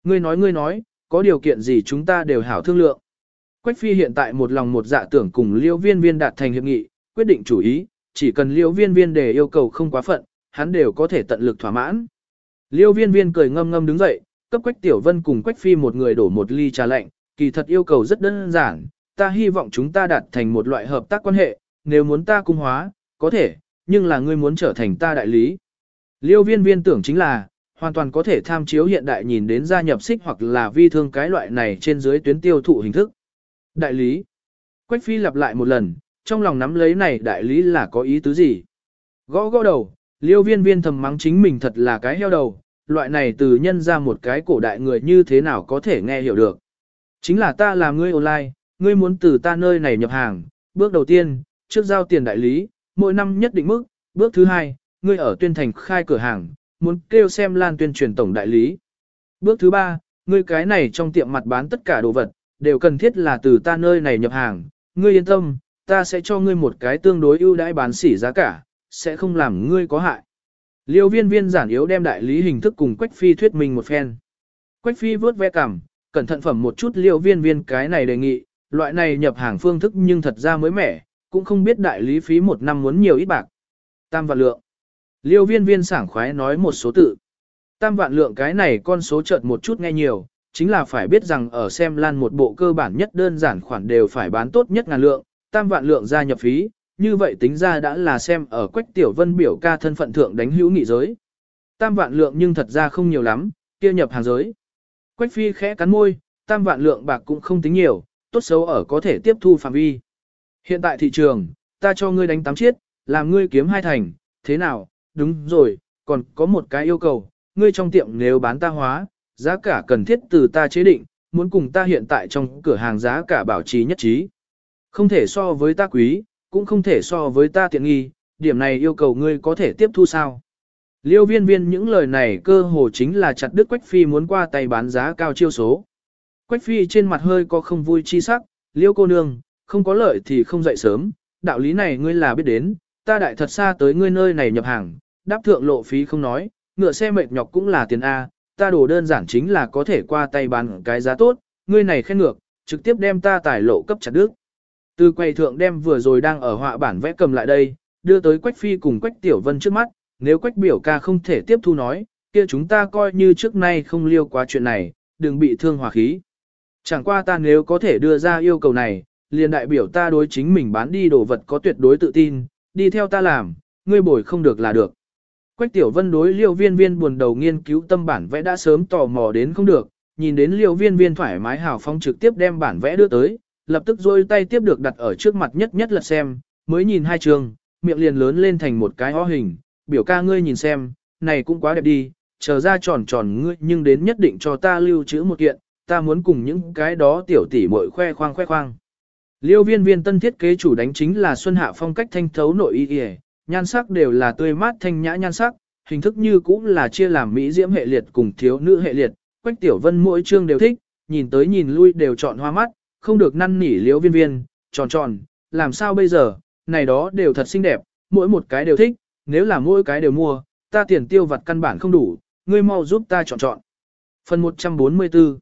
Ngươi nói ngươi nói, có điều kiện gì chúng ta đều hảo thương lượng. Quách Phi hiện tại một lòng một dạ tưởng cùng Liêu viên viên đạt thành hiệp nghị, quyết định chủ ý, chỉ cần Liêu viên viên để yêu cầu không quá phận, hắn đều có thể tận lực thỏa mãn. Liêu viên viên cười ngâm ngâm đứng dậy, cấp Quách Tiểu Vân cùng Quách Phi một người đổ một ly trà lạnh, kỳ thật yêu cầu rất đơn giản, ta hy vọng chúng ta đạt thành một loại hợp tác quan hệ, nếu muốn ta cung hóa, có thể, nhưng là ngươi muốn trở thành ta đại lý. Liêu viên viên tưởng chính là, hoàn toàn có thể tham chiếu hiện đại nhìn đến gia nhập xích hoặc là vi thương cái loại này trên dưới tuyến tiêu thụ hình thức. Đại lý. Quách Phi lặp lại một lần, trong lòng nắm lấy này đại lý là có ý tứ gì. Gõ gõ đầu, liêu viên viên thầm mắng chính mình thật là cái heo đầu, loại này từ nhân ra một cái cổ đại người như thế nào có thể nghe hiểu được. Chính là ta là ngươi online, ngươi muốn từ ta nơi này nhập hàng, bước đầu tiên, trước giao tiền đại lý, mỗi năm nhất định mức, bước thứ hai, ngươi ở tuyên thành khai cửa hàng, muốn kêu xem lan tuyên truyền tổng đại lý. Bước thứ ba, ngươi cái này trong tiệm mặt bán tất cả đồ vật, đều cần thiết là từ ta nơi này nhập hàng, ngươi yên tâm, ta sẽ cho ngươi một cái tương đối ưu đãi bán sỉ giá cả, sẽ không làm ngươi có hại. Liêu viên viên giản yếu đem đại lý hình thức cùng Quách Phi thuyết minh một phen. Quách Phi vớt ve cằm, cẩn thận phẩm một chút liêu viên viên cái này đề nghị, loại này nhập hàng phương thức nhưng thật ra mới mẻ, cũng không biết đại lý phí một năm muốn nhiều ít bạc. Tam vạn lượng. Liêu viên viên sảng khoái nói một số tự. Tam vạn lượng cái này con số chợt một chút nghe nhiều, chính là phải biết rằng ở xem lan một bộ cơ bản nhất đơn giản khoản đều phải bán tốt nhất ngàn lượng, tam vạn lượng gia nhập phí, như vậy tính ra đã là xem ở quách tiểu vân biểu ca thân phận thượng đánh hữu nghị giới. Tam vạn lượng nhưng thật ra không nhiều lắm, kia nhập hàng giới. Quách phi khẽ cắn môi, tam vạn lượng bạc cũng không tính nhiều, tốt xấu ở có thể tiếp thu phạm vi. Hiện tại thị trường, ta cho ngươi đánh tám chiết, làm ngươi kiếm hai thành, thế nào, đúng rồi, còn có một cái yêu cầu, ngươi trong tiệm nếu bán ta hóa, giá cả cần thiết từ ta chế định, muốn cùng ta hiện tại trong cửa hàng giá cả bảo trì nhất trí. Không thể so với ta quý, cũng không thể so với ta tiện nghi, điểm này yêu cầu ngươi có thể tiếp thu sao. Liêu viên viên những lời này cơ hồ chính là chặt đứt Quách Phi muốn qua tay bán giá cao chiêu số. Quách Phi trên mặt hơi có không vui chi sắc, liêu cô nương, không có lợi thì không dậy sớm, đạo lý này ngươi là biết đến, ta đại thật xa tới ngươi nơi này nhập hàng, đáp thượng lộ phí không nói, ngựa xe mệt nhọc cũng là tiền A, ta đồ đơn giản chính là có thể qua tay bán cái giá tốt, ngươi này khen ngược, trực tiếp đem ta tải lộ cấp chặt đức. Từ quầy thượng đem vừa rồi đang ở họa bản vẽ cầm lại đây, đưa tới Quách Phi cùng Quách Tiểu Vân trước mắt, nếu Quách biểu ca không thể tiếp thu nói, kia chúng ta coi như trước nay không liêu quá chuyện này, đừng bị thương hòa khí. Chẳng qua ta nếu có thể đưa ra yêu cầu này, liền đại biểu ta đối chính mình bán đi đồ vật có tuyệt đối tự tin, đi theo ta làm, ngươi bồi không được là được. Quách Tiểu Vân đối liêu viên viên buồn đầu nghiên cứu tâm bản vẽ đã sớm tò mò đến không được, nhìn đến liêu viên viên thoải mái hào phong trực tiếp đem bản vẽ đưa tới, lập tức dôi tay tiếp được đặt ở trước mặt nhất nhất lật xem, mới nhìn hai trường, miệng liền lớn lên thành một cái hoa hình, biểu ca ngươi nhìn xem, này cũng quá đẹp đi, chờ ra tròn tròn ngươi nhưng đến nhất định cho ta lưu trữ một kiện, ta muốn cùng những cái đó tiểu tỷ muội khoe khoang khoe khoang. Liêu viên viên tân thiết kế chủ đánh chính là xuân hạ phong cách thanh thấu nội y y, nhan sắc đều là tươi mát thanh nhã nhan sắc, hình thức như cũng là chia làm mỹ diễm hệ liệt cùng thiếu nữ hệ liệt, quách tiểu vân mỗi chương đều thích, nhìn tới nhìn lui đều chọn hoa mắt, không được năn nỉ liêu viên viên, tròn tròn, làm sao bây giờ, này đó đều thật xinh đẹp, mỗi một cái đều thích, nếu là mỗi cái đều mua, ta tiền tiêu vặt căn bản không đủ, ngươi mau giúp ta chọn chọn. Phần 144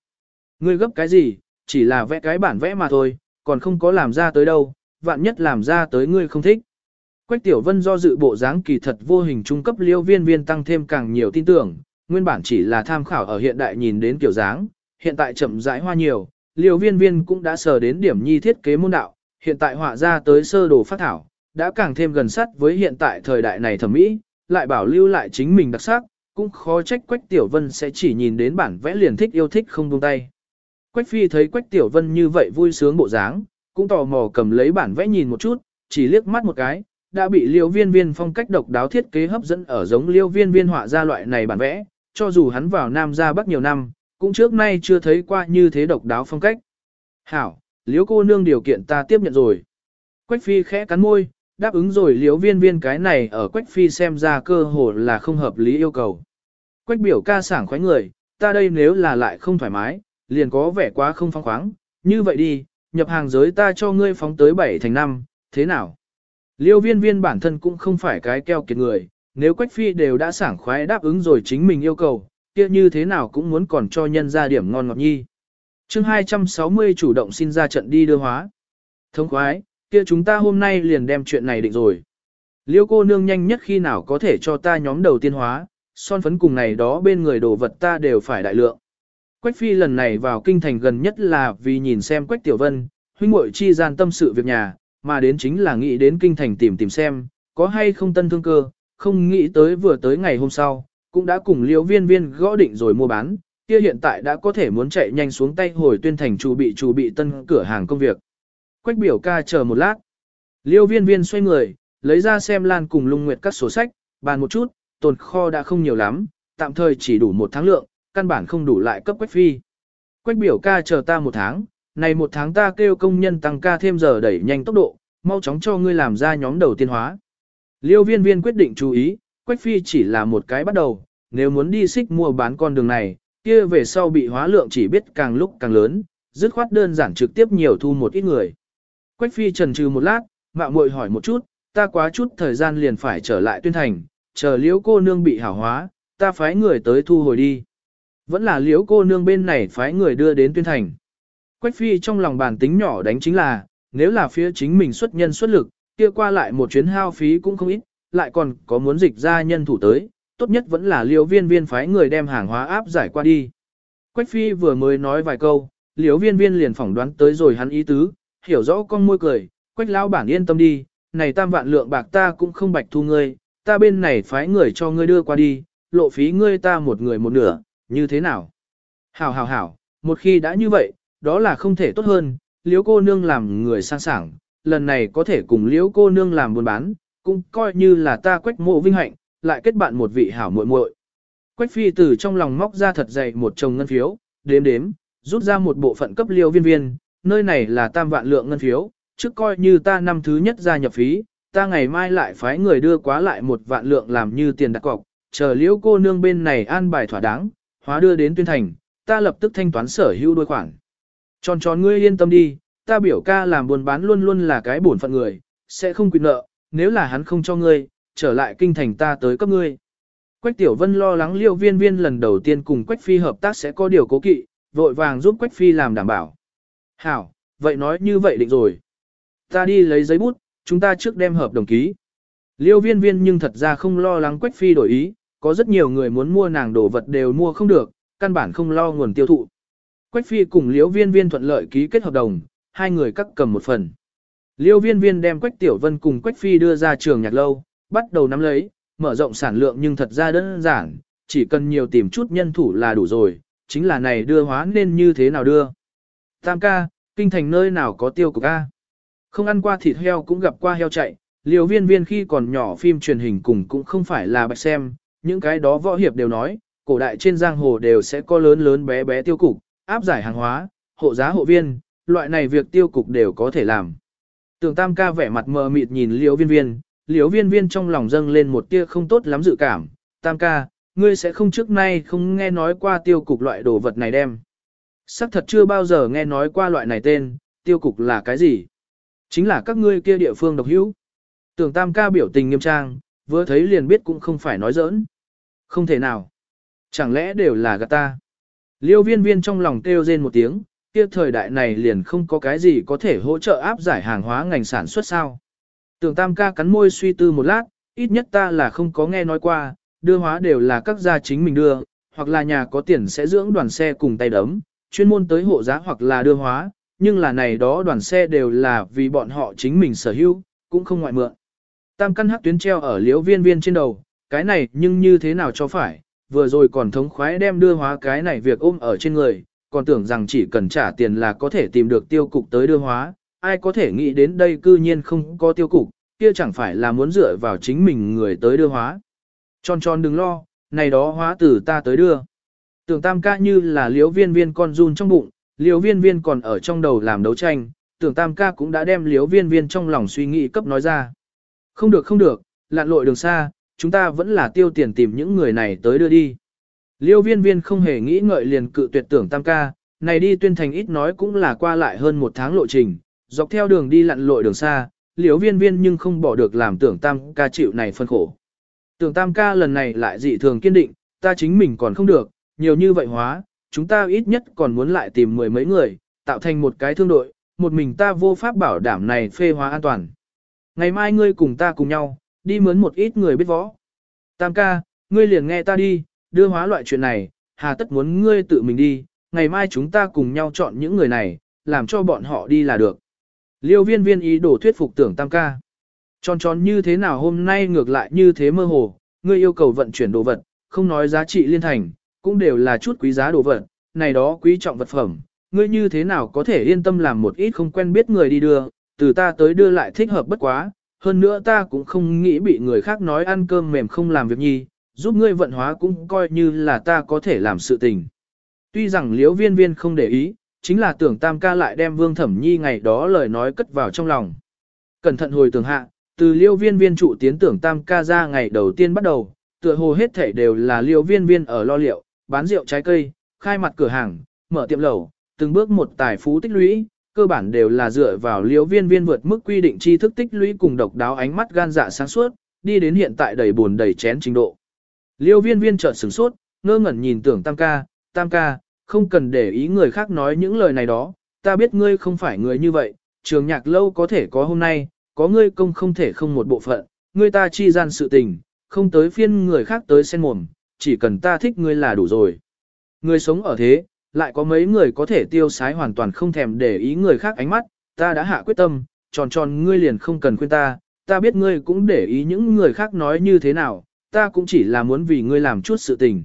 Ngươi gấp cái gì, chỉ là vẽ cái bản vẽ mà thôi, còn không có làm ra tới đâu, vạn nhất làm ra tới ngươi không thích. Quách Tiểu Vân do dự bộ dáng kỳ thật vô hình trung cấp liêu viên viên tăng thêm càng nhiều tin tưởng, nguyên bản chỉ là tham khảo ở hiện đại nhìn đến kiểu dáng, hiện tại chậm rãi hoa nhiều, liêu viên viên cũng đã sờ đến điểm nhi thiết kế môn đạo, hiện tại họa ra tới sơ đồ phát thảo, đã càng thêm gần sát với hiện tại thời đại này thẩm mỹ, lại bảo lưu lại chính mình đặc sắc, cũng khó trách Quách Tiểu Vân sẽ chỉ nhìn đến bản vẽ liền thích yêu thích không buông tay. Quách Phi thấy Quách Tiểu Vân như vậy vui sướng bộ dáng, cũng tò mò cầm lấy bản vẽ nhìn một chút, chỉ liếc mắt một cái, đã bị liêu viên viên phong cách độc đáo thiết kế hấp dẫn ở giống liêu viên viên họa ra loại này bản vẽ, cho dù hắn vào Nam ra Bắc nhiều năm, cũng trước nay chưa thấy qua như thế độc đáo phong cách. Hảo, liếu cô nương điều kiện ta tiếp nhận rồi. Quách phi khẽ cắn môi, đáp ứng rồi liếu viên viên cái này ở Quách phi xem ra cơ hồ là không hợp lý yêu cầu. Quách biểu ca sảng khoái người, ta đây nếu là lại không thoải mái, liền có vẻ quá không phong khoáng, như vậy đi, nhập hàng giới ta cho ngươi phóng tới 7 thành 5, thế nào? Liêu viên viên bản thân cũng không phải cái keo kiệt người, nếu Quách Phi đều đã sảng khoái đáp ứng rồi chính mình yêu cầu, kia như thế nào cũng muốn còn cho nhân ra điểm ngon ngọt nhi. chương 260 chủ động xin ra trận đi đưa hóa. Thông khoái, kia chúng ta hôm nay liền đem chuyện này định rồi. Liêu cô nương nhanh nhất khi nào có thể cho ta nhóm đầu tiên hóa, son phấn cùng này đó bên người đồ vật ta đều phải đại lượng. Quách Phi lần này vào kinh thành gần nhất là vì nhìn xem Quách Tiểu Vân, huynh muội chi gian tâm sự việc nhà, mà đến chính là nghĩ đến kinh thành tìm tìm xem, có hay không tân thương cơ, không nghĩ tới vừa tới ngày hôm sau, cũng đã cùng liễu viên viên gõ định rồi mua bán, kia hiện tại đã có thể muốn chạy nhanh xuống tay hồi tuyên thành chủ bị chủ bị tân cửa hàng công việc. Quách biểu ca chờ một lát. Liêu viên viên xoay người, lấy ra xem lan cùng lung nguyệt các sổ sách, bàn một chút, tồn kho đã không nhiều lắm, tạm thời chỉ đủ một tháng lượng, căn bản không đủ lại cấp quách phi. Quách biểu ca chờ ta một tháng, này một tháng ta kêu công nhân tăng ca thêm giờ đẩy nhanh tốc độ, mau chóng cho ngươi làm ra nhóm đầu tiên hóa. Liêu viên viên quyết định chú ý, Quách Phi chỉ là một cái bắt đầu, nếu muốn đi xích mua bán con đường này, kia về sau bị hóa lượng chỉ biết càng lúc càng lớn, dứt khoát đơn giản trực tiếp nhiều thu một ít người. Quách Phi trần trừ một lát, mạo muội hỏi một chút, ta quá chút thời gian liền phải trở lại tuyên thành, chờ liễu cô nương bị hảo hóa, ta phái người tới thu hồi đi. Vẫn là liễu cô nương bên này phái người đưa đến tuyên thành. Quách Phi trong lòng bàn tính nhỏ đánh chính là, nếu là phía chính mình xuất nhân xuất lực, kia qua lại một chuyến hao phí cũng không ít, lại còn có muốn dịch ra nhân thủ tới, tốt nhất vẫn là liều viên viên phái người đem hàng hóa áp giải qua đi. Quách Phi vừa mới nói vài câu, liều viên viên liền phỏng đoán tới rồi hắn ý tứ, hiểu rõ con môi cười, Quách lão bản yên tâm đi, này tam vạn lượng bạc ta cũng không bạch thu ngươi, ta bên này phái người cho ngươi đưa qua đi, lộ phí ngươi ta một người một nửa, như thế nào? Hảo hảo hảo, một khi đã như vậy, đó là không thể tốt hơn, liễu cô nương làm người sang sảng, lần này có thể cùng liễu cô nương làm buôn bán, cũng coi như là ta quách mộ vinh hạnh, lại kết bạn một vị hảo muội muội. Quách phi từ trong lòng móc ra thật dày một chồng ngân phiếu, đếm đếm, rút ra một bộ phận cấp liêu viên viên, nơi này là tam vạn lượng ngân phiếu, trước coi như ta năm thứ nhất gia nhập phí, ta ngày mai lại phái người đưa quá lại một vạn lượng làm như tiền đặt cọc, chờ liễu cô nương bên này an bài thỏa đáng, hóa đưa đến tuyên thành, ta lập tức thanh toán sở hữu đôi khoản. Tròn tròn ngươi yên tâm đi, ta biểu ca làm buôn bán luôn luôn là cái bổn phận người, sẽ không quyền nợ, nếu là hắn không cho ngươi, trở lại kinh thành ta tới cấp ngươi. Quách Tiểu Vân lo lắng Liêu Viên Viên lần đầu tiên cùng Quách Phi hợp tác sẽ có điều cố kỵ, vội vàng giúp Quách Phi làm đảm bảo. Hảo, vậy nói như vậy định rồi. Ta đi lấy giấy bút, chúng ta trước đem hợp đồng ký. Liêu Viên Viên nhưng thật ra không lo lắng Quách Phi đổi ý, có rất nhiều người muốn mua nàng đồ vật đều mua không được, căn bản không lo nguồn tiêu thụ. Quách Phi cùng Liêu Viên Viên thuận lợi ký kết hợp đồng, hai người cắt cầm một phần. Liêu viên viên đem Quách Tiểu Vân cùng Quách Phi đưa ra trường nhạc lâu, bắt đầu nắm lấy, mở rộng sản lượng nhưng thật ra đơn giản, chỉ cần nhiều tìm chút nhân thủ là đủ rồi, chính là này đưa hóa nên như thế nào đưa. Tam ca, kinh thành nơi nào có tiêu cục ca. Không ăn qua thịt heo cũng gặp qua heo chạy, liều viên viên khi còn nhỏ phim truyền hình cùng cũng không phải là bạch xem, những cái đó võ hiệp đều nói, cổ đại trên giang hồ đều sẽ có lớn lớn bé bé tiêu cục, áp giải hàng hóa, hộ giá hộ viên, loại này việc tiêu cục đều có thể làm. Tưởng tam ca vẻ mặt mờ mịt nhìn liễu viên viên, liễu viên viên trong lòng dâng lên một tia không tốt lắm dự cảm. Tam ca, ngươi sẽ không trước nay không nghe nói qua tiêu cục loại đồ vật này đem. Sắc thật chưa bao giờ nghe nói qua loại này tên, tiêu cục là cái gì? Chính là các ngươi kia địa phương độc hữu. Tưởng tam ca biểu tình nghiêm trang, vừa thấy liền biết cũng không phải nói giỡn. Không thể nào. Chẳng lẽ đều là gạt ta? Liêu viên viên trong lòng kêu rên một tiếng, kia thời đại này liền không có cái gì có thể hỗ trợ áp giải hàng hóa ngành sản xuất sao. Tưởng tam ca cắn môi suy tư một lát, ít nhất ta là không có nghe nói qua, đưa hóa đều là các gia chính mình đưa, hoặc là nhà có tiền sẽ dưỡng đoàn xe cùng tay đấm, chuyên môn tới hộ giá hoặc là đưa hóa, nhưng là này đó đoàn xe đều là vì bọn họ chính mình sở hữu, cũng không ngoại mượn. Tam căn hắc tuyến treo ở liễu viên viên trên đầu, cái này nhưng như thế nào cho phải, vừa rồi còn thống khoái đem đưa hóa cái này việc ôm ở trên người, còn tưởng rằng chỉ cần trả tiền là có thể tìm được tiêu cục tới đưa hóa, ai có thể nghĩ đến đây cư nhiên không có tiêu cục, kia chẳng phải là muốn dựa vào chính mình người tới đưa hóa. Tròn tròn đừng lo, này đó hóa từ ta tới đưa. Tưởng tam ca như là liếu viên viên con run trong bụng, liếu viên viên còn ở trong đầu làm đấu tranh, tưởng tam ca cũng đã đem liếu viên viên trong lòng suy nghĩ cấp nói ra. Không được không được, lặn lội đường xa, chúng ta vẫn là tiêu tiền tìm những người này tới đưa đi. Liêu viên viên không hề nghĩ ngợi liền cự tuyệt tưởng tam ca, này đi tuyên thành ít nói cũng là qua lại hơn một tháng lộ trình, dọc theo đường đi lặn lội đường xa, liêu viên viên nhưng không bỏ được làm tưởng tam ca chịu này phân khổ. Tưởng tam ca lần này lại dị thường kiên định, ta chính mình còn không được, nhiều như vậy hóa, chúng ta ít nhất còn muốn lại tìm mười mấy người, tạo thành một cái thương đội, một mình ta vô pháp bảo đảm này phê hóa an toàn. Ngày mai ngươi cùng ta cùng nhau, đi mướn một ít người biết võ. Tam ca, ngươi liền nghe ta đi, đưa hóa loại chuyện này, hà tất muốn ngươi tự mình đi, ngày mai chúng ta cùng nhau chọn những người này, làm cho bọn họ đi là được. Liêu viên viên ý đồ thuyết phục tưởng tam ca. Tròn tròn như thế nào hôm nay ngược lại như thế mơ hồ, ngươi yêu cầu vận chuyển đồ vật, không nói giá trị liên thành, cũng đều là chút quý giá đồ vật, này đó quý trọng vật phẩm, ngươi như thế nào có thể yên tâm làm một ít không quen biết người đi đưa, từ ta tới đưa lại thích hợp bất quá, hơn nữa ta cũng không nghĩ bị người khác nói ăn cơm mềm không làm việc nhi, giúp ngươi vận hóa cũng coi như là ta có thể làm sự tình. Tuy rằng liễu viên viên không để ý, chính là tưởng tam ca lại đem vương thẩm nhi ngày đó lời nói cất vào trong lòng. Cẩn thận hồi tưởng hạ, từ liễu viên viên trụ tiến tưởng tam ca ra ngày đầu tiên bắt đầu, tựa hồ hết thể đều là liễu viên viên ở lo liệu, bán rượu trái cây, khai mặt cửa hàng, mở tiệm lẩu, từng bước một tài phú tích lũy, cơ bản đều là dựa vào liễu viên viên vượt mức quy định tri thức tích lũy cùng độc đáo ánh mắt gan dạ sáng suốt, đi đến hiện tại đầy buồn đầy chén trình độ. Liêu viên viên chợt sửng sốt, ngơ ngẩn nhìn tưởng tam ca, tam ca, không cần để ý người khác nói những lời này đó, ta biết ngươi không phải người như vậy, trường nhạc lâu có thể có hôm nay, có ngươi công không thể không một bộ phận, ngươi ta chi gian sự tình, không tới phiên người khác tới sen mồm, chỉ cần ta thích ngươi là đủ rồi. Ngươi sống ở thế, lại có mấy người có thể tiêu sái hoàn toàn không thèm để ý người khác ánh mắt, ta đã hạ quyết tâm, tròn tròn ngươi liền không cần khuyên ta, ta biết ngươi cũng để ý những người khác nói như thế nào, ta cũng chỉ là muốn vì ngươi làm chút sự tình.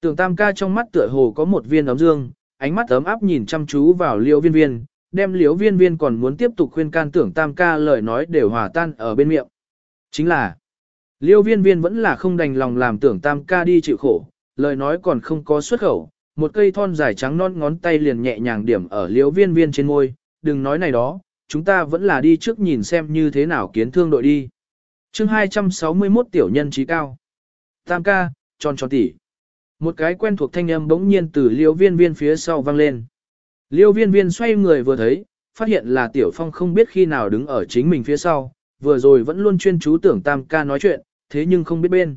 Tưởng tam ca trong mắt tựa hồ có một viên ấm dương, ánh mắt ấm áp nhìn chăm chú vào liễu viên viên, đem liễu viên viên còn muốn tiếp tục khuyên can tưởng tam ca lời nói đều hòa tan ở bên miệng. Chính là, liễu viên viên vẫn là không đành lòng làm tưởng tam ca đi chịu khổ, lời nói còn không có xuất khẩu, một cây thon dài trắng non ngón tay liền nhẹ nhàng điểm ở liễu viên viên trên môi, đừng nói này đó, chúng ta vẫn là đi trước nhìn xem như thế nào kiến thương đội đi chương 261 tiểu nhân trí cao. Tam ca, tròn tròn tỉ. Một cái quen thuộc thanh âm bỗng nhiên từ liêu viên viên phía sau vang lên. Liêu viên viên xoay người vừa thấy, phát hiện là tiểu phong không biết khi nào đứng ở chính mình phía sau, vừa rồi vẫn luôn chuyên chú tưởng tam ca nói chuyện, thế nhưng không biết bên.